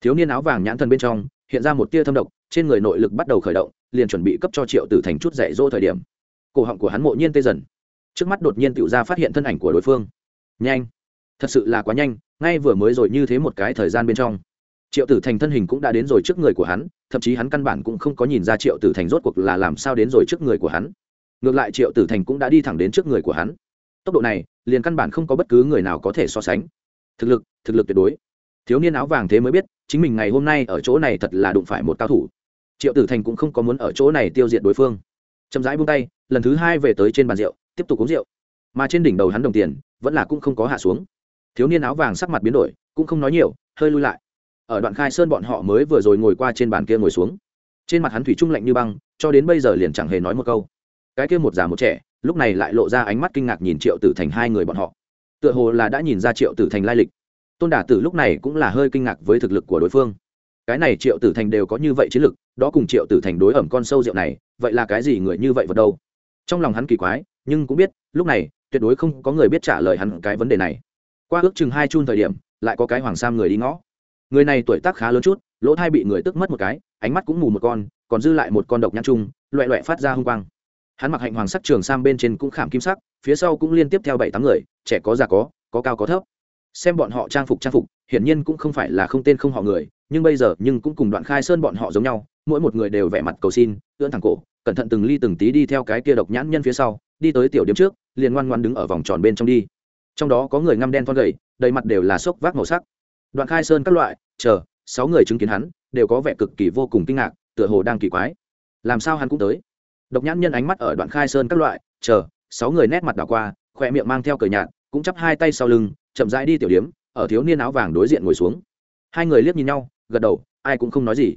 Speaker 1: Thiếu niên áo vàng nhãn thân bên trong hiện ra một tia thâm độc, trên người nội lực bắt đầu khởi động, liền chuẩn bị cấp cho triệu tử thành chút dạy dỗ thời điểm. Cổ họng của hắn mộ nhiên tê dần. Trước mắt đột nhiên tựu ra phát hiện thân ảnh của đối phương. Nhanh! Thật sự là quá nhanh, ngay vừa mới rồi như thế một cái thời gian bên trong. Triệu tử thành thân hình cũng đã đến rồi trước người của hắn, thậm chí hắn căn bản cũng không có nhìn ra triệu tử thành rốt cuộc là làm sao đến rồi trước người của hắn. Ngược lại triệu tử thành cũng đã đi thẳng đến trước người của hắn. Tốc độ này, liền căn bản không có bất cứ người nào có thể so sánh. Thực lực thực lực tuyệt đối thiếu niên áo vàng thế mới biết, chính mình ngày hôm nay ở chỗ này thật là đụng phải một cao thủ. Triệu tử thành cũng không có muốn ở chỗ này tiêu diệt đối phương. Chậm rãi buông tay, lần thứ hai về tới trên bàn rượu, tiếp tục uống rượu. Mà trên đỉnh đầu hắn đồng tiền, vẫn là cũng không có hạ xuống. Thiếu niên áo vàng sắc mặt biến đổi, cũng không nói nhiều, hơi lui lại. Ở đoạn khai sơn bọn họ mới vừa rồi ngồi qua trên bàn kia ngồi xuống. Trên mặt hắn thủy trung lạnh như băng, cho đến bây giờ liền chẳng hề nói một câu. Cái kia một già một trẻ, lúc này lại lộ ra ánh mắt kinh ngạc nhìn triệu tử thành hai người bọn họ. Tựa hồ là đã nhìn ra triệu tử thành lai lịch tôn đả tử lúc này cũng là hơi kinh ngạc với thực lực của đối phương. Cái này triệu tử thành đều có như vậy chiến lực, đó cùng triệu tử thành đối ẩm con sâu rượu này, vậy là cái gì người như vậy vật đâu? Trong lòng hắn kỳ quái, nhưng cũng biết, lúc này, tuyệt đối không có người biết trả lời hắn cái vấn đề này. Qua ước chừng hai chun thời điểm, lại có cái hoàng sam người đi ngõ. Người này tuổi tác khá lớn chút, lỗ thai bị người tức mất một cái, ánh mắt cũng mù một con, còn dư lại một con độc nhăn chung, loẹ loẹ phát ra hung quang. Hắn mặc hạnh hoàng sắc trường sam bên trên cũng khảm kim sắc, phía sau cũng liên tiếp theo bảy tám người, trẻ có già có có cao có thấp xem bọn họ trang phục trang phục, hiển nhiên cũng không phải là không tên không họ người, nhưng bây giờ nhưng cũng cùng đoạn khai sơn bọn họ giống nhau, mỗi một người đều vẻ mặt cầu xin, ưỡn thẳng cổ, cẩn thận từng ly từng tí đi theo cái kia độc nhãn nhân phía sau, đi tới tiểu điểm trước, liền ngoan ngoan đứng ở vòng tròn bên trong đi. Trong đó có người ngăm đen con gầy, đầy mặt đều là sốc vác màu sắc. Đoạn khai sơn các loại, chờ, sáu người chứng kiến hắn, đều có vẻ cực kỳ vô cùng kinh ngạc, tựa hồ đang kỳ quái. Làm sao hắn cũng tới? Độc nhãn nhân ánh mắt ở đoạn khai sơn các loại, chờ, sáu người nét mặt đảo qua khỏe miệng mang theo cờ nhạt, cũng chắp hai tay sau lưng chậm rãi đi tiểu điếm, ở thiếu niên áo vàng đối diện ngồi xuống. Hai người liếc nhìn nhau, gật đầu, ai cũng không nói gì.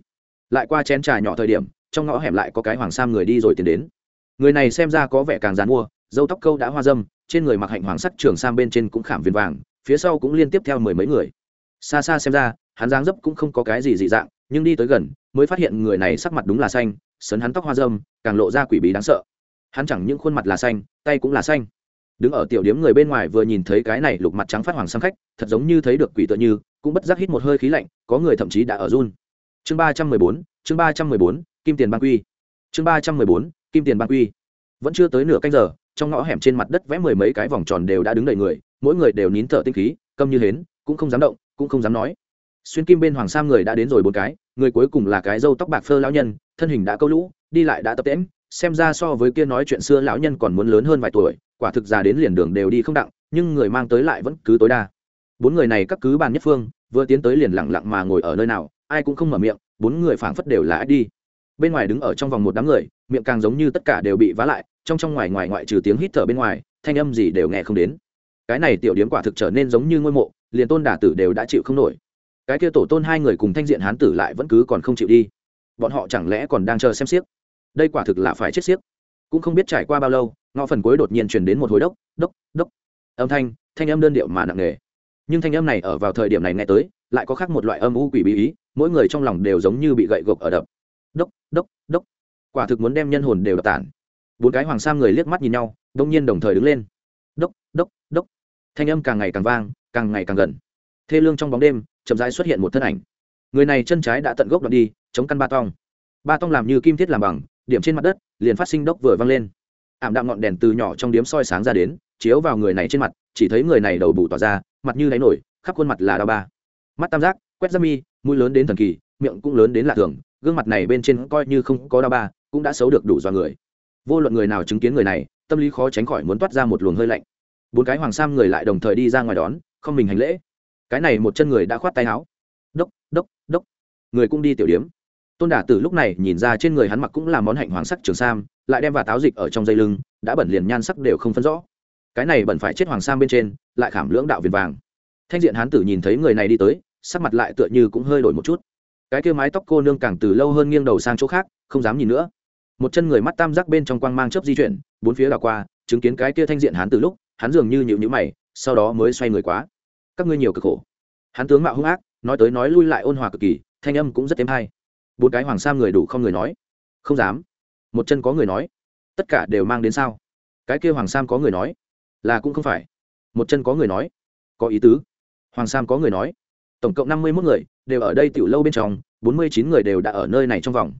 Speaker 1: Lại qua chén trà nhỏ thời điểm, trong ngõ hẻm lại có cái hoàng sam người đi rồi tiến đến. Người này xem ra có vẻ càng dán mua, dâu tóc câu đã hoa dâm, trên người mặc hạnh hoàng sắc trường sam bên trên cũng khảm viền vàng, phía sau cũng liên tiếp theo mười mấy người. Xa xa xem ra, hắn dáng dấp cũng không có cái gì dị dạng, nhưng đi tới gần, mới phát hiện người này sắc mặt đúng là xanh, sấn hắn tóc hoa dâm, càng lộ ra quỷ bí đáng sợ. Hắn chẳng những khuôn mặt là xanh, tay cũng là xanh đứng ở tiểu điếm người bên ngoài vừa nhìn thấy cái này lục mặt trắng phát hoàng sang khách, thật giống như thấy được quỷ tựa như, cũng bất giác hít một hơi khí lạnh, có người thậm chí đã ở run. Chương ba trăm mười bốn, chương ba trăm mười bốn, kim tiền ban quy. Chương ba trăm mười bốn, kim tiền ban quy. Vẫn chưa tới nửa canh giờ, trong ngõ hẻm trên mặt đất vẽ mười mấy cái vòng tròn đều đã đứng đầy người, mỗi người đều nín thở tinh khí, câm như hến, cũng không dám động, cũng không dám nói. Xuyên kim bên hoàng sam người đã đến rồi bốn cái, người cuối cùng là cái râu tóc bạc phơ lão nhân, thân hình đã câu lũ, đi lại đã tập tễm xem ra so với kia nói chuyện xưa lão nhân còn muốn lớn hơn vài tuổi, quả thực già đến liền đường đều đi không đặng, nhưng người mang tới lại vẫn cứ tối đa. Bốn người này các cứ bàn nhất phương, vừa tiến tới liền lặng lặng mà ngồi ở nơi nào, ai cũng không mở miệng, bốn người phảng phất đều là ách đi. Bên ngoài đứng ở trong vòng một đám người, miệng càng giống như tất cả đều bị vá lại, trong trong ngoài ngoài ngoại trừ tiếng hít thở bên ngoài, thanh âm gì đều nghe không đến. Cái này tiểu điếm quả thực trở nên giống như ngôi mộ, liền tôn đả tử đều đã chịu không nổi. Cái kia tổ tôn hai người cùng thanh diện hán tử lại vẫn cứ còn không chịu đi. Bọn họ chẳng lẽ còn đang chờ xem xiếc? Đây quả thực là phải chết xiếc. Cũng không biết trải qua bao lâu, ngõ phần cuối đột nhiên truyền đến một hồi đốc đốc đốc. Âm thanh thanh âm đơn điệu mà nặng nề. Nhưng thanh âm này ở vào thời điểm này nghe tới, lại có khác một loại âm u quỷ bí ý, mỗi người trong lòng đều giống như bị gậy gộc ở đập. Đốc đốc đốc. Quả thực muốn đem nhân hồn đều đập tản. Bốn cái hoàng sam người liếc mắt nhìn nhau, đông nhiên đồng thời đứng lên. Đốc đốc đốc. Thanh âm càng ngày càng vang, càng ngày càng gần. Thê lương trong bóng đêm, chậm rãi xuất hiện một thân ảnh. Người này chân trái đã tận gốc đoạn đi, chống căn ba tong. Ba tong làm như kim thiết làm bằng điểm trên mặt đất, liền phát sinh đốc vừa văng lên. Ảm đạm ngọn đèn từ nhỏ trong điếm soi sáng ra đến, chiếu vào người này trên mặt, chỉ thấy người này đầu bù tỏa ra, mặt như đáy nổi, khắp khuôn mặt là đau ba. Mắt tam giác, quét ra mi, mũi lớn đến thần kỳ, miệng cũng lớn đến lạ thường, gương mặt này bên trên coi như không có đau ba, cũng đã xấu được đủ do người. Vô luận người nào chứng kiến người này, tâm lý khó tránh khỏi muốn toát ra một luồng hơi lạnh. Bốn cái hoàng sam người lại đồng thời đi ra ngoài đón, không mình hành lễ. Cái này một chân người đã khoát tay áo. Đốc đốc đốc. Người cũng đi tiểu điếm tôn đả tử lúc này nhìn ra trên người hắn mặc cũng là món hạnh hoàng sắc trường sam, lại đem và táo dịch ở trong dây lưng, đã bẩn liền nhan sắc đều không phân rõ. Cái này bẩn phải chết hoàng sam bên trên, lại khảm lưỡng đạo viền vàng. Thanh diện hán tử nhìn thấy người này đi tới, sắc mặt lại tựa như cũng hơi đổi một chút. Cái kia mái tóc cô nương càng từ lâu hơn nghiêng đầu sang chỗ khác, không dám nhìn nữa. Một chân người mắt tam giác bên trong quang mang chớp di chuyển, bốn phía đảo qua, chứng kiến cái kia thanh diện hán tử lúc, hắn dường như nhịu nhữ mày, sau đó mới xoay người quá. Các ngươi nhiều cực khổ. Hắn tướng mạo hung ác, nói tới nói lui lại ôn hòa cực kỳ, thanh âm cũng rất êm hay bốn cái hoàng sam người đủ không người nói. Không dám. Một chân có người nói. Tất cả đều mang đến sao? Cái kia hoàng sam có người nói. Là cũng không phải. Một chân có người nói. Có ý tứ. Hoàng sam có người nói. Tổng cộng năm mươi mốt người đều ở đây tiểu lâu bên trong, bốn mươi chín người đều đã ở nơi này trong vòng.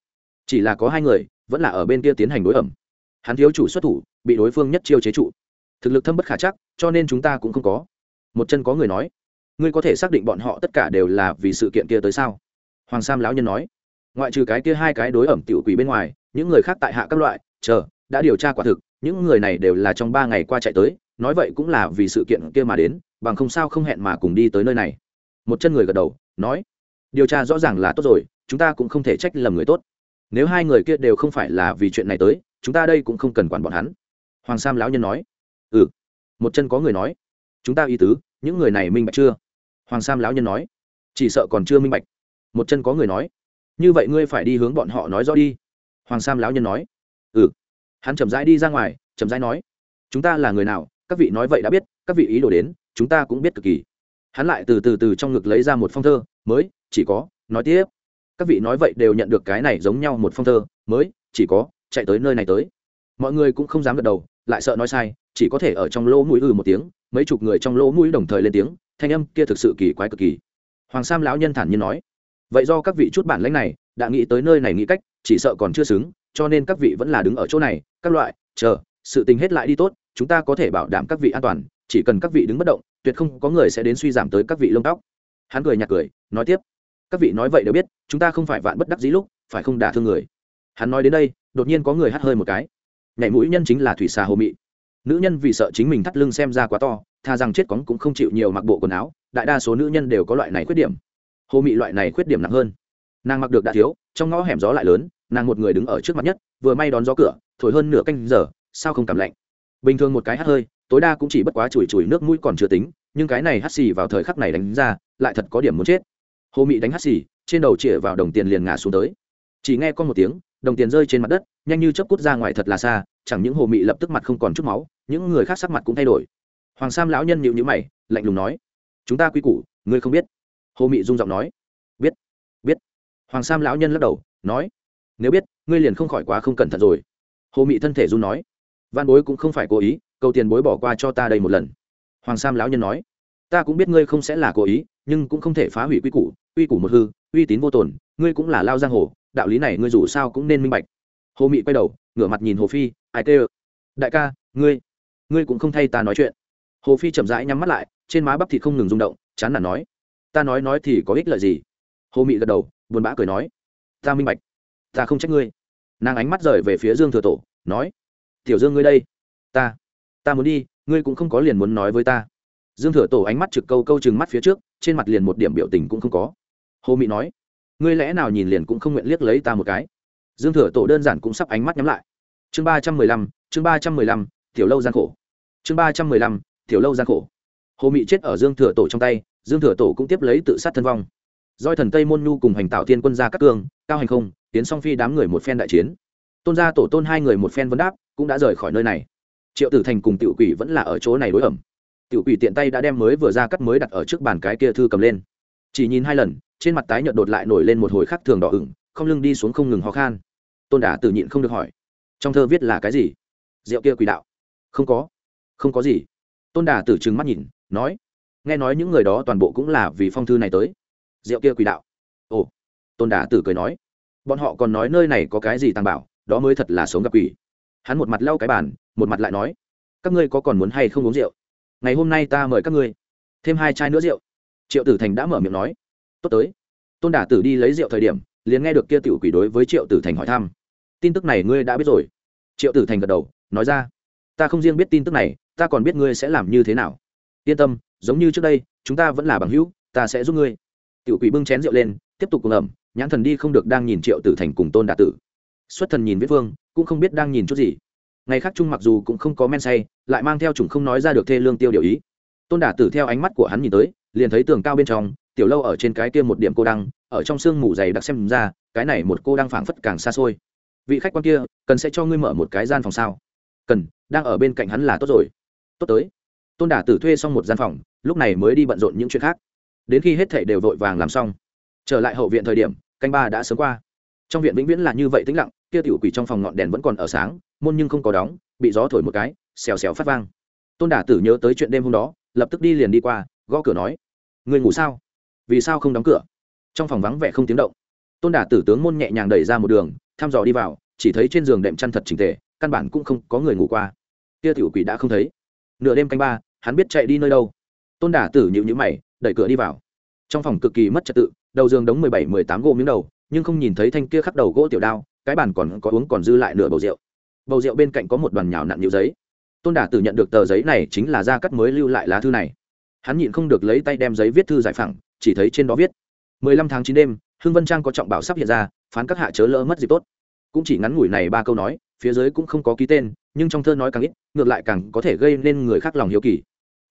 Speaker 1: Chỉ là có hai người vẫn là ở bên kia tiến hành đối ẩm. Hắn thiếu chủ xuất thủ, bị đối phương nhất chiêu chế trụ. Thực lực thâm bất khả chắc, cho nên chúng ta cũng không có. Một chân có người nói. Ngươi có thể xác định bọn họ tất cả đều là vì sự kiện kia tới sao? Hoàng sam lão nhân nói ngoại trừ cái kia hai cái đối ẩm tiểu quỷ bên ngoài, những người khác tại hạ các loại, chờ, đã điều tra quả thực, những người này đều là trong ba ngày qua chạy tới, nói vậy cũng là vì sự kiện kia mà đến, bằng không sao không hẹn mà cùng đi tới nơi này. Một chân người gật đầu, nói, điều tra rõ ràng là tốt rồi, chúng ta cũng không thể trách lầm người tốt. Nếu hai người kia đều không phải là vì chuyện này tới, chúng ta đây cũng không cần quản bọn hắn. Hoàng sam lão nhân nói ừ. Một chân có người nói, chúng ta ý tứ, những người này minh bạch chưa? Hoàng sam lão nhân nói, chỉ sợ còn chưa minh bạch. Một chân có người nói như vậy ngươi phải đi hướng bọn họ nói rõ đi. Hoàng sam lão nhân nói. Ừ. Hắn chậm rãi đi ra ngoài, chậm rãi nói. Chúng ta là người nào, các vị nói vậy đã biết, các vị ý đồ đến, chúng ta cũng biết cực kỳ. Hắn lại từ từ từ trong ngực lấy ra một phong thơ, mới, chỉ có, nói tiếp. Các vị nói vậy đều nhận được cái này giống nhau một phong thơ, mới, chỉ có, chạy tới nơi này tới. Mọi người cũng không dám gật đầu, lại sợ nói sai, chỉ có thể ở trong lỗ mũi ư một tiếng, mấy chục người trong lỗ mũi đồng thời lên tiếng, thanh âm kia thực sự kỳ quái cực kỳ. Hoàng sam lão nhân thản nhiên nói vậy do các vị chút bản lãnh này, đã nghĩ tới nơi này nghĩ cách, chỉ sợ còn chưa xứng, cho nên các vị vẫn là đứng ở chỗ này, các loại, chờ, sự tình hết lại đi tốt, chúng ta có thể bảo đảm các vị an toàn, chỉ cần các vị đứng bất động, tuyệt không có người sẽ đến suy giảm tới các vị lông tóc. Hắn cười nhạt cười, nói tiếp, các vị nói vậy đều biết, chúng ta không phải vạn bất đắc dĩ lúc, phải không đả thương người? Hắn nói đến đây, đột nhiên có người hắt hơi một cái. Nhảy mũi nhân chính là thủy xà hồ mị. Nữ nhân vì sợ chính mình thắt lưng xem ra quá to, tha rằng chết cóng cũng không chịu nhiều mặc bộ quần áo, đại đa số nữ nhân đều có loại này khuyết điểm hồ mị loại này khuyết điểm nặng hơn. Nàng mặc được đã thiếu, trong ngõ hẻm gió lại lớn, nàng một người đứng ở trước mặt nhất, vừa may đón gió cửa, thổi hơn nửa canh giờ, sao không cảm lạnh? Bình thường một cái hát hơi, tối đa cũng chỉ bất quá chùi chùi nước mũi còn chưa tính, nhưng cái này hắt xì vào thời khắc này đánh ra, lại thật có điểm muốn chết. Hồ mị đánh hắt xì, trên đầu chĩa vào đồng tiền liền ngã xuống tới. Chỉ nghe con một tiếng, đồng tiền rơi trên mặt đất, nhanh như chớp cút ra ngoài thật là xa, chẳng những hồ mị lập tức mặt không còn chút máu, những người khác sắc mặt cũng thay đổi. Hoàng sam lão nhân nhịu nhữ mày, lạnh lùng nói, chúng ta quy củ, ngươi không biết hồ mị rung giọng nói. Biết biết. Hoàng sam lão nhân lắc đầu, nói. Nếu biết, ngươi liền không khỏi quá không cẩn thận rồi. Hồ mị thân thể run nói. Văn bối cũng không phải cố ý, cầu tiền bối bỏ qua cho ta đây một lần. Hoàng sam lão nhân nói. Ta cũng biết ngươi không sẽ là cố ý, nhưng cũng không thể phá hủy quy củ quy củ một hư, uy tín vô tồn, ngươi cũng là lao giang hồ, đạo lý này ngươi dù sao cũng nên minh bạch. Hồ mị quay đầu, ngửa mặt nhìn hồ phi, ai tê đại ca, ngươi ngươi cũng không thay ta nói chuyện. Hồ phi chậm rãi nhắm mắt lại, trên má bắp thịt không ngừng rung động, chán nản nói ta nói nói thì có ích lợi gì? Hồ mị gật đầu, buồn bã cười nói, ta minh bạch, ta không trách ngươi. Nàng ánh mắt rời về phía dương thừa tổ, nói, tiểu dương ngươi đây, ta ta muốn đi, ngươi cũng không có liền muốn nói với ta. Dương thừa tổ ánh mắt trực câu câu chừng mắt phía trước, trên mặt liền một điểm biểu tình cũng không có. Hồ mị nói, ngươi lẽ nào nhìn liền cũng không nguyện liếc lấy ta một cái? Dương thừa tổ đơn giản cũng sắp ánh mắt nhắm lại. Chương ba trăm mười lăm, chương ba trăm mười lăm, tiểu lâu gian khổ. Chương ba trăm mười lăm, tiểu lâu gian khổ hồ mị chết ở dương thừa tổ trong tay, dương thừa tổ cũng tiếp lấy tự sát thân vong. Doi thần tây môn nhu cùng hành tạo Thiên quân gia các cương, cao hành không, tiến song phi đám người một phen đại chiến. Tôn gia tổ tôn hai người một phen vấn đáp, cũng đã rời khỏi nơi này. Triệu tử thành cùng tiểu quỷ vẫn là ở chỗ này đối ẩm. Tiểu quỷ tiện tay đã đem mới vừa ra cắt mới đặt ở trước bàn cái kia thư cầm lên. Chỉ nhìn hai lần, trên mặt tái nhợt đột lại nổi lên một hồi khắc thường đỏ ửng, không lưng đi xuống không ngừng ho khan. Tôn đả tự nhịn không được hỏi, trong thơ viết là cái gì? Rượu kia quỷ đạo. Không có. Không có gì tôn đà tử trừng mắt nhìn, nói, nghe nói những người đó toàn bộ cũng là vì phong thư này tới. Rượu kia quỷ đạo. Ồ. Tôn đà tử cười nói, bọn họ còn nói nơi này có cái gì tàng bảo, đó mới thật là sống gặp quỷ. Hắn một mặt lau cái bàn, một mặt lại nói, các ngươi có còn muốn hay không uống rượu? Ngày hôm nay ta mời các ngươi thêm hai chai nữa rượu. Triệu tử thành đã mở miệng nói, tốt tới. Tôn đả tử đi lấy rượu thời điểm, liền nghe được kia tiểu quỷ đối với triệu tử thành hỏi thăm, tin tức này ngươi đã biết rồi? Triệu tử thành gật đầu, nói ra, ta không riêng biết tin tức này ta còn biết ngươi sẽ làm như thế nào. Yên tâm, giống như trước đây, chúng ta vẫn là bằng hữu, ta sẽ giúp ngươi. Tiểu quỷ bưng chén rượu lên, tiếp tục cùng ẩm, nhãn thần đi không được đang nhìn triệu tử thành cùng tôn đà tử. Xuất thần nhìn viết phương cũng không biết đang nhìn chút gì. Ngày khác chung mặc dù cũng không có men say, lại mang theo chủng không nói ra được thê lương tiêu điều ý. Tôn đả tử theo ánh mắt của hắn nhìn tới, liền thấy tường cao bên trong, tiểu lâu ở trên cái kia một điểm cô đăng, ở trong sương mù dày đặc xem ra, cái này một cô đang phảng phất càng xa xôi. Vị khách quan kia, cần sẽ cho ngươi mở một cái gian phòng sao? Cần, đang ở bên cạnh hắn là tốt rồi tốt tới. Tôn đả tử thuê xong một gian phòng, lúc này mới đi bận rộn những chuyện khác. Đến khi hết thảy đều vội vàng làm xong, trở lại hậu viện thời điểm, canh ba đã sớm qua. Trong viện vĩnh viễn là như vậy tĩnh lặng, kia tiểu quỷ trong phòng ngọn đèn vẫn còn ở sáng, môn nhưng không có đóng, bị gió thổi một cái, xèo xèo phát vang. Tôn đả tử nhớ tới chuyện đêm hôm đó, lập tức đi liền đi qua, gõ cửa nói người ngủ sao? Vì sao không đóng cửa? Trong phòng vắng vẻ không tiếng động. Tôn đả tử tướng môn nhẹ nhàng đẩy ra một đường, thăm dò đi vào, chỉ thấy trên giường đệm chăn thật trình tề, căn bản cũng không có người ngủ qua. Kia tiểu quỷ đã không thấy nửa đêm canh ba, hắn biết chạy đi nơi đâu. Tôn đả tử nhịu nhữ mày, đẩy cửa đi vào. Trong phòng cực kỳ mất trật tự, đầu giường đống mười bảy, mười tám gỗ miếng đầu, nhưng không nhìn thấy thanh kia khắc đầu gỗ tiểu đao, cái bàn còn có uống còn dư lại nửa bầu rượu. Bầu rượu bên cạnh có một đoàn nhào nặn nhịu giấy. Tôn đả tử nhận được tờ giấy này chính là gia cắt mới lưu lại lá thư này. Hắn nhịn không được lấy tay đem giấy viết thư giải phẳng, chỉ thấy trên đó viết, mười lăm tháng chín đêm, hưng vân trang có trọng bảo sắp hiện ra, phán các hạ chớ lỡ mất dịp tốt. Cũng chỉ ngắn ngủi này ba câu nói phía dưới cũng không có ký tên, nhưng trong thơ nói càng ít, ngược lại càng có thể gây nên người khác lòng hiếu kỳ.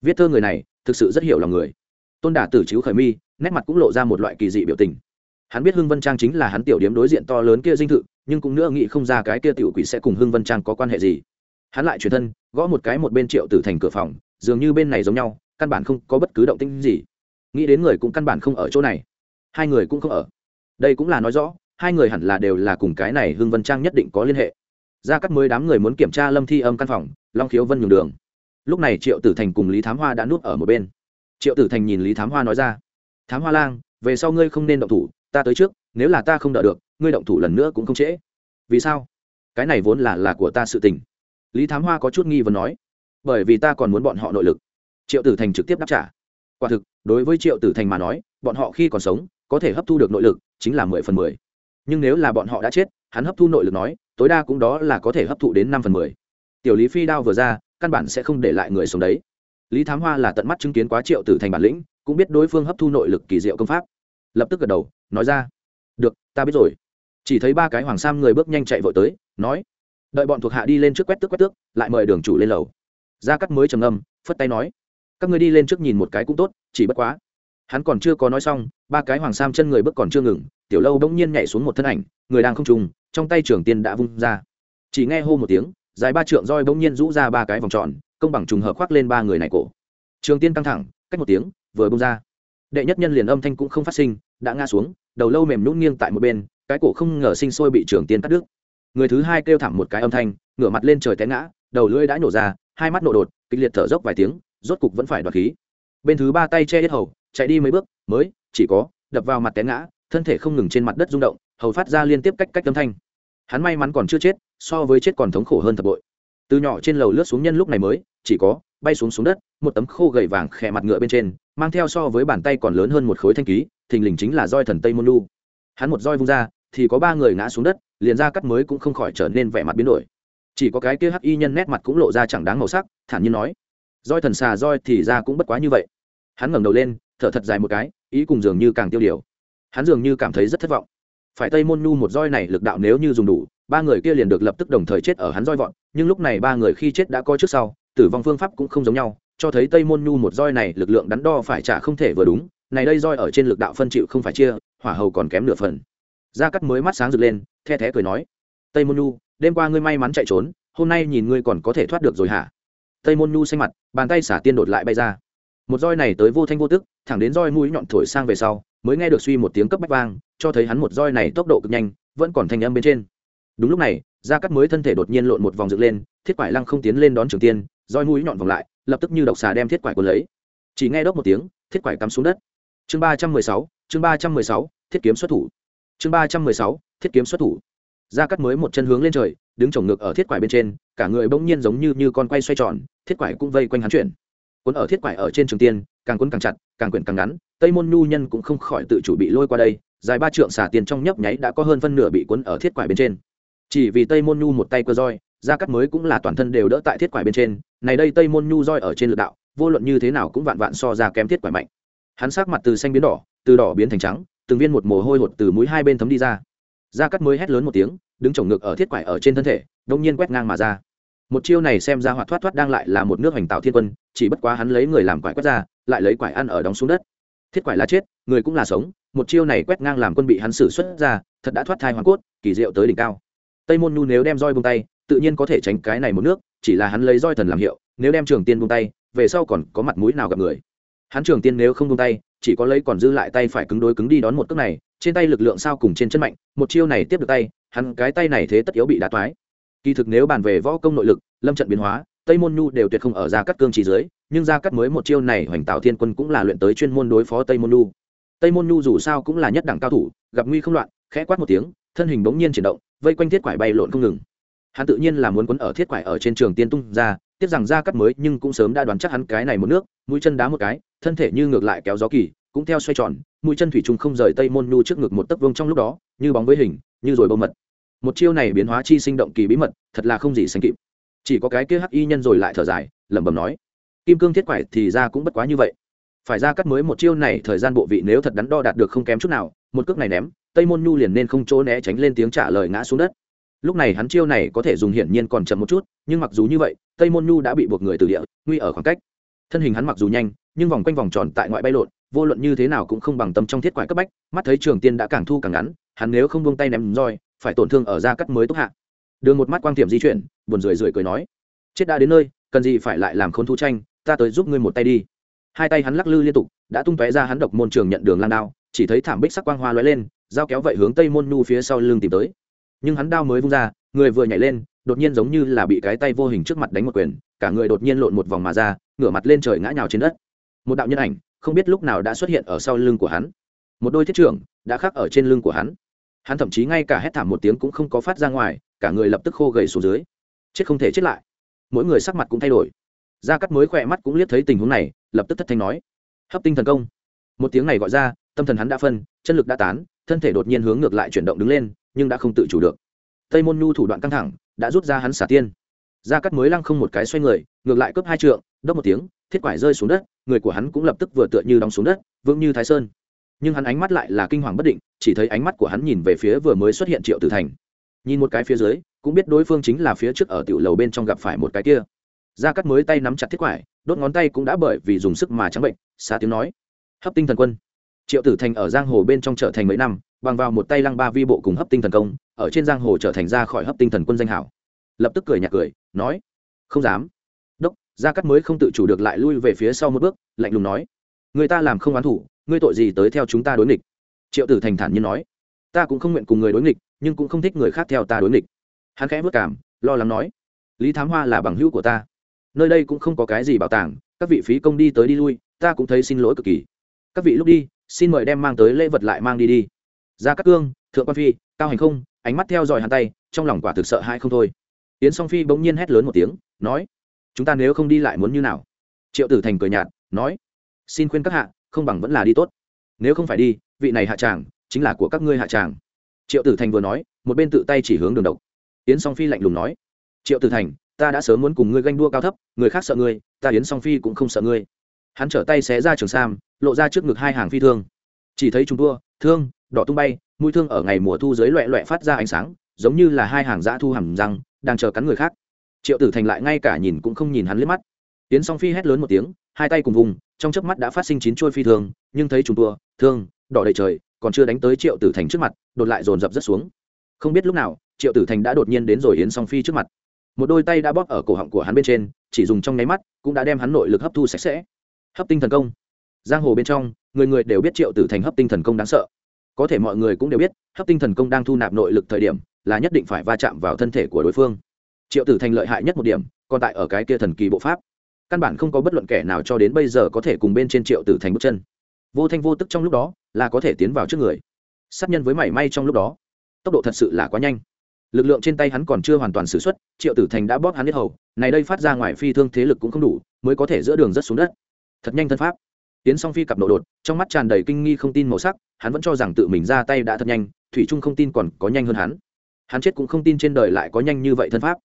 Speaker 1: Viết thơ người này, thực sự rất hiểu lòng người. Tôn đả tử chiếu khởi mi, nét mặt cũng lộ ra một loại kỳ dị biểu tình. Hắn biết hưng vân trang chính là hắn tiểu điếm đối diện to lớn kia dinh thự, nhưng cũng nữa nghĩ không ra cái kia tiểu quỷ sẽ cùng hưng vân trang có quan hệ gì. Hắn lại chuyển thân, gõ một cái một bên triệu tử thành cửa phòng, dường như bên này giống nhau, căn bản không có bất cứ động tĩnh gì. Nghĩ đến người cũng căn bản không ở chỗ này. Hai người cũng không ở. Đây cũng là nói rõ, hai người hẳn là đều là cùng cái này hưng vân trang nhất định có liên hệ ra các mới đám người muốn kiểm tra lâm thi âm căn phòng, long khiếu vân nhường đường. Lúc này triệu tử thành cùng lý thám hoa đã nuốt ở một bên. Triệu tử thành nhìn lý thám hoa nói ra, thám hoa lang, về sau ngươi không nên động thủ, ta tới trước, nếu là ta không đợi được, ngươi động thủ lần nữa cũng không trễ. Vì sao? Cái này vốn là là của ta sự tình. Lý thám hoa có chút nghi vấn nói, bởi vì ta còn muốn bọn họ nội lực. Triệu tử thành trực tiếp đáp trả, quả thực, đối với triệu tử thành mà nói, bọn họ khi còn sống, có thể hấp thu được nội lực, chính là mười phần mười. Nhưng nếu là bọn họ đã chết hắn hấp thu nội lực nói, tối đa cũng đó là có thể hấp thụ đến năm phần mười. Tiểu lý phi đao vừa ra, căn bản sẽ không để lại người sống đấy. Lý thám hoa là tận mắt chứng kiến quá triệu tử thành bản lĩnh, cũng biết đối phương hấp thu nội lực kỳ diệu công pháp. Lập tức gật đầu, nói ra, được, ta biết rồi. Chỉ thấy ba cái hoàng sam người bước nhanh chạy vội tới, nói, đợi bọn thuộc hạ đi lên trước quét tước quét tước, lại mời đường chủ lên lầu. Gia cắt mới trầm ngâm, phất tay nói, các người đi lên trước nhìn một cái cũng tốt, chỉ bất quá hắn còn chưa có nói xong, ba cái hoàng sam chân người bước còn chưa ngừng, tiểu lâu bỗng nhiên nhảy xuống một thân ảnh, người đang không trùng, trong tay trưởng tiên đã vung ra. Chỉ nghe hô một tiếng, dài ba trượng roi bỗng nhiên rũ ra ba cái vòng tròn, công bằng trùng hợp khoác lên ba người này cổ. Trường tiên căng thẳng, cách một tiếng, vừa bung ra. Đệ nhất nhân liền âm thanh cũng không phát sinh, đã ngã xuống, đầu lâu mềm nhún nghiêng tại một bên, cái cổ không ngờ sinh sôi bị trường tiên cắt đứt. Người thứ hai kêu thảm một cái âm thanh, ngửa mặt lên trời té ngã, đầu lưỡi đã nhổ ra, hai mắt nổ đột, kịch liệt thở dốc vài tiếng, rốt cục vẫn phải đoạt khí. Bên thứ ba tay che hết hầu chạy đi mấy bước, mới chỉ có đập vào mặt té ngã, thân thể không ngừng trên mặt đất rung động, hầu phát ra liên tiếp cách cách âm thanh. Hắn may mắn còn chưa chết, so với chết còn thống khổ hơn thập bội. Từ nhỏ trên lầu lướt xuống nhân lúc này mới, chỉ có bay xuống xuống đất, một tấm khô gầy vàng khẽ mặt ngựa bên trên, mang theo so với bàn tay còn lớn hơn một khối thanh ký, thình lình chính là roi thần tây môn lu. Hắn một roi vung ra, thì có ba người ngã xuống đất, liền ra cắt mới cũng không khỏi trở nên vẻ mặt biến đổi. Chỉ có cái kia hắc y nhân nét mặt cũng lộ ra chẳng đáng màu sắc, thản nhiên nói, roi thần xà roi thì ra cũng bất quá như vậy. Hắn ngẩng đầu lên thở thật dài một cái, ý cùng dường như càng tiêu điều. Hắn dường như cảm thấy rất thất vọng. Phải tây môn nhu một roi này lực đạo nếu như dùng đủ, ba người kia liền được lập tức đồng thời chết ở hắn roi vọn nhưng lúc này ba người khi chết đã coi trước sau, tử vong phương pháp cũng không giống nhau, cho thấy tây môn nhu một roi này lực lượng đắn đo phải trả không thể vừa đúng, này đây roi ở trên lực đạo phân chịu không phải chia, hỏa hầu còn kém nửa phần. Gia cắt mới mắt sáng rực lên, the thé cười nói, tây môn nhu, đêm qua ngươi may mắn chạy trốn, hôm nay nhìn ngươi còn có thể thoát được rồi hả? Tây môn nhu xanh mặt, bàn tay xả tiên đột lại bay ra. Một roi này tới vô thanh vô tức thẳng đến roi mũi nhọn thổi sang về sau, mới nghe được suy một tiếng cấp bách vang, cho thấy hắn một roi này tốc độ cực nhanh, vẫn còn thanh âm bên trên. Đúng lúc này, gia cắt mới thân thể đột nhiên lộn một vòng dựng lên, thiết quải lăng không tiến lên đón trường tiên, roi mũi nhọn vòng lại, lập tức như độc xà đem thiết quải cuốn lấy. Chỉ nghe đốt một tiếng, thiết quải cắm xuống đất. Chương ba trăm mười sáu, chương ba trăm mười sáu, thiết kiếm xuất thủ. Chương ba trăm mười sáu, thiết kiếm xuất thủ. Gia cắt mới một chân hướng lên trời, đứng trồng ngược ở thiết quải bên trên, cả người bỗng nhiên giống như như con quay xoay tròn, thiết quải cũng vây quanh hắn chuyển cuốn ở thiết quải ở trên trường tiên, càng cuốn càng chặt, càng quyển càng ngắn, tây môn nhu nhân cũng không khỏi tự chủ bị lôi qua đây, dài ba trượng xả tiền trong nhấp nháy đã có hơn phân nửa bị cuốn ở thiết quải bên trên. Chỉ vì tây môn nhu một tay cơ roi, gia cắt mới cũng là toàn thân đều đỡ tại thiết quải bên trên, này đây tây môn nhu roi ở trên lực đạo, vô luận như thế nào cũng vạn vạn so ra kém thiết quải mạnh. Hắn sắc mặt từ xanh biến đỏ, từ đỏ biến thành trắng, từng viên một mồ hôi hột từ mũi hai bên thấm đi ra. Gia cắt mới hét lớn một tiếng, đứng chồng ngực ở thiết quải ở trên thân thể đông nhiên quét ngang mà ra một chiêu này xem ra hoạt thoát thoát đang lại là một nước hành tạo thiên quân, chỉ bất quá hắn lấy người làm quải quét ra, lại lấy quải ăn ở đóng xuống đất. Thiết quải là chết, người cũng là sống, một chiêu này quét ngang làm quân bị hắn xử xuất ra, thật đã thoát thai hoàng cốt, kỳ diệu tới đỉnh cao. Tây môn nhu nếu đem roi bông tay, tự nhiên có thể tránh cái này một nước, chỉ là hắn lấy roi thần làm hiệu, nếu đem trường tiên bông tay, về sau còn có mặt mũi nào gặp người. Hắn trường tiên nếu không bông tay, chỉ có lấy còn dư lại tay phải cứng đối cứng đi đón một cước này, trên tay lực lượng sao cùng trên chân mạnh, một chiêu này tiếp được tay, hắn cái tay này thế tất yếu bị đá toái kỳ thực nếu bàn về võ công nội lực, lâm trận biến hóa, tây môn nhu đều tuyệt không ở ra cắt cương chỉ dưới, nhưng ra cắt mới một chiêu này hoành tạo thiên quân cũng là luyện tới chuyên môn đối phó tây môn nhu. Tây môn nhu dù sao cũng là nhất đẳng cao thủ, gặp nguy không loạn, khẽ quát một tiếng, thân hình bỗng nhiên chuyển động, vây quanh thiết quải bay lộn không ngừng. Hắn tự nhiên là muốn quấn ở thiết quải ở trên trường tiên tung ra, tiếc rằng ra cắt mới nhưng cũng sớm đã đoán chắc hắn cái này một nước, mũi chân đá một cái, thân thể như ngược lại kéo gió kỳ, cũng theo xoay tròn, mũi chân thủy trung không rời tây môn nhu trước ngực một tấc vương trong lúc đó, như bóng với hình, như rồi bông mật một chiêu này biến hóa chi sinh động kỳ bí mật, thật là không gì sánh kịp. Chỉ có cái kia hắc y nhân rồi lại thở dài, lẩm bẩm nói, kim cương thiết quải thì ra cũng bất quá như vậy. Phải ra cắt mới một chiêu này, thời gian bộ vị nếu thật đắn đo đạt được không kém chút nào, một cước này ném, tây môn nhu liền nên không chỗ né tránh lên tiếng trả lời ngã xuống đất. Lúc này hắn chiêu này có thể dùng hiển nhiên còn chậm một chút, nhưng mặc dù như vậy, tây môn nhu đã bị buộc người từ địa, nguy ở khoảng cách. Thân hình hắn mặc dù nhanh, nhưng vòng quanh vòng tròn tại ngoại bay lộn, vô luận như thế nào cũng không bằng tâm trong thiết quải cấp bách, mắt thấy trường tiên đã càng thu càng ngắn, hắn nếu không buông tay ném roi phải tổn thương ở da cắt mới túc hạ. Đường một mắt quang tiệm di chuyển, buồn rười rượi cười nói, chết đã đến nơi, cần gì phải lại làm khốn thu tranh, ta tới giúp ngươi một tay đi. Hai tay hắn lắc lư liên tục, đã tung tóe ra hắn độc môn trường nhận đường lan đao, chỉ thấy thảm bích sắc quang hoa lóe lên dao kéo vậy hướng tây môn nu phía sau lưng tìm tới. Nhưng hắn đao mới vung ra, người vừa nhảy lên, đột nhiên giống như là bị cái tay vô hình trước mặt đánh một quyền, cả người đột nhiên lộn một vòng mà ra, ngửa mặt lên trời ngã nhào trên đất. Một đạo nhân ảnh, không biết lúc nào đã xuất hiện ở sau lưng của hắn. Một đôi thiết trưởng, đã khắc ở trên lưng của hắn hắn thậm chí ngay cả hét thảm một tiếng cũng không có phát ra ngoài, cả người lập tức khô gầy xuống dưới. Chết không thể chết lại. Mỗi người sắc mặt cũng thay đổi. Gia cắt mới khỏe mắt cũng liếc thấy tình huống này, lập tức thất thanh nói. Hấp tinh thần công. Một tiếng này gọi ra, tâm thần hắn đã phân, chân lực đã tán, thân thể đột nhiên hướng ngược lại chuyển động đứng lên, nhưng đã không tự chủ được. Tây môn nhu thủ đoạn căng thẳng, đã rút ra hắn xả tiên. Gia cắt mới lăng không một cái xoay người, ngược lại cướp hai trượng đốc một tiếng, thiết quải rơi xuống đất, người của hắn cũng lập tức vừa tựa như đóng xuống đất, vững như thái sơn nhưng hắn ánh mắt lại là kinh hoàng bất định, chỉ thấy ánh mắt của hắn nhìn về phía vừa mới xuất hiện triệu tử thành. Nhìn một cái phía dưới, cũng biết đối phương chính là phía trước ở tiểu lầu bên trong gặp phải một cái kia. Gia cắt mới tay nắm chặt thiết quải, đốt ngón tay cũng đã bởi vì dùng sức mà trắng bệnh xa tiếng nói. Hấp tinh thần quân. Triệu tử thành ở giang hồ bên trong trở thành mấy năm, bằng vào một tay lăng ba vi bộ cùng hấp tinh thần công, ở trên giang hồ trở thành ra khỏi hấp tinh thần quân danh hảo. Lập tức cười nhạt cười, nói, không dám. Đốc, gia cắt mới không tự chủ được lại lui về phía sau một bước, lạnh lùng nói, người ta làm không oán thủ ngươi tội gì tới theo chúng ta đối nghịch? Triệu tử thành thản nhiên nói, ta cũng không nguyện cùng người đối nghịch, nhưng cũng không thích người khác theo ta đối nghịch. Hắn khẽ vất cảm, lo lắng nói, lý thám hoa là bằng hữu của ta. Nơi đây cũng không có cái gì bảo tàng, các vị phí công đi tới đi lui, ta cũng thấy xin lỗi cực kỳ. Các vị lúc đi, xin mời đem mang tới lễ vật lại mang đi đi. Ra các cương, thượng quan phi, cao hành không, ánh mắt theo dõi hắn tay, trong lòng quả thực sợ hai không thôi. Yến song phi bỗng nhiên hét lớn một tiếng, nói, chúng ta nếu không đi lại muốn như nào? Triệu tử thành cười nhạt, nói, xin khuyên các hạ không bằng vẫn là đi tốt. Nếu không phải đi, vị này hạ tràng chính là của các ngươi hạ tràng. Triệu tử thành vừa nói, một bên tự tay chỉ hướng đường độc. Yến song phi lạnh lùng nói, triệu tử thành, ta đã sớm muốn cùng ngươi ganh đua cao thấp, người khác sợ ngươi, ta yến song phi cũng không sợ ngươi. Hắn trở tay xé ra trường sam, lộ ra trước ngực hai hàng phi thương. Chỉ thấy chúng đua thương, đỏ tung bay, mũi thương ở ngày mùa thu dưới loẹ loẹ phát ra ánh sáng, giống như là hai hàng dã thu hầm răng, đang chờ cắn người khác. Triệu tử thành lại ngay cả nhìn cũng không nhìn hắn liếc mắt. Yến song phi hét lớn một tiếng hai tay cùng vùng trong chớp mắt đã phát sinh chín chuôi phi thường, nhưng thấy chúng tua thương đỏ đầy trời còn chưa đánh tới triệu tử thành trước mặt đột lại dồn dập rất xuống. Không biết lúc nào triệu tử thành đã đột nhiên đến rồi yến song phi trước mặt. Một đôi tay đã bóp ở cổ họng của hắn bên trên chỉ dùng trong nháy mắt cũng đã đem hắn nội lực hấp thu sạch sẽ. Hấp tinh thần công. Giang hồ bên trong người người đều biết triệu tử thành hấp tinh thần công đáng sợ. Có thể mọi người cũng đều biết hấp tinh thần công đang thu nạp nội lực thời điểm là nhất định phải va chạm vào thân thể của đối phương. Triệu tử thành lợi hại nhất một điểm còn tại ở cái kia thần kỳ bộ pháp căn bản không có bất luận kẻ nào cho đến bây giờ có thể cùng bên trên triệu tử thành bước chân. Vô thanh vô tức trong lúc đó là có thể tiến vào trước người. Sát nhân với mảy may trong lúc đó, tốc độ thật sự là quá nhanh. Lực lượng trên tay hắn còn chưa hoàn toàn xử suất triệu tử thành đã bóp hắn hết hầu. Này đây phát ra ngoài phi thương thế lực cũng không đủ, mới có thể giữa đường rất xuống đất. Thật nhanh thân pháp. Tiến song phi cặp nổ đột, trong mắt tràn đầy kinh nghi không tin màu sắc, hắn vẫn cho rằng tự mình ra tay đã thật nhanh, thủy trung không tin còn có nhanh hơn hắn. Hắn chết cũng không tin trên đời lại có nhanh như vậy thân pháp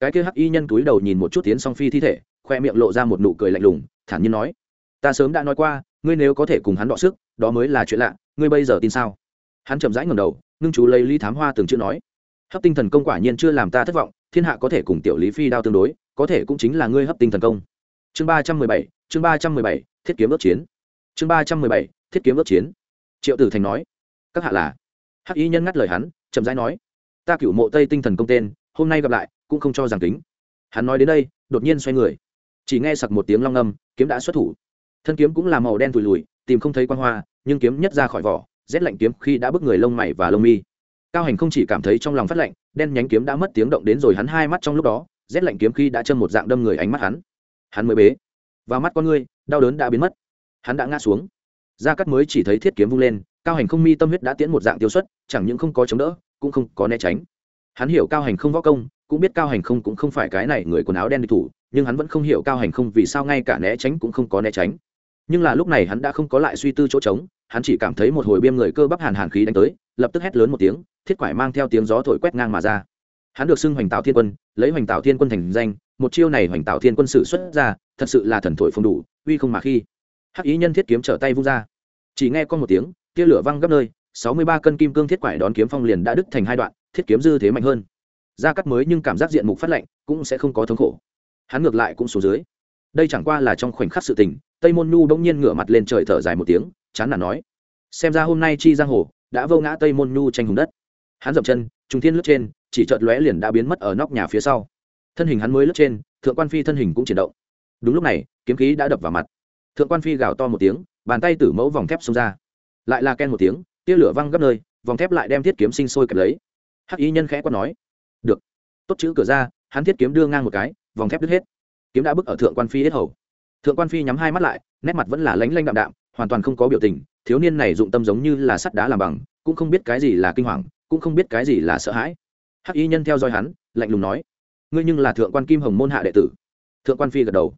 Speaker 1: cái kia hắc y nhân túi đầu nhìn một chút tiến song phi thi thể, khoe miệng lộ ra một nụ cười lạnh lùng, thản nhiên nói, ta sớm đã nói qua, ngươi nếu có thể cùng hắn đọ sức, đó mới là chuyện lạ, ngươi bây giờ tin sao? Hắn chậm rãi ngầm đầu, ngưng chú lấy ly thám hoa từng chữ nói, hấp tinh thần công quả nhiên chưa làm ta thất vọng, thiên hạ có thể cùng tiểu lý phi đao tương đối, có thể cũng chính là ngươi hấp tinh thần công. Chương ba trăm mười bảy, chương ba trăm mười bảy, thiết kiếm ước chiến. Chương ba trăm mười bảy, thiết kiếm ước chiến. Triệu tử thành nói, các hạ là? Hắc y nhân ngắt lời hắn, chậm rãi nói, ta cựu mộ tây tinh thần công tên, hôm nay gặp lại cũng không cho rằng tính. Hắn nói đến đây, đột nhiên xoay người. Chỉ nghe sặc một tiếng long ngâm kiếm đã xuất thủ. Thân kiếm cũng là màu đen thùi lùi, tìm không thấy quan hoa, nhưng kiếm nhất ra khỏi vỏ, rét lạnh kiếm khi đã bước người lông mày và lông mi. Cao hành không chỉ cảm thấy trong lòng phát lạnh, đen nhánh kiếm đã mất tiếng động đến rồi hắn hai mắt trong lúc đó, rét lạnh kiếm khi đã châm một dạng đâm người ánh mắt hắn. Hắn mới bế. Và mắt con ngươi, đau đớn đã biến mất. Hắn đã ngã xuống. Gia cắt mới chỉ thấy thiết kiếm vung lên, cao hành không mi tâm huyết đã tiến một dạng tiêu xuất, chẳng những không có chống đỡ, cũng không có né tránh hắn hiểu cao hành không võ công, cũng biết cao hành không cũng không phải cái này người quần áo đen địch thủ, nhưng hắn vẫn không hiểu cao hành không vì sao ngay cả né tránh cũng không có né tránh. Nhưng là lúc này hắn đã không có lại suy tư chỗ trống, hắn chỉ cảm thấy một hồi biêm người cơ bắp hàn hàn khí đánh tới, lập tức hét lớn một tiếng, thiết quải mang theo tiếng gió thổi quét ngang mà ra. Hắn được xưng hoành tạo thiên quân, lấy hoành tạo thiên quân thành danh, một chiêu này hoành tạo thiên quân sử xuất ra, thật sự là thần thổi phong đủ, uy không mà khi. Hắc ý nhân thiết kiếm trở tay vung ra. Chỉ nghe con một tiếng, tia lửa văng gấp nơi, sáu mươi ba cân kim cương thiết quải đón kiếm phong liền đã đứt thành hai đoạn thiết kiếm dư thế mạnh hơn. Gia cắt mới nhưng cảm giác diện mục phát lạnh, cũng sẽ không có thống khổ. Hắn ngược lại cũng xuống dưới. Đây chẳng qua là trong khoảnh khắc sự tình, tây môn nhu bỗng nhiên ngửa mặt lên trời thở dài một tiếng, chán nản nói. Xem ra hôm nay chi giang hồ, đã vô ngã tây môn nhu tranh hùng đất. Hắn dậm chân trung thiên lướt trên, chỉ chợt lóe liền đã biến mất ở nóc nhà phía sau. Thân hình hắn mới lướt trên, thượng quan phi thân hình cũng chuyển động. Đúng lúc này, kiếm khí đã đập vào mặt. Thượng quan phi gào to một tiếng, bàn tay tử mẫu vòng thép xông ra. Lại là ken một tiếng, tia lửa văng gấp nơi, vòng thép lại đem thiết kiếm sinh sôi kẹp lấy hắc y nhân khẽ quát nói, được, tốt chữ cửa ra. Hắn thiết kiếm đưa ngang một cái, vòng thép đứt hết. Kiếm đã bức ở thượng quan phi hết hầu. Thượng quan phi nhắm hai mắt lại, nét mặt vẫn là lánh lanh đạm đạm, hoàn toàn không có biểu tình. Thiếu niên này dụng tâm giống như là sắt đá làm bằng, cũng không biết cái gì là kinh hoàng, cũng không biết cái gì là sợ hãi. Hắc y nhân theo dõi hắn, lạnh lùng nói, ngươi nhưng là thượng quan kim hồng môn hạ đệ tử. Thượng quan phi gật đầu.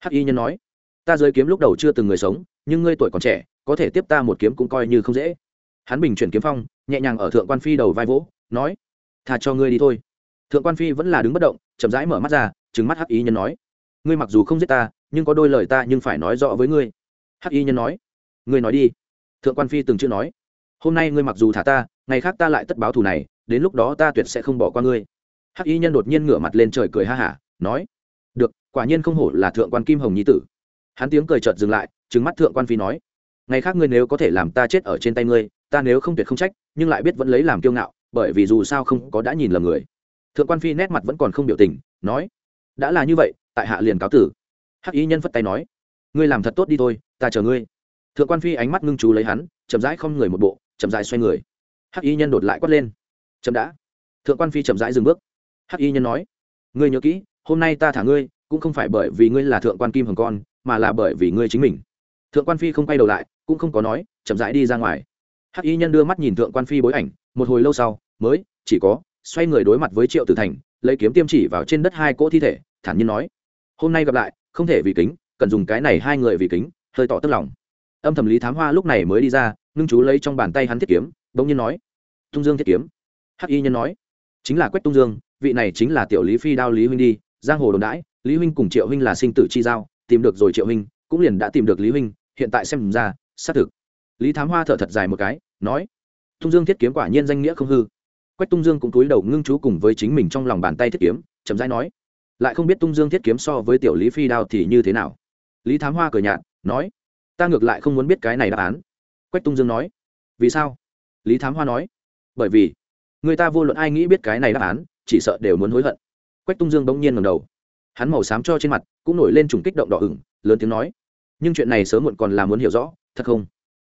Speaker 1: Hắc y nhân nói, ta giới kiếm lúc đầu chưa từng người sống, nhưng ngươi tuổi còn trẻ, có thể tiếp ta một kiếm cũng coi như không dễ. Hắn bình chuyển kiếm phong, nhẹ nhàng ở thượng quan phi đầu vai vỗ nói thà cho ngươi đi thôi. Thượng quan phi vẫn là đứng bất động, chậm rãi mở mắt ra, trừng mắt hắc y nhân nói, ngươi mặc dù không giết ta, nhưng có đôi lời ta nhưng phải nói rõ với ngươi. Hắc y nhân nói, ngươi nói đi. Thượng quan phi từng chữ nói, hôm nay ngươi mặc dù thả ta, ngày khác ta lại tất báo thù này, đến lúc đó ta tuyệt sẽ không bỏ qua ngươi. Hắc y nhân đột nhiên ngửa mặt lên trời cười ha hả, nói, được, quả nhiên không hổ là thượng quan kim hồng nhi tử. Hắn tiếng cười chợt dừng lại, trừng mắt thượng quan phi nói, ngày khác ngươi nếu có thể làm ta chết ở trên tay ngươi, ta nếu không tuyệt không trách, nhưng lại biết vẫn lấy làm kiêu ngạo bởi vì dù sao không có đã nhìn lầm người. Thượng quan phi nét mặt vẫn còn không biểu tình, nói, đã là như vậy, tại hạ liền cáo tử. Hắc y nhân phất tay nói, ngươi làm thật tốt đi thôi, ta chờ ngươi. Thượng quan phi ánh mắt ngưng chú lấy hắn, chậm rãi không người một bộ, chậm rãi xoay người. Hắc y nhân đột lại quát lên, chậm đã. Thượng quan phi chậm rãi dừng bước. Hắc y nhân nói, ngươi nhớ kỹ, hôm nay ta thả ngươi, cũng không phải bởi vì ngươi là thượng quan kim hồng con, mà là bởi vì ngươi chính mình. Thượng quan phi không quay đầu lại, cũng không có nói, chậm rãi đi ra ngoài. Hắc y nhân đưa mắt nhìn thượng quan phi bối ảnh, một hồi lâu sau mới, chỉ có, xoay người đối mặt với triệu tử thành, lấy kiếm tiêm chỉ vào trên đất hai cỗ thi thể, thản nhiên nói, hôm nay gặp lại, không thể vì kính, cần dùng cái này hai người vì kính, hơi tỏ tức lòng. Âm thầm lý thám hoa lúc này mới đi ra, ngưng chú lấy trong bàn tay hắn thiết kiếm, bỗng nhiên nói, tung dương thiết kiếm. Hắc y nhân nói, chính là quách tung dương, vị này chính là tiểu lý phi đao lý huynh đi, giang hồ đồn đãi, lý huynh cùng triệu huynh là sinh tử chi giao, tìm được rồi triệu huynh, cũng liền đã tìm được lý huynh, hiện tại xem ra, xác thực. Lý thám hoa thở thật dài một cái, nói, tung dương thiết kiếm quả nhiên danh nghĩa không hư quách tung dương cũng cúi đầu ngưng chú cùng với chính mình trong lòng bàn tay thiết kiếm, chậm rãi nói, lại không biết tung dương thiết kiếm so với tiểu lý phi đao thì như thế nào? Lý thám hoa cười nhạt, nói, ta ngược lại không muốn biết cái này đáp án. Quách tung dương nói, vì sao? Lý thám hoa nói, bởi vì, người ta vô luận ai nghĩ biết cái này đáp án, chỉ sợ đều muốn hối hận. Quách tung dương bỗng nhiên ngầm đầu, hắn màu xám cho trên mặt, cũng nổi lên trùng kích động đỏ ửng, lớn tiếng nói, nhưng chuyện này sớm muộn còn là muốn hiểu rõ, thật không?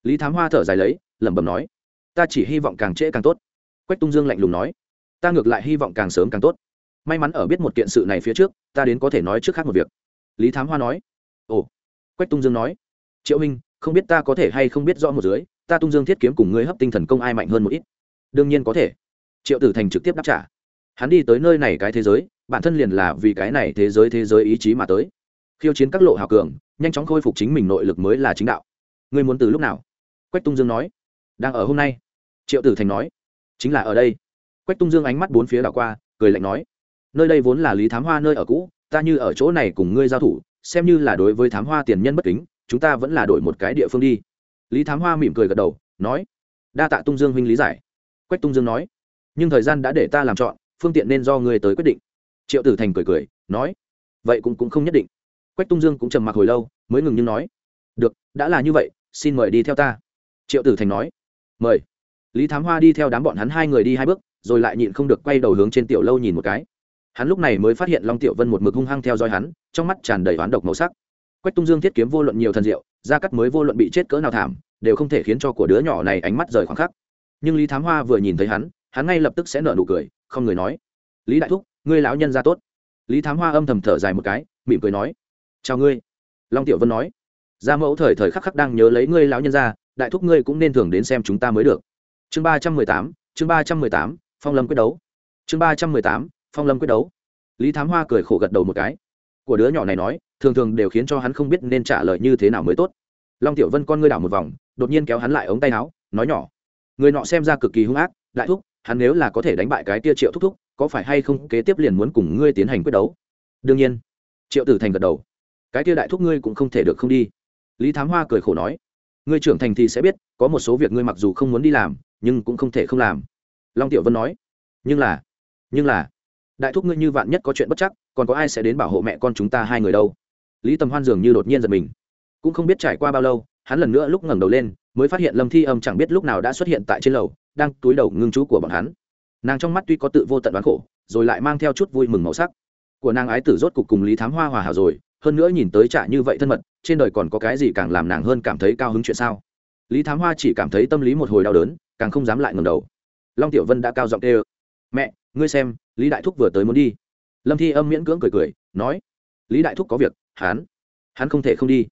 Speaker 1: Lý thám hoa thở dài lấy, lẩm bẩm nói, ta chỉ hy vọng càng trễ càng tốt quách tung dương lạnh lùng nói ta ngược lại hy vọng càng sớm càng tốt. May mắn ở biết một kiện sự này phía trước ta đến có thể nói trước khác một việc. Lý thám hoa nói ồ. Quách tung dương nói triệu Minh, không biết ta có thể hay không biết rõ một dưới ta tung dương thiết kiếm cùng ngươi hấp tinh thần công ai mạnh hơn một ít? Đương nhiên có thể. Triệu tử thành trực tiếp đáp trả hắn đi tới nơi này cái thế giới bản thân liền là vì cái này thế giới thế giới ý chí mà tới. Khiêu chiến các lộ hào cường nhanh chóng khôi phục chính mình nội lực mới là chính đạo. Ngươi muốn từ lúc nào? Quách tung dương nói đang ở hôm nay. Triệu tử thành nói chính là ở đây. Quách tung dương ánh mắt bốn phía đảo qua, cười lạnh nói, nơi đây vốn là lý thám hoa nơi ở cũ, ta như ở chỗ này cùng ngươi giao thủ, xem như là đối với thám hoa tiền nhân bất kính, chúng ta vẫn là đổi một cái địa phương đi. Lý thám hoa mỉm cười gật đầu, nói, đa tạ tung dương huynh lý giải. Quách tung dương nói, nhưng thời gian đã để ta làm chọn, phương tiện nên do ngươi tới quyết định. Triệu tử thành cười cười, nói, vậy cũng cũng không nhất định. Quách tung dương cũng trầm mặc hồi lâu, mới ngừng nhưng nói, được, đã là như vậy, xin mời đi theo ta. Triệu tử thành nói, mời lý thám hoa đi theo đám bọn hắn hai người đi hai bước, rồi lại nhịn không được quay đầu hướng trên tiểu lâu nhìn một cái. Hắn lúc này mới phát hiện long tiểu vân một mực hung hăng theo dõi hắn, trong mắt tràn đầy oán độc màu sắc. Quách tung dương thiết kiếm vô luận nhiều thần diệu gia cắt mới vô luận bị chết cỡ nào thảm, đều không thể khiến cho của đứa nhỏ này ánh mắt rời khoảng khắc. Nhưng lý thám hoa vừa nhìn thấy hắn hắn ngay lập tức sẽ nở nụ cười, không người nói, lý đại thúc, ngươi lão nhân ra tốt. Lý thám hoa âm thầm thở dài một cái, mỉm cười nói, chào ngươi. Long tiểu vân nói, gia mẫu thời thời khắc khắc đang nhớ lấy ngươi lão nhân ra, đại thúc ngươi cũng nên thường đến xem chúng ta mới được chương ba trăm mười tám, chương ba trăm mười tám, phong lâm quyết đấu. Chương ba trăm mười tám, phong lâm quyết đấu. Lý thám hoa cười khổ gật đầu một cái. Của đứa nhỏ này nói, thường thường đều khiến cho hắn không biết nên trả lời như thế nào mới tốt. Long tiểu vân con ngươi đảo một vòng, đột nhiên kéo hắn lại ống tay áo, nói nhỏ. Người nọ xem ra cực kỳ hung ác, đại thúc, hắn nếu là có thể đánh bại cái tia triệu thúc thúc, có phải hay không kế tiếp liền muốn cùng ngươi tiến hành quyết đấu? Đương nhiên. Triệu tử thành gật đầu. Cái tia đại thúc ngươi cũng không thể được không đi. Lý thám hoa cười khổ nói ngươi trưởng thành thì sẽ biết, có một số việc ngươi mặc dù không muốn đi làm, nhưng cũng không thể không làm. Long tiểu vân nói. Nhưng là nhưng là, đại thúc ngươi như vạn nhất có chuyện bất chắc, còn có ai sẽ đến bảo hộ mẹ con chúng ta hai người đâu? Lý tầm hoan dường như đột nhiên giật mình. Cũng không biết trải qua bao lâu, hắn lần nữa lúc ngẩng đầu lên, mới phát hiện lâm thi âm chẳng biết lúc nào đã xuất hiện tại trên lầu, đang túi đầu ngưng chú của bọn hắn. Nàng trong mắt tuy có tự vô tận đoán khổ, rồi lại mang theo chút vui mừng màu sắc của nàng ái tử rốt cục cùng lý thám hoa hòa hảo rồi, hơn nữa nhìn tới trả như vậy thân mật, trên đời còn có cái gì càng làm nàng hơn cảm thấy cao hứng chuyện sao? Lý thám hoa chỉ cảm thấy tâm lý một hồi đau đớn, càng không dám lại ngầm đầu. Long tiểu vân đã cao giọng kêu, mẹ, ngươi xem, lý đại thúc vừa tới muốn đi. Lâm thi âm miễn cưỡng cười cười, nói, lý đại thúc có việc, hắn hắn không thể không đi.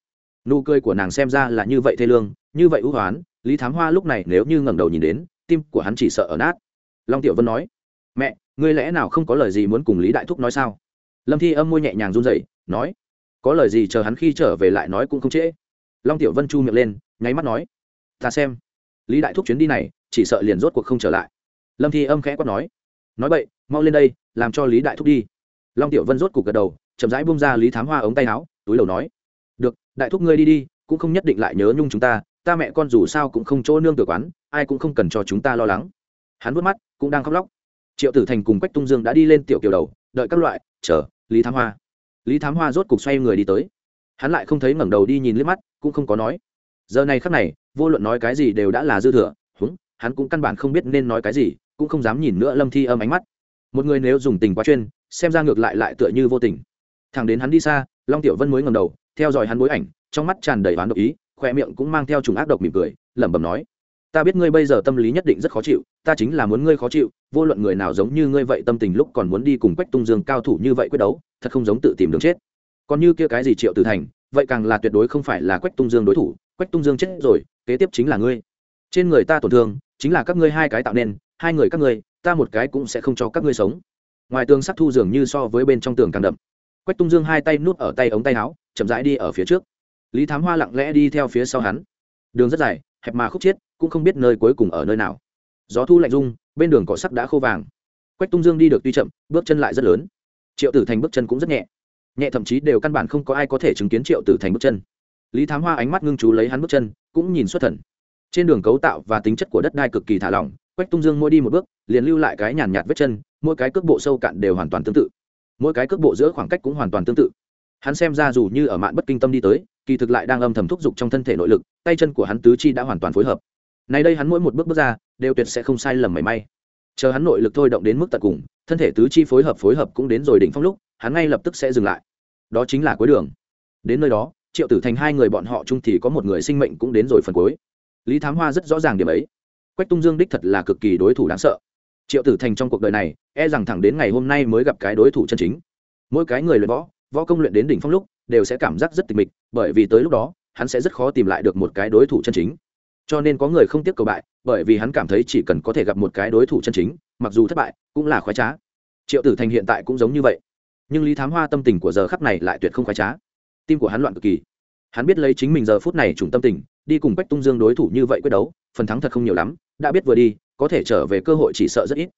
Speaker 1: Nụ cười của nàng xem ra là như vậy thê lương, như vậy ưu hoán, lý thám hoa lúc này nếu như ngẩng đầu nhìn đến, tim của hắn chỉ sợ ở nát. Long tiểu vân nói, mẹ, ngươi lẽ nào không có lời gì muốn cùng lý đại thúc nói sao? Lâm thi âm môi nhẹ nhàng run rẩy, nói, có lời gì chờ hắn khi trở về lại nói cũng không trễ. Long tiểu vân chu miệng lên, nháy mắt nói, ta xem, lý đại thúc chuyến đi này, chỉ sợ liền rốt cuộc không trở lại. Lâm thi âm khẽ quát nói nói vậy mau lên đây, làm cho lý đại thúc đi. Long tiểu vân rốt cuộc gật đầu, chậm rãi bung ra lý thám hoa ống tay áo, túi đầu nói, được, đại thúc ngươi đi đi, cũng không nhất định lại nhớ nhung chúng ta ta mẹ con dù sao cũng không chỗ nương tử quán, ai cũng không cần cho chúng ta lo lắng. Hắn vớt mắt, cũng đang khóc lóc. Triệu tử thành cùng quách tung dương đã đi lên tiểu kiều đầu, đợi các loại, chờ lý thám hoa. Lý thám hoa rốt cục xoay người đi tới. Hắn lại không thấy ngẩng đầu đi nhìn liếc mắt, cũng không có nói. Giờ này khắc này, vô luận nói cái gì đều đã là dư thừa húng hắn cũng căn bản không biết nên nói cái gì, cũng không dám nhìn nữa lâm thi âm ánh mắt. Một người nếu dùng tình quá chuyên, xem ra ngược lại lại tựa như vô tình. Thằng đến hắn đi xa, long tiểu vân mới ngầm đầu, theo dõi hắn bối ảnh, trong mắt tràn đầy oán độc ý khoe miệng cũng mang theo trùng ác độc mỉm cười, lẩm bẩm nói ta biết ngươi bây giờ tâm lý nhất định rất khó chịu, ta chính là muốn ngươi khó chịu, vô luận người nào giống như ngươi vậy tâm tình lúc còn muốn đi cùng quách tung dương cao thủ như vậy quyết đấu, thật không giống tự tìm đường chết. Còn như kia cái gì triệu tử thành, vậy càng là tuyệt đối không phải là quách tung dương đối thủ, quách tung dương chết rồi, kế tiếp chính là ngươi. Trên người ta tổn thương, chính là các ngươi hai cái tạo nên, hai người các ngươi, ta một cái cũng sẽ không cho các ngươi sống. Ngoài tường sắc thu dường như so với bên trong tường càng đậm. Quách tung dương hai tay nút ở tay ống tay áo, chậm rãi đi ở phía trước. Lý thám hoa lặng lẽ đi theo phía sau hắn. Đường rất dài, hẹp mà khúc chiết cũng không biết nơi cuối cùng ở nơi nào. Gió thu lạnh rung, bên đường cỏ sắc đã khô vàng. Quách tung dương đi được tuy chậm, bước chân lại rất lớn. Triệu tử thành bước chân cũng rất nhẹ. Nhẹ thậm chí đều căn bản không có ai có thể chứng kiến triệu tử thành bước chân. Lý thám hoa ánh mắt ngưng chú lấy hắn bước chân, cũng nhìn xuất thần. Trên đường cấu tạo và tính chất của đất đai cực kỳ thả lỏng, quách tung dương mỗi đi một bước, liền lưu lại cái nhàn nhạt vết chân, mỗi cái cước bộ sâu cạn đều hoàn toàn tương tự. Mỗi cái cước bộ giữa khoảng cách cũng hoàn toàn tương tự. Hắn xem ra dù như ở mạn bất kinh tâm đi tới, kỳ thực lại đang âm thầm thúc giục trong thân thể nội lực, tay chân của hắn tứ chi đã hoàn toàn phối hợp nay đây hắn mỗi một bước bước ra, đều tuyệt sẽ không sai lầm mảy may. Chờ hắn nội lực thôi động đến mức tận cùng, thân thể tứ chi phối hợp phối hợp cũng đến rồi đỉnh phong lúc, hắn ngay lập tức sẽ dừng lại. Đó chính là cuối đường. Đến nơi đó, triệu tử thành hai người bọn họ chung thì có một người sinh mệnh cũng đến rồi phần cuối. Lý thám hoa rất rõ ràng điểm ấy. Quách tung dương đích thật là cực kỳ đối thủ đáng sợ. Triệu tử thành trong cuộc đời này e rằng thẳng đến ngày hôm nay mới gặp cái đối thủ chân chính. Mỗi cái người luyện võ võ công luyện đến đỉnh phong lúc, đều sẽ cảm giác rất tịch mịch, bởi vì tới lúc đó, hắn sẽ rất khó tìm lại được một cái đối thủ chân chính cho nên có người không tiếc cầu bại, bởi vì hắn cảm thấy chỉ cần có thể gặp một cái đối thủ chân chính, mặc dù thất bại, cũng là khoái trá. Triệu tử thành hiện tại cũng giống như vậy. Nhưng lý thám hoa tâm tình của giờ khắc này lại tuyệt không khoái trá. Tim của hắn loạn cực kỳ. Hắn biết lấy chính mình giờ phút này trùng tâm tình, đi cùng quách tung dương đối thủ như vậy quyết đấu, phần thắng thật không nhiều lắm, đã biết vừa đi, có thể trở về cơ hội chỉ sợ rất ít.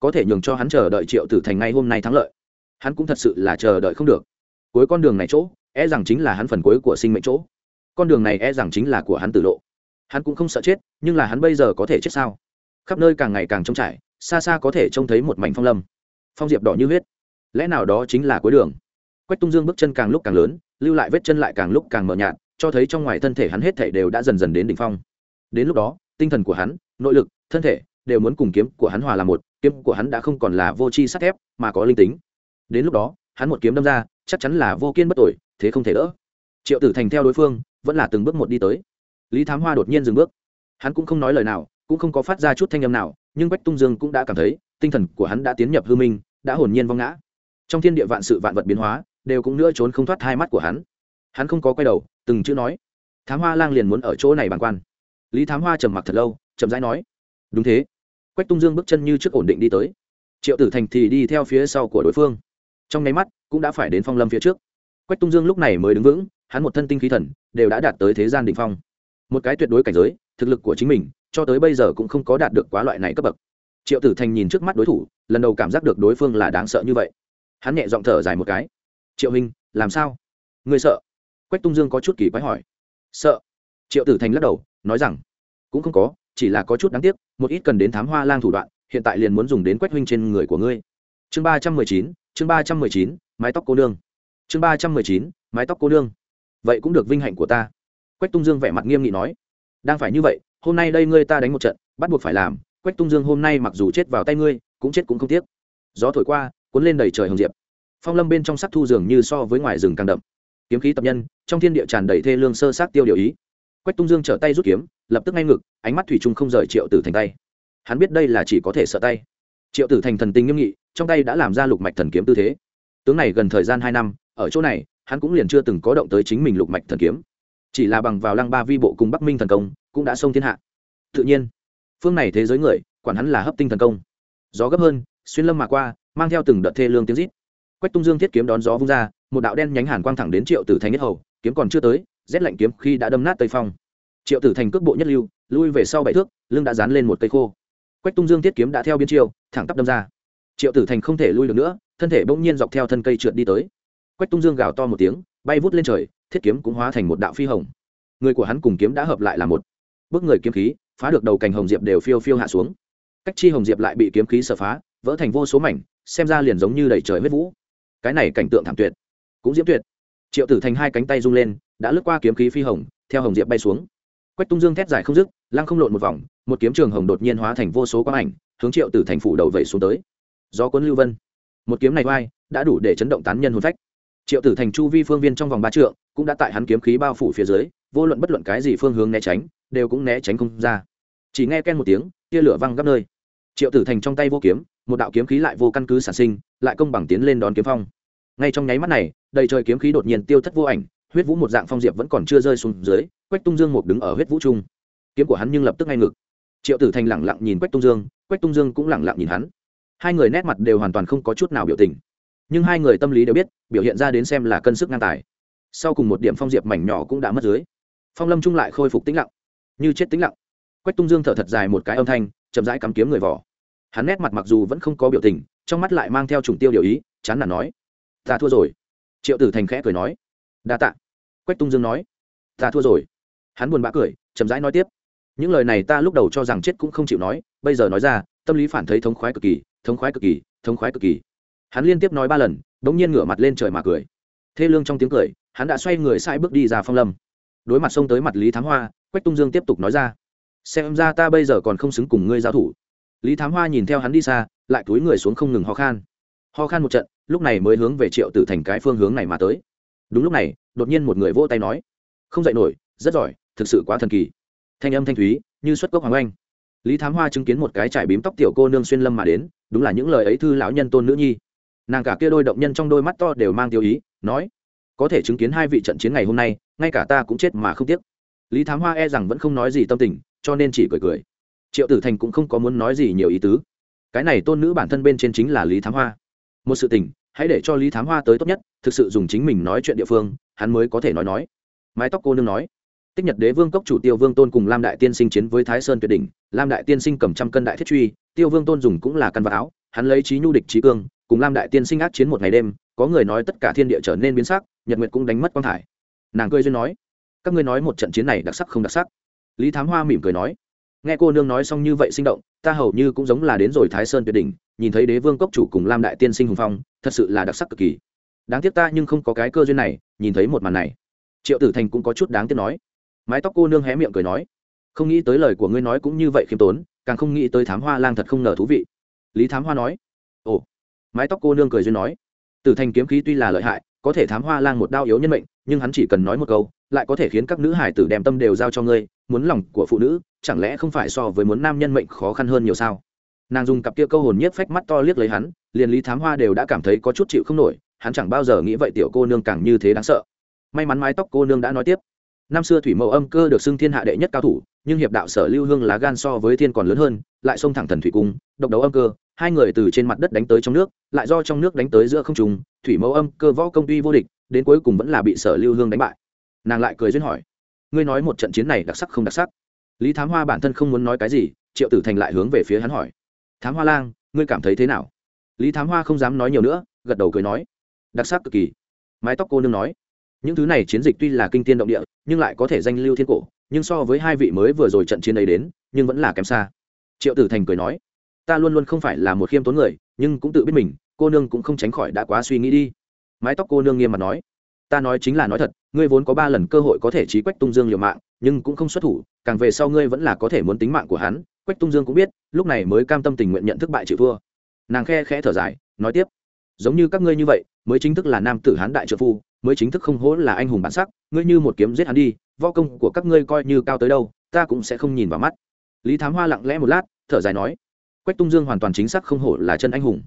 Speaker 1: Có thể nhường cho hắn chờ đợi triệu tử thành ngay hôm nay thắng lợi. Hắn cũng thật sự là chờ đợi không được. Cuối con đường này chỗ e rằng chính là hắn phần cuối của sinh mệnh chỗ. Con đường này e rằng chính là của hắn tử lộ hắn cũng không sợ chết, nhưng là hắn bây giờ có thể chết sao? Khắp nơi càng ngày càng trông trải, xa xa có thể trông thấy một mảnh phong lâm. Phong diệp đỏ như huyết. Lẽ nào đó chính là cuối đường? Quách tung dương bước chân càng lúc càng lớn, lưu lại vết chân lại càng lúc càng mờ nhạt, cho thấy trong ngoài thân thể hắn hết thể đều đã dần dần đến đỉnh phong. Đến lúc đó, tinh thần của hắn, nội lực, thân thể đều muốn cùng kiếm của hắn hòa làm một, kiếm của hắn đã không còn là vô tri sắt thép, mà có linh tính. Đến lúc đó, hắn một kiếm đâm ra, chắc chắn là vô kiên bất tội thế không thể đỡ. Triệu tử thành theo đối phương, vẫn là từng bước một đi tới lý thám hoa đột nhiên dừng bước. Hắn cũng không nói lời nào, cũng không có phát ra chút thanh âm nào, nhưng bách tung dương cũng đã cảm thấy, tinh thần của hắn đã tiến nhập hư minh, đã hồn nhiên vong ngã. Trong thiên địa vạn sự vạn vật biến hóa, đều cũng nữa trốn không thoát hai mắt của hắn. Hắn không có quay đầu, từng chữ nói. Thám hoa lang liền muốn ở chỗ này bàng quan. Lý thám hoa trầm mặc thật lâu, chậm rãi nói. Đúng thế. Quách tung dương bước chân như trước ổn định đi tới. Triệu tử thành thì đi theo phía sau của đối phương. Trong nháy mắt, cũng đã phải đến phong lâm phía trước. Quách tung dương lúc này mới đứng vững, hắn một thân tinh khí thần, đều đã đạt tới thế gian đ ỉ n h phong một cái tuyệt đối cảnh giới, thực lực của chính mình, cho tới bây giờ cũng không có đạt được quá loại này cấp bậc. Triệu tử thành nhìn trước mắt đối thủ, lần đầu cảm giác được đối phương là đáng sợ như vậy. Hắn nhẹ giọng thở dài một cái. Triệu hình làm sao? Người sợ? Quách tung dương có chút kỳ quái hỏi. Sợ. Triệu tử thành lắc đầu, nói rằng, cũng không có, chỉ là có chút đáng tiếc, một ít cần đến thám hoa lang thủ đoạn, hiện tại liền muốn dùng đến quách huynh trên người của ngươi. Chương ba trăm mười chín, chương ba trăm mười chín, mái tóc cô nương. Chương ba trăm mười chín, mái tóc cô nương. Vậy cũng được vinh hạnh của ta quách tung dương vẻ mặt nghiêm nghị nói, đang phải như vậy, hôm nay đây ngươi ta đánh một trận, bắt buộc phải làm. Quách tung dương hôm nay mặc dù chết vào tay ngươi, cũng chết cũng không tiếc. Gió thổi qua, cuốn lên đầy trời hồng diệp. Phong lâm bên trong sắc thu dường như so với ngoài rừng càng đậm. Kiếm khí tập nhân, trong thiên địa tràn đầy thê lương sơ sát tiêu điều ý. Quách tung dương trở tay rút kiếm, lập tức ngay ngực, ánh mắt thủy trung không rời triệu tử thành tay. Hắn biết đây là chỉ có thể sợ tay. Triệu tử thành thần tình nghiêm nghị, trong tay đã làm ra lục mạch thần kiếm tư thế. Tướng này gần thời gian hai năm, ở chỗ này, hắn cũng liền chưa từng có động tới chính mình lục mạch thần kiếm chỉ là bằng vào lăng ba vi bộ cùng bắc minh thần công, cũng đã xông thiên hạ. Tự nhiên, phương này thế giới người, quản hắn là hấp tinh thần công. Gió gấp hơn, xuyên lâm mà qua, mang theo từng đợt thê lương tiếng rít. Quách tung dương thiết kiếm đón gió vung ra, một đạo đen nhánh hàn quang thẳng đến triệu tử thành nhất hầu, kiếm còn chưa tới, rét lạnh kiếm khi đã đâm nát tây phong. Triệu tử thành cước bộ nhất lưu, lui về sau bảy thước, lưng đã dán lên một cây khô. Quách tung dương thiết kiếm đã theo biến chiều thẳng tắp đâm ra. Triệu tử thành không thể lui được nữa, thân thể bỗng nhiên dọc theo thân cây trượt đi tới. Quách tung dương gào to một tiếng, bay vút lên trời thiết kiếm cũng hóa thành một đạo phi hồng. Người của hắn cùng kiếm đã hợp lại là một. Bước người kiếm khí, phá được đầu cành hồng diệp đều phiêu phiêu hạ xuống. Cách chi hồng diệp lại bị kiếm khí sở phá, vỡ thành vô số mảnh, xem ra liền giống như đầy trời huyết vũ. Cái này cảnh tượng thảm tuyệt. Cũng diễm tuyệt. Triệu tử thành hai cánh tay rung lên, đã lướt qua kiếm khí phi hồng, theo hồng diệp bay xuống. Quách tung dương thét dài không dứt, lăng không lộn một vòng, một kiếm trường hồng đột nhiên hóa thành vô số quang ảnh, hướng triệu tử thành phủ đầu vẩy xuống tới. Do cuốn lưu vân. Một kiếm này oai, đã đủ để chấn động tán nhân hồn phách. Triệu tử thành chu vi phương viên trong vòng ba trượng cũng đã tại hắn kiếm khí bao phủ phía dưới, vô luận bất luận cái gì phương hướng né tránh, đều cũng né tránh không ra. Chỉ nghe ken một tiếng, tia lửa văng gấp nơi. Triệu tử thành trong tay vô kiếm, một đạo kiếm khí lại vô căn cứ sản sinh, lại công bằng tiến lên đón kiếm phong. Ngay trong nháy mắt này, đầy trời kiếm khí đột nhiên tiêu thất vô ảnh, huyết vũ một dạng phong diệp vẫn còn chưa rơi xuống dưới, quách tung dương một đứng ở huyết vũ trung. Kiếm của hắn nhưng lập tức ngay ngực. Triệu tử thành lẳng lặng nhìn quách tung dương, quách tung dương cũng lẳng lặng nhìn hắn. Hai người nét mặt đều hoàn toàn không có chút nào biểu tình. Nhưng hai người tâm lý đều biết, biểu hiện ra đến xem là cân sức ngang tài sau cùng một điểm phong diệp mảnh nhỏ cũng đã mất dưới. Phong lâm trung lại khôi phục tĩnh lặng. Như chết tĩnh lặng. Quách tung dương thở thật dài một cái âm thanh, chậm rãi cắm kiếm người vỏ. Hắn nét mặt mặc dù vẫn không có biểu tình, trong mắt lại mang theo trùng tiêu điều ý, chán nản nói, ta thua rồi. Triệu tử thành khẽ cười nói, đa tạ. Quách tung dương nói, ta thua rồi. Hắn buồn bã cười, chậm rãi nói tiếp, những lời này ta lúc đầu cho rằng chết cũng không chịu nói, bây giờ nói ra, tâm lý phản thấy thống khoái cực kỳ, thống khoái cực kỳ, thống khoái cực kỳ. Hắn liên tiếp nói ba lần đ ỗ n g nhiên ngửa mặt lên trời mà cười. Thê lương trong tiếng cười hắn đã xoay người sai bước đi ra phong lâm. Đối mặt xông tới mặt lý thám hoa, quách tung dương tiếp tục nói ra. Xem ra ta bây giờ còn không xứng cùng ngươi giao thủ. Lý thám hoa nhìn theo hắn đi xa, lại túi người xuống không ngừng ho khan. Ho khan một trận, lúc này mới hướng về triệu tử thành cái phương hướng này mà tới. Đúng lúc này, đột nhiên một người vỗ tay nói, không dạy nổi, rất giỏi, thực sự quá thần kỳ. Thanh âm thanh thúy, như xuất cốc hoàng oanh. Lý thám hoa chứng kiến một cái trải bím tóc tiểu cô nương xuyên lâm mà đến, đúng là những lời ấy thư lão nhân tôn nữ nhi. Nàng cả kia đôi động nhân trong đôi mắt to đều mang tiêu ý, nói có thể chứng kiến hai vị trận chiến ngày hôm nay, ngay cả ta cũng chết mà không tiếc. Lý thám hoa e rằng vẫn không nói gì tâm tình, cho nên chỉ cười cười. Triệu tử thành cũng không có muốn nói gì nhiều ý tứ. Cái này tôn nữ bản thân bên trên chính là lý thám hoa. Một sự tình, hãy để cho lý thám hoa tới tốt nhất, thực sự dùng chính mình nói chuyện địa phương, hắn mới có thể nói nói. Mái tóc cô nương nói, tích nhật đế vương cốc chủ tiêu vương tôn cùng lam đại tiên sinh chiến với thái sơn tuyệt đỉnh, lam đại tiên sinh cầm trăm cân đại thiết truy, tiêu vương tôn dùng cũng là căn vật áo, hắn lấy trí nhu địch trí cương, cùng lam đại tiên sinh ác chiến một ngày đêm, có người nói tất cả thiên địa trở nên biến sắc nhật nguyệt cũng đánh mất quang thải. Nàng cười duyên nói, các ngươi nói một trận chiến này đặc sắc không đặc sắc. Lý thám hoa mỉm cười nói, nghe cô nương nói xong như vậy sinh động, ta hầu như cũng giống là đến rồi thái sơn tuyệt đỉnh, nhìn thấy đế vương cốc chủ cùng lam đại tiên sinh hùng phong, thật sự là đặc sắc cực kỳ. Đáng tiếc ta nhưng không có cái cơ duyên này, nhìn thấy một màn này. Triệu tử thành cũng có chút đáng tiếc nói. Mái tóc cô nương hé miệng cười nói, không nghĩ tới lời của ngươi nói cũng như vậy khiêm tốn, càng không nghĩ tới thám hoa lang thật không ngờ thú vị. Lý thám hoa nói, ồ. Mái tóc cô nương cười duyên nói, tử thành kiếm khí tuy là lợi hại có thể thám hoa lang một đao yếu nhân mệnh, nhưng hắn chỉ cần nói một câu, lại có thể khiến các nữ hải tử đem tâm đều giao cho ngươi, muốn lòng của phụ nữ, chẳng lẽ không phải so với muốn nam nhân mệnh khó khăn hơn nhiều sao? Nàng dùng cặp kia câu hồn nhiếp phách mắt to liếc lấy hắn, liền lý thám hoa đều đã cảm thấy có chút chịu không nổi, hắn chẳng bao giờ nghĩ vậy tiểu cô nương càng như thế đáng sợ. May mắn mái tóc cô nương đã nói tiếp. Năm xưa thủy mẫu âm cơ được xưng thiên hạ đệ nhất cao thủ, nhưng hiệp đạo sở lưu hương lá gan so với thiên còn lớn hơn, lại xông thẳng thần thủy cung, độc đấu âm cơ hai người từ trên mặt đất đánh tới trong nước, lại do trong nước đánh tới giữa không trùng thủy mẫu âm, cơ võ công tuy vô địch, đến cuối cùng vẫn là bị sở lưu hương đánh bại. Nàng lại cười duyên hỏi, ngươi nói một trận chiến này đặc sắc không đặc sắc? Lý thám hoa bản thân không muốn nói cái gì, triệu tử thành lại hướng về phía hắn hỏi, thám hoa lang, ngươi cảm thấy thế nào? Lý thám hoa không dám nói nhiều nữa, gật đầu cười nói, đặc sắc cực kỳ. Mái tóc cô nương nói, những thứ này chiến dịch tuy là kinh tiên động địa, nhưng lại có thể danh lưu thiên cổ, nhưng so với hai vị mới vừa rồi trận chiến ấy đến, nhưng vẫn là kém xa. Triệu tử thành cười nói ta luôn luôn không phải là một khiêm tốn người, nhưng cũng tự biết mình, cô nương cũng không tránh khỏi đã quá suy nghĩ đi. Mái tóc cô nương nghiêm mặt nói. Ta nói chính là nói thật, ngươi vốn có ba lần cơ hội có thể trí quách tung dương liều mạng, nhưng cũng không xuất thủ, càng về sau ngươi vẫn là có thể muốn tính mạng của hắn. Quách tung dương cũng biết, lúc này mới cam tâm tình nguyện nhận thức bại chịu thua nàng khe khẽ thở dài, nói tiếp. Giống như các ngươi như vậy, mới chính thức là nam tử hán đại trợ phu, mới chính thức không hố là anh hùng bản sắc, ngươi như một kiếm giết hắn đi, võ công của các ngươi coi như cao tới đâu, ta cũng sẽ không nhìn vào mắt. Lý thám hoa lặng lẽ một lát, thở dài nói quách tung dương hoàn toàn chính xác không hổ là chân anh hùng.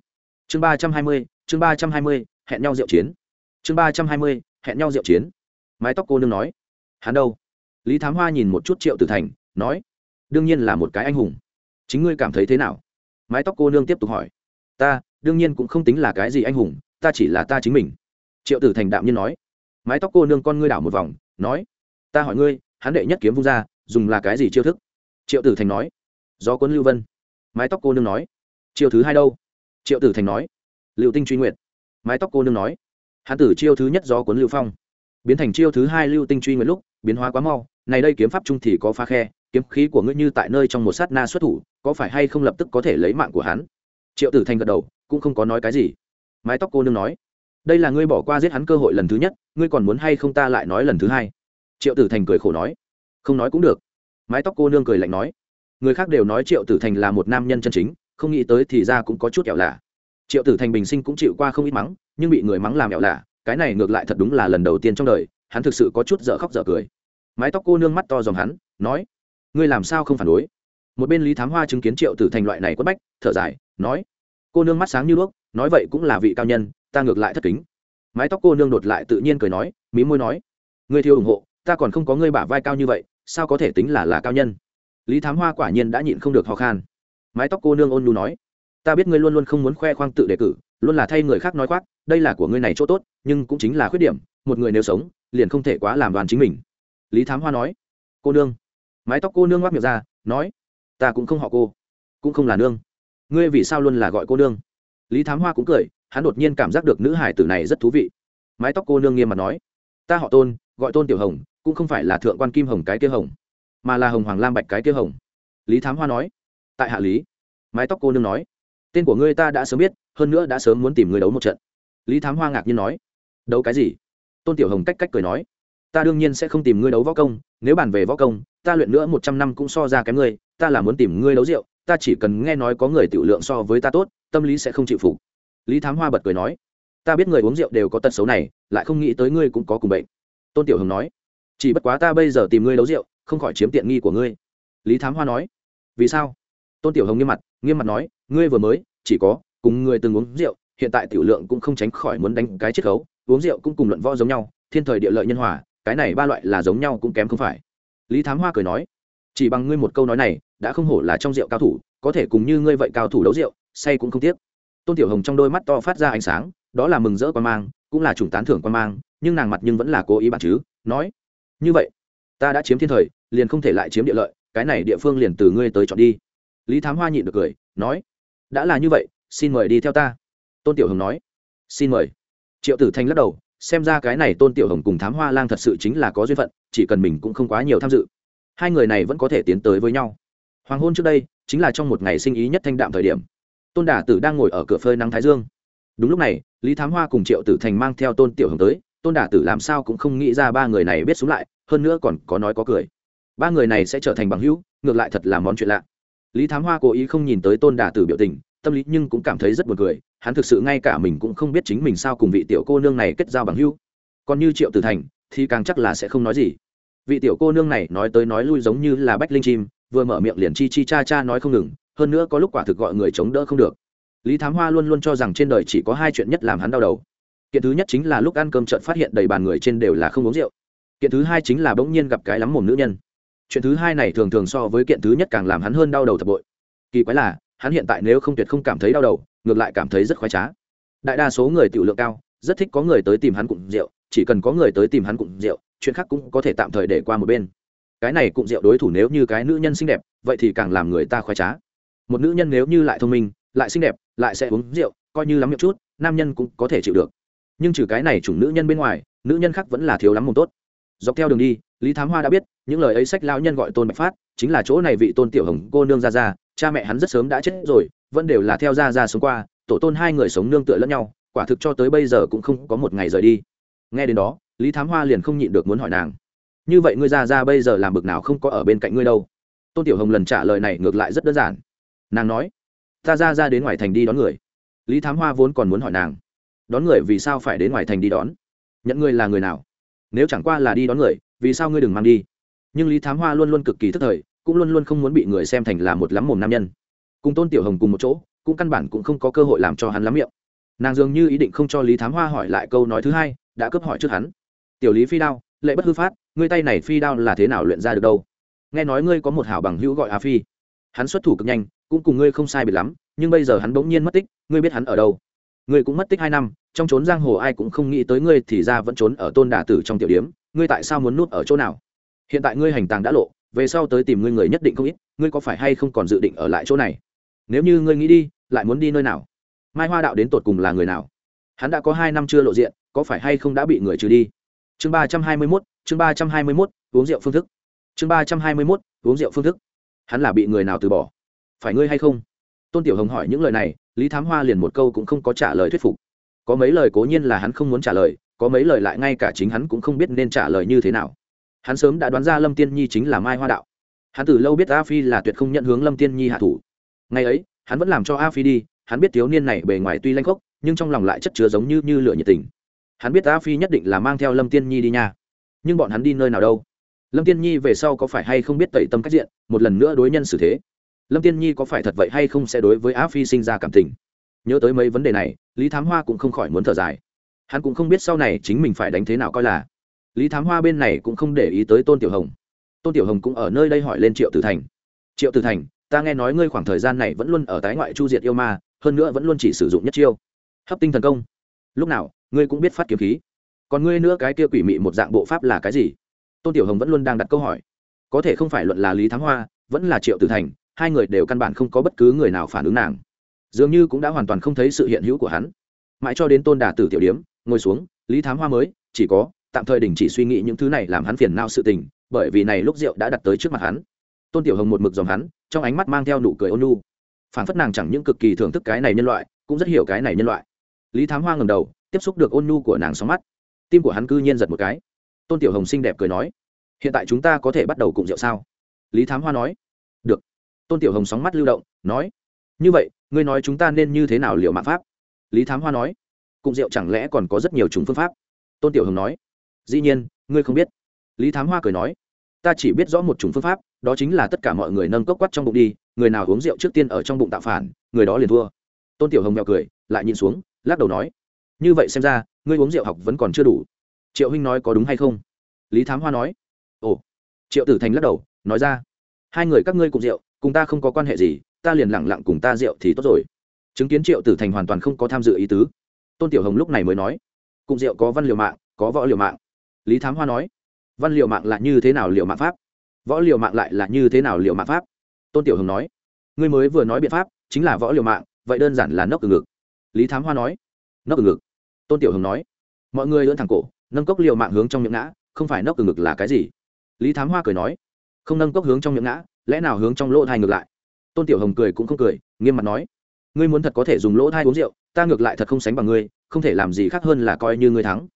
Speaker 1: Chương ba trăm hai mươi, chương ba trăm hai mươi, hẹn nhau diệu chiến. Chương ba trăm hai mươi, hẹn nhau diệu chiến. Mái tóc cô nương nói. Hắn đâu? Lý thám hoa nhìn một chút triệu tử thành, nói. Đương nhiên là một cái anh hùng. Chính ngươi cảm thấy thế nào? Mái tóc cô nương tiếp tục hỏi. Ta, đương nhiên cũng không tính là cái gì anh hùng, ta chỉ là ta chính mình. Triệu tử thành đạm nhiên nói. Mái tóc cô nương con ngươi đảo một vòng, nói. Ta hỏi ngươi, hắn đệ nhất kiếm vung ra, dùng là cái gì chiêu thức? Triệu tử thành nói. Do cuốn lưu vân mái tóc cô nương nói. Chiêu thứ hai đâu? Triệu tử thành nói. Liệu tinh truy nguyện mái tóc cô nương nói. Hán tử chiêu thứ nhất do cuốn lưu phong. Biến thành chiêu thứ hai lưu tinh truy nguyện lúc, biến hóa quá mau. Này đây kiếm pháp trung thì có pha khe, kiếm khí của ngươi như tại nơi trong một sát na xuất thủ, có phải hay không lập tức có thể lấy mạng của hắn? Triệu tử thành gật đầu, cũng không có nói cái gì. Mái tóc cô nương nói. Đây là ngươi bỏ qua giết hắn cơ hội lần thứ nhất, ngươi còn muốn hay không ta lại nói lần thứ hai? Triệu tử thành cười khổ nói. Không nói cũng được. Mái tóc cô nương cười lạnh nói người khác đều nói triệu tử thành là một nam nhân chân chính, không nghĩ tới thì ra cũng có chút kẹo lạ. Triệu tử thành bình sinh cũng chịu qua không ít mắng, nhưng bị người mắng làm kẹo lạ, cái này ngược lại thật đúng là lần đầu tiên trong đời, hắn thực sự có chút dở khóc dở cười. Mái tóc cô nương mắt to dòng hắn, nói, ngươi làm sao không phản đối? Một bên lý thám hoa chứng kiến triệu tử thành loại này quất bách, thở dài, nói, cô nương mắt sáng như đuốc, nói vậy cũng là vị cao nhân, ta ngược lại thất kính. Mái tóc cô nương đột lại tự nhiên cười nói, mí môi nói người thiếu ủng hộ, ta còn không có ngươi bả vai cao như vậy, sao có thể tính là là cao nhân? Lý thám hoa quả nhiên đã nhịn không được ho khan. Mái tóc cô nương ôn nhu nói, ta biết ngươi luôn luôn không muốn khoe khoang tự đề cử, luôn là thay người khác nói khoác, đây là của ngươi này chỗ tốt, nhưng cũng chính là khuyết điểm, một người nếu sống, liền không thể quá làm đoàn chính mình. Lý thám hoa nói, cô nương. Mái tóc cô nương ngoác miệng ra, nói, ta cũng không họ cô, cũng không là nương. Ngươi vì sao luôn là gọi cô nương? Lý thám hoa cũng cười, hắn đột nhiên cảm giác được nữ hải tử này rất thú vị. Mái tóc cô nương nghiêm mặt nói, ta họ tôn, gọi tôn tiểu hồng, cũng không phải là thượng quan kim hồng cái kia hồng mà là hồng hoàng lam bạch cái kia hồng. Lý thám hoa nói, tại hạ lý. Mái tóc cô nương nói, tên của ngươi ta đã sớm biết, hơn nữa đã sớm muốn tìm người đấu một trận. Lý thám hoa ngạc nhiên nói, đấu cái gì? Tôn tiểu hồng cách cách cười nói, ta đương nhiên sẽ không tìm ngươi đấu võ công, nếu bàn về võ công, ta luyện nữa một trăm năm cũng so ra kém ngươi, ta là muốn tìm ngươi đấu rượu, ta chỉ cần nghe nói có người tiểu lượng so với ta tốt, tâm lý sẽ không chịu phục. Lý thám hoa bật cười nói, ta biết người uống rượu đều có tật xấu này, lại không nghĩ tới ngươi cũng có cùng bệnh. Tôn tiểu hồng nói, chỉ bất quá ta bây giờ tìm ngươi đấu rượu không khỏi chiếm tiện nghi của ngươi. Lý thám hoa nói, vì sao? Tôn tiểu hồng nghiêm mặt nghiêm mặt nói, ngươi vừa mới, chỉ có cùng ngươi từng uống rượu, hiện tại tiểu lượng cũng không tránh khỏi muốn đánh cái chiết khấu, uống rượu cũng cùng luận võ giống nhau, thiên thời địa lợi nhân hòa, cái này ba loại là giống nhau cũng kém không phải. Lý thám hoa cười nói, chỉ bằng ngươi một câu nói này, đã không hổ là trong rượu cao thủ, có thể cùng như ngươi vậy cao thủ đấu rượu, say cũng không tiếc. Tôn tiểu hồng trong đôi mắt to phát ra ánh sáng, đó là mừng rỡ quan mang, cũng là chủng tán thưởng quan mang, nhưng nàng mặt nhưng vẫn là cố ý bạn chứ, nói, như vậy, ta đã chiếm thiên thời liền không thể lại chiếm địa lợi, cái này địa phương liền từ ngươi tới chọn đi. Lý thám hoa nhịn được cười, nói, đã là như vậy, xin mời đi theo ta. Tôn tiểu hồng nói, xin mời. Triệu tử thanh lắc đầu, xem ra cái này tôn tiểu hồng cùng thám hoa lang thật sự chính là có duyên phận, chỉ cần mình cũng không quá nhiều tham dự. Hai người này vẫn có thể tiến tới với nhau. Hoàng hôn trước đây, chính là trong một ngày sinh ý nhất thanh đạm thời điểm. Tôn đả tử đang ngồi ở cửa phơi nắng thái dương. Đúng lúc này, lý thám hoa cùng triệu tử thành mang theo tôn tiểu hồng tới. Tôn đả tử làm sao cũng không nghĩ ra ba người này biết xuống lại, hơn nữa còn có nói có cười ba người này sẽ trở thành bằng hữu, ngược lại thật là món chuyện lạ. Lý thám hoa cố ý không nhìn tới tôn đả tử biểu tình, tâm lý nhưng cũng cảm thấy rất buồn cười, hắn thực sự ngay cả mình cũng không biết chính mình sao cùng vị tiểu cô nương này kết giao bằng hữu. Còn như triệu tử thành, thì càng chắc là sẽ không nói gì. Vị tiểu cô nương này nói tới nói lui giống như là bách linh chim, vừa mở miệng liền chi chi cha cha nói không ngừng, hơn nữa có lúc quả thực gọi người chống đỡ không được. Lý thám hoa luôn luôn cho rằng trên đời chỉ có hai chuyện nhất làm hắn đau đầu. Kiện thứ nhất chính là lúc ăn cơm trận phát hiện đầy bàn người trên đều là không uống rượu. Kiện thứ hai chính là bỗng nhiên gặp cái lắm mồm nữ nhân chuyện thứ hai này thường thường so với kiện thứ nhất càng làm hắn hơn đau đầu thập bội. Kỳ quái là, hắn hiện tại nếu không tuyệt không cảm thấy đau đầu, ngược lại cảm thấy rất khoái trá. Đại đa số người tiểu lượng cao, rất thích có người tới tìm hắn cụng rượu, chỉ cần có người tới tìm hắn cụng rượu, chuyện khác cũng có thể tạm thời để qua một bên. Cái này cụng rượu đối thủ nếu như cái nữ nhân xinh đẹp, vậy thì càng làm người ta khoái trá. Một nữ nhân nếu như lại thông minh, lại xinh đẹp, lại sẽ uống rượu, coi như lắm miệng chút, nam nhân cũng có thể chịu được. Nhưng trừ cái này chủng nữ nhân bên ngoài, nữ nhân khác vẫn là thiếu lắm mồm tốt. Dọc theo đường đi, lý thám hoa đã biết những lời ấy sách lão nhân gọi tôn bạch phát, chính là chỗ này vị tôn tiểu hồng cô nương ra ra, cha mẹ hắn rất sớm đã chết rồi, vẫn đều là theo ra ra sống qua, tổ tôn hai người sống nương tựa lẫn nhau, quả thực cho tới bây giờ cũng không có một ngày rời đi. Nghe đến đó, lý thám hoa liền không nhịn được muốn hỏi nàng, như vậy ngươi ra ra bây giờ làm bực nào không có ở bên cạnh ngươi đâu? Tôn tiểu hồng lần trả lời này ngược lại rất đơn giản. Nàng nói, ta ra ra đến ngoài thành đi đón người. Lý thám hoa vốn còn muốn hỏi nàng, đón người vì sao phải đến ngoài thành đi đón? Nhận ngươi là người nào? Nếu chẳng qua là đi đón người, vì sao ngươi đừng mang đi? Nhưng lý thám hoa luôn luôn cực kỳ thức thời, cũng luôn luôn không muốn bị người xem thành là một lắm mồm nam nhân. Cùng tôn tiểu hồng cùng một chỗ, cũng căn bản cũng không có cơ hội làm cho hắn lắm miệng. Nàng dường như ý định không cho lý thám hoa hỏi lại câu nói thứ hai, đã cướp hỏi trước hắn. Tiểu lý phi đao, lệ bất hư phát, ngươi tay này phi đao là thế nào luyện ra được đâu? Nghe nói ngươi có một hảo bằng hữu gọi a phi. Hắn xuất thủ cực nhanh, cũng cùng ngươi không sai biệt lắm, nhưng bây giờ hắn bỗng nhiên mất tích, ngươi biết hắn ở đâu? Ngươi cũng mất tích hai năm, trong trốn giang hồ ai cũng không nghĩ tới ngươi thì ra vẫn trốn ở tôn đà tử trong tiểu điếm, ngươi tại sao muốn núp ở chỗ nào? Hiện tại ngươi hành tàng đã lộ, về sau tới tìm ngươi người nhất định không ít, ngươi có phải hay không còn dự định ở lại chỗ này? Nếu như ngươi nghĩ đi, lại muốn đi nơi nào? Mai hoa đạo đến tột cùng là người nào? Hắn đã có hai năm chưa lộ diện, có phải hay không đã bị người trừ đi? Chương ba trăm hai mươi mốt, chương ba trăm hai mươi mốt, uống rượu phương thức. Chương ba trăm hai mươi mốt, uống rượu phương thức. Hắn là bị người nào từ bỏ? Phải ngươi hay không? Tôn tiểu hồng hỏi những lời này, lý thám hoa liền một câu cũng không có trả lời thuyết phục. Có mấy lời cố nhiên là hắn không muốn trả lời, có mấy lời lại ngay cả chính hắn cũng không biết nên trả lời như thế nào hắn sớm đã đoán ra lâm tiên nhi chính là mai hoa đạo. Hắn từ lâu biết a phi là tuyệt không nhận hướng lâm tiên nhi hạ thủ. Ngày ấy hắn vẫn làm cho a phi đi hắn biết thiếu niên này bề ngoài tuy lanh khốc nhưng trong lòng lại chất chứa giống như, như lửa nhiệt tình. Hắn biết a phi nhất định là mang theo lâm tiên nhi đi nha. Nhưng bọn hắn đi nơi nào đâu? Lâm tiên nhi về sau có phải hay không biết tẩy tâm cách diện một lần nữa đối nhân xử thế? Lâm tiên nhi có phải thật vậy hay không sẽ đối với a phi sinh ra cảm tình? Nhớ tới mấy vấn đề này lý thám hoa cũng không khỏi muốn thở dài. Hắn cũng không biết sau này chính mình phải đánh thế nào coi là lý thám hoa bên này cũng không để ý tới tôn tiểu hồng. Tôn tiểu hồng cũng ở nơi đây hỏi lên triệu tử thành. Triệu tử thành, ta nghe nói ngươi khoảng thời gian này vẫn luôn ở tái ngoại chu diệt yêu ma, hơn nữa vẫn luôn chỉ sử dụng nhất chiêu. Hấp tinh thần công. Lúc nào, ngươi cũng biết phát kiếm khí. Còn ngươi nữa cái kia quỷ mị một dạng bộ pháp là cái gì? Tôn tiểu hồng vẫn luôn đang đặt câu hỏi. Có thể không phải luận là lý thám hoa, vẫn là triệu tử thành, hai người đều căn bản không có bất cứ người nào phản ứng nàng. Dường như cũng đã hoàn toàn không thấy sự hiện hữu của hắn. Mãi cho đến tôn đà tử tiểu điếm, ngồi xuống, lý thám hoa mới, chỉ có tạm thời đình chỉ suy nghĩ những thứ này làm hắn phiền nao sự tình, bởi vì này lúc rượu đã đặt tới trước mặt hắn. Tôn tiểu hồng một mực dòng hắn, trong ánh mắt mang theo nụ cười ôn nu phản phất nàng chẳng những cực kỳ thưởng thức cái này nhân loại, cũng rất hiểu cái này nhân loại. Lý thám hoa ngầm đầu, tiếp xúc được ôn nu của nàng sóng mắt. Tim của hắn cư nhiên giật một cái. Tôn tiểu hồng xinh đẹp cười nói, hiện tại chúng ta có thể bắt đầu cùng rượu sao? Lý thám hoa nói, được. Tôn tiểu hồng sóng mắt lưu động, nói, như vậy, ngươi nói chúng ta nên như thế nào liệu mạng pháp? Lý thám hoa nói, cùng rượu chẳng lẽ còn có rất nhiều chủng phương pháp? Tôn tiểu hồng nói dĩ nhiên, ngươi không biết. Lý thám hoa cười nói, ta chỉ biết rõ một chủng phương pháp, đó chính là tất cả mọi người nâng cốc quắt trong bụng đi, người nào uống rượu trước tiên ở trong bụng tạo phản, người đó liền thua. Tôn tiểu hồng mèo cười, lại nhìn xuống, lắc đầu nói, như vậy xem ra, ngươi uống rượu học vẫn còn chưa đủ. Triệu huynh nói có đúng hay không? Lý thám hoa nói, ồ. Triệu tử thành lắc đầu, nói ra, hai người các ngươi cùng rượu, cùng ta không có quan hệ gì, ta liền lẳng lặng cùng ta rượu thì tốt rồi. Chứng kiến triệu tử thành hoàn toàn không có tham dự ý tứ, tôn tiểu hồng lúc này mới nói, cùng rượu có văn liều mạng, có võ liều mạng lý thám hoa nói, văn liệu mạng là như thế nào liệu mạng pháp? Võ liệu mạng lại là như thế nào liệu mạng pháp? Tôn tiểu hồng nói, ngươi mới vừa nói biện pháp, chính là võ liệu mạng, vậy đơn giản là nốc từ ngực. Lý thám hoa nói nốc từ ngực? Tôn tiểu hồng nói, mọi người lưỡn thẳng cổ, nâng cốc liệu mạng hướng trong miệng ngã, không phải nốc từ ngực là cái gì? Lý thám hoa cười nói, không nâng cốc hướng trong miệng ngã, lẽ nào hướng trong lỗ thai ngược lại? Tôn tiểu hồng cười cũng không cười, nghiêm mặt nói, ngươi muốn thật có thể dùng lỗ thai uống rượu, ta ngược lại thật không sánh bằng ngươi, không thể làm gì khác hơn là coi như ngươi thắng.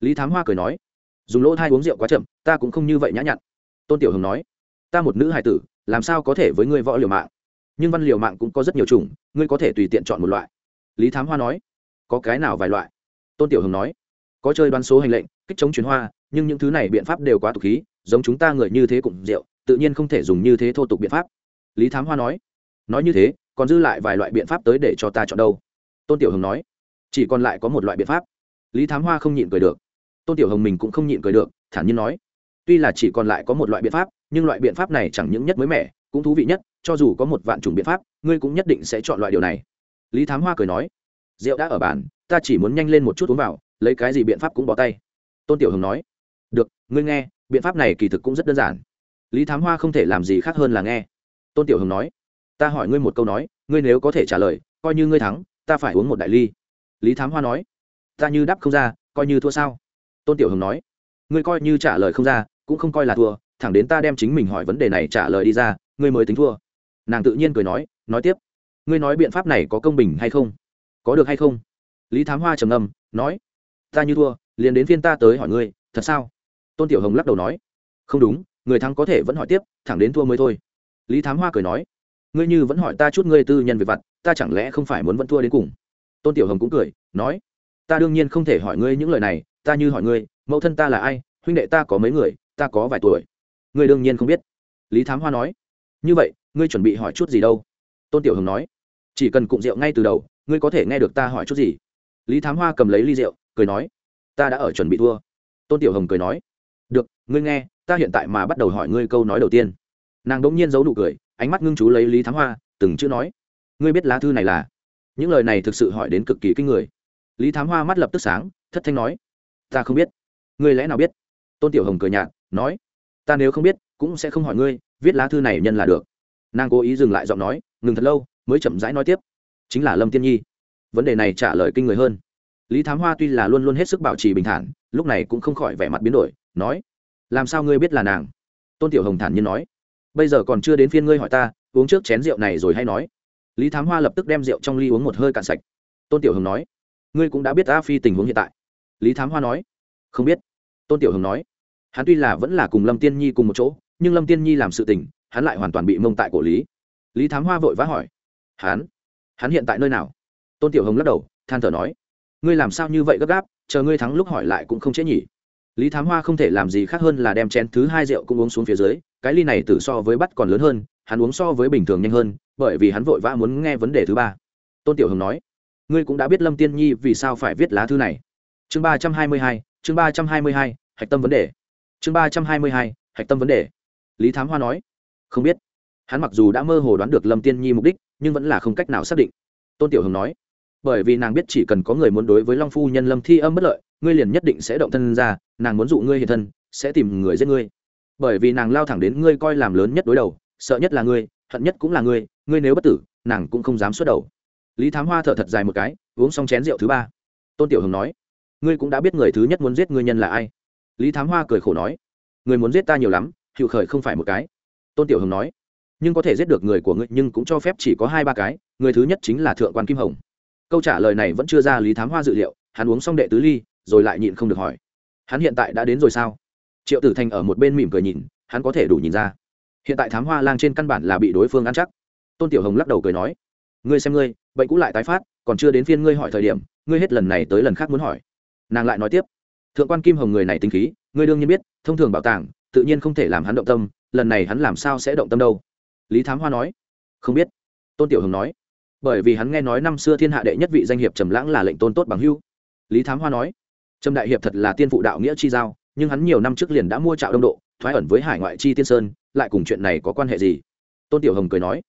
Speaker 1: Lý thám hoa cười nói dùng lỗ thai uống rượu quá chậm, ta cũng không như vậy nhã nhặn. Tôn tiểu hồng nói, ta một nữ hài tử, làm sao có thể với ngươi võ liều mạng? Nhưng văn liều mạng cũng có rất nhiều chủng, ngươi có thể tùy tiện chọn một loại. Lý thám hoa nói, có cái nào vài loại? Tôn tiểu hồng nói, có chơi đoán số hành lệnh, kích chống chuyến hoa, nhưng những thứ này biện pháp đều quá tục khí, giống chúng ta người như thế cũng rượu, tự nhiên không thể dùng như thế thô tục biện pháp. Lý thám hoa nói nói như thế, còn dư lại vài loại biện pháp tới để cho ta chọn đâu? Tôn tiểu hồng nói, chỉ còn lại có một loại biện pháp. Lý thám hoa không nhịn cười được tôn tiểu hồng mình cũng không nhịn cười được, thản nhiên nói, tuy là chỉ còn lại có một loại biện pháp, nhưng loại biện pháp này chẳng những nhất mới mẻ, cũng thú vị nhất, cho dù có một vạn chủng biện pháp, ngươi cũng nhất định sẽ chọn loại điều này. Lý thám hoa cười nói, rượu đã ở bàn, ta chỉ muốn nhanh lên một chút uống vào, lấy cái gì biện pháp cũng bỏ tay. Tôn tiểu hồng nói, được, ngươi nghe, biện pháp này kỳ thực cũng rất đơn giản. Lý thám hoa không thể làm gì khác hơn là nghe. Tôn tiểu hồng nói, ta hỏi ngươi một câu nói, ngươi nếu có thể trả lời, coi như ngươi thắng, ta phải uống một đại ly. Lý thám hoa nói, ta như đáp không ra, coi như thua sao? Tôn tiểu hồng nói, ngươi coi như trả lời không ra, cũng không coi là thua, thẳng đến ta đem chính mình hỏi vấn đề này trả lời đi ra, ngươi mới tính thua. Nàng tự nhiên cười nói nói tiếp, ngươi nói biện pháp này có công bình hay không? Có được hay không? Lý thám hoa trầm ngâm, nói, ta như thua, liền đến phiên ta tới hỏi ngươi, thật sao? Tôn tiểu hồng lắc đầu nói, không đúng, người thắng có thể vẫn hỏi tiếp, thẳng đến thua mới thôi. Lý thám hoa cười nói, ngươi như vẫn hỏi ta chút ngươi tư nhân về vặt, ta chẳng lẽ không phải muốn vẫn thua đến cùng? Tôn tiểu hồng cũng cười, nói ta đương nhiên không thể hỏi ngươi những lời này, ta như hỏi ngươi, mẫu thân ta là ai, huynh đệ ta có mấy người, ta có vài tuổi. Ngươi đương nhiên không biết. Lý thám hoa nói. Như vậy, ngươi chuẩn bị hỏi chút gì đâu? Tôn tiểu hồng nói. Chỉ cần cụm rượu ngay từ đầu, ngươi có thể nghe được ta hỏi chút gì. Lý thám hoa cầm lấy ly rượu, cười nói. Ta đã ở chuẩn bị thua. Tôn tiểu hồng cười nói. Được, ngươi nghe, ta hiện tại mà bắt đầu hỏi ngươi câu nói đầu tiên. Nàng đ ỗ n g nhiên giấu nụ cười, ánh mắt ngưng chú lấy lý thám hoa, từng chữ nói. Ngươi biết lá thư này là? Những lời này thực sự hỏi đến cực kỳ kinh người lý thám hoa mắt lập tức sáng, thất thanh nói, ta không biết. Ngươi lẽ nào biết? Tôn tiểu hồng cười nhạt, nói, ta nếu không biết, cũng sẽ không hỏi ngươi, viết lá thư này nhân là được. Nàng cố ý dừng lại giọng nói, ngừng thật lâu, mới chậm rãi nói tiếp. Chính là lâm tiên nhi. Vấn đề này trả lời kinh người hơn. Lý thám hoa tuy là luôn luôn hết sức bảo trì bình thản, lúc này cũng không khỏi vẻ mặt biến đổi, nói, làm sao ngươi biết là nàng? Tôn tiểu hồng thản nhiên nói, bây giờ còn chưa đến phiên ngươi hỏi ta, uống trước chén rượu này rồi hay nói. Lý thám hoa lập tức đem rượu trong ly uống một hơi cạn sạch. Tôn tiểu hồng nói ngươi cũng đã biết a phi tình huống hiện tại. Lý thám hoa nói, không biết. Tôn tiểu hồng nói, hắn tuy là vẫn là cùng lâm tiên nhi cùng một chỗ, nhưng lâm tiên nhi làm sự tình, hắn lại hoàn toàn bị mông tại cổ lý. Lý thám hoa vội vã hỏi, hắn hắn hiện tại nơi nào? Tôn tiểu hồng lắc đầu, than thở nói, ngươi làm sao như vậy gấp gáp, chờ ngươi thắng lúc hỏi lại cũng không chế nhỉ. Lý thám hoa không thể làm gì khác hơn là đem chén thứ hai rượu cũng uống xuống phía dưới, cái ly này tử so với bắt còn lớn hơn, hắn uống so với bình thường nhanh hơn, bởi vì hắn vội vã muốn nghe vấn đề thứ ba. Tôn tiểu hồng nói ngươi cũng đã biết lâm tiên nhi vì sao phải viết lá thư này. Chương ba trăm hai mươi hai, chương ba trăm hai mươi hai, hạch tâm vấn đề. Chương ba trăm hai mươi hai, hạch tâm vấn đề. Lý thám hoa nói, không biết. Hắn mặc dù đã mơ hồ đoán được lâm tiên nhi mục đích, nhưng vẫn là không cách nào xác định. Tôn tiểu hồng nói, bởi vì nàng biết chỉ cần có người muốn đối với long phu nhân lâm thi âm bất lợi, ngươi liền nhất định sẽ động thân ra, nàng muốn dụ ngươi hiện thân, sẽ tìm người giết ngươi. Bởi vì nàng lao thẳng đến ngươi coi làm lớn nhất đối đầu, sợ nhất là ngươi, hận nhất cũng là ngươi ngươi nếu bất tử, nàng cũng không dám xuất đầu lý thám hoa thở thật dài một cái, uống xong chén rượu thứ ba. Tôn tiểu hồng nói, ngươi cũng đã biết người thứ nhất muốn giết ngươi nhân là ai. Lý thám hoa cười khổ nói, người muốn giết ta nhiều lắm, hiệu khởi không phải một cái. Tôn tiểu hồng nói, nhưng có thể giết được người của ngươi, nhưng cũng cho phép chỉ có hai ba cái, người thứ nhất chính là thượng quan kim hồng. Câu trả lời này vẫn chưa ra lý thám hoa dự liệu, hắn uống xong đệ tứ ly, rồi lại nhịn không được hỏi, hắn hiện tại đã đến rồi sao? Triệu tử thành ở một bên mỉm cười nhìn, hắn có thể đủ nhìn ra. Hiện tại thám hoa lang trên căn bản là bị đối phương ăn chắc. Tôn tiểu hồng lắc đầu cười nói ngươi xem ngươi, bệnh cũ lại tái phát, còn chưa đến phiên ngươi hỏi thời điểm, ngươi hết lần này tới lần khác muốn hỏi. Nàng lại nói tiếp, thượng quan kim hồng người này tính khí, ngươi đương nhiên biết, thông thường bảo tàng, tự nhiên không thể làm hắn động tâm, lần này hắn làm sao sẽ động tâm đâu? Lý thám hoa nói, không biết. Tôn tiểu hồng nói, bởi vì hắn nghe nói năm xưa thiên hạ đệ nhất vị danh hiệp trầm lãng là lệnh tôn tốt bằng hưu lý thám hoa nói, trầm đại hiệp thật là tiên phụ đạo nghĩa chi giao, nhưng hắn nhiều năm trước liền đã mua trạo đông độ, thoái ẩn với hải ngoại chi tiên sơn, lại cùng chuyện này có quan hệ gì? Tôn tiểu hồng cười nói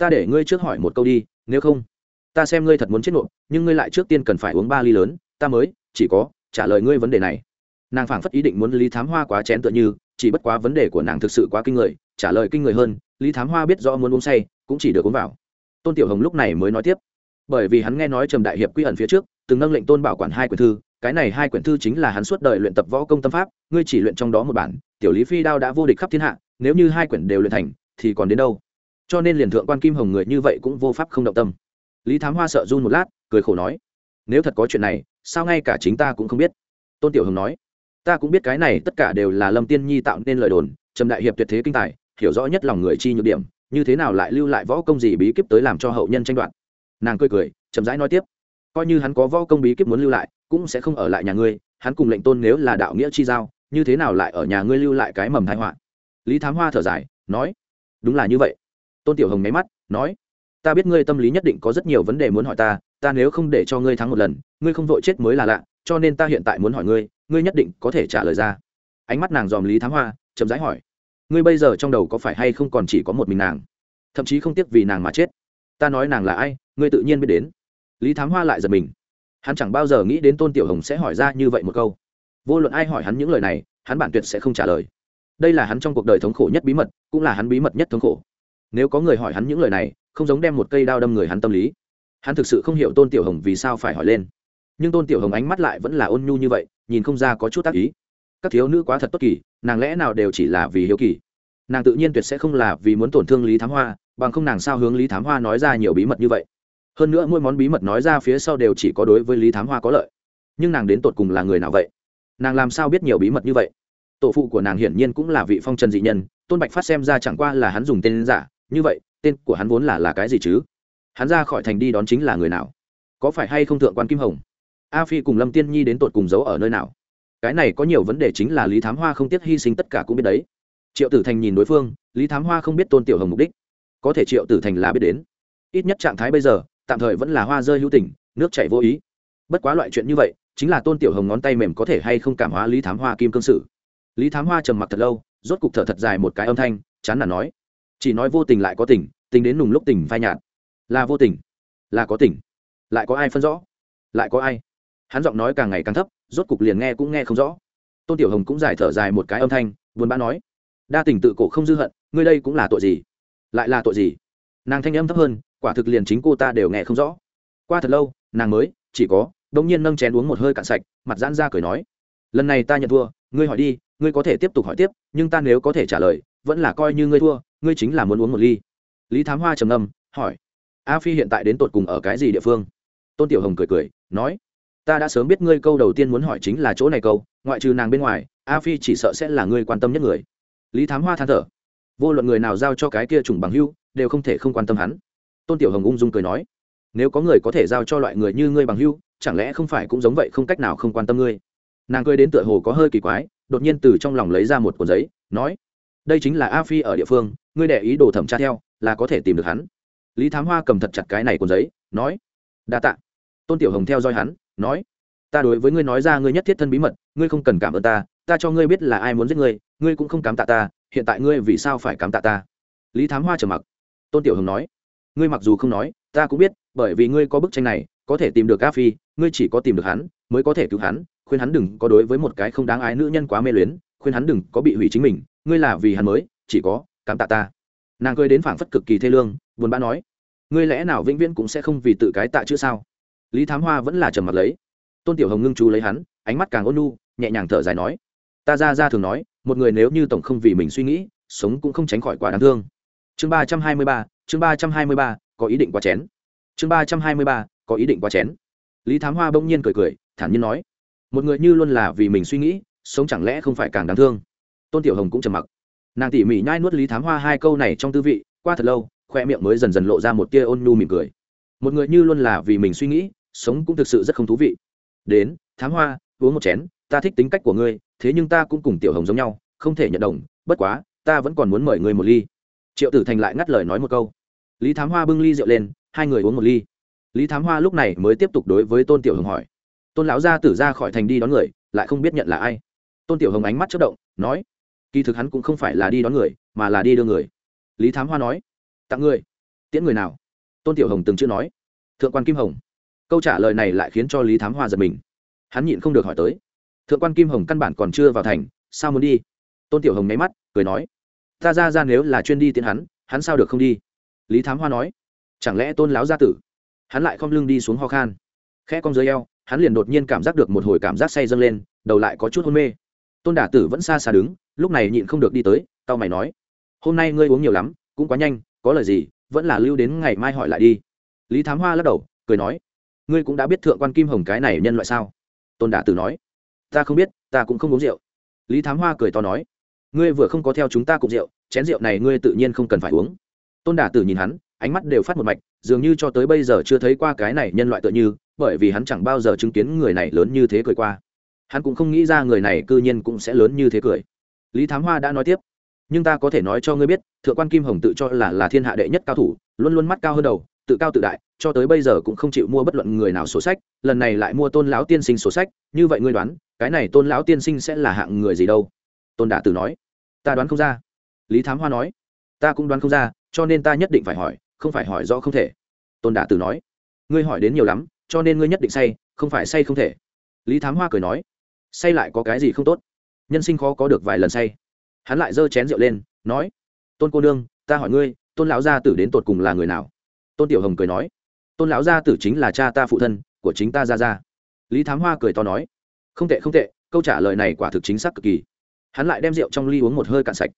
Speaker 1: ta để ngươi trước hỏi một câu đi, nếu không, ta xem ngươi thật muốn chết nộp, nhưng ngươi lại trước tiên cần phải uống ba ly lớn, ta mới, chỉ có, trả lời ngươi vấn đề này. Nàng phảng phất ý định muốn lý thám hoa quá chén tựa như, chỉ bất quá vấn đề của nàng thực sự quá kinh người, trả lời kinh người hơn, lý thám hoa biết rõ muốn uống say, cũng chỉ được uống vào. Tôn tiểu hồng lúc này mới nói tiếp. Bởi vì hắn nghe nói trầm đại hiệp quy ẩn phía trước, từng nâng lệnh tôn bảo quản hai quyển thư, cái này hai quyển thư chính là hắn suốt đời luyện tập võ công tâm pháp, ngươi chỉ luyện trong đó một bản, tiểu lý phi đao đã vô địch khắp thiên hạ, nếu như hai quyển đều luyện thành, thì còn đến đâu? Cho nên liền thượng quan kim hồng người như vậy cũng vô pháp không động tâm. Lý thám hoa sợ run một lát, cười khổ nói, nếu thật có chuyện này, sao ngay cả chính ta cũng không biết? Tôn tiểu hồng nói, ta cũng biết cái này tất cả đều là lâm tiên nhi tạo nên lời đồn, trầm đại hiệp tuyệt thế kinh tài, hiểu rõ nhất lòng người chi nhược điểm, như thế nào lại lưu lại võ công gì bí kíp tới làm cho hậu nhân tranh đoạt? Nàng cười cười, chậm rãi nói tiếp, coi như hắn có võ công bí kíp muốn lưu lại, cũng sẽ không ở lại nhà ngươi, hắn cùng lệnh tôn nếu là đạo nghĩa chi giao, như thế nào lại ở nhà ngươi lưu lại cái mầm thái họa? Lý thám hoa thở dài, nói, đúng là như vậy tôn tiểu hồng nháy mắt, nói, ta biết ngươi tâm lý nhất định có rất nhiều vấn đề muốn hỏi ta ta nếu không để cho ngươi thắng một lần, ngươi không vội chết mới là lạ, cho nên ta hiện tại muốn hỏi ngươi ngươi nhất định có thể trả lời ra. Ánh mắt nàng dòm lý thám hoa, chậm rãi hỏi, ngươi bây giờ trong đầu có phải hay không còn chỉ có một mình nàng? Thậm chí không tiếc vì nàng mà chết. Ta nói nàng là ai, ngươi tự nhiên biết đến. Lý thám hoa lại giật mình. Hắn chẳng bao giờ nghĩ đến tôn tiểu hồng sẽ hỏi ra như vậy một câu. Vô luận ai hỏi hắn những lời này, hắn bản tuyệt sẽ không trả lời. Đây là hắn trong cuộc đời thống khổ nhất bí mật, cũng là hắn bí mật nhất thống khổ nếu có người hỏi hắn những lời này, không giống đem một cây đao đâm người hắn tâm lý. Hắn thực sự không hiểu tôn tiểu hồng vì sao phải hỏi lên. Nhưng tôn tiểu hồng ánh mắt lại vẫn là ôn nhu như vậy, nhìn không ra có chút tác ý. Các thiếu nữ quá thật tốt kỳ, nàng lẽ nào đều chỉ là vì hiếu kỳ? Nàng tự nhiên tuyệt sẽ không là vì muốn tổn thương lý thám hoa, bằng không nàng sao hướng lý thám hoa nói ra nhiều bí mật như vậy? Hơn nữa mỗi món bí mật nói ra phía sau đều chỉ có đối với lý thám hoa có lợi. Nhưng nàng đến tột cùng là người nào vậy? Nàng làm sao biết nhiều bí mật như vậy? Tổ phụ của nàng hiển nhiên cũng là vị phong trần dị nhân, tôn bạch phát xem ra chẳng qua là hắn dùng tên giả như vậy, tên của hắn vốn là là cái gì chứ? Hắn ra khỏi thành đi đón chính là người nào? Có phải hay không thượng quan kim hồng? A phi cùng lâm tiên nhi đến tột cùng giấu ở nơi nào? Cái này có nhiều vấn đề chính là lý thám hoa không tiếc hy sinh tất cả cũng biết đấy. Triệu tử thành nhìn đối phương, lý thám hoa không biết tôn tiểu hồng mục đích. Có thể triệu tử thành là biết đến. Ít nhất trạng thái bây giờ, tạm thời vẫn là hoa rơi hữu tình, nước chảy vô ý. Bất quá loại chuyện như vậy, chính là tôn tiểu hồng ngón tay mềm có thể hay không cảm hóa lý thám hoa kim cương sử lý thám hoa trầm mặc thật lâu, rốt cục thở thật dài một cái âm thanh, chán là nói chỉ nói vô tình lại có tình tình đến nùng lúc tình phai nhạt. Là vô tình, là có tình. Lại có ai phân rõ? Lại có ai? Hắn giọng nói càng ngày càng thấp, rốt cục liền nghe cũng nghe không rõ. Tôn tiểu hồng cũng giải thở dài một cái âm thanh, buồn bã nói, đa tình tự cổ không dư hận, ngươi đây cũng là tội gì? Lại là tội gì? Nàng thanh âm thấp hơn, quả thực liền chính cô ta đều nghe không rõ. Qua thật lâu, nàng mới, chỉ có đông nhiên nâng chén uống một hơi cạn sạch, mặt giãn ra cười nói, lần này ta nhận thua, ngươi hỏi đi, ngươi có thể tiếp tục hỏi tiếp, nhưng ta nếu có thể trả lời, vẫn là coi như ngươi thua ngươi chính là muốn uống một ly. Lý thám hoa trầm ngâm, hỏi, a phi hiện tại đến tột cùng ở cái gì địa phương? Tôn tiểu hồng cười cười, nói, ta đã sớm biết ngươi câu đầu tiên muốn hỏi chính là chỗ này câu, ngoại trừ nàng bên ngoài, a phi chỉ sợ sẽ là ngươi quan tâm nhất người. Lý thám hoa than thở, vô luận người nào giao cho cái kia trùng bằng hưu đều không thể không quan tâm hắn. Tôn tiểu hồng ung dung cười nói, nếu có người có thể giao cho loại người như ngươi bằng hưu chẳng lẽ không phải cũng giống vậy không cách nào không quan tâm ngươi? Nàng cười đến tựa hồ có hơi kỳ quái, đột nhiên từ trong lòng lấy ra một cuộn giấy, nói đây chính là a phi ở địa phương, ngươi để ý đồ thẩm tra theo, là có thể tìm được hắn. Lý thám hoa cầm thật chặt cái này cuốn giấy, nói, đa t ạ tôn tiểu hồng theo dõi hắn, nói, ta đối với ngươi nói ra ngươi nhất thiết thân bí mật, ngươi không cần cảm ơn ta ta cho ngươi biết là ai muốn giết ngươi ngươi cũng không cảm tạ ta, hiện tại ngươi vì sao phải cảm tạ ta? Lý thám hoa trầm mặc. Tôn tiểu hồng nói, ngươi mặc dù không nói, ta cũng biết, bởi vì ngươi có bức tranh này, có thể tìm được a phi, ngươi chỉ có tìm được hắn, mới có thể cứu hắn, khuyên hắn đừng có đối với một cái không đáng ái nữ nhân quá mê luyến, khuyên hắn đừng có bị hủy chính mình ngươi là vì hắn mới, chỉ có, cảm tạ ta. Nàng cười đến phảng phất cực kỳ thê lương, buồn bã nói, ngươi lẽ nào vĩnh viễn cũng sẽ không vì tự cái tạ chữ sao? Lý thám hoa vẫn là trầm mặt lấy. Tôn tiểu hồng ngưng chú lấy hắn, ánh mắt càng ôn nu nhẹ nhàng thở dài nói, ta ra ra thường nói, một người nếu như tổng không vì mình suy nghĩ, sống cũng không tránh khỏi quá đáng thương. Chương ba trăm hai mươi ba, chương ba trăm hai mươi ba, có ý định quá chén. Chương ba trăm hai mươi ba, có ý định quá chén. Lý thám hoa bỗng nhiên cười cười, thản nhiên nói, một người như luôn là vì mình suy nghĩ, sống chẳng lẽ không phải càng đáng thương? Tôn tiểu hồng cũng trầm mặc. Nàng tỉ mỉ nhai nuốt lý thám hoa hai câu này trong tư vị, qua thật lâu, khoe miệng mới dần dần lộ ra một tia ôn nhu mỉm cười. Một người như luôn là vì mình suy nghĩ, sống cũng thực sự rất không thú vị. Đến, thám hoa, uống một chén, ta thích tính cách của ngươi, thế nhưng ta cũng cùng tiểu hồng giống nhau, không thể nhận đồng, bất quá, ta vẫn còn muốn mời ngươi một ly. Triệu tử thành lại ngắt lời nói một câu. Lý thám hoa bưng ly rượu lên, hai người uống một ly. Lý thám hoa lúc này mới tiếp tục đối với tôn tiểu hồng hỏi. Tôn lão gia tử ra khỏi thành đi đón người, lại không biết nhận là ai. Tôn tiểu hồng ánh mắt chất động, nói kỳ thực hắn cũng không phải là đi đón người, mà là đi đưa người. Lý thám hoa nói, tặng người. Tiễn người nào? Tôn tiểu hồng từng chữ nói. Thượng quan kim hồng. Câu trả lời này lại khiến cho lý thám hoa giật mình. Hắn nhịn không được hỏi tới, thượng quan kim hồng căn bản còn chưa vào thành, sao muốn đi? Tôn tiểu hồng nháy mắt, cười nói, ta ra ra nếu là chuyên đi tiễn hắn hắn sao được không đi? Lý thám hoa nói, chẳng lẽ tôn láo gia tử? Hắn lại không lưng đi xuống ho khan. Khẽ con dưới eo, hắn liền đột nhiên cảm giác được một hồi cảm giác say dâng lên, đầu lại có chút hôn mê. Tôn đả tử vẫn xa xa đứng lúc này nhịn không được đi tới tao mày nói, hôm nay ngươi uống nhiều lắm, cũng quá nhanh, có lời gì, vẫn là lưu đến ngày mai hỏi lại đi. Lý thám hoa lắc đầu, cười nói, ngươi cũng đã biết thượng quan kim hồng cái này nhân loại sao? Tôn đả tử nói, ta không biết, ta cũng không uống rượu. Lý thám hoa cười to nói, ngươi vừa không có theo chúng ta cùng rượu, chén rượu này ngươi tự nhiên không cần phải uống. Tôn đả tử nhìn hắn, ánh mắt đều phát một mạch, dường như cho tới bây giờ chưa thấy qua cái này nhân loại tựa như, bởi vì hắn chẳng bao giờ chứng kiến người này lớn như thế cười qua. Hắn cũng không nghĩ ra người này cư nhiên cũng sẽ lớn như thế cười lý thám hoa đã nói tiếp. Nhưng ta có thể nói cho ngươi biết, thượng quan kim hồng tự cho là là thiên hạ đệ nhất cao thủ, luôn luôn mắt cao hơn đầu, tự cao tự đại, cho tới bây giờ cũng không chịu mua bất luận người nào sổ sách, lần này lại mua tôn lão tiên sinh sổ sách, như vậy ngươi đoán, cái này tôn lão tiên sinh sẽ là hạng người gì đâu? Tôn đả tử nói. Ta đoán không ra. Lý thám hoa nói. Ta cũng đoán không ra, cho nên ta nhất định phải hỏi, không phải hỏi rõ không thể. Tôn đả tử nói. Ngươi hỏi đến nhiều lắm, cho nên ngươi nhất định say, không phải say không thể. Lý thám hoa cười nói. Say lại có cái gì không tốt? Nhân sinh khó có được vài lần say. Hắn lại giơ chén rượu lên, nói, tôn cô nương, ta hỏi ngươi, tôn lão gia tử đến tột cùng là người nào? Tôn tiểu hồng cười nói, tôn lão gia tử chính là cha ta phụ thân của chính ta ra ra lý thám hoa cười to nói, không tệ không tệ, câu trả lời này quả thực chính xác cực kỳ. Hắn lại đem rượu trong ly uống một hơi cạn sạch.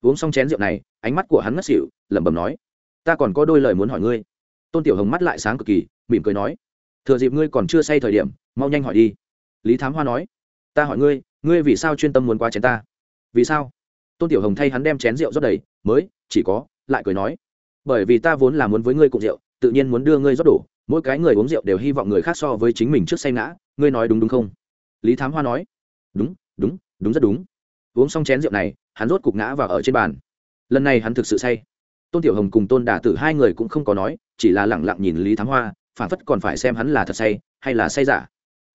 Speaker 1: Uống xong chén rượu này, ánh mắt của hắn ngất xỉu, lẩm bẩm nói, ta còn có đôi lời muốn hỏi ngươi. Tôn tiểu hồng mắt lại sáng cực kỳ, mỉm cười nói, thừa dịp ngươi còn chưa say thời điểm, mau nhanh hỏi đi. Lý thám hoa nói, ta hỏi ngươi ngươi vì sao chuyên tâm muốn qua chén ta? Vì sao? Tôn tiểu hồng thay hắn đem chén rượu rót đầy, mới, chỉ có, lại cười nói, bởi vì ta vốn là muốn với ngươi cùng rượu, tự nhiên muốn đưa ngươi rót đổ mỗi cái người uống rượu đều hy vọng người khác so với chính mình trước say ngã, ngươi nói đúng đúng không? Lý thám hoa nói, đúng đúng đúng rất đúng. Uống xong chén rượu này, hắn rốt cục ngã vào ở trên bàn. Lần này hắn thực sự say. Tôn tiểu hồng cùng tôn đà tử hai người cũng không có nói, chỉ là lẳng lặng nhìn lý thám hoa phản phất còn phải xem hắn là thật say, hay là say giả.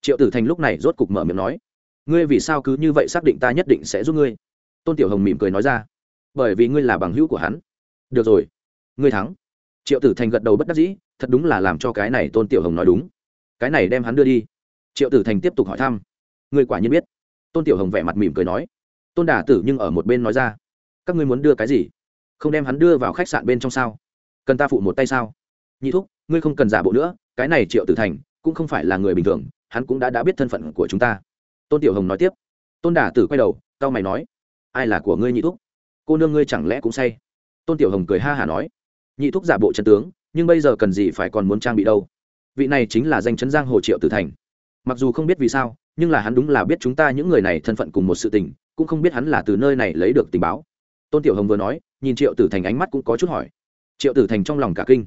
Speaker 1: Triệu tử thành lúc này rốt cục mở miệng nói ngươi vì sao cứ như vậy xác định ta nhất định sẽ giúp ngươi? Tôn tiểu hồng mỉm cười nói ra. Bởi vì ngươi là bằng hữu của hắn. Được rồi. Ngươi thắng. Triệu tử thành gật đầu bất đắc dĩ, thật đúng là làm cho cái này tôn tiểu hồng nói đúng. Cái này đem hắn đưa đi. Triệu tử thành tiếp tục hỏi thăm. Ngươi quả nhiên biết. Tôn tiểu hồng vẻ mặt mỉm cười nói. Tôn đà tử nhưng ở một bên nói ra. Các ngươi muốn đưa cái gì? Không đem hắn đưa vào khách sạn bên trong sao? Cần ta phụ một tay sao? Nhị thúc, ngươi không cần giả bộ nữa. Cái này triệu tử thành cũng không phải là người bình thường. Hắn cũng đã đã biết thân phận của chúng ta tôn tiểu hồng nói tiếp. Tôn đà tử quay đầu tao mày nói, ai là của ngươi nhị thúc? Cô nương ngươi chẳng lẽ cũng say? Tôn tiểu hồng cười ha hả nói, nhị thúc giả bộ chân tướng, nhưng bây giờ cần gì phải còn muốn trang bị đâu? Vị này chính là danh chấn giang hồ triệu tử thành. Mặc dù không biết vì sao, nhưng là hắn đúng là biết chúng ta những người này thân phận cùng một sự tình, cũng không biết hắn là từ nơi này lấy được tình báo. Tôn tiểu hồng vừa nói, nhìn triệu tử thành ánh mắt cũng có chút hỏi. Triệu tử thành trong lòng cả kinh.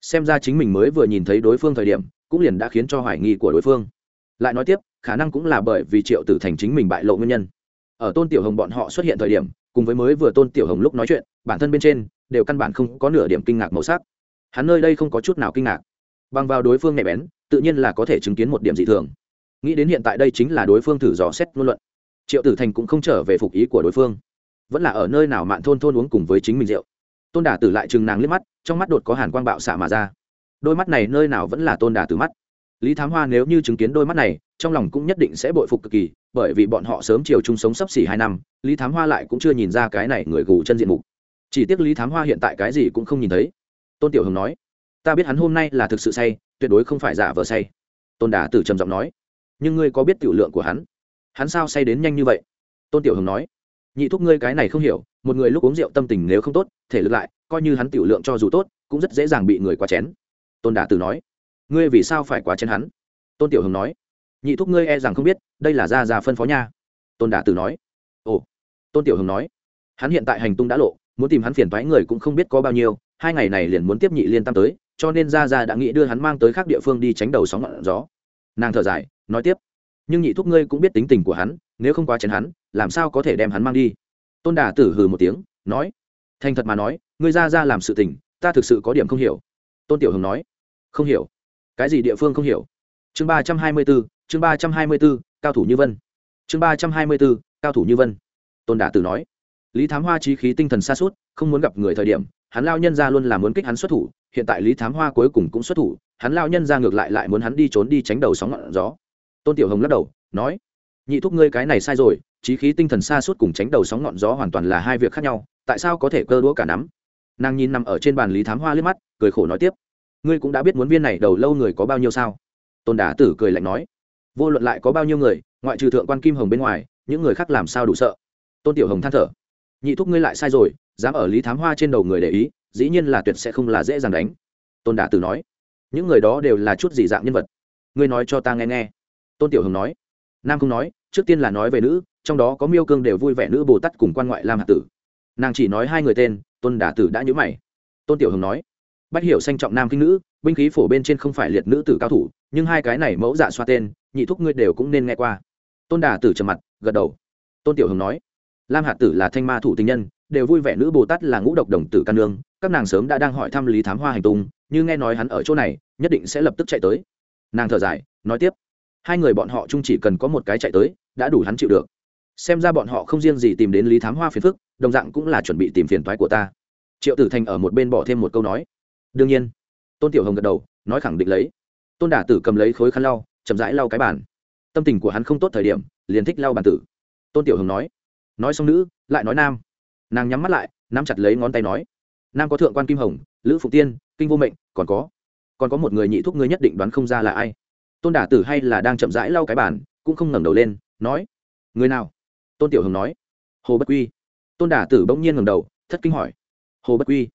Speaker 1: Xem ra chính mình mới vừa nhìn thấy đối phương thời điểm, cũng liền đã khiến cho hoài nghi của đối phương. Lại nói tiếp khả năng cũng là bởi vì triệu tử thành chính mình bại lộ nguyên nhân. Ở tôn tiểu hồng bọn họ xuất hiện thời điểm, cùng với mới vừa tôn tiểu hồng lúc nói chuyện, bản thân bên trên, đều căn bản không có nửa điểm kinh ngạc màu sắc. Hắn nơi đây không có chút nào kinh ngạc. Bằng vào đối phương nhạy bén, tự nhiên là có thể chứng kiến một điểm dị thường. Nghĩ đến hiện tại đây chính là đối phương thử dò xét ngôn luận. Triệu tử thành cũng không trở về phục ý của đối phương. Vẫn là ở nơi nào mạn thôn thôn uống cùng với chính mình rượu. Tôn đả tử lại chừng nàng liếc mắt, trong mắt đột có hàn quang bạo xạ mà ra. Đôi mắt này nơi nào vẫn là tôn đả tử mắt lý thám hoa nếu như chứng kiến đôi mắt này, trong lòng cũng nhất định sẽ bội phục cực kỳ, bởi vì bọn họ sớm chiều chung sống sắp xỉ hai năm, lý thám hoa lại cũng chưa nhìn ra cái này người gù chân diện mục. Chỉ tiếc lý thám hoa hiện tại cái gì cũng không nhìn thấy. Tôn tiểu hồng nói, ta biết hắn hôm nay là thực sự say, tuyệt đối không phải giả vờ say. Tôn đà tử trầm giọng nói, nhưng ngươi có biết tiểu lượng của hắn? Hắn sao say đến nhanh như vậy? Tôn tiểu hồng nói, nhị thúc ngươi cái này không hiểu, một người lúc uống rượu tâm tình nếu không tốt, thể lực lại, coi như hắn tiểu lượng cho dù tốt, cũng rất dễ dàng bị người quá chén. Tôn đà tử nói ngươi vì sao phải quá chén hắn? Tôn tiểu hồng nói. Nhị thúc ngươi e rằng không biết, đây là gia già phân phó nha. Tôn đả tử nói. Ồ. Tôn tiểu hồng nói. Hắn hiện tại hành tung đã lộ, muốn tìm hắn phiền thoái người cũng không biết có bao nhiêu, hai ngày này liền muốn tiếp nhị liên tam tới, cho nên gia gia đã nghĩ đưa hắn mang tới khác địa phương đi tránh đầu sóng ngọn gió. Nàng thở dài, nói tiếp. Nhưng nhị thúc ngươi cũng biết tính tình của hắn, nếu không quá chén hắn, làm sao có thể đem hắn mang đi? Tôn đả tử hừ một tiếng, nói. Thành thật mà nói, ngươi ra ra làm sự tình, ta thực sự có điểm không hiểu. Tôn tiểu hồng nói. Không hiểu cái gì địa phương không hiểu? Chương ba trăm hai mươi b ố chương ba trăm hai mươi b ố cao thủ như vân. Chương ba trăm hai mươi b ố cao thủ như vân. Tôn đả tử nói. Lý thám hoa trí khí tinh thần xa suốt không muốn gặp người thời điểm, hắn lao nhân ra luôn là muốn kích hắn xuất thủ, hiện tại lý thám hoa cuối cùng cũng xuất thủ, hắn lao nhân ra ngược lại lại muốn hắn đi trốn đi tránh đầu sóng ngọn gió. Tôn tiểu hồng lắc đầu, nói. Nhị thúc ngươi cái này sai rồi trí khí tinh thần xa suốt cùng tránh đầu sóng ngọn gió hoàn toàn là hai việc khác nhau, tại sao có thể cơ đũa cả nắm? Nàng nhìn nằm ở trên bàn lý thám hoa liếc mắt, cười khổ nói tiếp ngươi cũng đã biết muốn viên này đầu lâu người có bao nhiêu sao? Tôn đả tử cười lạnh nói. Vô luận lại có bao nhiêu người, ngoại trừ thượng quan kim hồng bên ngoài, những người khác làm sao đủ sợ? Tôn tiểu hồng than thở. Nhị thúc ngươi lại sai rồi, dám ở lý thám hoa trên đầu người để ý, dĩ nhiên là tuyệt sẽ không là dễ dàng đánh. Tôn đả tử nói. Những người đó đều là chút gì dạng nhân vật? Ngươi nói cho ta nghe nghe. Tôn tiểu hồng nói. Nam không nói, trước tiên là nói về nữ, trong đó có miêu cương đều vui vẻ nữ bồ tát cùng quan ngoại lam hạ tử. Nàng chỉ nói hai người tên, tôn đả tử đã nhữ mày. Tôn tiểu hồng nói bách hiểu sanh trọng nam kinh nữ, binh khí phổ bên trên không phải liệt nữ tử cao thủ, nhưng hai cái này mẫu dạ xoa tên, nhị thúc ngươi đều cũng nên nghe qua. Tôn đà tử trầm mặt, gật đầu. Tôn tiểu hồng nói, lam hạt tử là thanh ma thủ tình nhân, đều vui vẻ nữ bồ tát là ngũ độc đồng tử căn nương, các nàng sớm đã đang hỏi thăm lý thám hoa hành tung, như nghe nói hắn ở chỗ này, nhất định sẽ lập tức chạy tới. Nàng thở dài, nói tiếp, hai người bọn họ chung chỉ cần có một cái chạy tới, đã đủ hắn chịu được. Xem ra bọn họ không riêng gì tìm đến lý thám hoa phiền phức, đồng dạng cũng là chuẩn bị tìm phiền toái của ta. Triệu tử thành ở một bên bỏ thêm một câu nói đương nhiên, tôn tiểu hồng gật đầu, nói khẳng định lấy. Tôn đả tử cầm lấy khối khăn lau, chậm rãi lau cái bàn. Tâm tình của hắn không tốt thời điểm, liền thích lau bàn tử. Tôn tiểu hồng nói. Nói xong nữ, lại nói nam. Nàng nhắm mắt lại, nắm chặt lấy ngón tay nói. Nam có thượng quan kim hồng, lữ phụ tiên, kinh vô mệnh, còn có. Còn có một người nhị thúc ngươi nhất định đoán không ra là ai. Tôn đả tử hay là đang chậm rãi lau cái bàn, cũng không ngẩng đầu lên, nói. Người nào? Tôn tiểu hồng nói. Hồ bất quy. Tôn đả tử bỗng nhiên ngẩng đầu, thất kinh hỏi. Hồ bất quy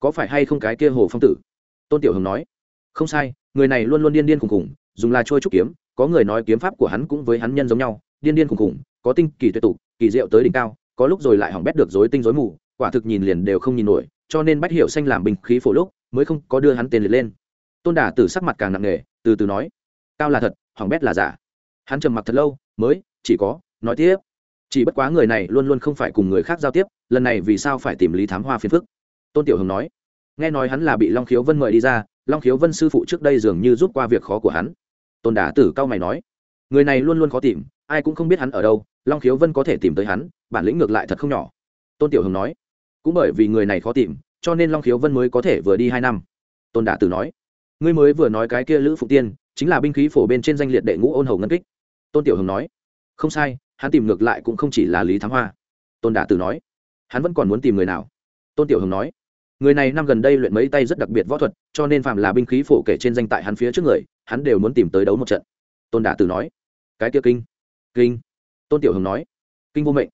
Speaker 1: có phải hay không cái kia hồ phong tử? Tôn tiểu hồng nói. Không sai, người này luôn luôn điên điên khùng khùng dùng là trôi trúc kiếm, có người nói kiếm pháp của hắn cũng với hắn nhân giống nhau, điên điên khùng khùng có tinh, kỳ tuyệt tục kỳ diệu tới đỉnh cao, có lúc rồi lại hỏng bét được dối tinh dối mù, quả thực nhìn liền đều không nhìn nổi, cho nên bách hiệu xanh làm bình khí phổ lúc, mới không có đưa hắn tiền liệt lên. Tôn đả tử sắc mặt càng nặng nề, từ từ nói. Cao là thật, hỏng bét là giả. Hắn trầm mặc thật lâu, mới, chỉ có, nói tiếp. Chỉ bất quá người này luôn luôn không phải cùng người khác giao tiếp, lần này vì sao phải tìm lý thám hoa phiền phức? Tôn tiểu hồng nói, nghe nói hắn là bị long khiếu vân mời đi ra, long khiếu vân sư phụ trước đây dường như rút qua việc khó của hắn. Tôn đả tử cao mày nói, người này luôn luôn khó tìm, ai cũng không biết hắn ở đâu, long khiếu vân có thể tìm tới hắn, bản lĩnh ngược lại thật không nhỏ. Tôn tiểu hồng nói, cũng bởi vì người này khó tìm, cho nên long khiếu vân mới có thể vừa đi hai năm. Tôn đả tử nói, ngươi mới vừa nói cái kia lữ phụ tiên, chính là binh khí phổ bên trên danh liệt đệ ngũ ôn hầu ngân kích. Tôn tiểu hồng nói, không sai, hắn tìm ngược lại cũng không chỉ là lý thám hoa. Tôn đả tử nói, hắn vẫn còn muốn tìm người nào? Tôn tiểu hồng nói người này năm gần đây luyện mấy tay rất đặc biệt võ thuật, cho nên phạm là binh khí phổ kể trên danh tại hắn phía trước người, hắn đều muốn tìm tới đấu một trận. Tôn đả tử nói, cái kia kinh kinh. Tôn tiểu hồng nói, kinh vô mệnh.